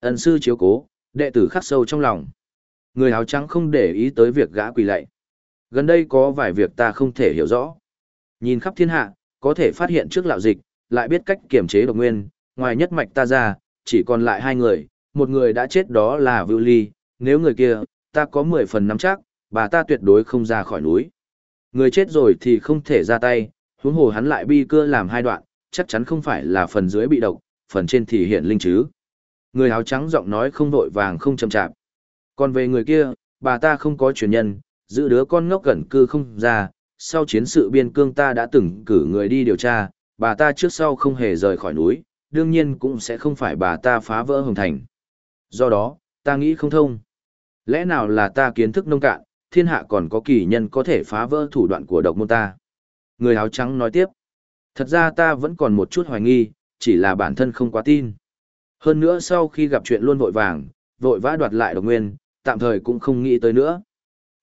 Ân sư chiếu cố, đệ tử khắc sâu trong lòng. Người áo trắng không để ý tới việc gã quỳ lạy. Gần đây có vài việc ta không thể hiểu rõ. Nhìn khắp thiên hạ, có thể phát hiện trước lạo dịch, lại biết cách kiểm chế độc nguyên, ngoài nhất mạch ta ra, chỉ còn lại hai người, một người đã chết đó là Vưu Ly, nếu người kia, ta có mười phần nắm chắc, bà ta tuyệt đối không ra khỏi núi. Người chết rồi thì không thể ra tay, huống hồ hắn lại bi cưa làm hai đoạn, chắc chắn không phải là phần dưới bị độc, phần trên thì hiện linh chứ. Người áo trắng giọng nói không vội vàng không chậm chạp. Còn về người kia, bà ta không có truyền nhân, giữ đứa con ngốc gần cư không ra, sau chiến sự biên cương ta đã từng cử người đi điều tra, bà ta trước sau không hề rời khỏi núi, đương nhiên cũng sẽ không phải bà ta phá vỡ hồng thành. Do đó, ta nghĩ không thông. Lẽ nào là ta kiến thức nông cạn, thiên hạ còn có kỳ nhân có thể phá vỡ thủ đoạn của độc môn ta. Người áo trắng nói tiếp. Thật ra ta vẫn còn một chút hoài nghi, chỉ là bản thân không quá tin. Hơn nữa sau khi gặp chuyện luôn vội vàng, vội vã đoạt lại độc nguyên, tạm thời cũng không nghĩ tới nữa.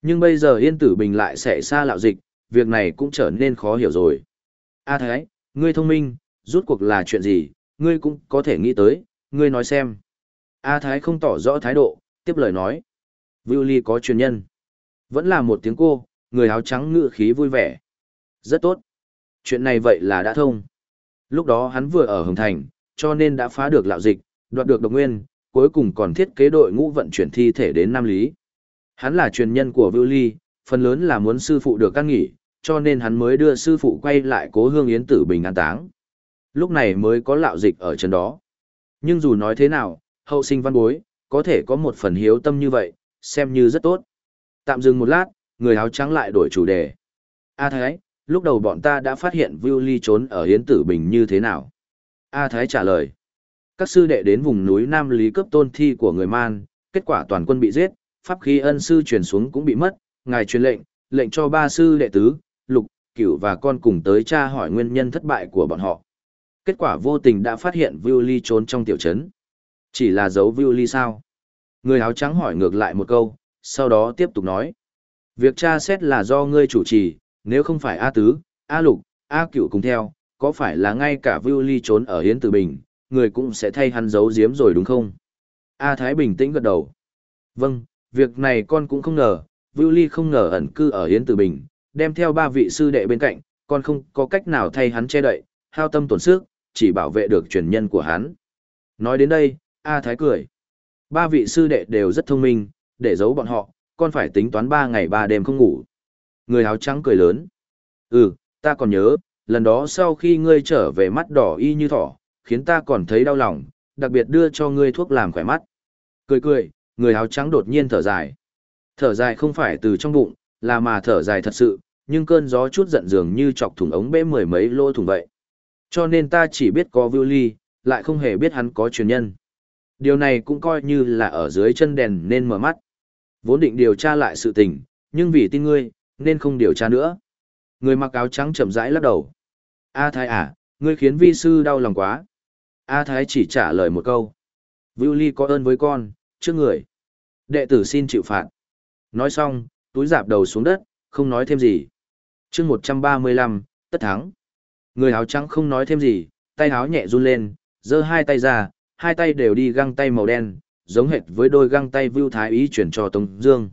Nhưng bây giờ Yên Tử Bình lại sẽ xa lạo dịch, việc này cũng trở nên khó hiểu rồi. A Thái, ngươi thông minh, rút cuộc là chuyện gì, ngươi cũng có thể nghĩ tới, ngươi nói xem. A Thái không tỏ rõ thái độ, tiếp lời nói. Vưu Ly có truyền nhân. Vẫn là một tiếng cô, người áo trắng ngự khí vui vẻ. Rất tốt. Chuyện này vậy là đã thông. Lúc đó hắn vừa ở Hồng Thành, cho nên đã phá được lạo dịch, đoạt được độc nguyên, cuối cùng còn thiết kế đội ngũ vận chuyển thi thể đến Nam Lý. Hắn là truyền nhân của Vưu Ly, phần lớn là muốn sư phụ được căn nghỉ, cho nên hắn mới đưa sư phụ quay lại cố hương yến tử bình an táng. Lúc này mới có lạo dịch ở chân đó. Nhưng dù nói thế nào, hậu sinh văn bối, có thể có một phần hiếu tâm như vậy, xem như rất tốt. Tạm dừng một lát, người áo trắng lại đổi chủ đề. A Thái, lúc đầu bọn ta đã phát hiện Vưu Ly trốn ở Yến Tử Bình như thế nào? A Thái trả lời. Các sư đệ đến vùng núi Nam Lý cướp tôn thi của người Man, kết quả toàn quân bị giết, pháp khí ân sư truyền xuống cũng bị mất, ngài truyền lệnh, lệnh cho ba sư đệ tứ, lục, cửu và con cùng tới tra hỏi nguyên nhân thất bại của bọn họ. Kết quả vô tình đã phát hiện Vưu Ly trốn trong tiểu trấn. Chỉ là dấu Vưu Ly sao? Người áo trắng hỏi ngược lại một câu, sau đó tiếp tục nói. Việc tra xét là do ngươi chủ trì, nếu không phải A Tứ, A Lục, A Cửu cùng theo, có phải là ngay cả Vưu Ly trốn ở Hiến Tử Bình, người cũng sẽ thay hắn giấu giếm rồi đúng không? A Thái bình tĩnh gật đầu. Vâng, việc này con cũng không ngờ, Vưu Ly không ngờ ẩn cư ở Yến Tử Bình, đem theo ba vị sư đệ bên cạnh, con không có cách nào thay hắn che đậy, hao tâm tổn sức, chỉ bảo vệ được truyền nhân của hắn. Nói đến đây, A Thái cười. Ba vị sư đệ đều rất thông minh, để giấu bọn họ, con phải tính toán ba ngày ba đêm không ngủ. Người áo trắng cười lớn. Ừ, ta còn nhớ, lần đó sau khi ngươi trở về mắt đỏ y như thỏ, khiến ta còn thấy đau lòng, đặc biệt đưa cho ngươi thuốc làm khỏe mắt. Cười cười, người áo trắng đột nhiên thở dài. Thở dài không phải từ trong bụng, là mà thở dài thật sự, nhưng cơn gió chút giận dường như chọc thủng ống bể mười mấy lỗ thủng vậy. Cho nên ta chỉ biết có Vưu Ly, lại không hề biết hắn có truyền nhân. Điều này cũng coi như là ở dưới chân đèn nên mở mắt. Vốn định điều tra lại sự tình, nhưng vì tin ngươi, nên không điều tra nữa. Người mặc áo trắng chậm rãi lắc đầu. A Thái à, ngươi khiến vi sư đau lòng quá. A Thái chỉ trả lời một câu. Vưu Ly có ơn với con, trước người. Đệ tử xin chịu phạt. Nói xong, túi dạp đầu xuống đất, không nói thêm gì. chương 135, tất thắng. Người áo trắng không nói thêm gì, tay áo nhẹ run lên, giơ hai tay ra, hai tay đều đi găng tay màu đen, giống hệt với đôi găng tay Vưu Thái ý chuyển cho Tống Dương.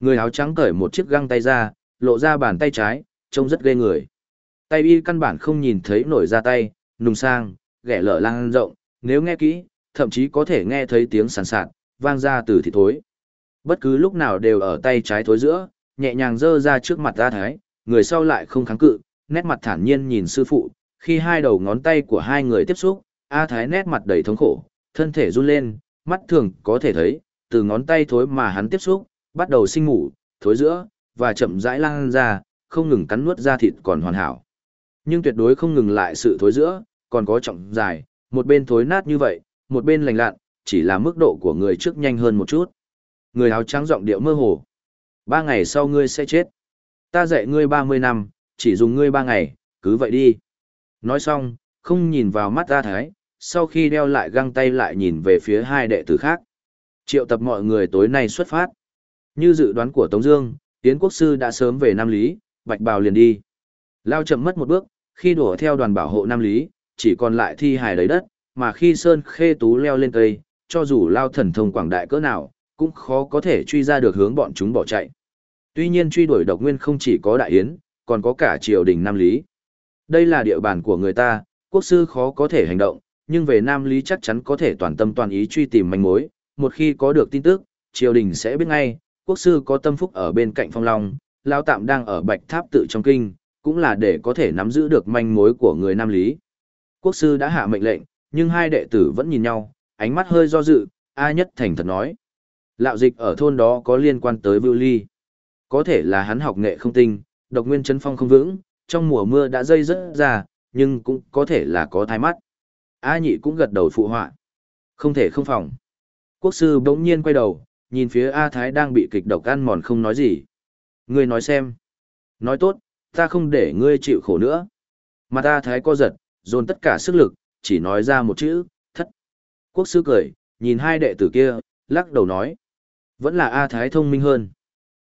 Người áo trắng cởi một chiếc găng tay ra, lộ ra bàn tay trái, trông rất ghê người. Tay y căn bản không nhìn thấy nổi ra tay, nùng sang, ghẻ lở lang rộng, nếu nghe kỹ, thậm chí có thể nghe thấy tiếng sàn sạt, vang ra từ thịt thối. Bất cứ lúc nào đều ở tay trái thối giữa, nhẹ nhàng dơ ra trước mặt A Thái, người sau lại không kháng cự, nét mặt thản nhiên nhìn sư phụ, khi hai đầu ngón tay của hai người tiếp xúc, A Thái nét mặt đầy thống khổ, thân thể run lên, mắt thường có thể thấy, từ ngón tay thối mà hắn tiếp xúc, bắt đầu sinh ngủ, thối giữa, và chậm rãi lan ra, không ngừng cắn nuốt ra thịt còn hoàn hảo. Nhưng tuyệt đối không ngừng lại sự thối giữa, còn có trọng dài, một bên thối nát như vậy, một bên lành lặn, chỉ là mức độ của người trước nhanh hơn một chút. Người áo trắng giọng điệu mơ hồ. Ba ngày sau ngươi sẽ chết. Ta dạy ngươi ba mươi năm, chỉ dùng ngươi ba ngày, cứ vậy đi. Nói xong, không nhìn vào mắt ta thái, sau khi đeo lại găng tay lại nhìn về phía hai đệ tử khác. Triệu tập mọi người tối nay xuất phát. Như dự đoán của Tống Dương, Tiến Quốc Sư đã sớm về Nam Lý, Bạch Bào liền đi. Lao chậm mất một bước, khi đuổi theo đoàn bảo hộ Nam Lý, chỉ còn lại thi hài đầy đất, mà khi Sơn Khê Tú leo lên cây, cho dù Lao thần thông quảng đại cỡ nào, cũng khó có thể truy ra được hướng bọn chúng bỏ chạy. Tuy nhiên truy đuổi độc nguyên không chỉ có đại yến, còn có cả triều đình Nam Lý. Đây là địa bàn của người ta, quốc sư khó có thể hành động, nhưng về Nam Lý chắc chắn có thể toàn tâm toàn ý truy tìm manh mối, một khi có được tin tức, triều đình sẽ biết ngay, quốc sư có tâm phúc ở bên cạnh phong long, lao tạm đang ở bạch tháp tự trong kinh, cũng là để có thể nắm giữ được manh mối của người Nam Lý. Quốc sư đã hạ mệnh lệnh, nhưng hai đệ tử vẫn nhìn nhau, ánh mắt hơi do dự, A nhất thành thật nói. Lạo dịch ở thôn đó có liên quan tới Vưu Ly. Có thể là hắn học nghệ không tinh, độc nguyên chấn phong không vững, trong mùa mưa đã dây rất ra, nhưng cũng có thể là có thai mắt. A nhị cũng gật đầu phụ họa. Không thể không phòng. Quốc sư bỗng nhiên quay đầu, nhìn phía A Thái đang bị kịch độc ăn mòn không nói gì. Ngươi nói xem. Nói tốt, ta không để ngươi chịu khổ nữa. Mặt A Thái co giật, dồn tất cả sức lực, chỉ nói ra một chữ. Quốc sư cười, nhìn hai đệ tử kia, lắc đầu nói. Vẫn là A Thái thông minh hơn.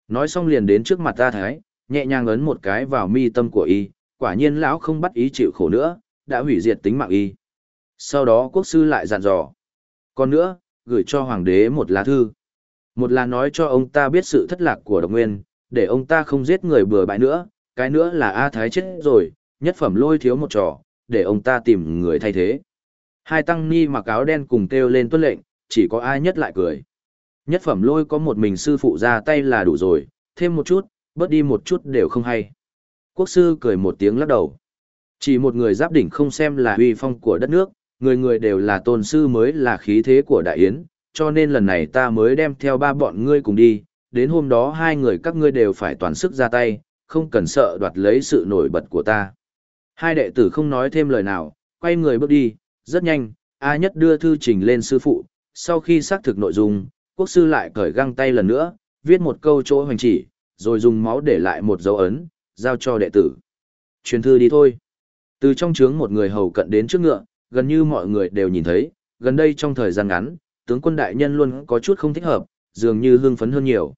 Nói xong liền đến trước mặt A Thái, nhẹ nhàng ấn một cái vào mi tâm của y, quả nhiên lão không bắt ý chịu khổ nữa, đã hủy diệt tính mạng y. Sau đó quốc sư lại dặn dò. Còn nữa, gửi cho hoàng đế một lá thư. Một là nói cho ông ta biết sự thất lạc của độc nguyên, để ông ta không giết người bừa bãi nữa, cái nữa là A Thái chết rồi, nhất phẩm lôi thiếu một trò, để ông ta tìm người thay thế. Hai tăng ni mặc áo đen cùng kêu lên tuân lệnh, chỉ có ai nhất lại cười. Nhất phẩm lôi có một mình sư phụ ra tay là đủ rồi, thêm một chút, bớt đi một chút đều không hay. Quốc sư cười một tiếng lắc đầu. Chỉ một người giáp đỉnh không xem là uy phong của đất nước, người người đều là tôn sư mới là khí thế của đại yến, cho nên lần này ta mới đem theo ba bọn ngươi cùng đi, đến hôm đó hai người các ngươi đều phải toàn sức ra tay, không cần sợ đoạt lấy sự nổi bật của ta. Hai đệ tử không nói thêm lời nào, quay người bước đi, rất nhanh, A nhất đưa thư trình lên sư phụ, sau khi xác thực nội dung, quốc sư lại cởi găng tay lần nữa, viết một câu chỗ hoành chỉ, rồi dùng máu để lại một dấu ấn, giao cho đệ tử. Truyền thư đi thôi. Từ trong trướng một người hầu cận đến trước ngựa, gần như mọi người đều nhìn thấy, gần đây trong thời gian ngắn, tướng quân đại nhân luôn có chút không thích hợp, dường như hưng phấn hơn nhiều.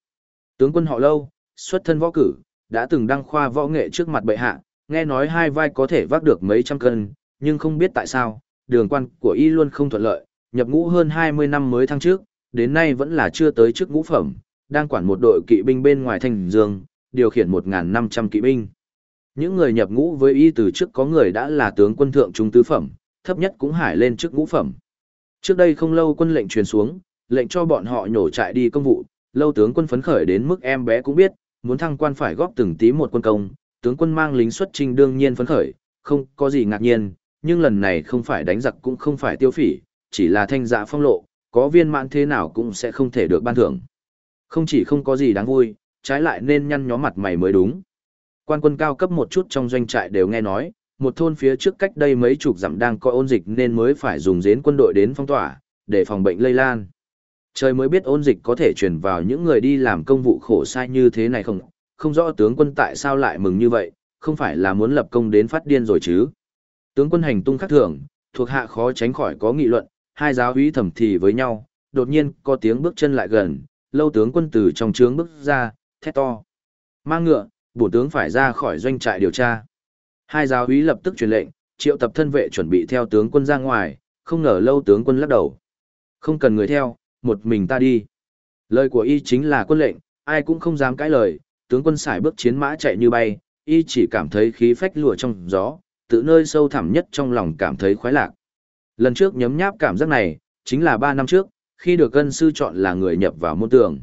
Tướng quân họ lâu, xuất thân võ cử, đã từng đăng khoa võ nghệ trước mặt bệ hạ, nghe nói hai vai có thể vác được mấy trăm cân, nhưng không biết tại sao, đường quan của y luôn không thuận lợi, nhập ngũ hơn 20 năm mới thăng trước, đến nay vẫn là chưa tới chức ngũ phẩm, đang quản một đội kỵ binh bên ngoài thành dương, điều khiển 1.500 kỵ binh. Những người nhập ngũ với y từ trước có người đã là tướng quân thượng trung tứ phẩm, thấp nhất cũng hải lên chức ngũ phẩm. Trước đây không lâu quân lệnh truyền xuống, lệnh cho bọn họ nhổ trại đi công vụ, lâu tướng quân phấn khởi đến mức em bé cũng biết, muốn thăng quan phải góp từng tí một quân công, tướng quân mang lính xuất trình đương nhiên phấn khởi, không có gì ngạc nhiên, nhưng lần này không phải đánh giặc cũng không phải tiêu phỉ, chỉ là thanh dạ phong lộ, có viên mãn thế nào cũng sẽ không thể được ban thưởng. Không chỉ không có gì đáng vui, trái lại nên nhăn nhó mặt mày mới đúng. Quan quân cao cấp một chút trong doanh trại đều nghe nói, một thôn phía trước cách đây mấy chục dặm đang có ôn dịch nên mới phải dùng dến quân đội đến phong tỏa, để phòng bệnh lây lan. Trời mới biết ôn dịch có thể truyền vào những người đi làm công vụ khổ sai như thế này không, không rõ tướng quân tại sao lại mừng như vậy, không phải là muốn lập công đến phát điên rồi chứ. Tướng quân hành tung khắc thường, thuộc hạ khó tránh khỏi có nghị luận, hai giáo úy thẩm thì với nhau, đột nhiên có tiếng bước chân lại gần, lâu tướng quân từ trong trướng bước ra, thét to. Mang ngựa, bổ tướng phải ra khỏi doanh trại điều tra. Hai giáo úy lập tức truyền lệnh, triệu tập thân vệ chuẩn bị theo tướng quân ra ngoài, không ngờ lâu tướng quân lắc đầu. Không cần người theo, một mình ta đi. Lời của y chính là quân lệnh, ai cũng không dám cãi lời, tướng quân xài bước chiến mã chạy như bay, y chỉ cảm thấy khí phách lùa trong gió, tự nơi sâu thẳm nhất trong lòng cảm thấy khoái lạc. Lần trước nhấm nháp cảm giác này, chính là 3 năm trước, khi được ân sư chọn là người nhập vào môn tường.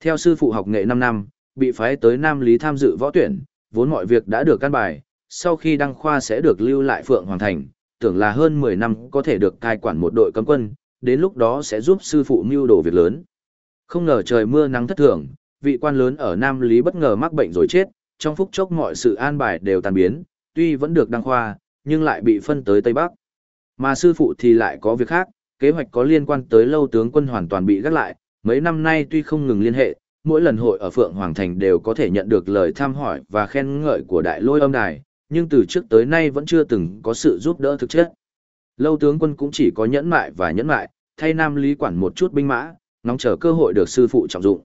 Theo sư phụ học nghệ 5 năm, bị phái tới Nam Lý tham dự võ tuyển, vốn mọi việc đã được căn bài, sau khi đăng khoa sẽ được lưu lại Phượng Hoàng Thành, tưởng là hơn 10 năm có thể được cai quản một đội cấm quân, đến lúc đó sẽ giúp sư phụ mưu đồ việc lớn. Không ngờ trời mưa nắng thất thường, vị quan lớn ở Nam Lý bất ngờ mắc bệnh rồi chết, trong phút chốc mọi sự an bài đều tan biến, tuy vẫn được đăng khoa, nhưng lại bị phân tới Tây Bắc. Mà sư phụ thì lại có việc khác, kế hoạch có liên quan tới lâu tướng quân hoàn toàn bị gác lại, mấy năm nay tuy không ngừng liên hệ, mỗi lần hội ở Phượng Hoàng Thành đều có thể nhận được lời thăm hỏi và khen ngợi của đại lôi âm đài, nhưng từ trước tới nay vẫn chưa từng có sự giúp đỡ thực chất. Lâu tướng quân cũng chỉ có nhẫn mại và nhẫn mại, thay Nam Lý quản một chút binh mã, nóng chờ cơ hội được sư phụ trọng dụng.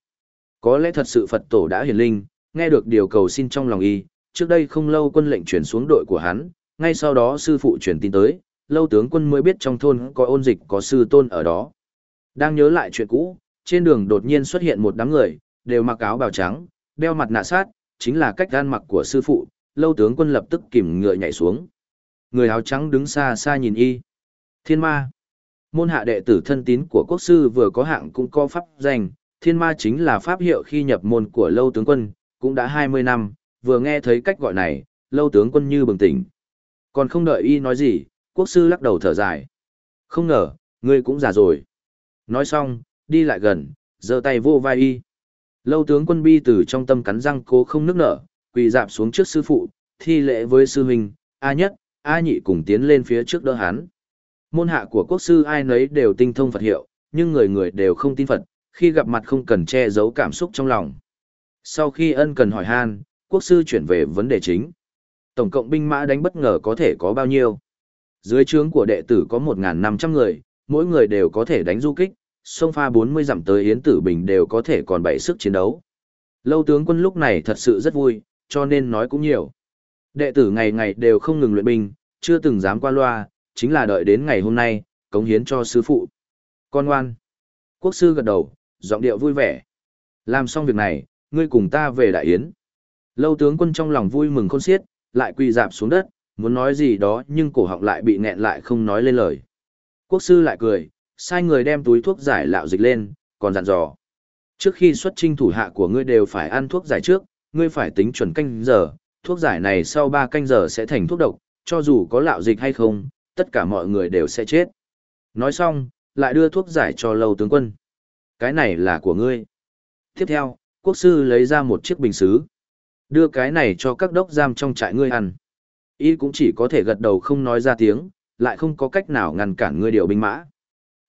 Có lẽ thật sự Phật tổ đã hiển linh, nghe được điều cầu xin trong lòng y, trước đây không lâu quân lệnh chuyển xuống đội của hắn, ngay sau đó sư phụ chuyển tin tới, lâu tướng quân mới biết trong thôn có ôn dịch có sư tôn ở đó. Đang nhớ lại chuyện cũ, trên đường đột nhiên xuất hiện một đám người, đều mặc áo bào trắng, đeo mặt nạ sát, chính là cách gan mặc của sư phụ, lâu tướng quân lập tức kìm ngựa nhảy xuống. Người áo trắng đứng xa xa nhìn y. Thiên ma. Môn hạ đệ tử thân tín của quốc sư vừa có hạng cũng có pháp danh, thiên ma chính là pháp hiệu khi nhập môn của lâu tướng quân, cũng đã 20 năm, vừa nghe thấy cách gọi này, lâu tướng quân như bừng tỉnh. Còn không đợi y nói gì, quốc sư lắc đầu thở dài. Không ngờ, ngươi cũng già rồi. Nói xong, đi lại gần, giơ tay vô vai y. Lâu tướng quân bi từ trong tâm cắn răng cố không nức nở, quỳ dạp xuống trước sư phụ, thi lễ với sư huynh, A nhất, A nhị cùng tiến lên phía trước đỡ hắn. Môn hạ của quốc sư ai nấy đều tinh thông Phật hiệu, nhưng người người đều không tin Phật, khi gặp mặt không cần che giấu cảm xúc trong lòng. Sau khi ân cần hỏi han, quốc sư chuyển về vấn đề chính. Tổng cộng binh mã đánh bất ngờ có thể có bao nhiêu? Dưới trướng của đệ tử có 1.500 người, mỗi người đều có thể đánh du kích, sông pha 40 dặm tới Yến Tử Bình đều có thể còn bảy sức chiến đấu. Lâu tướng quân lúc này thật sự rất vui, cho nên nói cũng nhiều. Đệ tử ngày ngày đều không ngừng luyện binh, chưa từng dám qua loa, chính là đợi đến ngày hôm nay, cống hiến cho sư phụ. Con ngoan. Quốc sư gật đầu, giọng điệu vui vẻ. Làm xong việc này, ngươi cùng ta về đại yến. Lâu tướng quân trong lòng vui mừng khôn xiết, lại quỳ dạp xuống đất, muốn nói gì đó nhưng cổ họng lại bị nghẹn lại không nói lên lời. Quốc sư lại cười, sai người đem túi thuốc giải lạo dịch lên, còn dặn dò. Trước khi xuất trinh thủ hạ của ngươi đều phải ăn thuốc giải trước, ngươi phải tính chuẩn canh giờ, thuốc giải này sau 3 canh giờ sẽ thành thuốc độc, cho dù có lạo dịch hay không, tất cả mọi người đều sẽ chết. Nói xong, lại đưa thuốc giải cho lâu tướng quân. Cái này là của ngươi. Tiếp theo, quốc sư lấy ra một chiếc bình xứ. Đưa cái này cho các đốc giam trong trại ngươi ăn. Y cũng chỉ có thể gật đầu không nói ra tiếng, lại không có cách nào ngăn cản ngươi điều binh mã.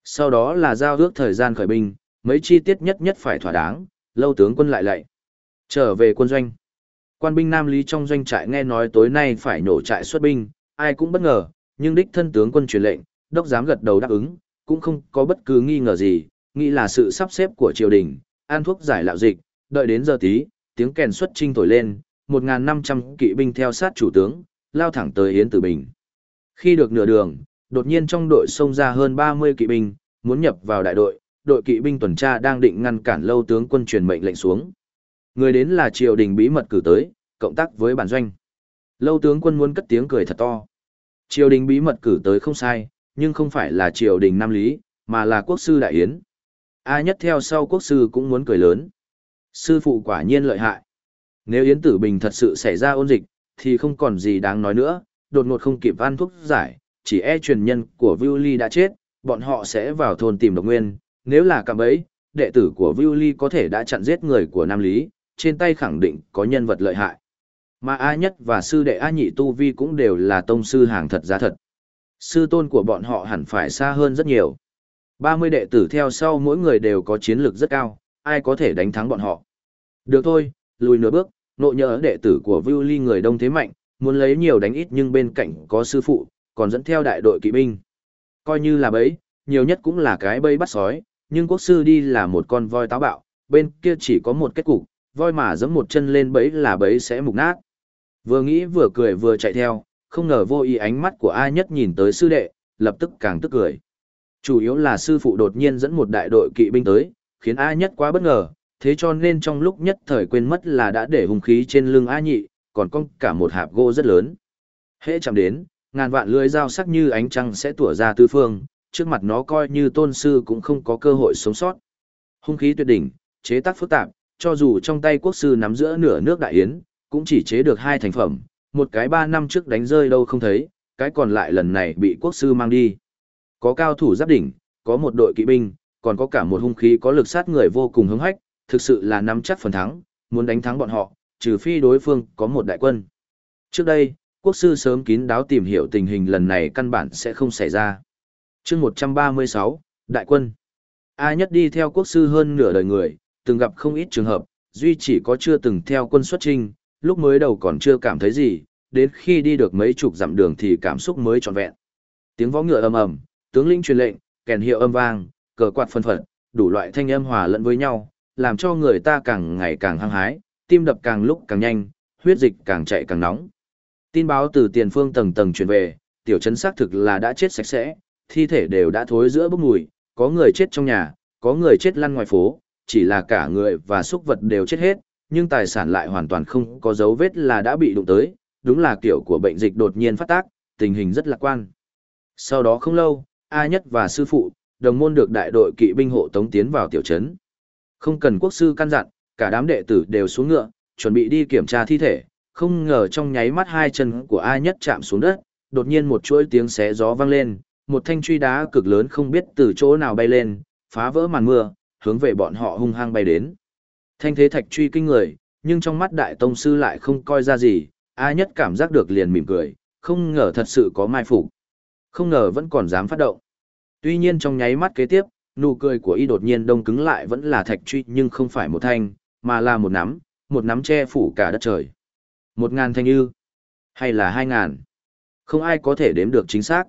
Sau đó là giao ước thời gian khởi binh, mấy chi tiết nhất nhất phải thỏa đáng, lâu tướng quân lại lạy. Trở về quân doanh. Quan binh Nam Lý trong doanh trại nghe nói tối nay phải nổ trại xuất binh, ai cũng bất ngờ, nhưng đích thân tướng quân truyền lệnh, đốc giám gật đầu đáp ứng, cũng không có bất cứ nghi ngờ gì, nghĩ là sự sắp xếp của triều đình, an thuốc giải lạo dịch, đợi đến giờ tí, tiếng kèn xuất trinh thổi lên, 1.500 kỵ binh theo sát chủ tướng, lao thẳng tới Yến Tử Bình. Khi được nửa đường, đột nhiên trong đội xông ra hơn 30 kỵ binh, muốn nhập vào đại đội, đội kỵ binh tuần tra đang định ngăn cản lâu tướng quân truyền mệnh lệnh xuống. Người đến là triều đình bí mật cử tới, cộng tác với bản doanh. Lâu tướng quân muốn cất tiếng cười thật to. Triều đình bí mật cử tới không sai, nhưng không phải là triều đình Nam Lý, mà là quốc sư Đại Yến. A nhất theo sau quốc sư cũng muốn cười lớn. Sư phụ quả nhiên lợi hại. Nếu Yến Tử Bình thật sự xảy ra ôn dịch, thì không còn gì đáng nói nữa, đột ngột không kịp ăn thuốc giải, chỉ e truyền nhân của Viu Ly đã chết, bọn họ sẽ vào thôn tìm độc nguyên, nếu là cạm bẫy, đệ tử của Viu Ly có thể đã chặn giết người của Nam Lý, trên tay khẳng định có nhân vật lợi hại. Mà A nhất và sư đệ A nhị tu vi cũng đều là tông sư hàng thật giá thật. Sư tôn của bọn họ hẳn phải xa hơn rất nhiều. 30 đệ tử theo sau mỗi người đều có chiến lược rất cao, ai có thể đánh thắng bọn họ. Được thôi, lùi nửa bước, nộ nhớ đệ tử của Vưu Ly người đông thế mạnh, muốn lấy nhiều đánh ít nhưng bên cạnh có sư phụ, còn dẫn theo đại đội kỵ binh. Coi như là bẫy, nhiều nhất cũng là cái bẫy bắt sói, nhưng quốc sư đi là một con voi táo bạo, bên kia chỉ có một kết cục, voi mà giẫm một chân lên bẫy là bẫy sẽ mục nát. Vừa nghĩ vừa cười vừa chạy theo, không ngờ vô ý ánh mắt của ai nhất nhìn tới sư đệ, lập tức càng tức cười. Chủ yếu là sư phụ đột nhiên dẫn một đại đội kỵ binh tới, khiến A nhất quá bất ngờ, thế cho nên trong lúc nhất thời quên mất là đã để hung khí trên lưng A nhị, còn có cả một hạp gỗ rất lớn. Hễ chạm đến, ngàn vạn lưỡi dao sắc như ánh trăng sẽ tủa ra tứ phương, trước mặt nó coi như tôn sư cũng không có cơ hội sống sót. Hung khí tuyệt đỉnh, chế tác phức tạp, cho dù trong tay quốc sư nắm giữa nửa nước đại yến, cũng chỉ chế được hai thành phẩm, một cái ba năm trước đánh rơi đâu không thấy, cái còn lại lần này bị quốc sư mang đi. Có cao thủ giáp đỉnh, có một đội kỵ binh, còn có cả một hung khí có lực sát người vô cùng hứng hách, thực sự là nắm chắc phần thắng, muốn đánh thắng bọn họ, trừ phi đối phương có một đại quân. Trước đây, quốc sư sớm kín đáo tìm hiểu tình hình lần này căn bản sẽ không xảy ra. chương 136, Đại quân. A nhất đi theo quốc sư hơn nửa đời người, từng gặp không ít trường hợp, duy chỉ có chưa từng theo quân xuất trinh, lúc mới đầu còn chưa cảm thấy gì, đến khi đi được mấy chục dặm đường thì cảm xúc mới trọn vẹn. Tiếng võ ngựa ầm ầm, tướng lĩnh truyền lệnh, kèn hiệu âm vang, cờ quạt phân phật, đủ loại thanh âm hòa lẫn với nhau, làm cho người ta càng ngày càng hăng hái, tim đập càng lúc càng nhanh, huyết dịch càng chạy càng nóng. Tin báo từ tiền phương tầng tầng truyền về, tiểu trấn xác thực là đã chết sạch sẽ, thi thể đều đã thối giữa bốc mùi, có người chết trong nhà, có người chết lăn ngoài phố, chỉ là cả người và súc vật đều chết hết, nhưng tài sản lại hoàn toàn không có dấu vết là đã bị đụng tới, đúng là kiểu của bệnh dịch đột nhiên phát tác, tình hình rất lạc quan. Sau đó không lâu, A Nhất và sư phụ, đồng môn được đại đội kỵ binh hộ tống tiến vào tiểu trấn. Không cần quốc sư căn dặn, cả đám đệ tử đều xuống ngựa, chuẩn bị đi kiểm tra thi thể, không ngờ trong nháy mắt hai chân của A Nhất chạm xuống đất, đột nhiên một chuỗi tiếng xé gió vang lên, một thanh truy đá cực lớn không biết từ chỗ nào bay lên, phá vỡ màn mưa, hướng về bọn họ hung hăng bay đến. Thanh thế thạch truy kinh người, nhưng trong mắt đại tông sư lại không coi ra gì, A Nhất cảm giác được liền mỉm cười, không ngờ thật sự có mai phục. Không ngờ vẫn còn dám phát động. Tuy nhiên trong nháy mắt kế tiếp, nụ cười của y đột nhiên đông cứng lại vẫn là thạch truy nhưng không phải một thanh, mà là một nắm, một nắm che phủ cả đất trời. Một ngàn thanh ư, hay là hai ngàn. Không ai có thể đếm được chính xác.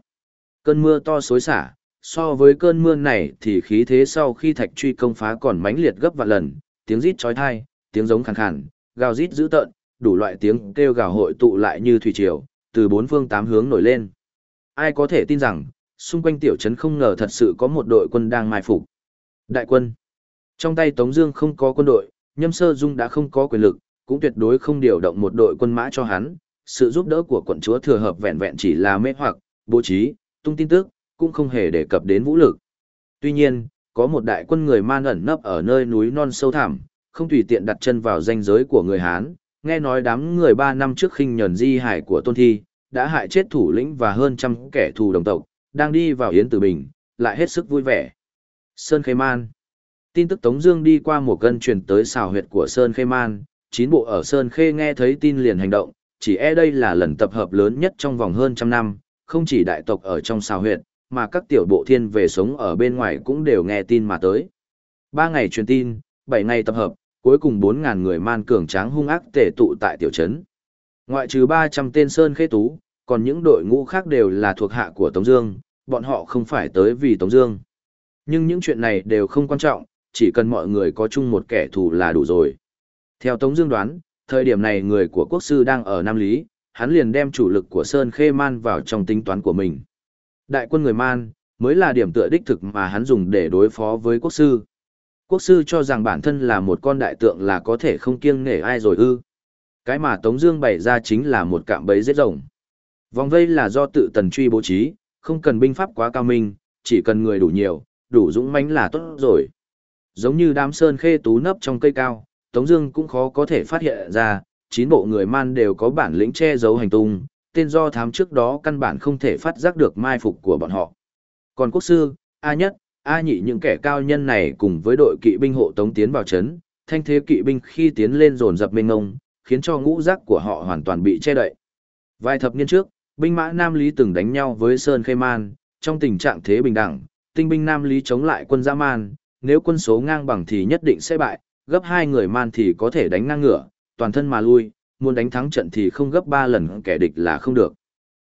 Cơn mưa to xối xả, so với cơn mưa này thì khí thế sau khi thạch truy công phá còn mãnh liệt gấp vạn lần, tiếng rít chói tai, tiếng giống khàn khàn, gào rít dữ tợn, đủ loại tiếng kêu gào hội tụ lại như thủy triều, từ bốn phương tám hướng nổi lên. Ai có thể tin rằng, xung quanh tiểu trấn không ngờ thật sự có một đội quân đang mai phục. Đại quân. Trong tay Tống Dương không có quân đội, Nhâm Sơ Dung đã không có quyền lực, cũng tuyệt đối không điều động một đội quân mã cho hắn. Sự giúp đỡ của quận chúa thừa hợp vẹn vẹn chỉ là mê hoặc, bố trí, tung tin tức, cũng không hề đề cập đến vũ lực. Tuy nhiên, có một đại quân người man ẩn nấp ở nơi núi non sâu thẳm, không tùy tiện đặt chân vào danh giới của người Hán. Nghe nói đám người ba năm trước khinh nhẫn di hải của Tôn Thi, đã hại chết thủ lĩnh và hơn trăm kẻ thù đồng tộc, đang đi vào Yến Tử Bình, lại hết sức vui vẻ. Sơn Khê Man Tin tức Tống Dương đi qua một cân truyền tới xào huyệt của Sơn Khê Man, chín bộ ở Sơn Khê nghe thấy tin liền hành động, chỉ e đây là lần tập hợp lớn nhất trong vòng hơn trăm năm, không chỉ đại tộc ở trong xào huyệt, mà các tiểu bộ thiên về sống ở bên ngoài cũng đều nghe tin mà tới. Ba ngày truyền tin, bảy ngày tập hợp, cuối cùng bốn ngàn người man cường tráng hung ác tề tụ tại tiểu trấn. Ngoại trừ ba trăm tên sơn khê tú, còn những đội ngũ khác đều là thuộc hạ của Tống Dương, bọn họ không phải tới vì Tống Dương. Nhưng những chuyện này đều không quan trọng, chỉ cần mọi người có chung một kẻ thù là đủ rồi. Theo Tống Dương đoán, thời điểm này người của quốc sư đang ở Nam Lý, hắn liền đem chủ lực của Sơn Khê Man vào trong tính toán của mình. Đại quân người Man mới là điểm tựa đích thực mà hắn dùng để đối phó với quốc sư. Quốc sư cho rằng bản thân là một con đại tượng là có thể không kiêng nể ai rồi ư. Cái mà Tống Dương bày ra chính là một cạm bẫy giết rồng. Vòng vây là do tự tần truy bố trí, không cần binh pháp quá cao minh, chỉ cần người đủ nhiều, đủ dũng mãnh là tốt rồi. Giống như đám sơn khê tú nấp trong cây cao, Tống Dương cũng khó có thể phát hiện ra, chín bộ người man đều có bản lĩnh che giấu hành tung, tên do thám trước đó căn bản không thể phát giác được mai phục của bọn họ. Còn quốc sư, A nhất, A nhị những kẻ cao nhân này cùng với đội kỵ binh hộ Tống tiến vào chấn, thanh thế kỵ binh khi tiến lên dồn dập mênh ngông, khiến cho ngũ giác của họ hoàn toàn bị che đậy. Vài thập niên trước, binh mã Nam Lý từng đánh nhau với Sơn Khê Man, trong tình trạng thế bình đẳng, tinh binh Nam Lý chống lại quân Dã Man, nếu quân số ngang bằng thì nhất định sẽ bại, gấp hai người Man thì có thể đánh ngang ngửa, toàn thân mà lui, muốn đánh thắng trận thì không gấp ba lần kẻ địch là không được.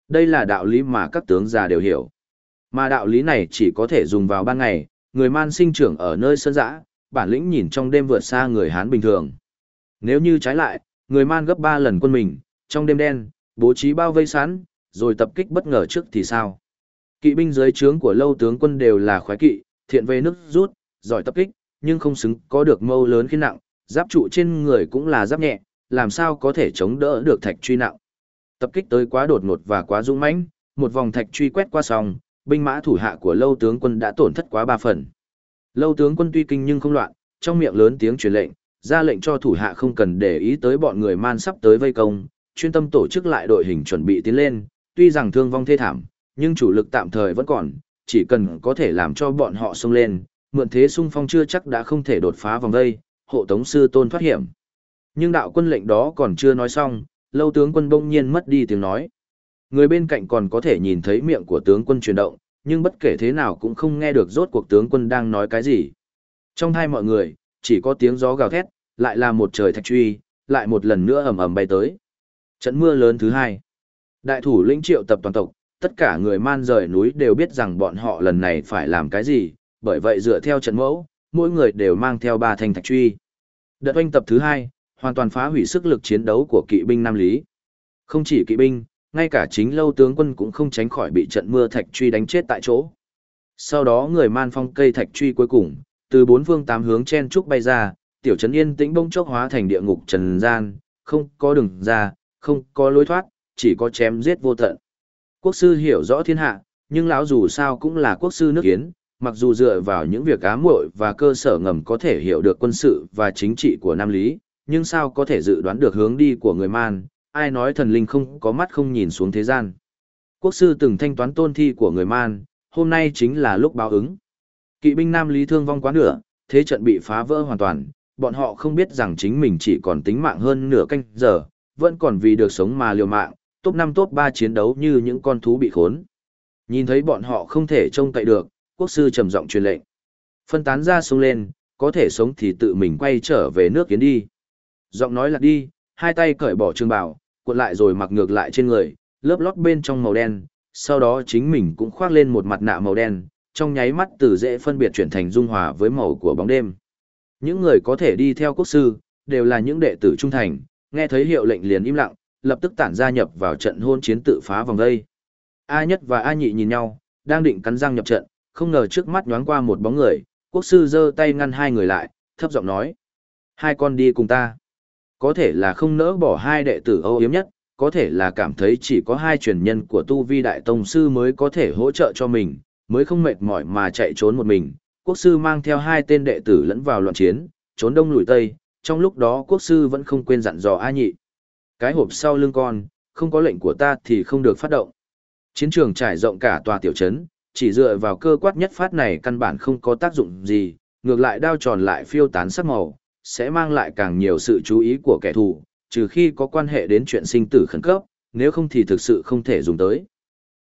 Đây là đạo lý mà các tướng già đều hiểu. Mà đạo lý này chỉ có thể dùng vào ban ngày, người Man sinh trưởng ở nơi sơn dã, bản lĩnh nhìn trong đêm vượt xa người Hán bình thường. Nếu như trái lại, người Man gấp ba lần quân mình, trong đêm đen, bố trí bao vây sẵn, rồi tập kích bất ngờ trước thì sao? Kỵ binh dưới trướng của lâu tướng quân đều là khoái kỵ, thiện về nước rút, giỏi tập kích, nhưng không xứng có được mâu lớn khi nặng, giáp trụ trên người cũng là giáp nhẹ, làm sao có thể chống đỡ được thạch truy nặng. Tập kích tới quá đột ngột và quá dũng mãnh, một vòng thạch truy quét qua xong, binh mã thủ hạ của lâu tướng quân đã tổn thất quá ba phần. Lâu tướng quân tuy kinh nhưng không loạn, trong miệng lớn tiếng truyền lệnh, ra lệnh cho thủ hạ không cần để ý tới bọn người man sắp tới vây công, chuyên tâm tổ chức lại đội hình chuẩn bị tiến lên, tuy rằng thương vong thê thảm, nhưng chủ lực tạm thời vẫn còn, chỉ cần có thể làm cho bọn họ xông lên, mượn thế xung phong chưa chắc đã không thể đột phá vòng vây, hộ tống sư tôn thoát hiểm. Nhưng đạo quân lệnh đó còn chưa nói xong, lâu tướng quân bỗng nhiên mất đi tiếng nói. Người bên cạnh còn có thể nhìn thấy miệng của tướng quân chuyển động, nhưng bất kể thế nào cũng không nghe được rốt cuộc tướng quân đang nói cái gì. Trong hai mọi người, chỉ có tiếng gió gào thét, lại là một trời thạch truy, lại một lần nữa ầm ầm bay tới. Trận mưa lớn thứ hai. Đại thủ lĩnh triệu tập toàn tộc, tất cả người man rời núi đều biết rằng bọn họ lần này phải làm cái gì, bởi vậy dựa theo trận mẫu, mỗi người đều mang theo ba thanh thạch truy. Đợt oanh tập thứ hai, hoàn toàn phá hủy sức lực chiến đấu của kỵ binh Nam Lý. Không chỉ kỵ binh, ngay cả chính lâu tướng quân cũng không tránh khỏi bị trận mưa thạch truy đánh chết tại chỗ. Sau đó người man phong cây thạch truy cuối cùng, từ bốn phương tám hướng chen trúc bay ra, tiểu trấn yên tĩnh bông chốc hóa thành địa ngục trần gian, không có đường ra, không có lối thoát, chỉ có chém giết vô tận. Quốc sư hiểu rõ thiên hạ, nhưng lão dù sao cũng là quốc sư nước kiến, mặc dù dựa vào những việc ám muội và cơ sở ngầm có thể hiểu được quân sự và chính trị của Nam Lý, nhưng sao có thể dự đoán được hướng đi của người man, ai nói thần linh không có mắt không nhìn xuống thế gian. Quốc sư từng thanh toán tôn thi của người man, hôm nay chính là lúc báo ứng. Kỵ binh Nam Lý thương vong quá nửa, thế trận bị phá vỡ hoàn toàn, bọn họ không biết rằng chính mình chỉ còn tính mạng hơn nửa canh giờ, vẫn còn vì được sống mà liều mạng, top 5 top 3 chiến đấu như những con thú bị khốn. Nhìn thấy bọn họ không thể trông cậy được, quốc sư trầm giọng truyền lệnh. Phân tán ra xuống lên, có thể sống thì tự mình quay trở về nước kiến đi. Giọng nói là đi, hai tay cởi bỏ trường bào, cuộn lại rồi mặc ngược lại trên người, lớp lót bên trong màu đen, sau đó chính mình cũng khoác lên một mặt nạ màu đen, trong nháy mắt từ dễ phân biệt chuyển thành dung hòa với màu của bóng đêm. Những người có thể đi theo quốc sư, đều là những đệ tử trung thành, nghe thấy hiệu lệnh liền im lặng, lập tức tản gia nhập vào trận hôn chiến tự phá vòng đây. A nhất và A nhị nhìn nhau, đang định cắn răng nhập trận, không ngờ trước mắt nhoáng qua một bóng người, quốc sư giơ tay ngăn hai người lại, thấp giọng nói. Hai con đi cùng ta. Có thể là không nỡ bỏ hai đệ tử âu yếm nhất, có thể là cảm thấy chỉ có hai truyền nhân của tu vi đại tông sư mới có thể hỗ trợ cho mình, mới không mệt mỏi mà chạy trốn một mình. Quốc sư mang theo hai tên đệ tử lẫn vào loạn chiến, trốn đông lùi tây, trong lúc đó quốc sư vẫn không quên dặn dò A nhị. Cái hộp sau lưng con, không có lệnh của ta thì không được phát động. Chiến trường trải rộng cả tòa tiểu trấn, chỉ dựa vào cơ quát nhất phát này căn bản không có tác dụng gì, ngược lại đao tròn lại phiêu tán sắc màu, sẽ mang lại càng nhiều sự chú ý của kẻ thù, trừ khi có quan hệ đến chuyện sinh tử khẩn cấp, nếu không thì thực sự không thể dùng tới.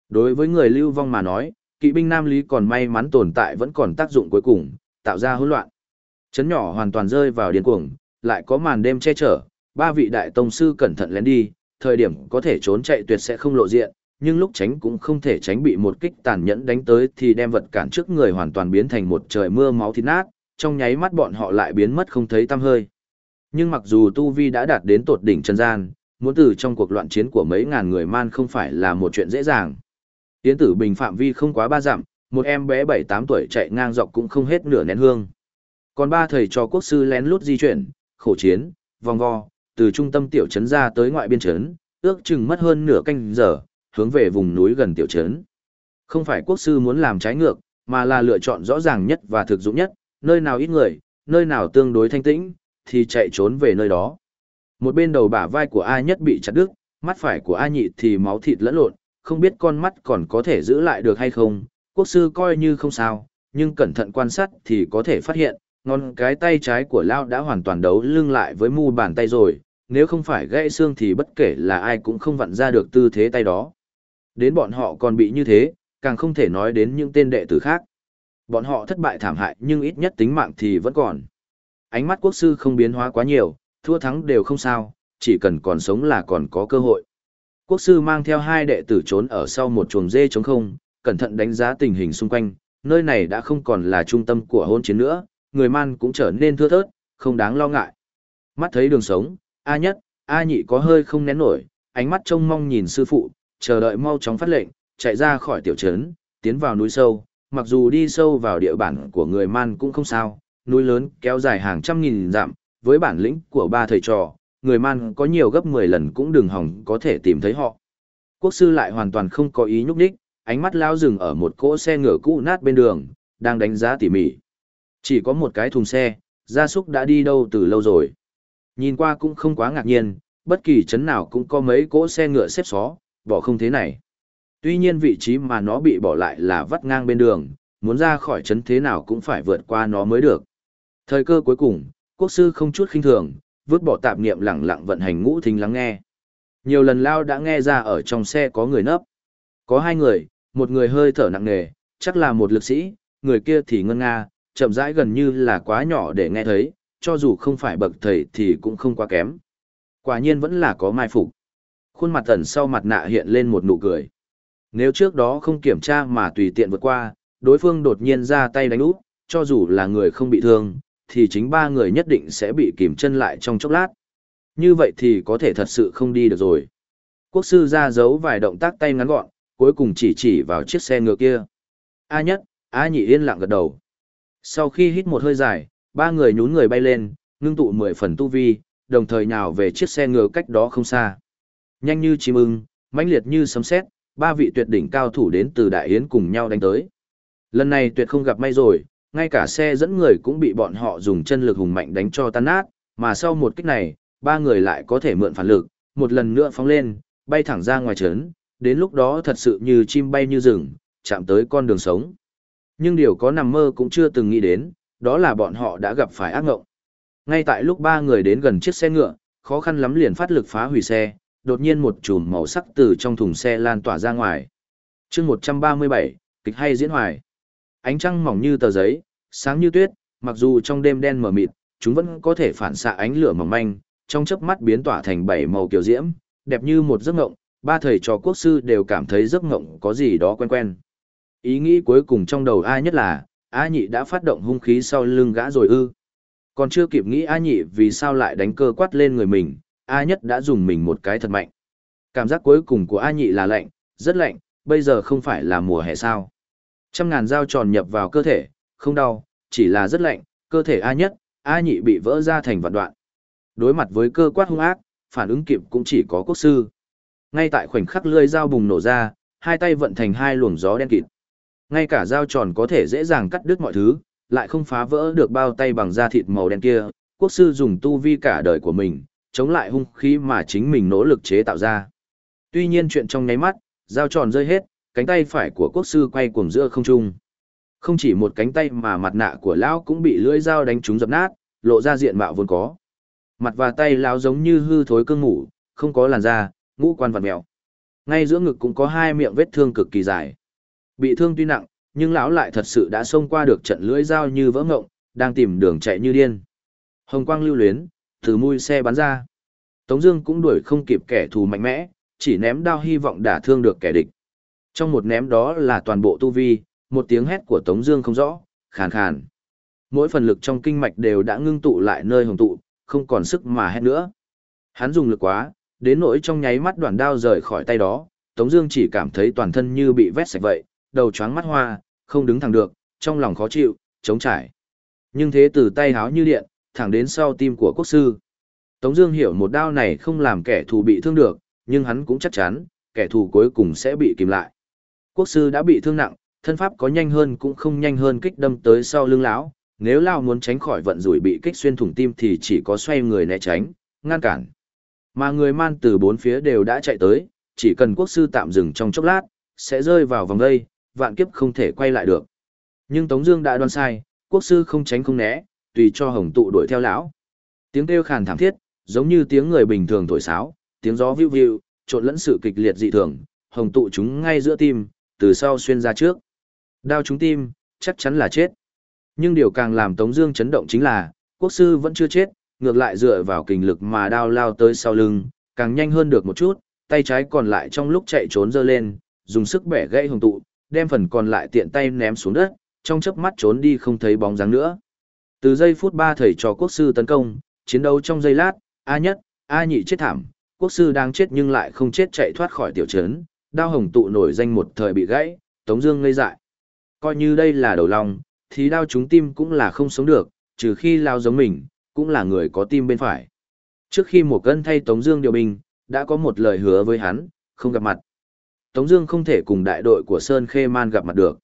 Đối với người lưu vong mà nói, kỵ binh Nam Lý còn may mắn tồn tại vẫn còn tác dụng cuối cùng, tạo ra hỗn loạn. Chấn nhỏ hoàn toàn rơi vào điên cuồng, lại có màn đêm che chở, ba vị đại tông sư cẩn thận lén đi, thời điểm có thể trốn chạy tuyệt sẽ không lộ diện, nhưng lúc tránh cũng không thể tránh bị một kích tàn nhẫn đánh tới thì đem vật cản trước người hoàn toàn biến thành một trời mưa máu thịt nát, trong nháy mắt bọn họ lại biến mất không thấy tăm hơi. Nhưng mặc dù Tu Vi đã đạt đến tột đỉnh chân gian, muốn từ trong cuộc loạn chiến của mấy ngàn người man không phải là một chuyện dễ dàng. Yến tử bình phạm vi không quá ba dặm, một em bé 7-8 tuổi chạy ngang dọc cũng không hết nửa nén hương. Còn ba thầy trò quốc sư lén lút di chuyển, khổ chiến, vòng vo, từ trung tâm tiểu trấn ra tới ngoại biên trấn, ước chừng mất hơn nửa canh giờ, hướng về vùng núi gần tiểu trấn. Không phải quốc sư muốn làm trái ngược, mà là lựa chọn rõ ràng nhất và thực dụng nhất, nơi nào ít người, nơi nào tương đối thanh tĩnh, thì chạy trốn về nơi đó. Một bên đầu bả vai của A nhất bị chặt đứt, mắt phải của A nhị thì máu thịt lẫn lộn, không biết con mắt còn có thể giữ lại được hay không. Quốc sư coi như không sao, nhưng cẩn thận quan sát thì có thể phát hiện, ngón cái tay trái của Lao đã hoàn toàn đấu lưng lại với mu bàn tay rồi, nếu không phải gãy xương thì bất kể là ai cũng không vặn ra được tư thế tay đó. Đến bọn họ còn bị như thế, càng không thể nói đến những tên đệ tử khác. Bọn họ thất bại thảm hại nhưng ít nhất tính mạng thì vẫn còn. Ánh mắt quốc sư không biến hóa quá nhiều, thua thắng đều không sao, chỉ cần còn sống là còn có cơ hội. Quốc sư mang theo hai đệ tử trốn ở sau một chuồng dê trống không, cẩn thận đánh giá tình hình xung quanh, nơi này đã không còn là trung tâm của hôn chiến nữa, người man cũng trở nên thưa thớt, không đáng lo ngại. Mắt thấy đường sống, A nhất, A nhị có hơi không nén nổi, ánh mắt trông mong nhìn sư phụ, chờ đợi mau chóng phát lệnh, chạy ra khỏi tiểu trấn, tiến vào núi sâu, mặc dù đi sâu vào địa bản của người man cũng không sao, núi lớn kéo dài hàng trăm nghìn dặm, với bản lĩnh của ba thầy trò, người man có nhiều gấp 10 lần cũng đừng hỏng có thể tìm thấy họ. Quốc sư lại hoàn toàn không có ý nhúc đích, ánh mắt lao dừng ở một cỗ xe ngựa cũ nát bên đường, đang đánh giá tỉ mỉ. Chỉ có một cái thùng xe, gia súc đã đi đâu từ lâu rồi. Nhìn qua cũng không quá ngạc nhiên, bất kỳ chấn nào cũng có mấy cỗ xe ngựa xếp xó, bỏ không thế này. Tuy nhiên vị trí mà nó bị bỏ lại là vắt ngang bên đường, muốn ra khỏi chấn thế nào cũng phải vượt qua nó mới được. Thời cơ cuối cùng, quốc sư không chút khinh thường, vứt bỏ tạp niệm lặng lặng vận hành ngũ thính lắng nghe. Nhiều lần lao đã nghe ra ở trong xe có người nấp. Có hai người, một người hơi thở nặng nề, chắc là một lực sĩ, người kia thì ngân nga, chậm rãi gần như là quá nhỏ để nghe thấy, cho dù không phải bậc thầy thì cũng không quá kém. Quả nhiên vẫn là có mai phục. Khuôn mặt ẩn sau mặt nạ hiện lên một nụ cười. Nếu trước đó không kiểm tra mà tùy tiện vượt qua, đối phương đột nhiên ra tay đánh úp, cho dù là người không bị thương, thì chính ba người nhất định sẽ bị kìm chân lại trong chốc lát. Như vậy thì có thể thật sự không đi được rồi. Quốc sư ra dấu vài động tác tay ngắn gọn, cuối cùng chỉ chỉ vào chiếc xe ngựa kia. A nhất, A nhị yên lặng gật đầu. Sau khi hít một hơi dài, ba người nhún người bay lên, ngưng tụ mười phần tu vi, đồng thời nhào về chiếc xe ngựa cách đó không xa. Nhanh như chim ưng, mãnh liệt như sấm sét, ba vị tuyệt đỉnh cao thủ đến từ Đại Yến cùng nhau đánh tới. Lần này tuyệt không gặp may rồi, ngay cả xe dẫn người cũng bị bọn họ dùng chân lực hùng mạnh đánh cho tan nát, mà sau một kích này, ba người lại có thể mượn phản lực, một lần nữa phóng lên, bay thẳng ra ngoài trấn, đến lúc đó thật sự như chim bay như rừng, chạm tới con đường sống. Nhưng điều có nằm mơ cũng chưa từng nghĩ đến, đó là bọn họ đã gặp phải ác ngộng. Ngay tại lúc ba người đến gần chiếc xe ngựa, khó khăn lắm liền phát lực phá hủy xe, đột nhiên một chùm màu sắc từ trong thùng xe lan tỏa ra ngoài. chương 137, kịch hay diễn hoài. Ánh trăng mỏng như tờ giấy, sáng như tuyết, mặc dù trong đêm đen mờ mịt, chúng vẫn có thể phản xạ ánh lửa mỏng manh, trong chớp mắt biến tỏa thành bảy màu kiểu diễm, đẹp như một giấc ngộng, ba thầy trò quốc sư đều cảm thấy giấc ngộng có gì đó quen quen. Ý nghĩ cuối cùng trong đầu ai nhất là, A nhị đã phát động hung khí sau lưng gã rồi ư. Còn chưa kịp nghĩ A nhị vì sao lại đánh cơ quát lên người mình, A nhất đã dùng mình một cái thật mạnh. Cảm giác cuối cùng của A nhị là lạnh, rất lạnh, bây giờ không phải là mùa hè sao. Trăm ngàn dao tròn nhập vào cơ thể, không đau, chỉ là rất lạnh, cơ thể A nhất, A nhị bị vỡ ra thành vạn đoạn. Đối mặt với cơ quát hung ác, phản ứng kịp cũng chỉ có quốc sư. Ngay tại khoảnh khắc lưỡi dao bùng nổ ra, hai tay vận thành hai luồng gió đen kịt. Ngay cả dao tròn có thể dễ dàng cắt đứt mọi thứ, lại không phá vỡ được bao tay bằng da thịt màu đen kia. Quốc sư dùng tu vi cả đời của mình, chống lại hung khí mà chính mình nỗ lực chế tạo ra. Tuy nhiên chuyện trong nháy mắt, dao tròn rơi hết, cánh tay phải của quốc sư quay cuồng giữa không trung. Không chỉ một cánh tay mà mặt nạ của lão cũng bị lưỡi dao đánh trúng dập nát, lộ ra diện mạo vốn có. Mặt và tay lão giống như hư thối cương ngủ, không có làn da, ngũ quan vật mèo. Ngay giữa ngực cũng có hai miệng vết thương cực kỳ dài. Bị thương tuy nặng, nhưng lão lại thật sự đã xông qua được trận lưỡi dao như vỡ ngộng, đang tìm đường chạy như điên. Hồng quang lưu luyến, từ mui xe bắn ra. Tống Dương cũng đuổi không kịp kẻ thù mạnh mẽ, chỉ ném đao hy vọng đả thương được kẻ địch. Trong một ném đó là toàn bộ tu vi, một tiếng hét của Tống Dương không rõ, khàn khàn. Mỗi phần lực trong kinh mạch đều đã ngưng tụ lại nơi hồng tụ, không còn sức mà hét nữa. Hắn dùng lực quá, đến nỗi trong nháy mắt đoạn đao rời khỏi tay đó, Tống Dương chỉ cảm thấy toàn thân như bị vét sạch vậy, đầu chóng mắt hoa, không đứng thẳng được, trong lòng khó chịu, chống trải. Nhưng thế từ tay háo như điện, thẳng đến sau tim của quốc sư. Tống Dương hiểu một đao này không làm kẻ thù bị thương được, nhưng hắn cũng chắc chắn, kẻ thù cuối cùng sẽ bị kìm lại. Quốc sư đã bị thương nặng, thân pháp có nhanh hơn cũng không nhanh hơn kích đâm tới sau lưng lão. Nếu lão muốn tránh khỏi vận rủi bị kích xuyên thủng tim thì chỉ có xoay người né tránh, ngăn cản. Mà người man từ bốn phía đều đã chạy tới, chỉ cần quốc sư tạm dừng trong chốc lát, sẽ rơi vào vòng đây, vạn kiếp không thể quay lại được. Nhưng Tống Dương đã đoán sai, quốc sư không tránh không né, tùy cho hồng tụ đuổi theo lão. Tiếng kêu khàn thảm thiết, giống như tiếng người bình thường thổi sáo, tiếng gió view view, trộn lẫn sự kịch liệt dị thường, hồng tụ chúng ngay giữa tim, từ sau xuyên ra trước. Đao trúng tim, chắc chắn là chết. Nhưng điều càng làm Tống Dương chấn động chính là, quốc sư vẫn chưa chết, ngược lại dựa vào kình lực mà đao lao tới sau lưng, càng nhanh hơn được một chút, tay trái còn lại trong lúc chạy trốn giơ lên, dùng sức bẻ gãy hồng tụ, đem phần còn lại tiện tay ném xuống đất, trong chớp mắt trốn đi không thấy bóng dáng nữa. Từ giây phút ba thầy trò quốc sư tấn công, chiến đấu trong giây lát, A nhất, A nhị chết thảm, quốc sư đang chết nhưng lại không chết chạy thoát khỏi tiểu trấn, đao hồng tụ nổi danh một thời bị gãy, Tống Dương ngây dại. Coi như đây là đầu lòng, thì đao trúng tim cũng là không sống được, trừ khi lao giống mình, cũng là người có tim bên phải. Trước khi một cân thay Tống Dương điều binh, đã có một lời hứa với hắn, không gặp mặt. Tống Dương không thể cùng đại đội của Sơn Khê Man gặp mặt được.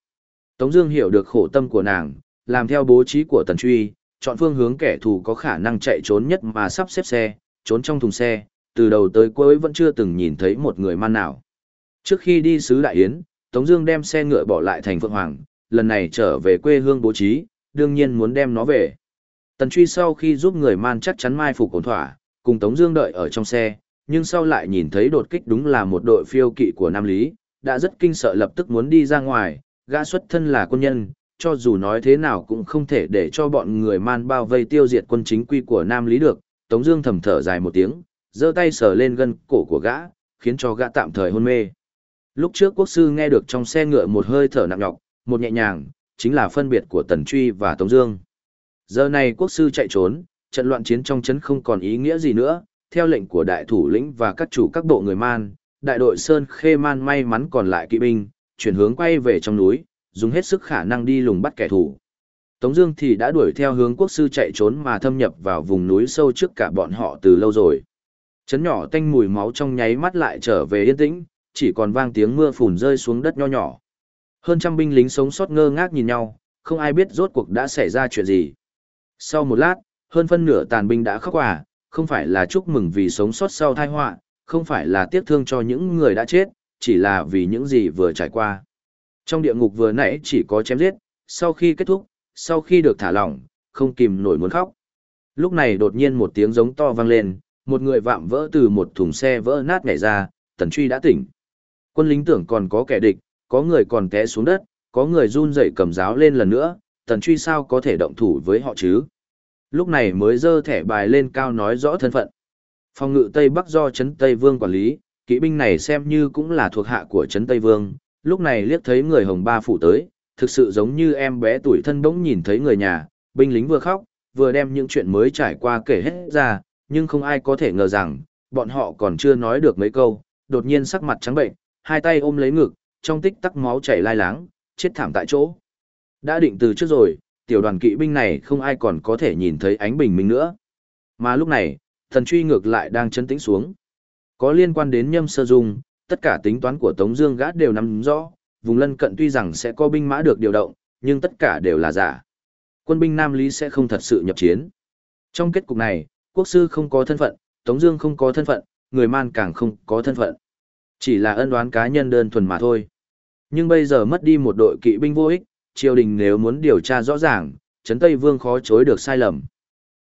Tống Dương hiểu được khổ tâm của nàng, làm theo bố trí của Tần Truy, chọn phương hướng kẻ thù có khả năng chạy trốn nhất mà sắp xếp xe, trốn trong thùng xe, từ đầu tới cuối vẫn chưa từng nhìn thấy một người man nào. Trước khi đi sứ Đại Yến, Tống Dương đem xe ngựa bỏ lại thành Phượng Hoàng, lần này trở về quê hương bố trí, đương nhiên muốn đem nó về. Tần Truy sau khi giúp người man chắc chắn mai phục ổn thỏa, cùng Tống Dương đợi ở trong xe, nhưng sau lại nhìn thấy đột kích đúng là một đội phiêu kỵ của Nam Lý, đã rất kinh sợ lập tức muốn đi ra ngoài, gã xuất thân là quân nhân, cho dù nói thế nào cũng không thể để cho bọn người man bao vây tiêu diệt quân chính quy của Nam Lý được. Tống Dương thầm thở dài một tiếng, giơ tay sờ lên gân cổ của gã, khiến cho gã tạm thời hôn mê. Lúc trước quốc sư nghe được trong xe ngựa một hơi thở nặng nhọc, một nhẹ nhàng, chính là phân biệt của Tần Truy và Tống Dương. Giờ này quốc sư chạy trốn, trận loạn chiến trong chấn không còn ý nghĩa gì nữa. Theo lệnh của đại thủ lĩnh và các chủ các bộ người man, đại đội Sơn Khê Man may mắn còn lại kỵ binh, chuyển hướng quay về trong núi, dùng hết sức khả năng đi lùng bắt kẻ thù. Tống Dương thì đã đuổi theo hướng quốc sư chạy trốn mà thâm nhập vào vùng núi sâu trước cả bọn họ từ lâu rồi. Chấn nhỏ tanh mùi máu trong nháy mắt lại trở về yên tĩnh, chỉ còn vang tiếng mưa phùn rơi xuống đất nho nhỏ. Hơn trăm binh lính sống sót ngơ ngác nhìn nhau, không ai biết rốt cuộc đã xảy ra chuyện gì. Sau một lát, hơn phân nửa tàn binh đã khóc à không phải là chúc mừng vì sống sót sau tai họa, không phải là tiếc thương cho những người đã chết, chỉ là vì những gì vừa trải qua. Trong địa ngục vừa nãy chỉ có chém giết, sau khi kết thúc, sau khi được thả lỏng, không kìm nổi muốn khóc. Lúc này đột nhiên một tiếng giống to vang lên, một người vạm vỡ từ một thùng xe vỡ nát nhảy ra, tần truy đã tỉnh. Quân lính tưởng còn có kẻ địch, có người còn té xuống đất, có người run rẩy cầm giáo lên lần nữa, tần truy sao có thể động thủ với họ chứ. Lúc này mới dơ thẻ bài lên cao nói rõ thân phận. Phòng ngự Tây Bắc do Trấn Tây Vương quản lý, kỵ binh này xem như cũng là thuộc hạ của Trấn Tây Vương, lúc này liếc thấy người hồng ba phủ tới, thực sự giống như em bé tuổi thân bỗng nhìn thấy người nhà, binh lính vừa khóc, vừa đem những chuyện mới trải qua kể hết ra, nhưng không ai có thể ngờ rằng, bọn họ còn chưa nói được mấy câu, đột nhiên sắc mặt trắng bệnh, hai tay ôm lấy ngực, trong tích tắc máu chảy lai láng, chết thảm tại chỗ. Đã định từ trước rồi, tiểu đoàn kỵ binh này không ai còn có thể nhìn thấy ánh bình minh nữa. Mà lúc này, thần truy ngược lại đang chân tĩnh xuống. Có liên quan đến nhâm sơ dung, tất cả tính toán của Tống Dương gã đều nắm rõ, vùng lân cận tuy rằng sẽ có binh mã được điều động, nhưng tất cả đều là giả. Quân binh Nam Lý sẽ không thật sự nhập chiến. Trong kết cục này, quốc sư không có thân phận, Tống Dương không có thân phận, người man càng không có thân phận. Chỉ là ân oán cá nhân đơn thuần mà thôi. Nhưng bây giờ mất đi một đội kỵ binh vô ích, triều đình nếu muốn điều tra rõ ràng, Trấn Tây Vương khó chối được sai lầm.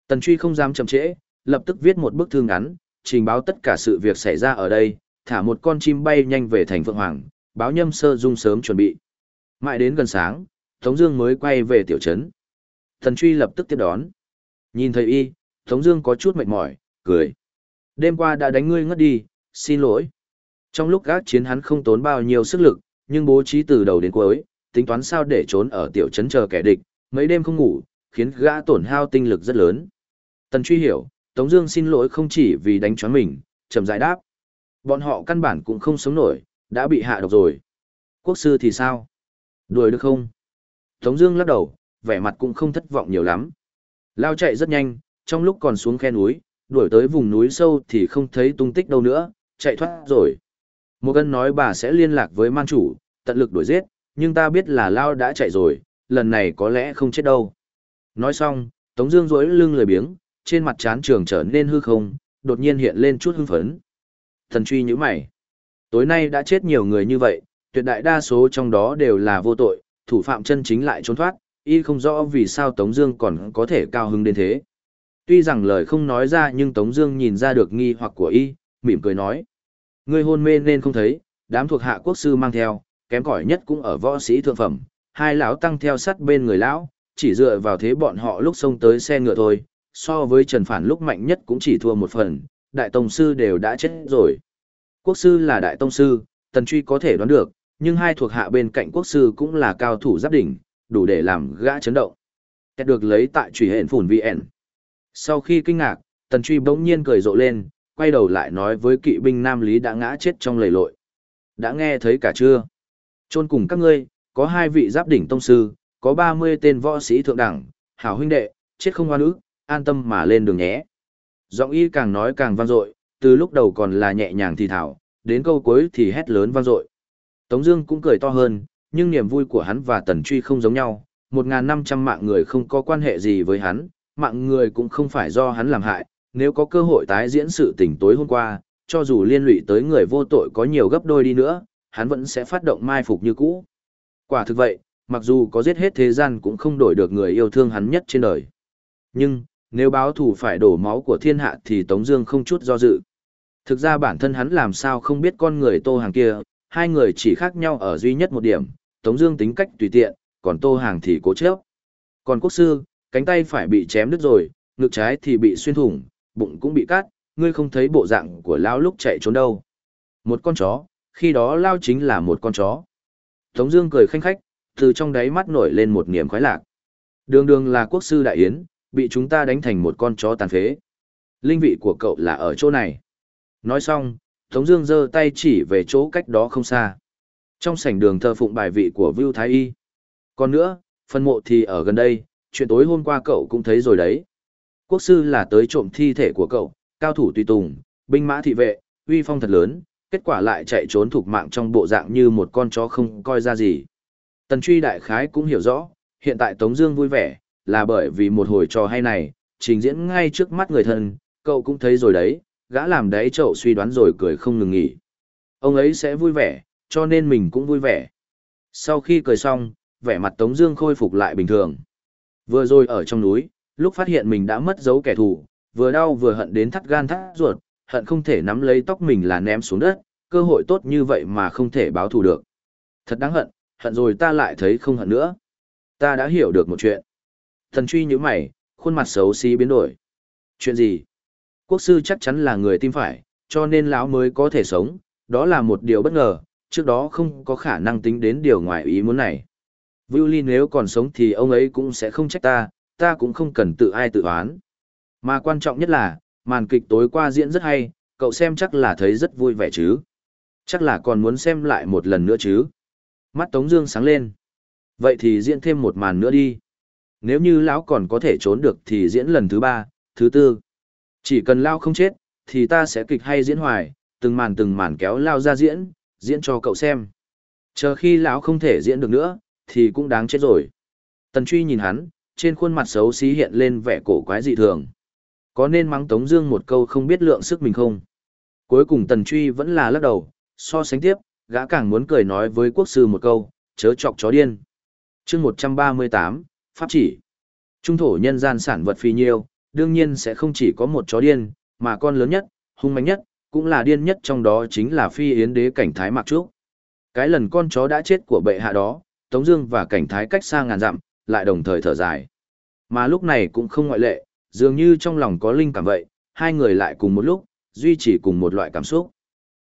Tần Truy không dám chậm trễ, lập tức viết một bức thư ngắn, trình báo tất cả sự việc xảy ra ở đây, thả một con chim bay nhanh về thành Phượng Hoàng, báo nhâm sơ dung sớm chuẩn bị. Mãi đến gần sáng, Tống Dương mới quay về tiểu trấn. Tần truy lập tức tiếp đón. Nhìn thấy y, Tống Dương có chút mệt mỏi, cười. Đêm qua đã đánh ngươi ngất đi, xin lỗi. Trong lúc gác chiến hắn không tốn bao nhiêu sức lực, nhưng bố trí từ đầu đến cuối, tính toán sao để trốn ở tiểu trấn chờ kẻ địch, mấy đêm không ngủ, khiến gã tổn hao tinh lực rất lớn. Tần truy hiểu, Tống Dương xin lỗi không chỉ vì đánh choáng mình, chậm giải đáp. Bọn họ căn bản cũng không sống nổi, đã bị hạ độc rồi. Quốc sư thì sao? Đuổi được không? Tống Dương lắc đầu, vẻ mặt cũng không thất vọng nhiều lắm. Lao chạy rất nhanh, trong lúc còn xuống khe núi, đuổi tới vùng núi sâu thì không thấy tung tích đâu nữa, chạy thoát rồi. Một cân nói bà sẽ liên lạc với man chủ, tận lực đuổi giết, nhưng ta biết là Lao đã chạy rồi, lần này có lẽ không chết đâu. Nói xong, Tống Dương duỗi lưng lười biếng, trên mặt chán trường trở nên hư không, đột nhiên hiện lên chút hưng phấn. Thần truy nhíu mày. Tối nay đã chết nhiều người như vậy, tuyệt đại đa số trong đó đều là vô tội, thủ phạm chân chính lại trốn thoát, y không rõ vì sao Tống Dương còn có thể cao hứng đến thế. Tuy rằng lời không nói ra nhưng Tống Dương nhìn ra được nghi hoặc của y, mỉm cười nói: Ngươi hôn mê nên không thấy, đám thuộc hạ quốc sư mang theo, kém cỏi nhất cũng ở võ sĩ thượng phẩm, hai lão tăng theo sát bên người lão, chỉ dựa vào thế bọn họ lúc xông tới xe ngựa thôi, so với Trần Phản lúc mạnh nhất cũng chỉ thua một phần, đại tông sư đều đã chết rồi. Quốc sư là đại tông sư, tần truy có thể đoán được, nhưng hai thuộc hạ bên cạnh quốc sư cũng là cao thủ giáp đỉnh, đủ để làm gã chấn động. Kết được lấy tại truy hện phủn VN. Sau khi kinh ngạc, tần truy bỗng nhiên cười rộ lên, quay đầu lại nói với kỵ binh Nam Lý đã ngã chết trong lầy lội. Đã nghe thấy cả chưa? Trôn cùng các ngươi, có hai vị giáp đỉnh tông sư, có 30 tên võ sĩ thượng đẳng, hảo huynh đệ, chết không oan ức, an tâm mà lên đường nhé. Giọng y càng nói càng vang dội, từ lúc đầu còn là nhẹ nhàng thì thảo, đến câu cuối thì hét lớn vang dội. Tống Dương cũng cười to hơn, nhưng niềm vui của hắn và Tần Truy không giống nhau. 1.500 mạng người không có quan hệ gì với hắn, mạng người cũng không phải do hắn làm hại. Nếu có cơ hội tái diễn sự tình tối hôm qua, cho dù liên lụy tới người vô tội có nhiều gấp đôi đi nữa, hắn vẫn sẽ phát động mai phục như cũ. Quả thực vậy, mặc dù có giết hết thế gian cũng không đổi được người yêu thương hắn nhất trên đời. Nhưng, nếu báo thù phải đổ máu của thiên hạ thì Tống Dương không chút do dự. Thực ra bản thân hắn làm sao không biết con người Tô Hàng kia, hai người chỉ khác nhau ở duy nhất một điểm, Tống Dương tính cách tùy tiện, còn Tô Hàng thì cố chấp. Còn quốc sư, cánh tay phải bị chém đứt rồi, ngực trái thì bị xuyên thủng, bụng cũng bị cắt, ngươi không thấy bộ dạng của lão lúc chạy trốn đâu. Một con chó, khi đó Lao chính là một con chó. Tống Dương cười khanh khách, từ trong đáy mắt nổi lên một niềm khoái lạc. Đường đường là quốc sư đại yến, bị chúng ta đánh thành một con chó tàn phế. Linh vị của cậu là ở chỗ này. Nói xong, Tống Dương giơ tay chỉ về chỗ cách đó không xa. Trong sảnh đường thờ phụng bài vị của Vu Thái Y. Còn nữa, phân mộ thì ở gần đây, chuyện tối hôm qua cậu cũng thấy rồi đấy. Quốc sư là tới trộm thi thể của cậu, cao thủ tùy tùng, binh mã thị vệ, uy phong thật lớn, kết quả lại chạy trốn thuộc mạng trong bộ dạng như một con chó không coi ra gì. Tần truy đại khái cũng hiểu rõ, hiện tại Tống Dương vui vẻ, là bởi vì một hồi trò hay này, trình diễn ngay trước mắt người thân, cậu cũng thấy rồi đấy, gã làm đấy chậu suy đoán rồi cười không ngừng nghỉ. Ông ấy sẽ vui vẻ, cho nên mình cũng vui vẻ. Sau khi cười xong, vẻ mặt Tống Dương khôi phục lại bình thường. Vừa rồi ở trong núi, lúc phát hiện mình đã mất dấu kẻ thù, vừa đau vừa hận đến thắt gan thắt ruột, hận không thể nắm lấy tóc mình là ném xuống đất, cơ hội tốt như vậy mà không thể báo thù được. Thật đáng hận, hận rồi ta lại thấy không hận nữa. Ta đã hiểu được một chuyện. Thần truy như mày, khuôn mặt xấu xí biến đổi. Chuyện gì? Quốc sư chắc chắn là người tim phải, cho nên lão mới có thể sống, đó là một điều bất ngờ, trước đó không có khả năng tính đến điều ngoài ý muốn này. Vưu Ly nếu còn sống thì ông ấy cũng sẽ không trách ta, ta cũng không cần tự ai tự oán. Mà quan trọng nhất là, màn kịch tối qua diễn rất hay, cậu xem chắc là thấy rất vui vẻ chứ. Chắc là còn muốn xem lại một lần nữa chứ. Mắt Tống Dương sáng lên. Vậy thì diễn thêm một màn nữa đi. Nếu như lão còn có thể trốn được thì diễn lần thứ ba, thứ tư. Chỉ cần lão không chết, thì ta sẽ kịch hay diễn hoài, từng màn từng màn kéo lão ra diễn, diễn cho cậu xem. Chờ khi lão không thể diễn được nữa, thì cũng đáng chết rồi. Tần truy nhìn hắn, trên khuôn mặt xấu xí hiện lên vẻ cổ quái dị thường. Có nên mắng Tống Dương một câu không biết lượng sức mình không? Cuối cùng Tần truy vẫn là lắc đầu, so sánh tiếp, gã càng muốn cười nói với quốc sư một câu, chớ chọc chó điên. Chương 138, Pháp chỉ. Trung thổ nhân gian sản vật phi nhiêu, đương nhiên sẽ không chỉ có một chó điên, mà con lớn nhất, hung mạnh nhất, cũng là điên nhất trong đó chính là phi yến đế cảnh thái mặc trúc. Cái lần con chó đã chết của bệ hạ đó, Tống Dương và cảnh thái cách xa ngàn dặm, lại đồng thời thở dài. Mà lúc này cũng không ngoại lệ, dường như trong lòng có linh cảm vậy, hai người lại cùng một lúc, duy trì cùng một loại cảm xúc.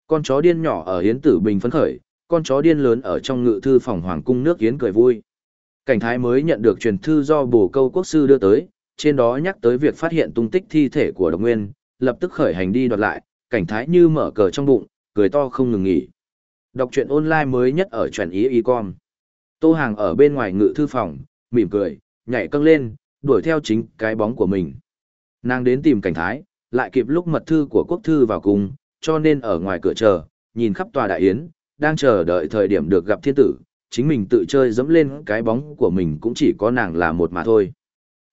Con chó điên nhỏ ở hiến Tử Bình phấn khởi, con chó điên lớn ở trong ngự thư phòng hoàng cung nước Yến cười vui. Cảnh thái mới nhận được truyền thư do bổ câu quốc sư đưa tới, trên đó nhắc tới việc phát hiện tung tích thi thể của độc nguyên, lập tức khởi hành đi đoạt lại, cảnh thái như mở cờ trong bụng, cười to không ngừng nghỉ. Đọc truyện online mới nhất ở truyện ý y con. Tô Hàng ở bên ngoài ngự thư phòng, mỉm cười, nhảy căng lên, đuổi theo chính cái bóng của mình. Nàng đến tìm cảnh thái, lại kịp lúc mật thư của quốc thư vào cùng, cho nên ở ngoài cửa chờ, nhìn khắp tòa đại yến, đang chờ đợi thời điểm được gặp thiên tử, chính mình tự chơi dẫm lên cái bóng của mình cũng chỉ có nàng là một mà thôi.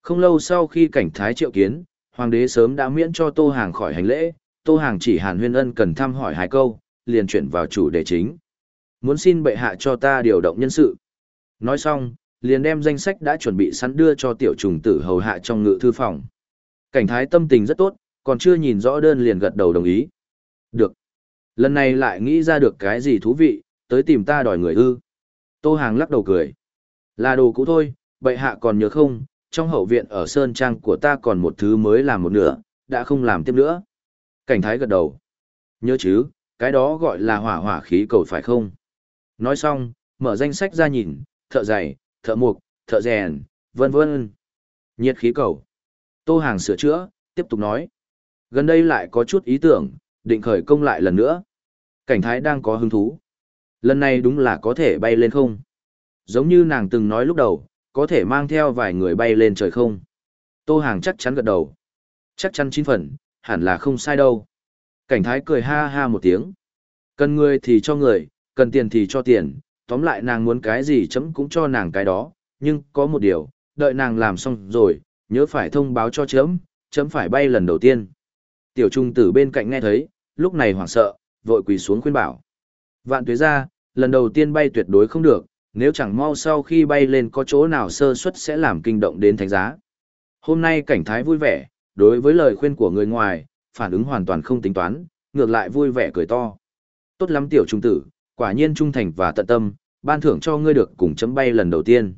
Không lâu sau khi cảnh thái triệu kiến, hoàng đế sớm đã miễn cho Tô Hàng khỏi hành lễ, Tô Hàng chỉ Hàn Huyên Ân cần thăm hỏi hai câu, liền chuyển vào chủ đề chính. Muốn xin bệ hạ cho ta điều động nhân sự. Nói xong, liền đem danh sách đã chuẩn bị sẵn đưa cho tiểu trùng tử hầu hạ trong ngự thư phòng. Cảnh thái tâm tình rất tốt, còn chưa nhìn rõ đơn liền gật đầu đồng ý. Được. Lần này lại nghĩ ra được cái gì thú vị, tới tìm ta đòi người ư. Tô Hàng lắc đầu cười. Là đồ cũ thôi, bệ hạ còn nhớ không, trong hậu viện ở Sơn Trang của ta còn một thứ mới làm một nửa, đã không làm tiếp nữa. Cảnh thái gật đầu. Nhớ chứ, cái đó gọi là hỏa hỏa khí cầu phải không? Nói xong, mở danh sách ra nhìn, thợ giày, thợ mục, thợ rèn, vân vân. Nhiệt khí cầu. Tô Hàng sửa chữa, tiếp tục nói. Gần đây lại có chút ý tưởng, định khởi công lại lần nữa. Cảnh thái đang có hứng thú. Lần này đúng là có thể bay lên không? Giống như nàng từng nói lúc đầu, có thể mang theo vài người bay lên trời không? Tô Hàng chắc chắn gật đầu. Chắc chắn chín phần, hẳn là không sai đâu. Cảnh thái cười ha ha một tiếng. Cần người thì cho người, cần tiền thì cho tiền, tóm lại nàng muốn cái gì chấm cũng cho nàng cái đó, nhưng có một điều, đợi nàng làm xong rồi, nhớ phải thông báo cho chấm, chấm phải bay lần đầu tiên. Tiểu trung tử bên cạnh nghe thấy, lúc này hoảng sợ, vội quỳ xuống khuyên bảo. Vạn tuế ra, lần đầu tiên bay tuyệt đối không được, nếu chẳng mau sau khi bay lên có chỗ nào sơ suất sẽ làm kinh động đến thánh giá. Hôm nay cảnh thái vui vẻ, đối với lời khuyên của người ngoài, phản ứng hoàn toàn không tính toán, ngược lại vui vẻ cười to. Tốt lắm tiểu trung tử, quả nhiên trung thành và tận tâm, ban thưởng cho ngươi được cùng chấm bay lần đầu tiên.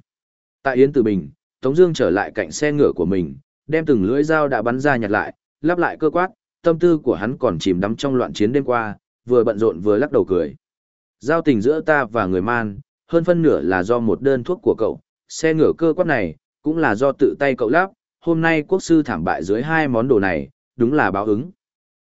Tại Yến Tử Bình, Tống Dương trở lại cạnh xe ngựa của mình, đem từng lưỡi dao đã bắn ra nhặt lại, lắp lại cơ quát, tâm tư của hắn còn chìm đắm trong loạn chiến đêm qua, vừa bận rộn vừa lắc đầu cười. Giao tình giữa ta và người man, hơn phân nửa là do một đơn thuốc của cậu, xe ngựa cơ quát này, cũng là do tự tay cậu lắp, hôm nay quốc sư thảm bại dưới hai món đồ này, đúng là báo ứng.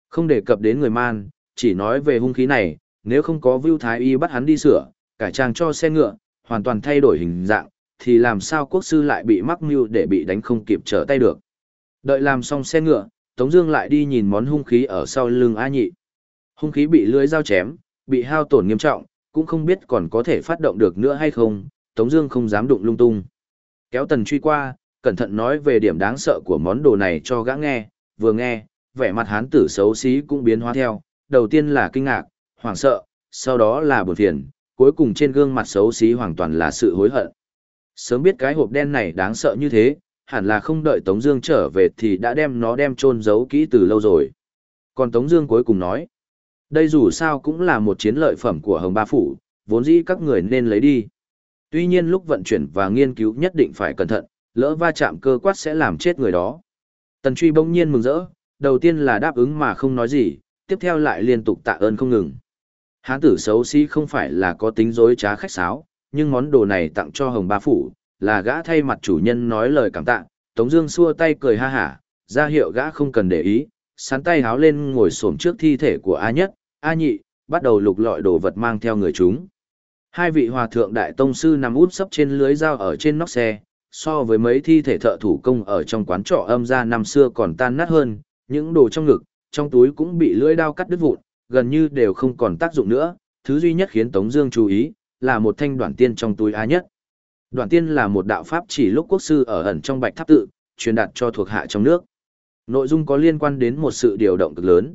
Không đề cập đến người man, chỉ nói về hung khí này, nếu không có Vưu Thái Y bắt hắn đi sửa, cải trang cho xe ngựa, hoàn toàn thay đổi hình dạng, thì làm sao quốc sư lại bị mắc mưu để bị đánh không kịp trở tay được. Đợi làm xong xe ngựa, Tống Dương lại đi nhìn món hung khí ở sau lưng A Nhị. Hung khí bị lưỡi dao chém, bị hao tổn nghiêm trọng, cũng không biết còn có thể phát động được nữa hay không. Tống Dương không dám đụng lung tung. Kéo Tần truy qua, cẩn thận nói về điểm đáng sợ của món đồ này cho gã nghe. Vừa nghe, vẻ mặt hán tử xấu xí cũng biến hóa theo. Đầu tiên là kinh ngạc, hoảng sợ, sau đó là buồn phiền, cuối cùng trên gương mặt xấu xí hoàn toàn là sự hối hận. Sớm biết cái hộp đen này đáng sợ như thế, hẳn là không đợi Tống Dương trở về thì đã đem nó đem trôn giấu kỹ từ lâu rồi. Còn Tống Dương cuối cùng nói, đây dù sao cũng là một chiến lợi phẩm của Hồng Ba Phủ, vốn dĩ các người nên lấy đi. Tuy nhiên lúc vận chuyển và nghiên cứu nhất định phải cẩn thận, lỡ va chạm cơ quát sẽ làm chết người đó. Tần Truy bỗng nhiên mừng rỡ, đầu tiên là đáp ứng mà không nói gì, tiếp theo lại liên tục tạ ơn không ngừng. Hán tử xấu xí không phải là có tính dối trá khách sáo, nhưng món đồ này tặng cho Hồng Ba Phủ, là gã thay mặt chủ nhân nói lời cảm tạ. Tống Dương xua tay cười ha hả, ra hiệu gã không cần để ý, sán tay háo lên ngồi xổm trước thi thể của A Nhất, A Nhị, bắt đầu lục lọi đồ vật mang theo người chúng. Hai vị hòa thượng đại tông sư nằm út sấp trên lưới dao ở trên nóc xe, so với mấy thi thể thợ thủ công ở trong quán trọ âm gia năm xưa còn tan nát hơn, những đồ trong ngực, trong túi cũng bị lưỡi dao cắt đứt vụn, gần như đều không còn tác dụng nữa, thứ duy nhất khiến Tống Dương chú ý, là một thanh đoạn tiên trong túi á nhất. Đoạn tiên là một đạo pháp chỉ lúc quốc sư ở ẩn trong bạch tháp tự, truyền đạt cho thuộc hạ trong nước. Nội dung có liên quan đến một sự điều động cực lớn.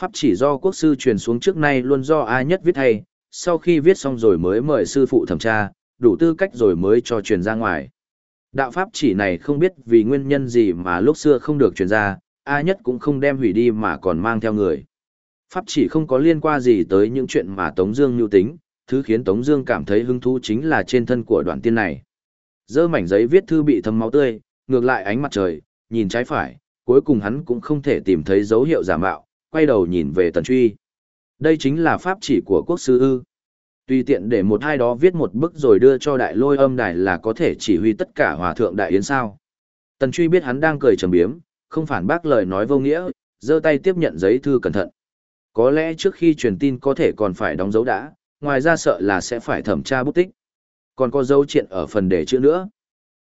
Pháp chỉ do quốc sư truyền xuống trước nay luôn do A nhất viết thay, sau khi viết xong rồi mới mời sư phụ thẩm tra, đủ tư cách rồi mới cho truyền ra ngoài. Đạo pháp chỉ này không biết vì nguyên nhân gì mà lúc xưa không được truyền ra, A nhất cũng không đem hủy đi mà còn mang theo người. Pháp chỉ không có liên quan gì tới những chuyện mà Tống Dương lưu tính, thứ khiến Tống Dương cảm thấy hứng thú chính là trên thân của đoạn tiên này. Dơ mảnh giấy viết thư bị thấm máu tươi, ngược lại ánh mặt trời, nhìn trái phải, cuối cùng hắn cũng không thể tìm thấy dấu hiệu giả mạo, quay đầu nhìn về Tần Truy. Đây chính là pháp chỉ của quốc sư ư. Tùy tiện để một hai đó viết một bức rồi đưa cho đại lôi âm đài là có thể chỉ huy tất cả hòa thượng đại yến sao. Tần Truy biết hắn đang cười trầm biếm, không phản bác lời nói vô nghĩa, giơ tay tiếp nhận giấy thư cẩn thận. Có lẽ trước khi truyền tin có thể còn phải đóng dấu đã, ngoài ra sợ là sẽ phải thẩm tra bút tích. Còn có dấu triện ở phần để chữ nữa.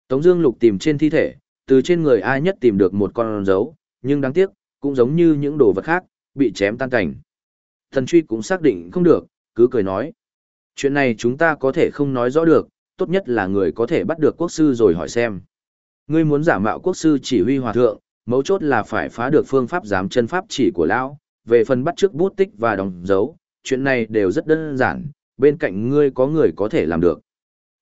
Tống Dương Lục tìm trên thi thể, từ trên người ai nhất tìm được một con dấu, nhưng đáng tiếc, cũng giống như những đồ vật khác, bị chém tan cảnh. Thần truy cũng xác định không được, cứ cười nói. Chuyện này chúng ta có thể không nói rõ được, tốt nhất là người có thể bắt được quốc sư rồi hỏi xem. Ngươi muốn giả mạo quốc sư chỉ huy hòa thượng, mấu chốt là phải phá được phương pháp giám chân pháp chỉ của lão, về phần bắt trước bút tích và đóng dấu, chuyện này đều rất đơn giản, bên cạnh ngươi có người có thể làm được.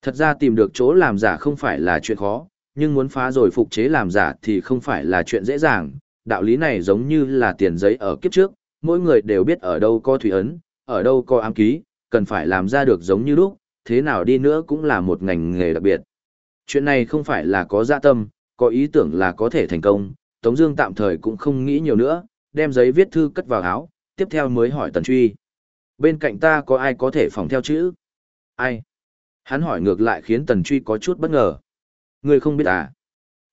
Thật ra tìm được chỗ làm giả không phải là chuyện khó, nhưng muốn phá rồi phục chế làm giả thì không phải là chuyện dễ dàng. Đạo lý này giống như là tiền giấy ở kiếp trước, mỗi người đều biết ở đâu có thủy ấn, ở đâu có ám ký, cần phải làm ra được giống như lúc, thế nào đi nữa cũng là một ngành nghề đặc biệt. Chuyện này không phải là có dạ tâm, có ý tưởng là có thể thành công, Tống Dương tạm thời cũng không nghĩ nhiều nữa, đem giấy viết thư cất vào áo, tiếp theo mới hỏi Tần Truy. Bên cạnh ta có ai có thể phòng theo chữ? Ai? Hắn hỏi ngược lại khiến Tần Truy có chút bất ngờ. Người không biết à?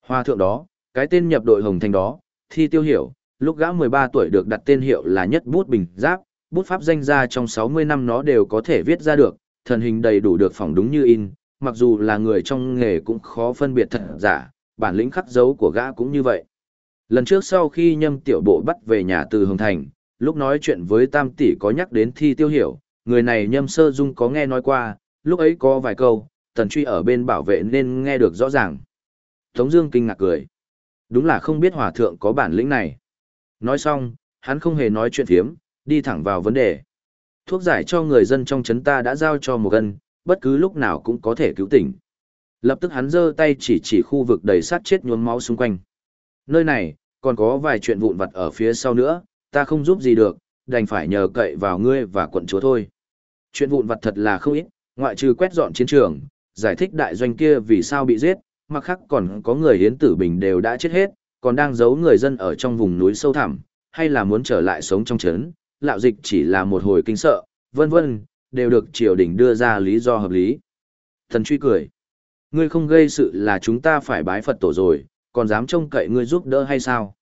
Hoa thượng đó, cái tên nhập đội Hồng Thành đó, thi tiêu hiểu, lúc gã 13 tuổi được đặt tên hiệu là nhất bút bình giáp, bút pháp danh ra trong 60 năm nó đều có thể viết ra được, thần hình đầy đủ được phỏng đúng như in, mặc dù là người trong nghề cũng khó phân biệt thật giả, bản lĩnh khắc dấu của gã cũng như vậy. Lần trước sau khi nhâm tiểu bộ bắt về nhà từ Hồng Thành, lúc nói chuyện với Tam Tỷ có nhắc đến thi tiêu hiểu, người này nhâm sơ dung có nghe nói qua, lúc ấy có vài câu, tần truy ở bên bảo vệ nên nghe được rõ ràng. Tống Dương kinh ngạc cười. Đúng là không biết hòa thượng có bản lĩnh này. Nói xong, hắn không hề nói chuyện phiếm, đi thẳng vào vấn đề. Thuốc giải cho người dân trong trấn ta đã giao cho một gân, bất cứ lúc nào cũng có thể cứu tỉnh. Lập tức hắn giơ tay chỉ chỉ khu vực đầy sát chết nhuốm máu xung quanh. Nơi này, còn có vài chuyện vụn vặt ở phía sau nữa, ta không giúp gì được, đành phải nhờ cậy vào ngươi và quận chúa thôi. Chuyện vụn vặt thật là không ít, ngoại trừ quét dọn chiến trường, giải thích đại doanh kia vì sao bị giết, mặt khác còn có người hiến tử bình đều đã chết hết, còn đang giấu người dân ở trong vùng núi sâu thẳm, hay là muốn trở lại sống trong trấn, lạo dịch chỉ là một hồi kinh sợ, vân vân, đều được triều đình đưa ra lý do hợp lý. Thần truy cười. Ngươi không gây sự là chúng ta phải bái Phật tổ rồi, còn dám trông cậy ngươi giúp đỡ hay sao?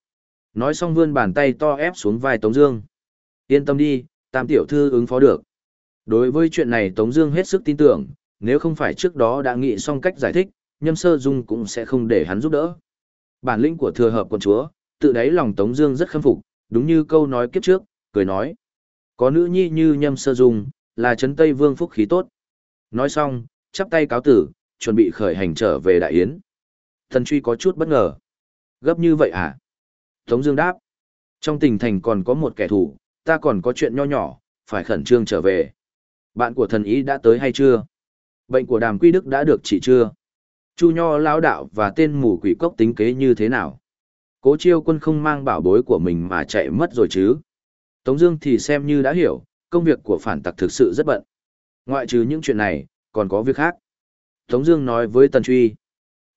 Nói xong vươn bàn tay to ép xuống vai Tống Dương. Yên tâm đi, tam tiểu thư ứng phó được. Đối với chuyện này Tống Dương hết sức tin tưởng, nếu không phải trước đó đã nghĩ xong cách giải thích, Nhâm Sơ Dung cũng sẽ không để hắn giúp đỡ. Bản lĩnh của thừa hợp quân chúa, tự đáy lòng Tống Dương rất khâm phục, đúng như câu nói kiếp trước, cười nói: có nữ nhi như Nhâm Sơ Dung, là trấn Tây Vương phúc khí tốt. Nói xong, chắp tay cáo tử, chuẩn bị khởi hành trở về Đại Yến. Thần truy có chút bất ngờ. Gấp như vậy à? Tống Dương đáp. Trong tỉnh thành còn có một kẻ thù, ta còn có chuyện nho nhỏ, phải khẩn trương trở về. Bạn của thần ý đã tới hay chưa? Bệnh của đàm quy đức đã được trị chưa? Chu nho lão đạo và tên mù quỷ cốc tính kế như thế nào? Cố chiêu quân không mang bảo bối của mình mà chạy mất rồi chứ? Tống Dương thì xem như đã hiểu, công việc của phản tặc thực sự rất bận. Ngoại trừ những chuyện này, còn có việc khác. Tống Dương nói với Tần Truy,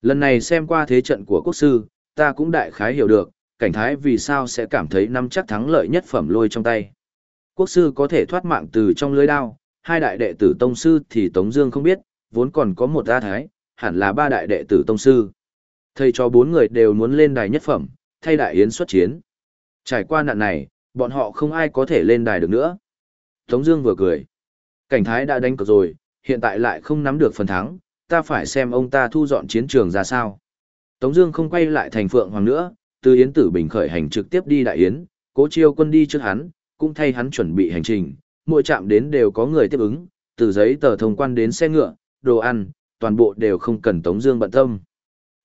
lần này xem qua thế trận của quốc sư, ta cũng đại khái hiểu được, cảnh thái vì sao sẽ cảm thấy năm chắc thắng lợi nhất phẩm lôi trong tay. Quốc sư có thể thoát mạng từ trong lưới đao, hai đại đệ tử tông sư thì Tống Dương không biết, vốn còn có một gia thái, hẳn là ba đại đệ tử tông sư. Thầy cho bốn người đều muốn lên đài nhất phẩm, thay đại yến xuất chiến. Trải qua nạn này, bọn họ không ai có thể lên đài được nữa. Tống Dương vừa cười, cảnh thái đã đánh cược rồi, hiện tại lại không nắm được phần thắng, ta phải xem ông ta thu dọn chiến trường ra sao. Tống Dương không quay lại thành Phượng Hoàng nữa, từ Yến Tử Bình khởi hành trực tiếp đi Đại Yến, Cố Chiêu Quân đi trước hắn, cũng thay hắn chuẩn bị hành trình, mỗi trạm đến đều có người tiếp ứng, từ giấy tờ thông quan đến xe ngựa, đồ ăn, toàn bộ đều không cần Tống Dương bận tâm.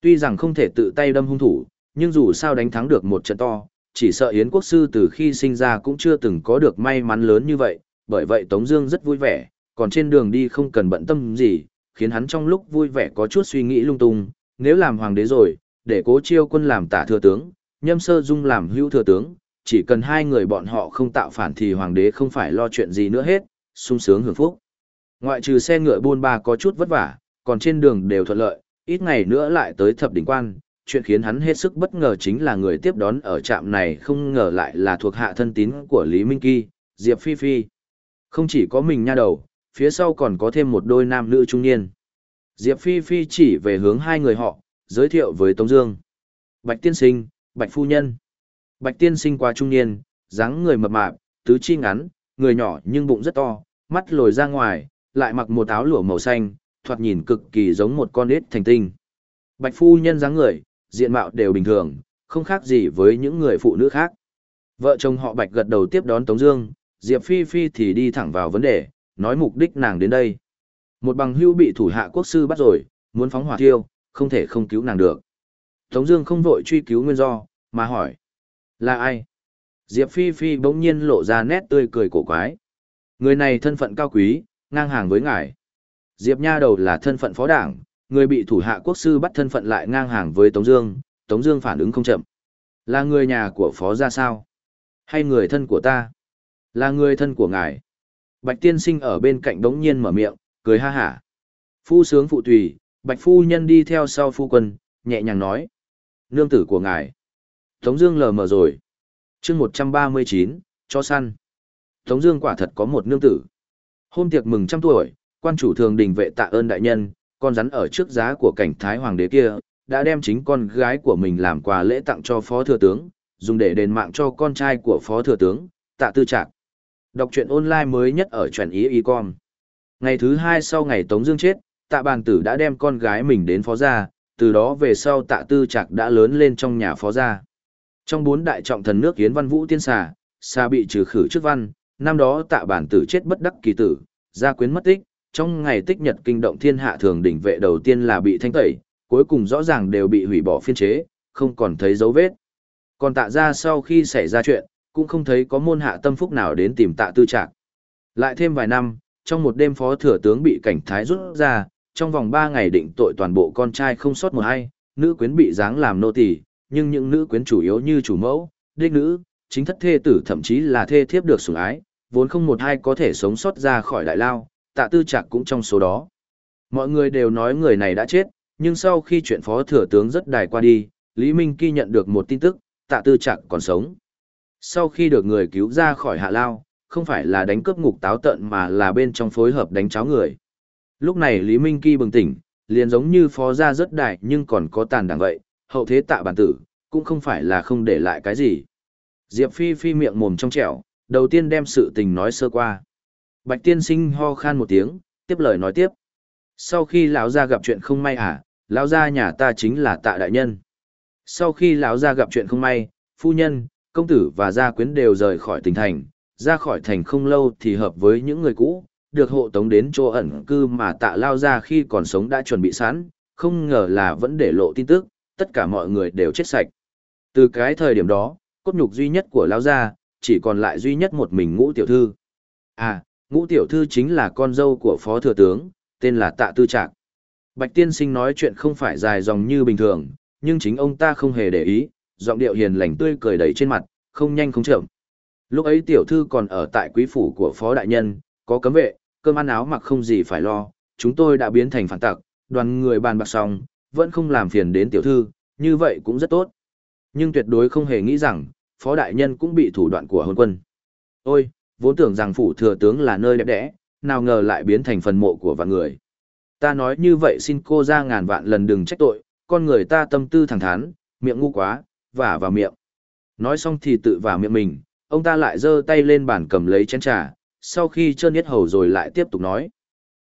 Tuy rằng không thể tự tay đâm hung thủ, nhưng dù sao đánh thắng được một trận to, chỉ sợ Yến Quốc Sư từ khi sinh ra cũng chưa từng có được may mắn lớn như vậy, bởi vậy Tống Dương rất vui vẻ, còn trên đường đi không cần bận tâm gì, khiến hắn trong lúc vui vẻ có chút suy nghĩ lung tung. Nếu làm hoàng đế rồi, để Cố Chiêu Quân làm tả thừa tướng, Nhâm Sơ Dung làm hữu thừa tướng, chỉ cần hai người bọn họ không tạo phản thì hoàng đế không phải lo chuyện gì nữa hết, sung sướng hưởng phúc. Ngoại trừ xe ngựa buôn ba có chút vất vả, còn trên đường đều thuận lợi, ít ngày nữa lại tới thập đỉnh quan, chuyện khiến hắn hết sức bất ngờ chính là người tiếp đón ở trạm này không ngờ lại là thuộc hạ thân tín của Lý Minh Kỳ, Diệp Phi Phi. Không chỉ có mình nha đầu, phía sau còn có thêm một đôi nam nữ trung niên. Diệp Phi Phi chỉ về hướng hai người họ, giới thiệu với Tống Dương. Bạch Tiên Sinh, Bạch Phu Nhân. Bạch Tiên Sinh qua trung niên, dáng người mập mạp, tứ chi ngắn, người nhỏ nhưng bụng rất to, mắt lồi ra ngoài, lại mặc một áo lụa màu xanh, thoạt nhìn cực kỳ giống một con ếch thành tinh. Bạch Phu Nhân dáng người, diện mạo đều bình thường, không khác gì với những người phụ nữ khác. Vợ chồng họ Bạch gật đầu tiếp đón Tống Dương, Diệp Phi Phi thì đi thẳng vào vấn đề, nói mục đích nàng đến đây. Một bằng hưu bị thủ hạ quốc sư bắt rồi, muốn phóng hỏa thiêu, không thể không cứu nàng được. Tống Dương không vội truy cứu nguyên do, mà hỏi là ai. Diệp Phi Phi bỗng nhiên lộ ra nét tươi cười cổ quái. Người này thân phận cao quý, ngang hàng với ngài. Diệp Nha đầu là thân phận phó đảng, người bị thủ hạ quốc sư bắt thân phận lại ngang hàng với Tống Dương. Tống Dương phản ứng không chậm. Là người nhà của phó gia sao? Hay người thân của ta? Là người thân của ngài. Bạch tiên sinh ở bên cạnh đống nhiên mở miệng, cười ha hả. Phu sướng phụ tùy, bạch phu nhân đi theo sau phu quân, nhẹ nhàng nói. Nương tử của ngài. Tống Dương lờ mờ rồi. Chương 139, cho săn. Tống Dương quả thật có một nương tử. Hôm tiệc mừng trăm tuổi, quan chủ thường đình vệ tạ ơn đại nhân, con rắn ở trước giá của cảnh thái hoàng đế kia, đã đem chính con gái của mình làm quà lễ tặng cho phó thừa tướng, dùng để đền mạng cho con trai của phó thừa tướng, tạ tư trạc. Đọc truyện online mới nhất ở chuẩn ý y con. Ngày thứ hai sau ngày Tống Dương chết, tạ bàn tử đã đem con gái mình đến phó gia, từ đó về sau tạ tư trạc đã lớn lên trong nhà phó gia. Trong bốn đại trọng thần nước Yến Văn Vũ Tiên Xà, Xà bị trừ khử trước văn, năm đó tạ Bàn tử chết bất đắc kỳ tử, gia quyến mất tích, trong ngày tích nhật kinh động thiên hạ thường đỉnh vệ đầu tiên là bị thanh tẩy, cuối cùng rõ ràng đều bị hủy bỏ phiên chế, không còn thấy dấu vết. Còn tạ ra sau khi xảy ra chuyện, cũng không thấy có môn hạ tâm phúc nào đến tìm tạ tư trạc. Lại thêm vài năm, trong một đêm phó thừa tướng bị cảnh thái rút ra, trong vòng 3 ngày định tội toàn bộ con trai không sót một ai, nữ quyến bị giáng làm nô tỳ, nhưng những nữ quyến chủ yếu như chủ mẫu, đích nữ, chính thất thê tử thậm chí là thê thiếp được sủng ái, vốn không một ai có thể sống sót ra khỏi đại lao, tạ tư trạc cũng trong số đó. Mọi người đều nói người này đã chết, nhưng sau khi chuyện phó thừa tướng rất đài qua đi, Lý Minh Kỳ nhận được một tin tức, tạ tư trạc còn sống. Sau khi được người cứu ra khỏi hạ lao, không phải là đánh cướp ngục táo tận mà là bên trong phối hợp đánh cháo người. Lúc này Lý Minh Kỳ bừng tỉnh, liền giống như phó gia rất đại nhưng còn có tàn đảng vậy, hậu thế tạ bản tử, cũng không phải là không để lại cái gì. Diệp Phi Phi miệng mồm trong trẻo, đầu tiên đem sự tình nói sơ qua. Bạch tiên sinh ho khan một tiếng, tiếp lời nói tiếp. Sau khi lão gia gặp chuyện không may à, lão gia nhà ta chính là tạ đại nhân. Sau khi lão gia gặp chuyện không may, phu nhân, công tử và gia quyến đều rời khỏi tỉnh thành, ra khỏi thành không lâu thì hợp với những người cũ, được hộ tống đến chỗ ẩn cư mà tạ lao ra khi còn sống đã chuẩn bị sẵn, không ngờ là vẫn để lộ tin tức, tất cả mọi người đều chết sạch. Từ cái thời điểm đó, cốt nhục duy nhất của lao gia, chỉ còn lại duy nhất một mình ngũ tiểu thư. À, ngũ tiểu thư chính là con dâu của phó thừa tướng, tên là tạ tư trạc. Bạch tiên sinh nói chuyện không phải dài dòng như bình thường, nhưng chính ông ta không hề để ý, giọng điệu hiền lành tươi cười đầy trên mặt, không nhanh không chậm. Lúc ấy tiểu thư còn ở tại quý phủ của phó đại nhân, có cấm vệ, cơm ăn áo mặc không gì phải lo, chúng tôi đã biến thành phản tặc, đoàn người bàn bạc xong, vẫn không làm phiền đến tiểu thư, như vậy cũng rất tốt. Nhưng tuyệt đối không hề nghĩ rằng, phó đại nhân cũng bị thủ đoạn của hôn quân. Ôi, vốn tưởng rằng phủ thừa tướng là nơi đẹp đẽ, nào ngờ lại biến thành phần mộ của vạn người. Ta nói như vậy xin cô ra ngàn vạn lần đừng trách tội, con người ta tâm tư thẳng thắn, miệng ngu quá, vả vào miệng. Nói xong thì tự vào miệng mình, ông ta lại giơ tay lên bàn cầm lấy chén trà, sau khi trơn nhất hầu rồi lại tiếp tục nói.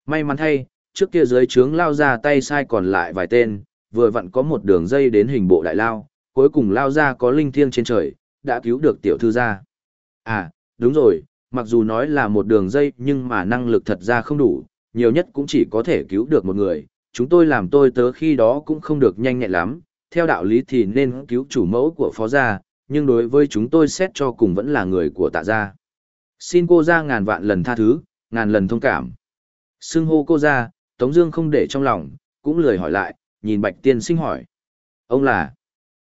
May mắn thay, trước kia dưới trướng lao ra tay sai còn lại vài tên, vừa vặn có một đường dây đến hình bộ đại lao, cuối cùng lao ra có linh thiêng trên trời, đã cứu được tiểu thư ra. À, đúng rồi, mặc dù nói là một đường dây nhưng mà năng lực thật ra không đủ, nhiều nhất cũng chỉ có thể cứu được một người, chúng tôi làm tôi tớ khi đó cũng không được nhanh nhẹn lắm, theo đạo lý thì nên cứu chủ mẫu của phó gia, nhưng đối với chúng tôi xét cho cùng vẫn là người của tạ gia. Xin cô ra ngàn vạn lần tha thứ, ngàn lần thông cảm. Xưng hô cô ra, Tống Dương không để trong lòng, cũng lười hỏi lại, nhìn Bạch Tiên Sinh hỏi. Ông là?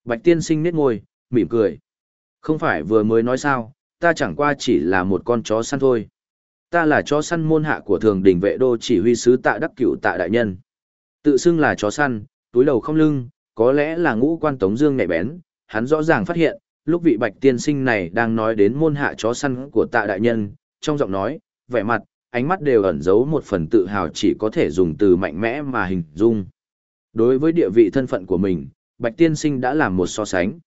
Bạch Tiên Sinh nét ngồi, mỉm cười. Không phải vừa mới nói sao, ta chẳng qua chỉ là một con chó săn thôi. Ta là chó săn môn hạ của thường đình vệ đô chỉ huy sứ tạ đắc cửu tạ đại nhân. Tự xưng là chó săn, túi đầu không lưng, có lẽ là ngũ quan tống dương nhạy bén, hắn rõ ràng phát hiện, lúc vị bạch tiên sinh này đang nói đến môn hạ chó săn của tạ đại nhân, trong giọng nói, vẻ mặt, ánh mắt đều ẩn giấu một phần tự hào chỉ có thể dùng từ mạnh mẽ mà hình dung. Đối với địa vị thân phận của mình, bạch tiên sinh đã làm một so sánh.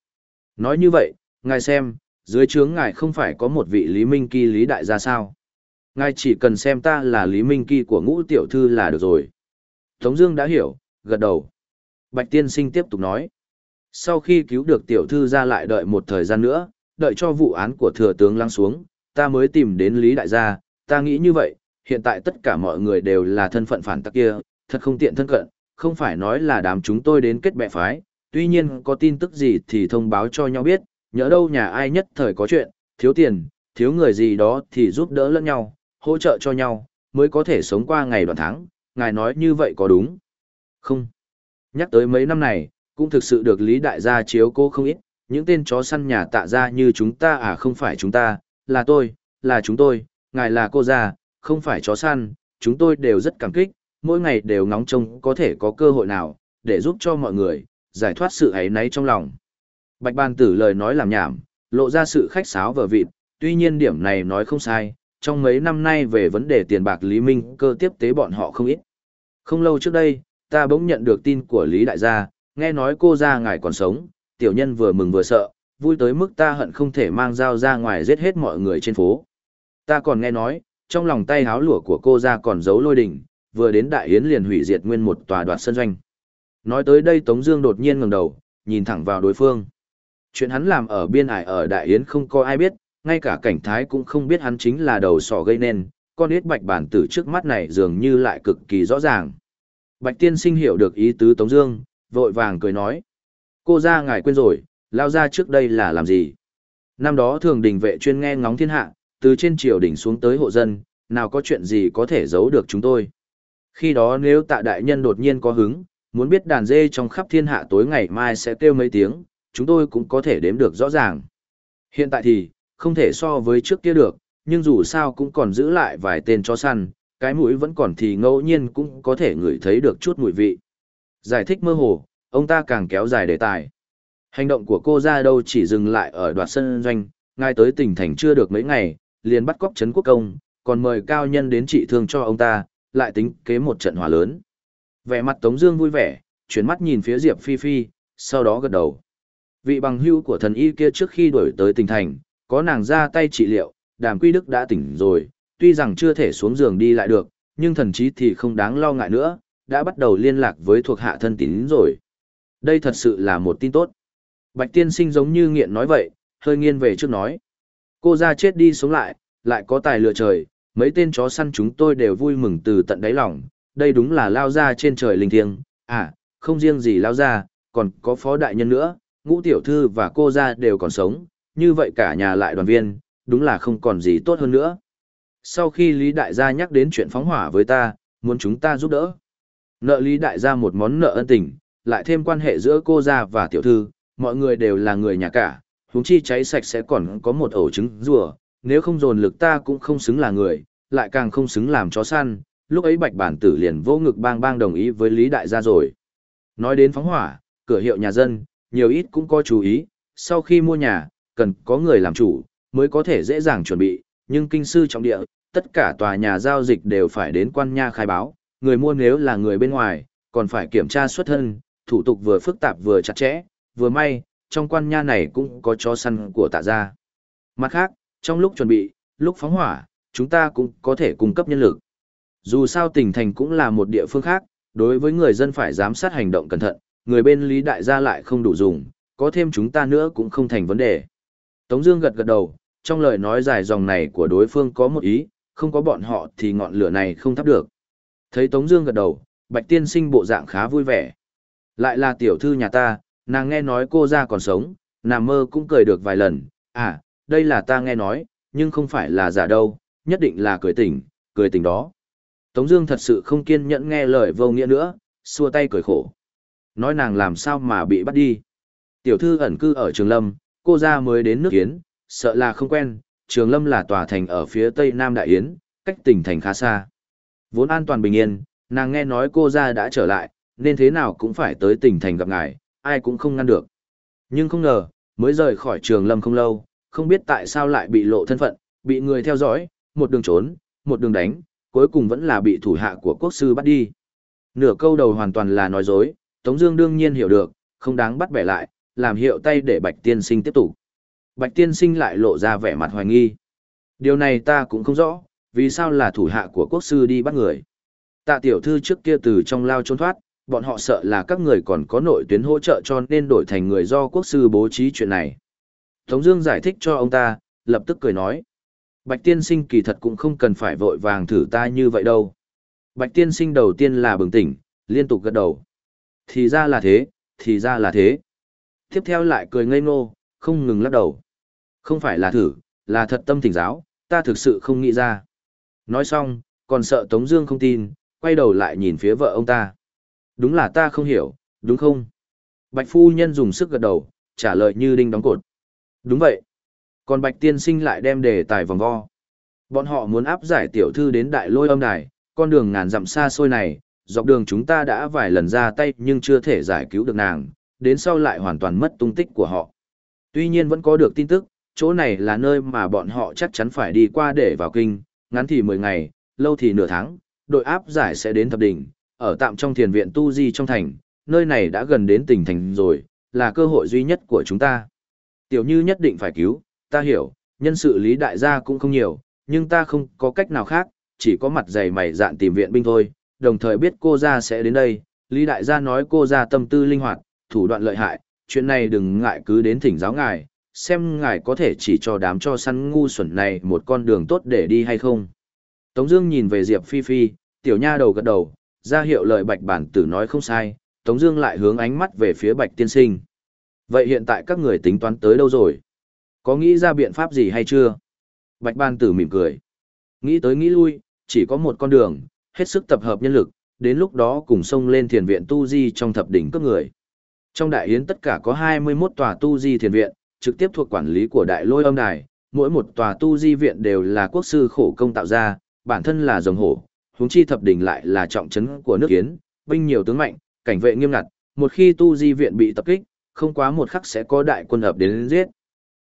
Nói như vậy, ngài xem, dưới trướng ngài không phải có một vị Lý Minh Kỳ Lý Đại gia sao. Ngài chỉ cần xem ta là Lý Minh Kỳ của ngũ tiểu thư là được rồi. Tống Dương đã hiểu, gật đầu. Bạch tiên sinh tiếp tục nói. Sau khi cứu được tiểu thư ra lại đợi một thời gian nữa, đợi cho vụ án của thừa tướng lắng xuống, ta mới tìm đến Lý Đại gia. Ta nghĩ như vậy, hiện tại tất cả mọi người đều là thân phận phản tắc kia, thật không tiện thân cận, không phải nói là đám chúng tôi đến kết bè phái, tuy nhiên có tin tức gì thì thông báo cho nhau biết, nhớ đâu nhà ai nhất thời có chuyện, thiếu tiền, thiếu người gì đó thì giúp đỡ lẫn nhau, hỗ trợ cho nhau, mới có thể sống qua ngày đoạn tháng, ngài nói như vậy có đúng? Không. Nhắc tới mấy năm này, cũng thực sự được Lý Đại gia chiếu cố không ít, những tên chó săn nhà tạ ra như chúng ta à không phải chúng ta, là tôi, là chúng tôi, ngài là cô gia, không phải chó săn, chúng tôi đều rất cảm kích, mỗi ngày đều ngóng trông có thể có cơ hội nào, để giúp cho mọi người, giải thoát sự ấy náy trong lòng. Bạch bàn tử lời nói làm nhảm, lộ ra sự khách sáo vờ vịt, tuy nhiên điểm này nói không sai, trong mấy năm nay về vấn đề tiền bạc Lý Minh cơ tiếp tế bọn họ không ít. Không lâu trước đây, ta bỗng nhận được tin của Lý Đại gia, nghe nói cô gia ngài còn sống, tiểu nhân vừa mừng vừa sợ, vui tới mức ta hận không thể mang dao ra ngoài giết hết mọi người trên phố. Ta còn nghe nói, trong lòng tay háo lụa của cô gia còn giấu lôi đỉnh, vừa đến đại yến liền hủy diệt nguyên một tòa đoạt sân doanh. Nói tới đây Tống Dương đột nhiên ngẩng đầu, nhìn thẳng vào đối phương. Chuyện hắn làm ở biên ải ở đại yến không có ai biết, ngay cả cảnh thái cũng không biết hắn chính là đầu sỏ gây nên. Con ít bạch bản tử trước mắt này dường như lại cực kỳ rõ ràng. Bạch tiên sinh hiểu được ý tứ Tống Dương, vội vàng cười nói: cô gia ngài quên rồi, lao gia trước đây là làm gì? Năm đó thường đình vệ chuyên nghe ngóng thiên hạ, từ trên triều đình xuống tới hộ dân, nào có chuyện gì có thể giấu được chúng tôi. Khi đó nếu tạ đại nhân đột nhiên có hứng, muốn biết đàn dê trong khắp thiên hạ tối ngày mai sẽ kêu mấy tiếng, chúng tôi cũng có thể đếm được rõ ràng. Hiện tại thì, không thể so với trước kia được, nhưng dù sao cũng còn giữ lại vài tên chó săn, cái mũi vẫn còn thì ngẫu nhiên cũng có thể ngửi thấy được chút mùi vị. Giải thích mơ hồ, ông ta càng kéo dài đề tài. Hành động của cô ra đâu chỉ dừng lại ở đoạt sân doanh, ngay tới tỉnh thành chưa được mấy ngày, liền bắt cóc Trấn Quốc Công, còn mời cao nhân đến trị thương cho ông ta, lại tính kế một trận hòa lớn. Vẻ mặt Tống Dương vui vẻ, chuyển mắt nhìn phía Diệp Phi Phi, sau đó gật đầu. Vị bằng hưu của thần y kia trước khi đuổi tới tỉnh thành, có nàng ra tay trị liệu, Đàm Quy Đức đã tỉnh rồi, tuy rằng chưa thể xuống giường đi lại được, nhưng thần trí thì không đáng lo ngại nữa, đã bắt đầu liên lạc với thuộc hạ thân tín rồi. Đây thật sự là một tin tốt. Bạch tiên sinh giống như nghiện nói vậy, hơi nghiêng về trước nói. Cô ra chết đi sống lại, lại có tài lựa trời, mấy tên chó săn chúng tôi đều vui mừng từ tận đáy lòng, đây đúng là lao ra trên trời linh thiêng, à, không riêng gì lao ra, còn có phó đại nhân nữa, ngũ tiểu thư và cô ra đều còn sống, như vậy cả nhà lại đoàn viên, đúng là không còn gì tốt hơn nữa. Sau khi Lý Đại gia nhắc đến chuyện phóng hỏa với ta, muốn chúng ta giúp đỡ. Nợ Lý Đại gia một món nợ ân tình, lại thêm quan hệ giữa cô gia và tiểu thư, mọi người đều là người nhà cả, huống chi cháy sạch sẽ còn có một ổ trứng rùa, nếu không dồn lực ta cũng không xứng là người, lại càng không xứng làm chó săn, lúc ấy bạch bản tử liền vô ngực bang bang đồng ý với Lý Đại gia rồi. Nói đến phóng hỏa, cửa hiệu nhà dân, nhiều ít cũng có chú ý, sau khi mua nhà, cần có người làm chủ, mới có thể dễ dàng chuẩn bị, nhưng kinh sư trọng địa, tất cả tòa nhà giao dịch đều phải đến quan nha khai báo, người mua nếu là người bên ngoài, còn phải kiểm tra xuất thân, thủ tục vừa phức tạp vừa chặt chẽ, vừa may, trong quan nha này cũng có chó săn của tạ gia. Mặt khác, trong lúc chuẩn bị, lúc phóng hỏa, chúng ta cũng có thể cung cấp nhân lực. Dù sao tỉnh thành cũng là một địa phương khác, đối với người dân phải giám sát hành động cẩn thận, người bên Lý Đại gia lại không đủ dùng, có thêm chúng ta nữa cũng không thành vấn đề. Tống Dương gật gật đầu, trong lời nói dài dòng này của đối phương có một ý, không có bọn họ thì ngọn lửa này không thắp được. Thấy Tống Dương gật đầu, Bạch Tiên Sinh bộ dạng khá vui vẻ. Lại là tiểu thư nhà ta, nàng nghe nói cô gia còn sống, nằm mơ cũng cười được vài lần. À, đây là ta nghe nói, nhưng không phải là giả đâu, nhất định là cười tỉnh, cười tỉnh đó. Tống Dương thật sự không kiên nhẫn nghe lời vô nghĩa nữa, xua tay cười khổ. Nói nàng làm sao mà bị bắt đi. Tiểu thư ẩn cư ở Trường Lâm, cô ra mới đến nước Kiến, sợ là không quen, Trường Lâm là tòa thành ở phía tây Nam Đại Yến, cách tỉnh thành khá xa. Vốn an toàn bình yên, nàng nghe nói cô ra đã trở lại, nên thế nào cũng phải tới tỉnh thành gặp ngài, ai cũng không ngăn được. Nhưng không ngờ, mới rời khỏi Trường Lâm không lâu, không biết tại sao lại bị lộ thân phận, bị người theo dõi, một đường trốn, một đường đánh, cuối cùng vẫn là bị thủ hạ của quốc sư bắt đi. Nửa câu đầu hoàn toàn là nói dối, Tống Dương đương nhiên hiểu được, không đáng bắt bẻ lại, làm hiệu tay để Bạch Tiên Sinh tiếp tục. Bạch Tiên Sinh lại lộ ra vẻ mặt hoài nghi. Điều này ta cũng không rõ, vì sao là thủ hạ của quốc sư đi bắt người. Tạ tiểu thư trước kia từ trong lao trốn thoát, bọn họ sợ là các người còn có nội tuyến hỗ trợ cho nên đổi thành người do quốc sư bố trí chuyện này. Tống Dương giải thích cho ông ta, lập tức cười nói. Bạch tiên sinh kỳ thật cũng không cần phải vội vàng thử ta như vậy đâu. Bạch tiên sinh đầu tiên là bừng tỉnh, liên tục gật đầu. Thì ra là thế, thì ra là thế. Tiếp theo lại cười ngây ngô, không ngừng lắc đầu. Không phải là thử, là thật tâm thỉnh giáo, ta thực sự không nghĩ ra. Nói xong, còn sợ Tống Dương không tin, quay đầu lại nhìn phía vợ ông ta. Đúng là ta không hiểu, đúng không? Bạch phu nhân dùng sức gật đầu, trả lời như đinh đóng cột. Đúng vậy. Còn Bạch tiên sinh lại đem đề tài vòng vo. Bọn họ muốn áp giải tiểu thư đến đại lôi âm đài, con đường ngàn dặm xa xôi này, dọc đường chúng ta đã vài lần ra tay nhưng chưa thể giải cứu được nàng, đến sau lại hoàn toàn mất tung tích của họ. Tuy nhiên vẫn có được tin tức, chỗ này là nơi mà bọn họ chắc chắn phải đi qua để vào kinh, ngắn thì 10 ngày, lâu thì nửa tháng, đội áp giải sẽ đến thập đỉnh, ở tạm trong thiền viện Tu Di trong thành, nơi này đã gần đến tỉnh thành rồi, là cơ hội duy nhất của chúng ta. Tiểu Như nhất định phải cứu, ta hiểu, nhân sự lý đại gia cũng không nhiều, nhưng ta không có cách nào khác, chỉ có mặt dày mày dạn tìm viện binh thôi, đồng thời biết cô gia sẽ đến đây, lý đại gia nói cô gia tâm tư linh hoạt, thủ đoạn lợi hại, chuyện này đừng ngại cứ đến thỉnh giáo ngài, xem ngài có thể chỉ cho đám cho săn ngu xuẩn này một con đường tốt để đi hay không. Tống Dương nhìn về Diệp Phi Phi, tiểu nha đầu gật đầu, ra hiệu lời Bạch Bản Tử nói không sai. Tống Dương lại hướng ánh mắt về phía Bạch Tiên Sinh. Vậy hiện tại các người tính toán tới đâu rồi? Có nghĩ ra biện pháp gì hay chưa? Bạch Bản Tử mỉm cười. Nghĩ tới nghĩ lui, chỉ có một con đường, hết sức tập hợp nhân lực, đến lúc đó cùng xông lên thiền viện tu di trong thập đỉnh cấp người. Trong đại yến tất cả có 21 tòa tu di thiền viện, trực tiếp thuộc quản lý của đại lôi âm đài, mỗi một tòa tu di viện đều là quốc sư khổ công tạo ra, bản thân là rồng hổ, huống chi thập đỉnh lại là trọng trấn của nước kiến, binh nhiều tướng mạnh, cảnh vệ nghiêm ngặt, một khi tu di viện bị tập kích, không quá một khắc sẽ có đại quân ập đến giết.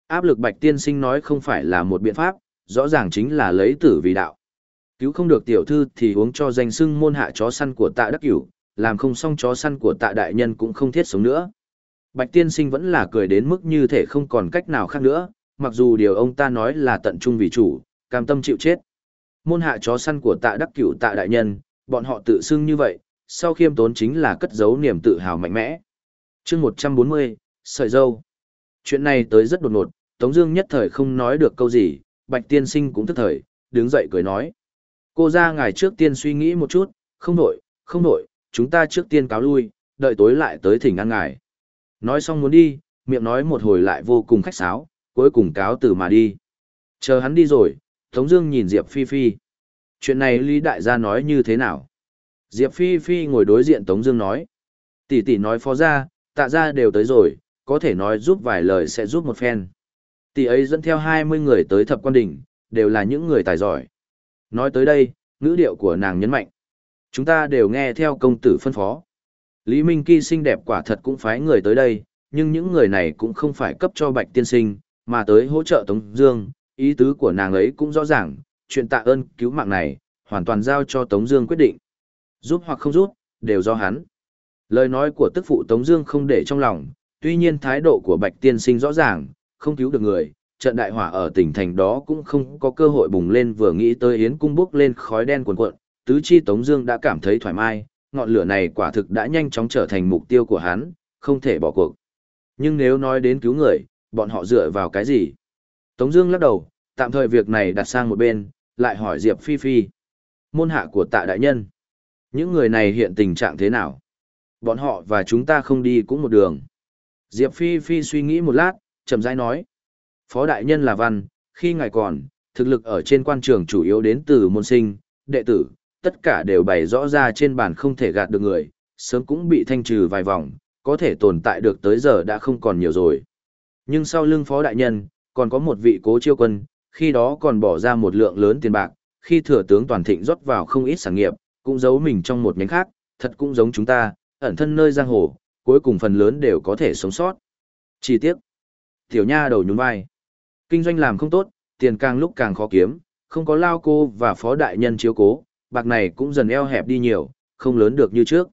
Áp lực Bạch Tiên Sinh nói không phải là một biện pháp, rõ ràng chính là lấy tử vì đạo. Cứu không được tiểu thư thì uống cho danh sưng môn hạ chó săn của tạ đắc cửu, làm không xong chó săn của tạ đại nhân cũng không thiết sống nữa. Bạch tiên sinh vẫn là cười đến mức như thể không còn cách nào khác nữa, mặc dù điều ông ta nói là tận trung vì chủ, cam tâm chịu chết. Môn hạ chó săn của tạ đắc cửu tạ đại nhân, bọn họ tự xưng như vậy, sau khiêm tốn chính là cất giấu niềm tự hào mạnh mẽ. chương 140, sợi dâu. Chuyện này tới rất đột ngột, Tống Dương nhất thời không nói được câu gì, Bạch Tiên Sinh cũng tức thời, đứng dậy cười nói: Cô ra ngài trước tiên suy nghĩ một chút, không nổi, không nổi, chúng ta trước tiên cáo lui, đợi tối lại tới thỉnh ăn ngài. Nói xong muốn đi, miệng nói một hồi lại vô cùng khách sáo, cuối cùng cáo từ mà đi. Chờ hắn đi rồi, Tống Dương nhìn Diệp Phi Phi. Chuyện này Lý Đại gia nói như thế nào? Diệp Phi Phi ngồi đối diện Tống Dương nói. Tỷ tỷ nói phó gia, tạ gia đều tới rồi, có thể nói giúp vài lời sẽ giúp một phen. Tỷ ấy dẫn theo 20 người tới thập quan đỉnh, đều là những người tài giỏi. Nói tới đây, ngữ điệu của nàng nhấn mạnh. Chúng ta đều nghe theo công tử phân phó. Lý Minh Kỳ xinh đẹp quả thật cũng phái người tới đây, nhưng những người này cũng không phải cấp cho Bạch Tiên Sinh, mà tới hỗ trợ Tống Dương. Ý tứ của nàng ấy cũng rõ ràng, chuyện tạ ơn cứu mạng này, hoàn toàn giao cho Tống Dương quyết định. Giúp hoặc không giúp, đều do hắn. Lời nói của tức phụ Tống Dương không để trong lòng, tuy nhiên thái độ của Bạch Tiên Sinh rõ ràng, không cứu được người, trận đại hỏa ở tỉnh thành đó cũng không có cơ hội bùng lên vừa nghĩ tới Yến cung bước lên khói đen cuồn cuộn, tứ chi Tống Dương đã cảm thấy thoải mái, ngọn lửa này quả thực đã nhanh chóng trở thành mục tiêu của hắn, không thể bỏ cuộc. Nhưng nếu nói đến cứu người, bọn họ dựa vào cái gì? Tống Dương lắc đầu, tạm thời việc này đặt sang một bên, lại hỏi Diệp Phi Phi, môn hạ của Tạ đại nhân, những người này hiện tình trạng thế nào? Bọn họ và chúng ta không đi cũng một đường. Diệp Phi Phi suy nghĩ một lát, chậm rãi nói, Phó đại nhân là văn, khi ngài còn, thực lực ở trên quan trường chủ yếu đến từ môn sinh, đệ tử, tất cả đều bày rõ ra trên bàn không thể gạt được người, sớm cũng bị thanh trừ vài vòng, có thể tồn tại được tới giờ đã không còn nhiều rồi. Nhưng sau lưng phó đại nhân, còn có một vị cố chiêu quân, khi đó còn bỏ ra một lượng lớn tiền bạc, khi thừa tướng toàn thịnh rót vào không ít sản nghiệp, cũng giấu mình trong một nhánh khác, thật cũng giống chúng ta, ẩn thân nơi giang hồ, cuối cùng phần lớn đều có thể sống sót. Chi tiết. Tiểu nha đầu nhún vai. Kinh doanh làm không tốt, tiền càng lúc càng khó kiếm, không có lao cô và phó đại nhân chiếu cố, bạc này cũng dần eo hẹp đi nhiều, không lớn được như trước.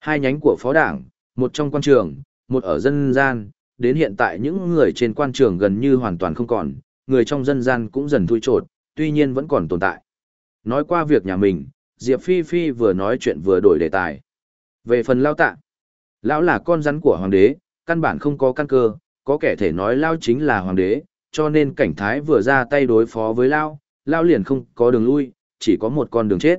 Hai nhánh của phó đảng, một trong quan trường, một ở dân gian, đến hiện tại những người trên quan trường gần như hoàn toàn không còn, người trong dân gian cũng dần thui trột, tuy nhiên vẫn còn tồn tại. Nói qua việc nhà mình, Diệp Phi Phi vừa nói chuyện vừa đổi đề tài. Về phần lao tạ, lão là con rắn của hoàng đế, căn bản không có căn cơ, có kẻ thể nói lao chính là hoàng đế, cho nên cảnh thái vừa ra tay đối phó với lao, lao liền không có đường lui, chỉ có một con đường chết.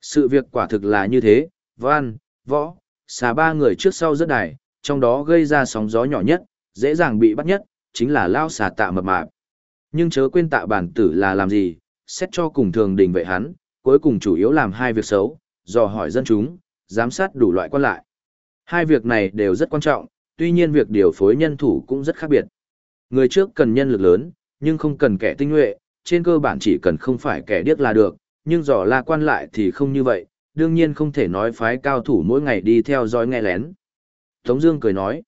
Sự việc quả thực là như thế, văn, võ, xà ba người trước sau rất đài, trong đó gây ra sóng gió nhỏ nhất, dễ dàng bị bắt nhất, chính là lao xà tạ mập mạp. Nhưng chớ quên tạ bản tử là làm gì, xét cho cùng thường đình vậy hắn, cuối cùng chủ yếu làm hai việc xấu, dò hỏi dân chúng, giám sát đủ loại quan lại. Hai việc này đều rất quan trọng, tuy nhiên việc điều phối nhân thủ cũng rất khác biệt. Người trước cần nhân lực lớn, nhưng không cần kẻ tinh nhuệ, trên cơ bản chỉ cần không phải kẻ điếc là được, nhưng dò la quan lại thì không như vậy, đương nhiên không thể nói phái cao thủ mỗi ngày đi theo dõi nghe lén. Tống Dương cười nói,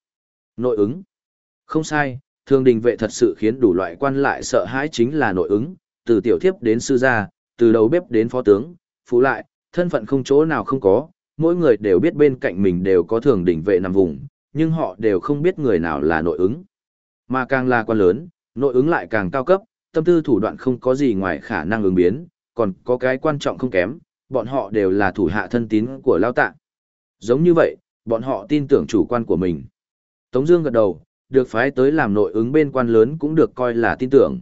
nội ứng, không sai, thường đình vệ thật sự khiến đủ loại quan lại sợ hãi chính là nội ứng, từ tiểu thiếp đến sư gia, từ đầu bếp đến phó tướng, phụ lại, thân phận không chỗ nào không có, mỗi người đều biết bên cạnh mình đều có thường đình vệ nằm vùng, nhưng họ đều không biết người nào là nội ứng. Mà càng là quan lớn, nội ứng lại càng cao cấp, tâm tư thủ đoạn không có gì ngoài khả năng ứng biến, còn có cái quan trọng không kém, bọn họ đều là thủ hạ thân tín của Lao Tạ. Giống như vậy, bọn họ tin tưởng chủ quan của mình. Tống Dương gật đầu, được phái tới làm nội ứng bên quan lớn cũng được coi là tin tưởng.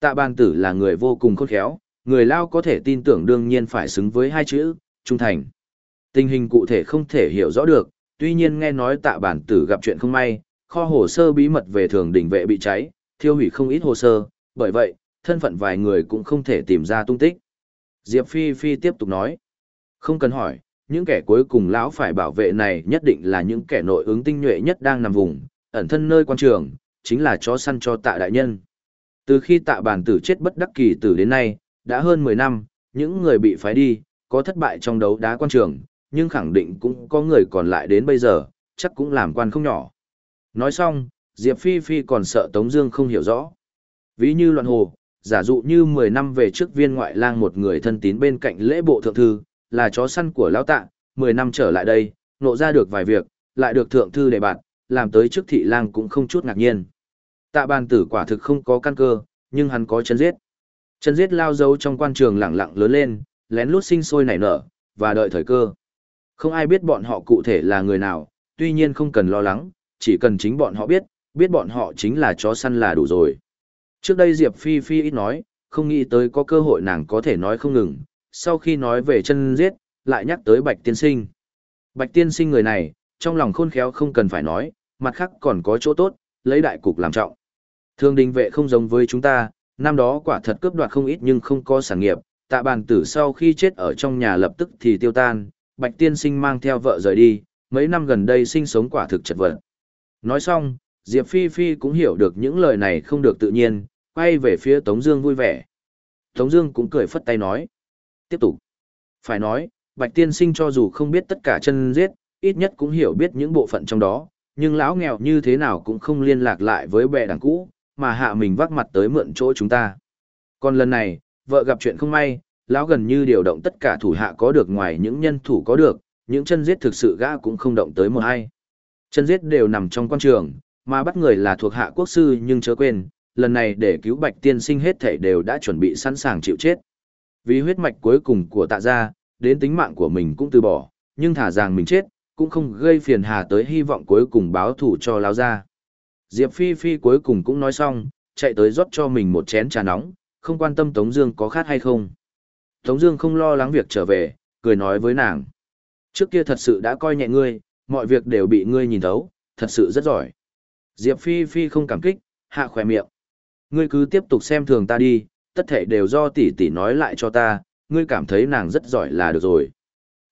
Tạ Ban Tử là người vô cùng khôn khéo, người Lao có thể tin tưởng đương nhiên phải xứng với hai chữ trung thành. Tình hình cụ thể không thể hiểu rõ được, tuy nhiên nghe nói Tạ Bản Tử gặp chuyện không may, kho hồ sơ bí mật về thường đỉnh vệ bị cháy, thiêu hủy không ít hồ sơ, bởi vậy thân phận vài người cũng không thể tìm ra tung tích. Diệp Phi Phi tiếp tục nói, không cần hỏi, những kẻ cuối cùng lão phải bảo vệ này nhất định là những kẻ nội ứng tinh nhuệ nhất đang nằm vùng, ẩn thân nơi quan trường, chính là chó săn cho tạ đại nhân. Từ khi tạ bản tử chết bất đắc kỳ tử đến nay, đã hơn 10 năm, những người bị phái đi, có thất bại trong đấu đá quan trường, nhưng khẳng định cũng có người còn lại đến bây giờ, chắc cũng làm quan không nhỏ. Nói xong, Diệp Phi Phi còn sợ Tống Dương không hiểu rõ. Ví như loạn hồ, giả dụ như 10 năm về trước viên ngoại lang một người thân tín bên cạnh lễ bộ thượng thư, là chó săn của lão tạ, 10 năm trở lại đây, nộ ra được vài việc, lại được thượng thư đề bạt, làm tới trước thị lang cũng không chút ngạc nhiên. Tạ bàn tử quả thực không có căn cơ, nhưng hắn có chân giết. Chân giết lao dấu trong quan trường lặng lặng lớn lên, lén lút sinh sôi nảy nở, và đợi thời cơ. Không ai biết bọn họ cụ thể là người nào, tuy nhiên không cần lo lắng, chỉ cần chính bọn họ biết, biết bọn họ chính là chó săn là đủ rồi. Trước đây Diệp Phi Phi ít nói, không nghĩ tới có cơ hội nàng có thể nói không ngừng, sau khi nói về chân giết, lại nhắc tới Bạch Tiên Sinh. Bạch Tiên Sinh người này, trong lòng khôn khéo không cần phải nói, mặt khác còn có chỗ tốt, lấy đại cục làm trọng. Thương đình vệ không giống với chúng ta, năm đó quả thật cướp đoạt không ít nhưng không có sản nghiệp, tạ bàn tử sau khi chết ở trong nhà lập tức thì tiêu tan, Bạch Tiên Sinh mang theo vợ rời đi, mấy năm gần đây sinh sống quả thực chật vật. Nói xong, Diệp Phi Phi cũng hiểu được những lời này không được tự nhiên, quay về phía Tống Dương vui vẻ. Tống Dương cũng cười phất tay nói, tiếp tục. Phải nói, Bạch Tiên Sinh cho dù không biết tất cả chân giết, ít nhất cũng hiểu biết những bộ phận trong đó, nhưng lão nghèo như thế nào cũng không liên lạc lại với bè đảng cũ, mà hạ mình vác mặt tới mượn chỗ chúng ta. Còn lần này, vợ gặp chuyện không may, lão gần như điều động tất cả thủ hạ có được ngoài những nhân thủ có được, những chân giết thực sự gã cũng không động tới một ai. Chân giết đều nằm trong quan trường, mà bắt người là thuộc hạ quốc sư nhưng chớ quên, lần này để cứu bạch tiên sinh hết thể đều đã chuẩn bị sẵn sàng chịu chết. Vì huyết mạch cuối cùng của tạ gia, đến tính mạng của mình cũng từ bỏ, nhưng thả rằng mình chết, cũng không gây phiền hà tới hy vọng cuối cùng báo thủ cho lao gia. Diệp Phi Phi cuối cùng cũng nói xong, chạy tới rót cho mình một chén trà nóng, không quan tâm Tống Dương có khát hay không. Tống Dương không lo lắng việc trở về, cười nói với nàng: trước kia thật sự đã coi nhẹ ngươi, mọi việc đều bị ngươi nhìn thấu, thật sự rất giỏi. Diệp Phi Phi không cảm kích, hạ khỏe miệng. Ngươi cứ tiếp tục xem thường ta đi, tất thể đều do tỷ tỷ nói lại cho ta, ngươi cảm thấy nàng rất giỏi là được rồi.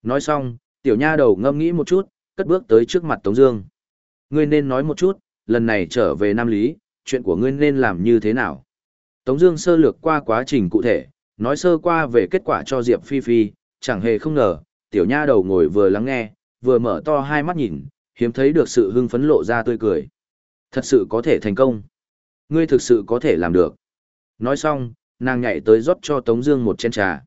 Nói xong, tiểu nha đầu ngâm nghĩ một chút, cất bước tới trước mặt Tống Dương. Ngươi nên nói một chút, lần này trở về Nam Lý, chuyện của ngươi nên làm như thế nào? Tống Dương sơ lược qua quá trình cụ thể, nói sơ qua về kết quả cho Diệp Phi Phi, chẳng hề không ngờ, tiểu nha đầu ngồi vừa lắng nghe, vừa mở to hai mắt nhìn, hiếm thấy được sự hưng phấn lộ ra tươi cười. Thật sự có thể thành công. Ngươi thực sự có thể làm được. Nói xong, nàng nhảy tới rót cho Tống Dương một chén trà.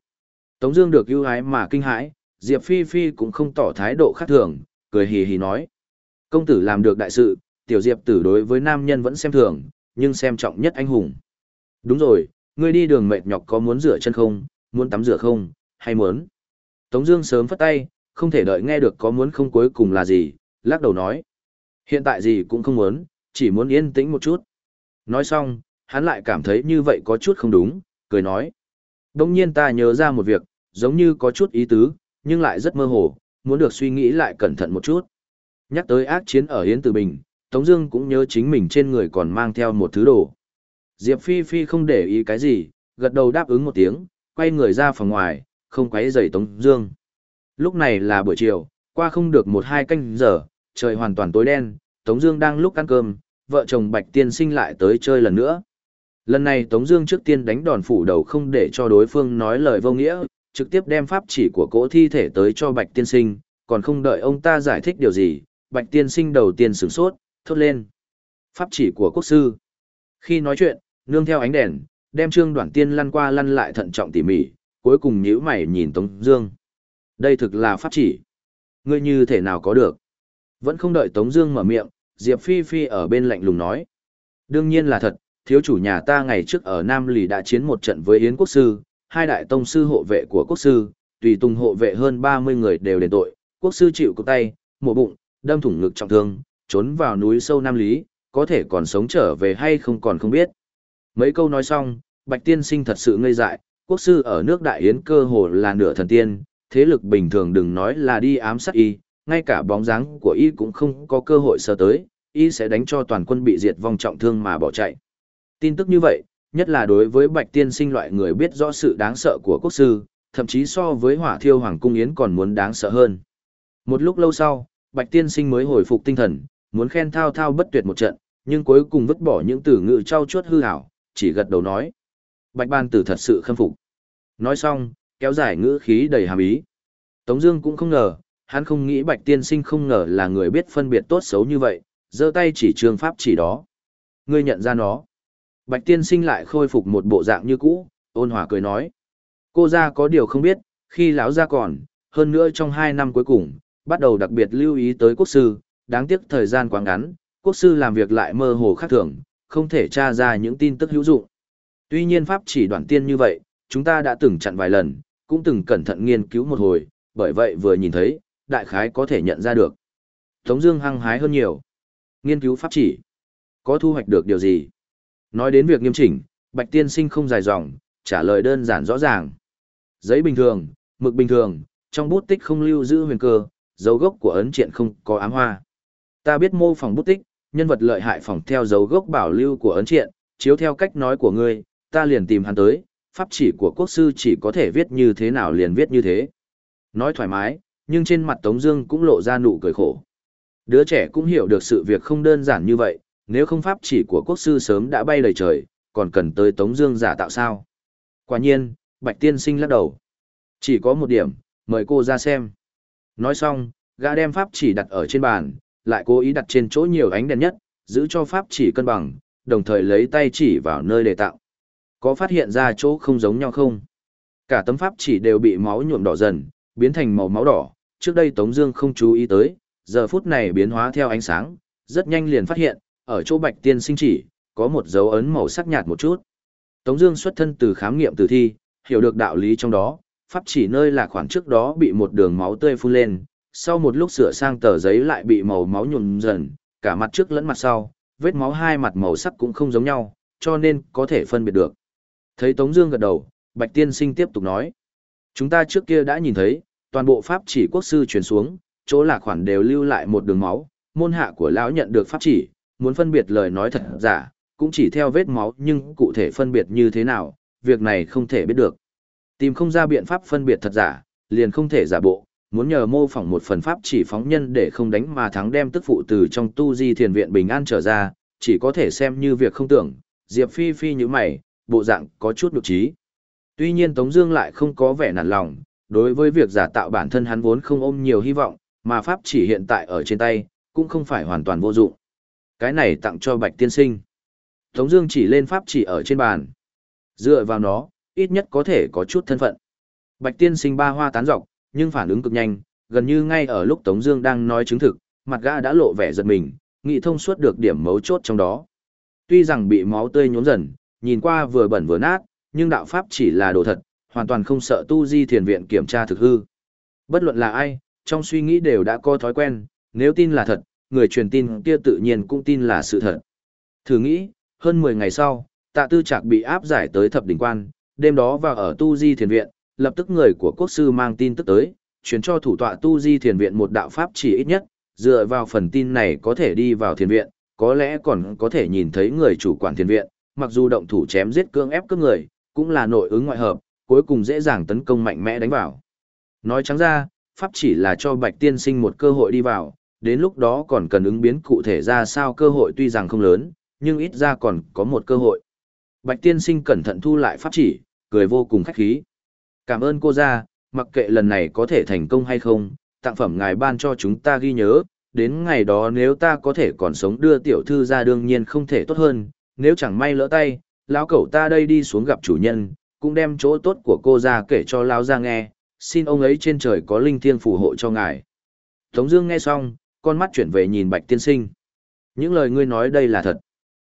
Tống Dương được ưu ái mà kinh hãi, Diệp Phi Phi cũng không tỏ thái độ khác thường, cười hì hì nói: công tử làm được đại sự, tiểu Diệp tử đối với nam nhân vẫn xem thường, nhưng xem trọng nhất anh hùng. Đúng rồi, ngươi đi đường mệt nhọc có muốn rửa chân không, muốn tắm rửa không, hay muốn? Tống Dương sớm phất tay, không thể đợi nghe được có muốn không cuối cùng là gì, lắc đầu nói: hiện tại gì cũng không muốn, chỉ muốn yên tĩnh một chút. Nói xong, hắn lại cảm thấy như vậy có chút không đúng, cười nói: Đông nhiên ta nhớ ra một việc, giống như có chút ý tứ, nhưng lại rất mơ hồ, muốn được suy nghĩ lại cẩn thận một chút. Nhắc tới ác chiến ở Yến Tử Bình, Tống Dương cũng nhớ chính mình trên người còn mang theo một thứ đồ. Diệp Phi Phi không để ý cái gì, gật đầu đáp ứng một tiếng, quay người ra phòng ngoài, không quấy rầy Tống Dương. Lúc này là buổi chiều, qua không được một hai canh giờ, trời hoàn toàn tối đen. Tống Dương đang lúc ăn cơm, vợ chồng Bạch Tiên Sinh lại tới chơi lần nữa. Lần này Tống Dương trước tiên đánh đòn phủ đầu không để cho đối phương nói lời vô nghĩa, trực tiếp đem pháp chỉ của cỗ thi thể tới cho Bạch Tiên Sinh, còn không đợi ông ta giải thích điều gì, Bạch Tiên Sinh đầu tiên sửng sốt, thốt lên. Pháp chỉ của quốc sư. Khi nói chuyện, nương theo ánh đèn, đem trương đoạn tiên lăn qua lăn lại thận trọng tỉ mỉ, cuối cùng nhíu mày nhìn Tống Dương. Đây thực là pháp chỉ. Ngươi như thể nào có được? Vẫn không đợi Tống Dương mở miệng, Diệp Phi Phi ở bên lạnh lùng nói. Đương nhiên là thật, thiếu chủ nhà ta ngày trước ở Nam Lì đã chiến một trận với Yến Quốc Sư, hai đại tông sư hộ vệ của Quốc Sư, tùy tùng hộ vệ hơn 30 người đều đền tội, Quốc Sư chịu cục tay, mổ bụng, đâm thủng ngực trọng thương, trốn vào núi sâu Nam Lý, có thể còn sống trở về hay không còn không biết. Mấy câu nói xong, Bạch Tiên Sinh thật sự ngây dại, Quốc Sư ở nước Đại Yến cơ hồ là nửa thần tiên, thế lực bình thường đừng nói là đi ám sát y, ngay cả bóng dáng của y cũng không có cơ hội sơ tới, y sẽ đánh cho toàn quân bị diệt vong trọng thương mà bỏ chạy. Tin tức như vậy, nhất là đối với bạch tiên sinh loại người biết rõ sự đáng sợ của quốc sư, thậm chí so với hỏa thiêu hoàng cung yến còn muốn đáng sợ hơn. Một lúc lâu sau, bạch tiên sinh mới hồi phục tinh thần, muốn khen thao thao bất tuyệt một trận, nhưng cuối cùng vứt bỏ những từ ngữ trao chuốt hư hảo, chỉ gật đầu nói. Bạch ban tử thật sự khâm phục. Nói xong, kéo dài ngữ khí đầy hàm ý. Tống Dương cũng không ngờ, hắn không nghĩ bạch tiên sinh không ngờ là người biết phân biệt tốt xấu như vậy, giơ tay chỉ trường pháp chỉ đó. Ngươi nhận ra nó. Bạch tiên sinh lại khôi phục một bộ dạng như cũ, ôn hòa cười nói. Cô ra có điều không biết, khi lão ra còn, hơn nữa trong hai năm cuối cùng, bắt đầu đặc biệt lưu ý tới quốc sư, đáng tiếc thời gian quá ngắn, quốc sư làm việc lại mơ hồ khác thường, không thể tra ra những tin tức hữu dụng. Tuy nhiên pháp chỉ đoạn tiên như vậy, chúng ta đã từng chặn vài lần, cũng từng cẩn thận nghiên cứu một hồi, bởi vậy vừa nhìn thấy, đại khái có thể nhận ra được. Tống Dương hăng hái hơn nhiều. Nghiên cứu pháp chỉ, có thu hoạch được điều gì? Nói đến việc nghiêm chỉnh, Bạch Tiên Sinh không dài dòng, trả lời đơn giản rõ ràng. Giấy bình thường, mực bình thường, trong bút tích không lưu giữ huyền cơ, dấu gốc của ấn triện không có ám hoa. Ta biết mô phỏng bút tích, nhân vật lợi hại phỏng theo dấu gốc bảo lưu của ấn triện, chiếu theo cách nói của ngươi, ta liền tìm hắn tới, pháp chỉ của quốc sư chỉ có thể viết như thế nào liền viết như thế. Nói thoải mái, nhưng trên mặt Tống Dương cũng lộ ra nụ cười khổ. Đứa trẻ cũng hiểu được sự việc không đơn giản như vậy, nếu không pháp chỉ của quốc sư sớm đã bay lời trời, còn cần tới Tống Dương giả tạo sao? Quả nhiên, Bạch Tiên Sinh lắc đầu. Chỉ có một điểm, mời cô ra xem. Nói xong, gã đem pháp chỉ đặt ở trên bàn, lại cố ý đặt trên chỗ nhiều ánh đèn nhất, giữ cho pháp chỉ cân bằng, đồng thời lấy tay chỉ vào nơi để tạo. Có phát hiện ra chỗ không giống nhau không? Cả tấm pháp chỉ đều bị máu nhuộm đỏ dần, biến thành màu máu đỏ. Trước đây Tống Dương không chú ý tới, giờ phút này biến hóa theo ánh sáng, rất nhanh liền phát hiện, ở chỗ bạch tiên sinh chỉ, có một dấu ấn màu sắc nhạt một chút. Tống Dương xuất thân từ khám nghiệm tử thi, hiểu được đạo lý trong đó, pháp chỉ nơi là khoảng trước đó bị một đường máu tươi phun lên, sau một lúc sửa sang tờ giấy lại bị màu máu nhuộm dần, cả mặt trước lẫn mặt sau, vết máu hai mặt màu sắc cũng không giống nhau, cho nên có thể phân biệt được. Thấy Tống Dương gật đầu, Bạch Tiên Sinh tiếp tục nói: chúng ta trước kia đã nhìn thấy, toàn bộ pháp chỉ quốc sư truyền xuống, chỗ lạc khoản đều lưu lại một đường máu, môn hạ của lão nhận được pháp chỉ, muốn phân biệt lời nói thật giả, cũng chỉ theo vết máu nhưng cụ thể phân biệt như thế nào, việc này không thể biết được. Tìm không ra biện pháp phân biệt thật giả, liền không thể giả bộ, muốn nhờ mô phỏng một phần pháp chỉ phóng nhân để không đánh mà thắng đem tức phụ từ trong tu di thiền viện bình an trở ra, chỉ có thể xem như việc không tưởng, Diệp Phi Phi như mày, bộ dạng có chút nhục trí. Tuy nhiên Tống Dương lại không có vẻ nản lòng, đối với việc giả tạo bản thân hắn vốn không ôm nhiều hy vọng, mà pháp chỉ hiện tại ở trên tay, cũng không phải hoàn toàn vô dụng. Cái này tặng cho Bạch Tiên Sinh. Tống Dương chỉ lên pháp chỉ ở trên bàn, dựa vào nó, ít nhất có thể có chút thân phận. Bạch Tiên Sinh ba hoa tán dọc, nhưng phản ứng cực nhanh, gần như ngay ở lúc Tống Dương đang nói chứng thực, mặt gã đã lộ vẻ giật mình, nghĩ thông suốt được điểm mấu chốt trong đó. Tuy rằng bị máu tươi nhuốm dần, nhìn qua vừa bẩn vừa nát, nhưng đạo pháp chỉ là đồ thật, hoàn toàn không sợ tu di thiền viện kiểm tra thực hư. Bất luận là ai, trong suy nghĩ đều đã có thói quen, nếu tin là thật, người truyền tin kia tự nhiên cũng tin là sự thật. Thử nghĩ, hơn 10 ngày sau, tạ tư trạc bị áp giải tới thập đỉnh quan, đêm đó vào ở tu di thiền viện, lập tức người của quốc sư mang tin tức tới, truyền cho thủ tọa tu di thiền viện một đạo pháp chỉ ít nhất, dựa vào phần tin này có thể đi vào thiền viện, có lẽ còn có thể nhìn thấy người chủ quản thiền viện, mặc dù động thủ chém giết cương ép cướp người, cũng là nội ứng ngoại hợp, cuối cùng dễ dàng tấn công mạnh mẽ đánh vào. Nói trắng ra, pháp chỉ là cho Bạch Tiên Sinh một cơ hội đi vào, đến lúc đó còn cần ứng biến cụ thể ra sao cơ hội tuy rằng không lớn, nhưng ít ra còn có một cơ hội. Bạch Tiên Sinh cẩn thận thu lại pháp chỉ, cười vô cùng khách khí. Cảm ơn cô ra, mặc kệ lần này có thể thành công hay không, tặng phẩm ngài ban cho chúng ta ghi nhớ, đến ngày đó nếu ta có thể còn sống đưa tiểu thư ra đương nhiên không thể tốt hơn, nếu chẳng may lỡ tay, lão cẩu ta đây đi xuống gặp chủ nhân, cũng đem chỗ tốt của cô ra kể cho lão ra nghe, xin ông ấy trên trời có linh thiêng phù hộ cho ngài. Tống Dương nghe xong, con mắt chuyển về nhìn Bạch Tiên Sinh. Những lời ngươi nói đây là thật.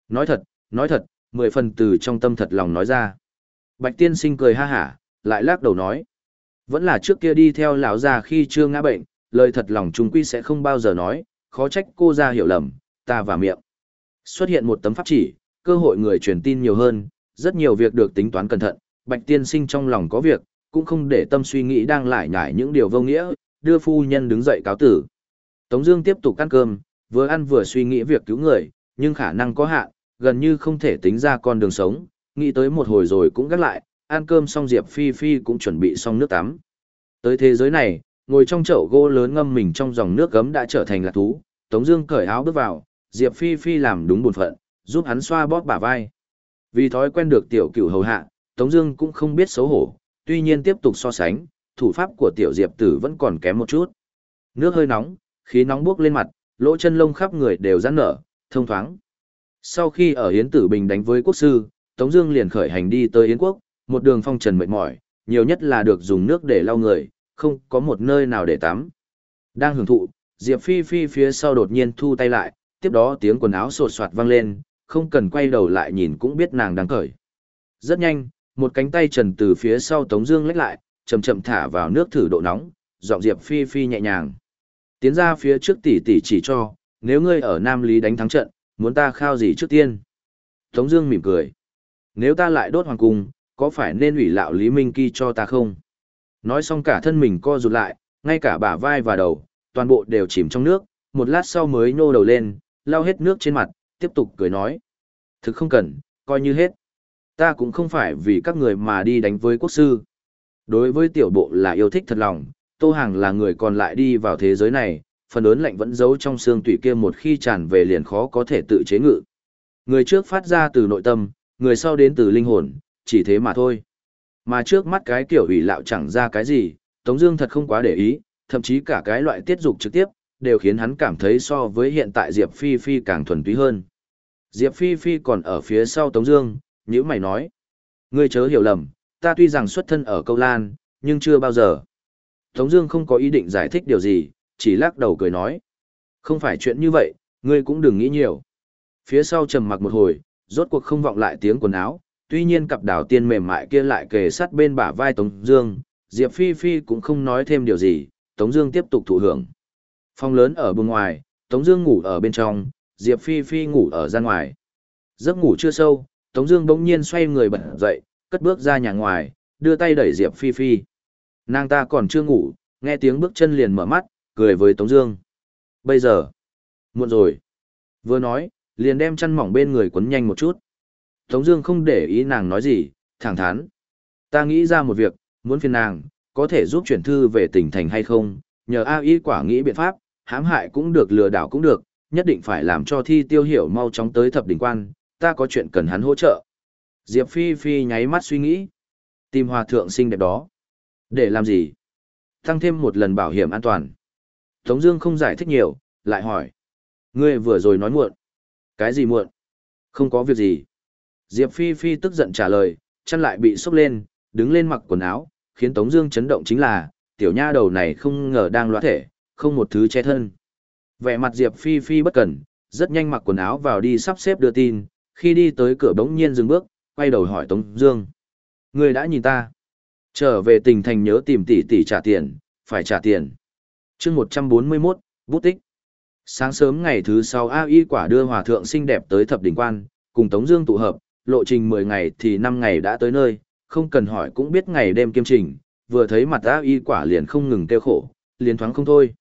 Nói thật, nói thật, mười phần từ trong tâm thật lòng nói ra. Bạch Tiên Sinh cười ha hả, lại lắc đầu nói, vẫn là trước kia đi theo lão già khi chưa ngã bệnh, lời thật lòng trung quy sẽ không bao giờ nói, khó trách cô ra hiểu lầm, ta và miệng. Xuất hiện một tấm pháp chỉ, cơ hội người truyền tin nhiều hơn, rất nhiều việc được tính toán cẩn thận, Bạch Tiên Sinh trong lòng có việc, cũng không để tâm suy nghĩ đang lại nhải những điều vô nghĩa, đưa phu nhân đứng dậy cáo tử. Tống Dương tiếp tục ăn cơm, vừa ăn vừa suy nghĩ việc cứu người, nhưng khả năng có hạn, gần như không thể tính ra con đường sống. Nghĩ tới một hồi rồi cũng gác lại, ăn cơm xong Diệp Phi Phi cũng chuẩn bị xong nước tắm. Tới thế giới này, ngồi trong chậu gỗ lớn ngâm mình trong dòng nước gấm đã trở thành lạc thú. Tống Dương cởi áo bước vào, Diệp Phi Phi làm đúng bổn phận, giúp hắn xoa bóp bả vai. Vì thói quen được tiểu cửu hầu hạ, Tống Dương cũng không biết xấu hổ, tuy nhiên tiếp tục so sánh, thủ pháp của tiểu Diệp Tử vẫn còn kém một chút. Nước hơi nóng, khí nóng bốc lên mặt, lỗ chân lông khắp người đều giãn nở, thông thoáng. Sau khi ở Yến Tử Bình đánh với quốc sư, Tống Dương liền khởi hành đi tới Yến Quốc, một đường phong trần mệt mỏi, nhiều nhất là được dùng nước để lau người, không có một nơi nào để tắm. Đang hưởng thụ, Diệp Phi Phi phía sau đột nhiên thu tay lại, tiếp đó tiếng quần áo sột soạt vang lên, không cần quay đầu lại nhìn cũng biết nàng đang cởi. Rất nhanh, một cánh tay trần từ phía sau Tống Dương lách lại, chậm chậm thả vào nước thử độ nóng, giọng Diệp Phi Phi nhẹ nhàng. Tiến ra phía trước tỷ tỷ chỉ cho, nếu ngươi ở Nam Lý đánh thắng trận, muốn ta khao gì trước tiên? Tống Dương mỉm cười. Nếu ta lại đốt hoàng cung, có phải nên ủy lạo Lý Minh Kỳ cho ta không? Nói xong cả thân mình co rụt lại, ngay cả bả vai và đầu, toàn bộ đều chìm trong nước. Một lát sau mới nô đầu lên, lau hết nước trên mặt, tiếp tục cười nói. Thực không cần, coi như hết. Ta cũng không phải vì các người mà đi đánh với quốc sư. Đối với tiểu bộ là yêu thích thật lòng, Tô Hàng là người còn lại đi vào thế giới này, phần lớn lạnh vẫn giấu trong xương tủy kia một khi tràn về liền khó có thể tự chế ngự. Người trước phát ra từ nội tâm, người sau đến từ linh hồn, chỉ thế mà thôi. Mà trước mắt cái kiểu ủy lạo chẳng ra cái gì, Tống Dương thật không quá để ý, thậm chí cả cái loại tiết dục trực tiếp, đều khiến hắn cảm thấy so với hiện tại Diệp Phi Phi càng thuần túy hơn. Diệp Phi Phi còn ở phía sau Tống Dương, nhữ mày nói, ngươi chớ hiểu lầm, ta tuy rằng xuất thân ở Câu Lan, nhưng chưa bao giờ. Tống Dương không có ý định giải thích điều gì, chỉ lắc đầu cười nói, không phải chuyện như vậy, ngươi cũng đừng nghĩ nhiều. Phía sau trầm mặc một hồi, rốt cuộc không vọng lại tiếng quần áo, tuy nhiên cặp đảo tiên mềm mại kia lại kề sát bên bả vai Tống Dương, Diệp Phi Phi cũng không nói thêm điều gì, Tống Dương tiếp tục thụ hưởng. Phòng lớn ở bên ngoài, Tống Dương ngủ ở bên trong, Diệp Phi Phi ngủ ở gian ngoài. Giấc ngủ chưa sâu, Tống Dương bỗng nhiên xoay người bật dậy, cất bước ra nhà ngoài, đưa tay đẩy Diệp Phi Phi. Nàng ta còn chưa ngủ, nghe tiếng bước chân liền mở mắt, cười với Tống Dương. Bây giờ, muộn rồi. Vừa nói, liền đem chăn mỏng bên người quấn nhanh một chút. Tống Dương không để ý nàng nói gì, thẳng thắn. Ta nghĩ ra một việc, muốn phiền nàng, có thể giúp chuyển thư về tỉnh thành hay không, nhờ A y quả nghĩ biện pháp, hãm hại cũng được lừa đảo cũng được, nhất định phải làm cho thi tiêu hiểu mau chóng tới thập đỉnh quan, ta có chuyện cần hắn hỗ trợ. Diệp Phi Phi nháy mắt suy nghĩ. Tìm hòa thượng xinh đẹp đó. Để làm gì? Tăng thêm một lần bảo hiểm an toàn. Tống Dương không giải thích nhiều, lại hỏi. Ngươi vừa rồi nói muộn. Cái gì muộn? Không có việc gì. Diệp Phi Phi tức giận trả lời, chân lại bị sốc lên, đứng lên mặc quần áo, khiến Tống Dương chấn động chính là, tiểu nha đầu này không ngờ đang loa thể, không một thứ che thân. Vẻ mặt Diệp Phi Phi bất cẩn, rất nhanh mặc quần áo vào đi sắp xếp đưa tin, khi đi tới cửa bỗng nhiên dừng bước, quay đầu hỏi Tống Dương. Người đã nhìn ta. Trở về tỉnh thành nhớ tìm tỷ tỷ trả tiền, phải trả tiền. Chương 141, bút tích. Sáng sớm ngày thứ sáu A Y quả đưa hòa thượng xinh đẹp tới thập đỉnh quan, cùng Tống Dương tụ hợp, lộ trình 10 ngày thì 5 ngày đã tới nơi, không cần hỏi cũng biết ngày đêm kiêm trình. Vừa thấy mặt A Y quả liền không ngừng tiêu khổ, liền thoáng không thôi.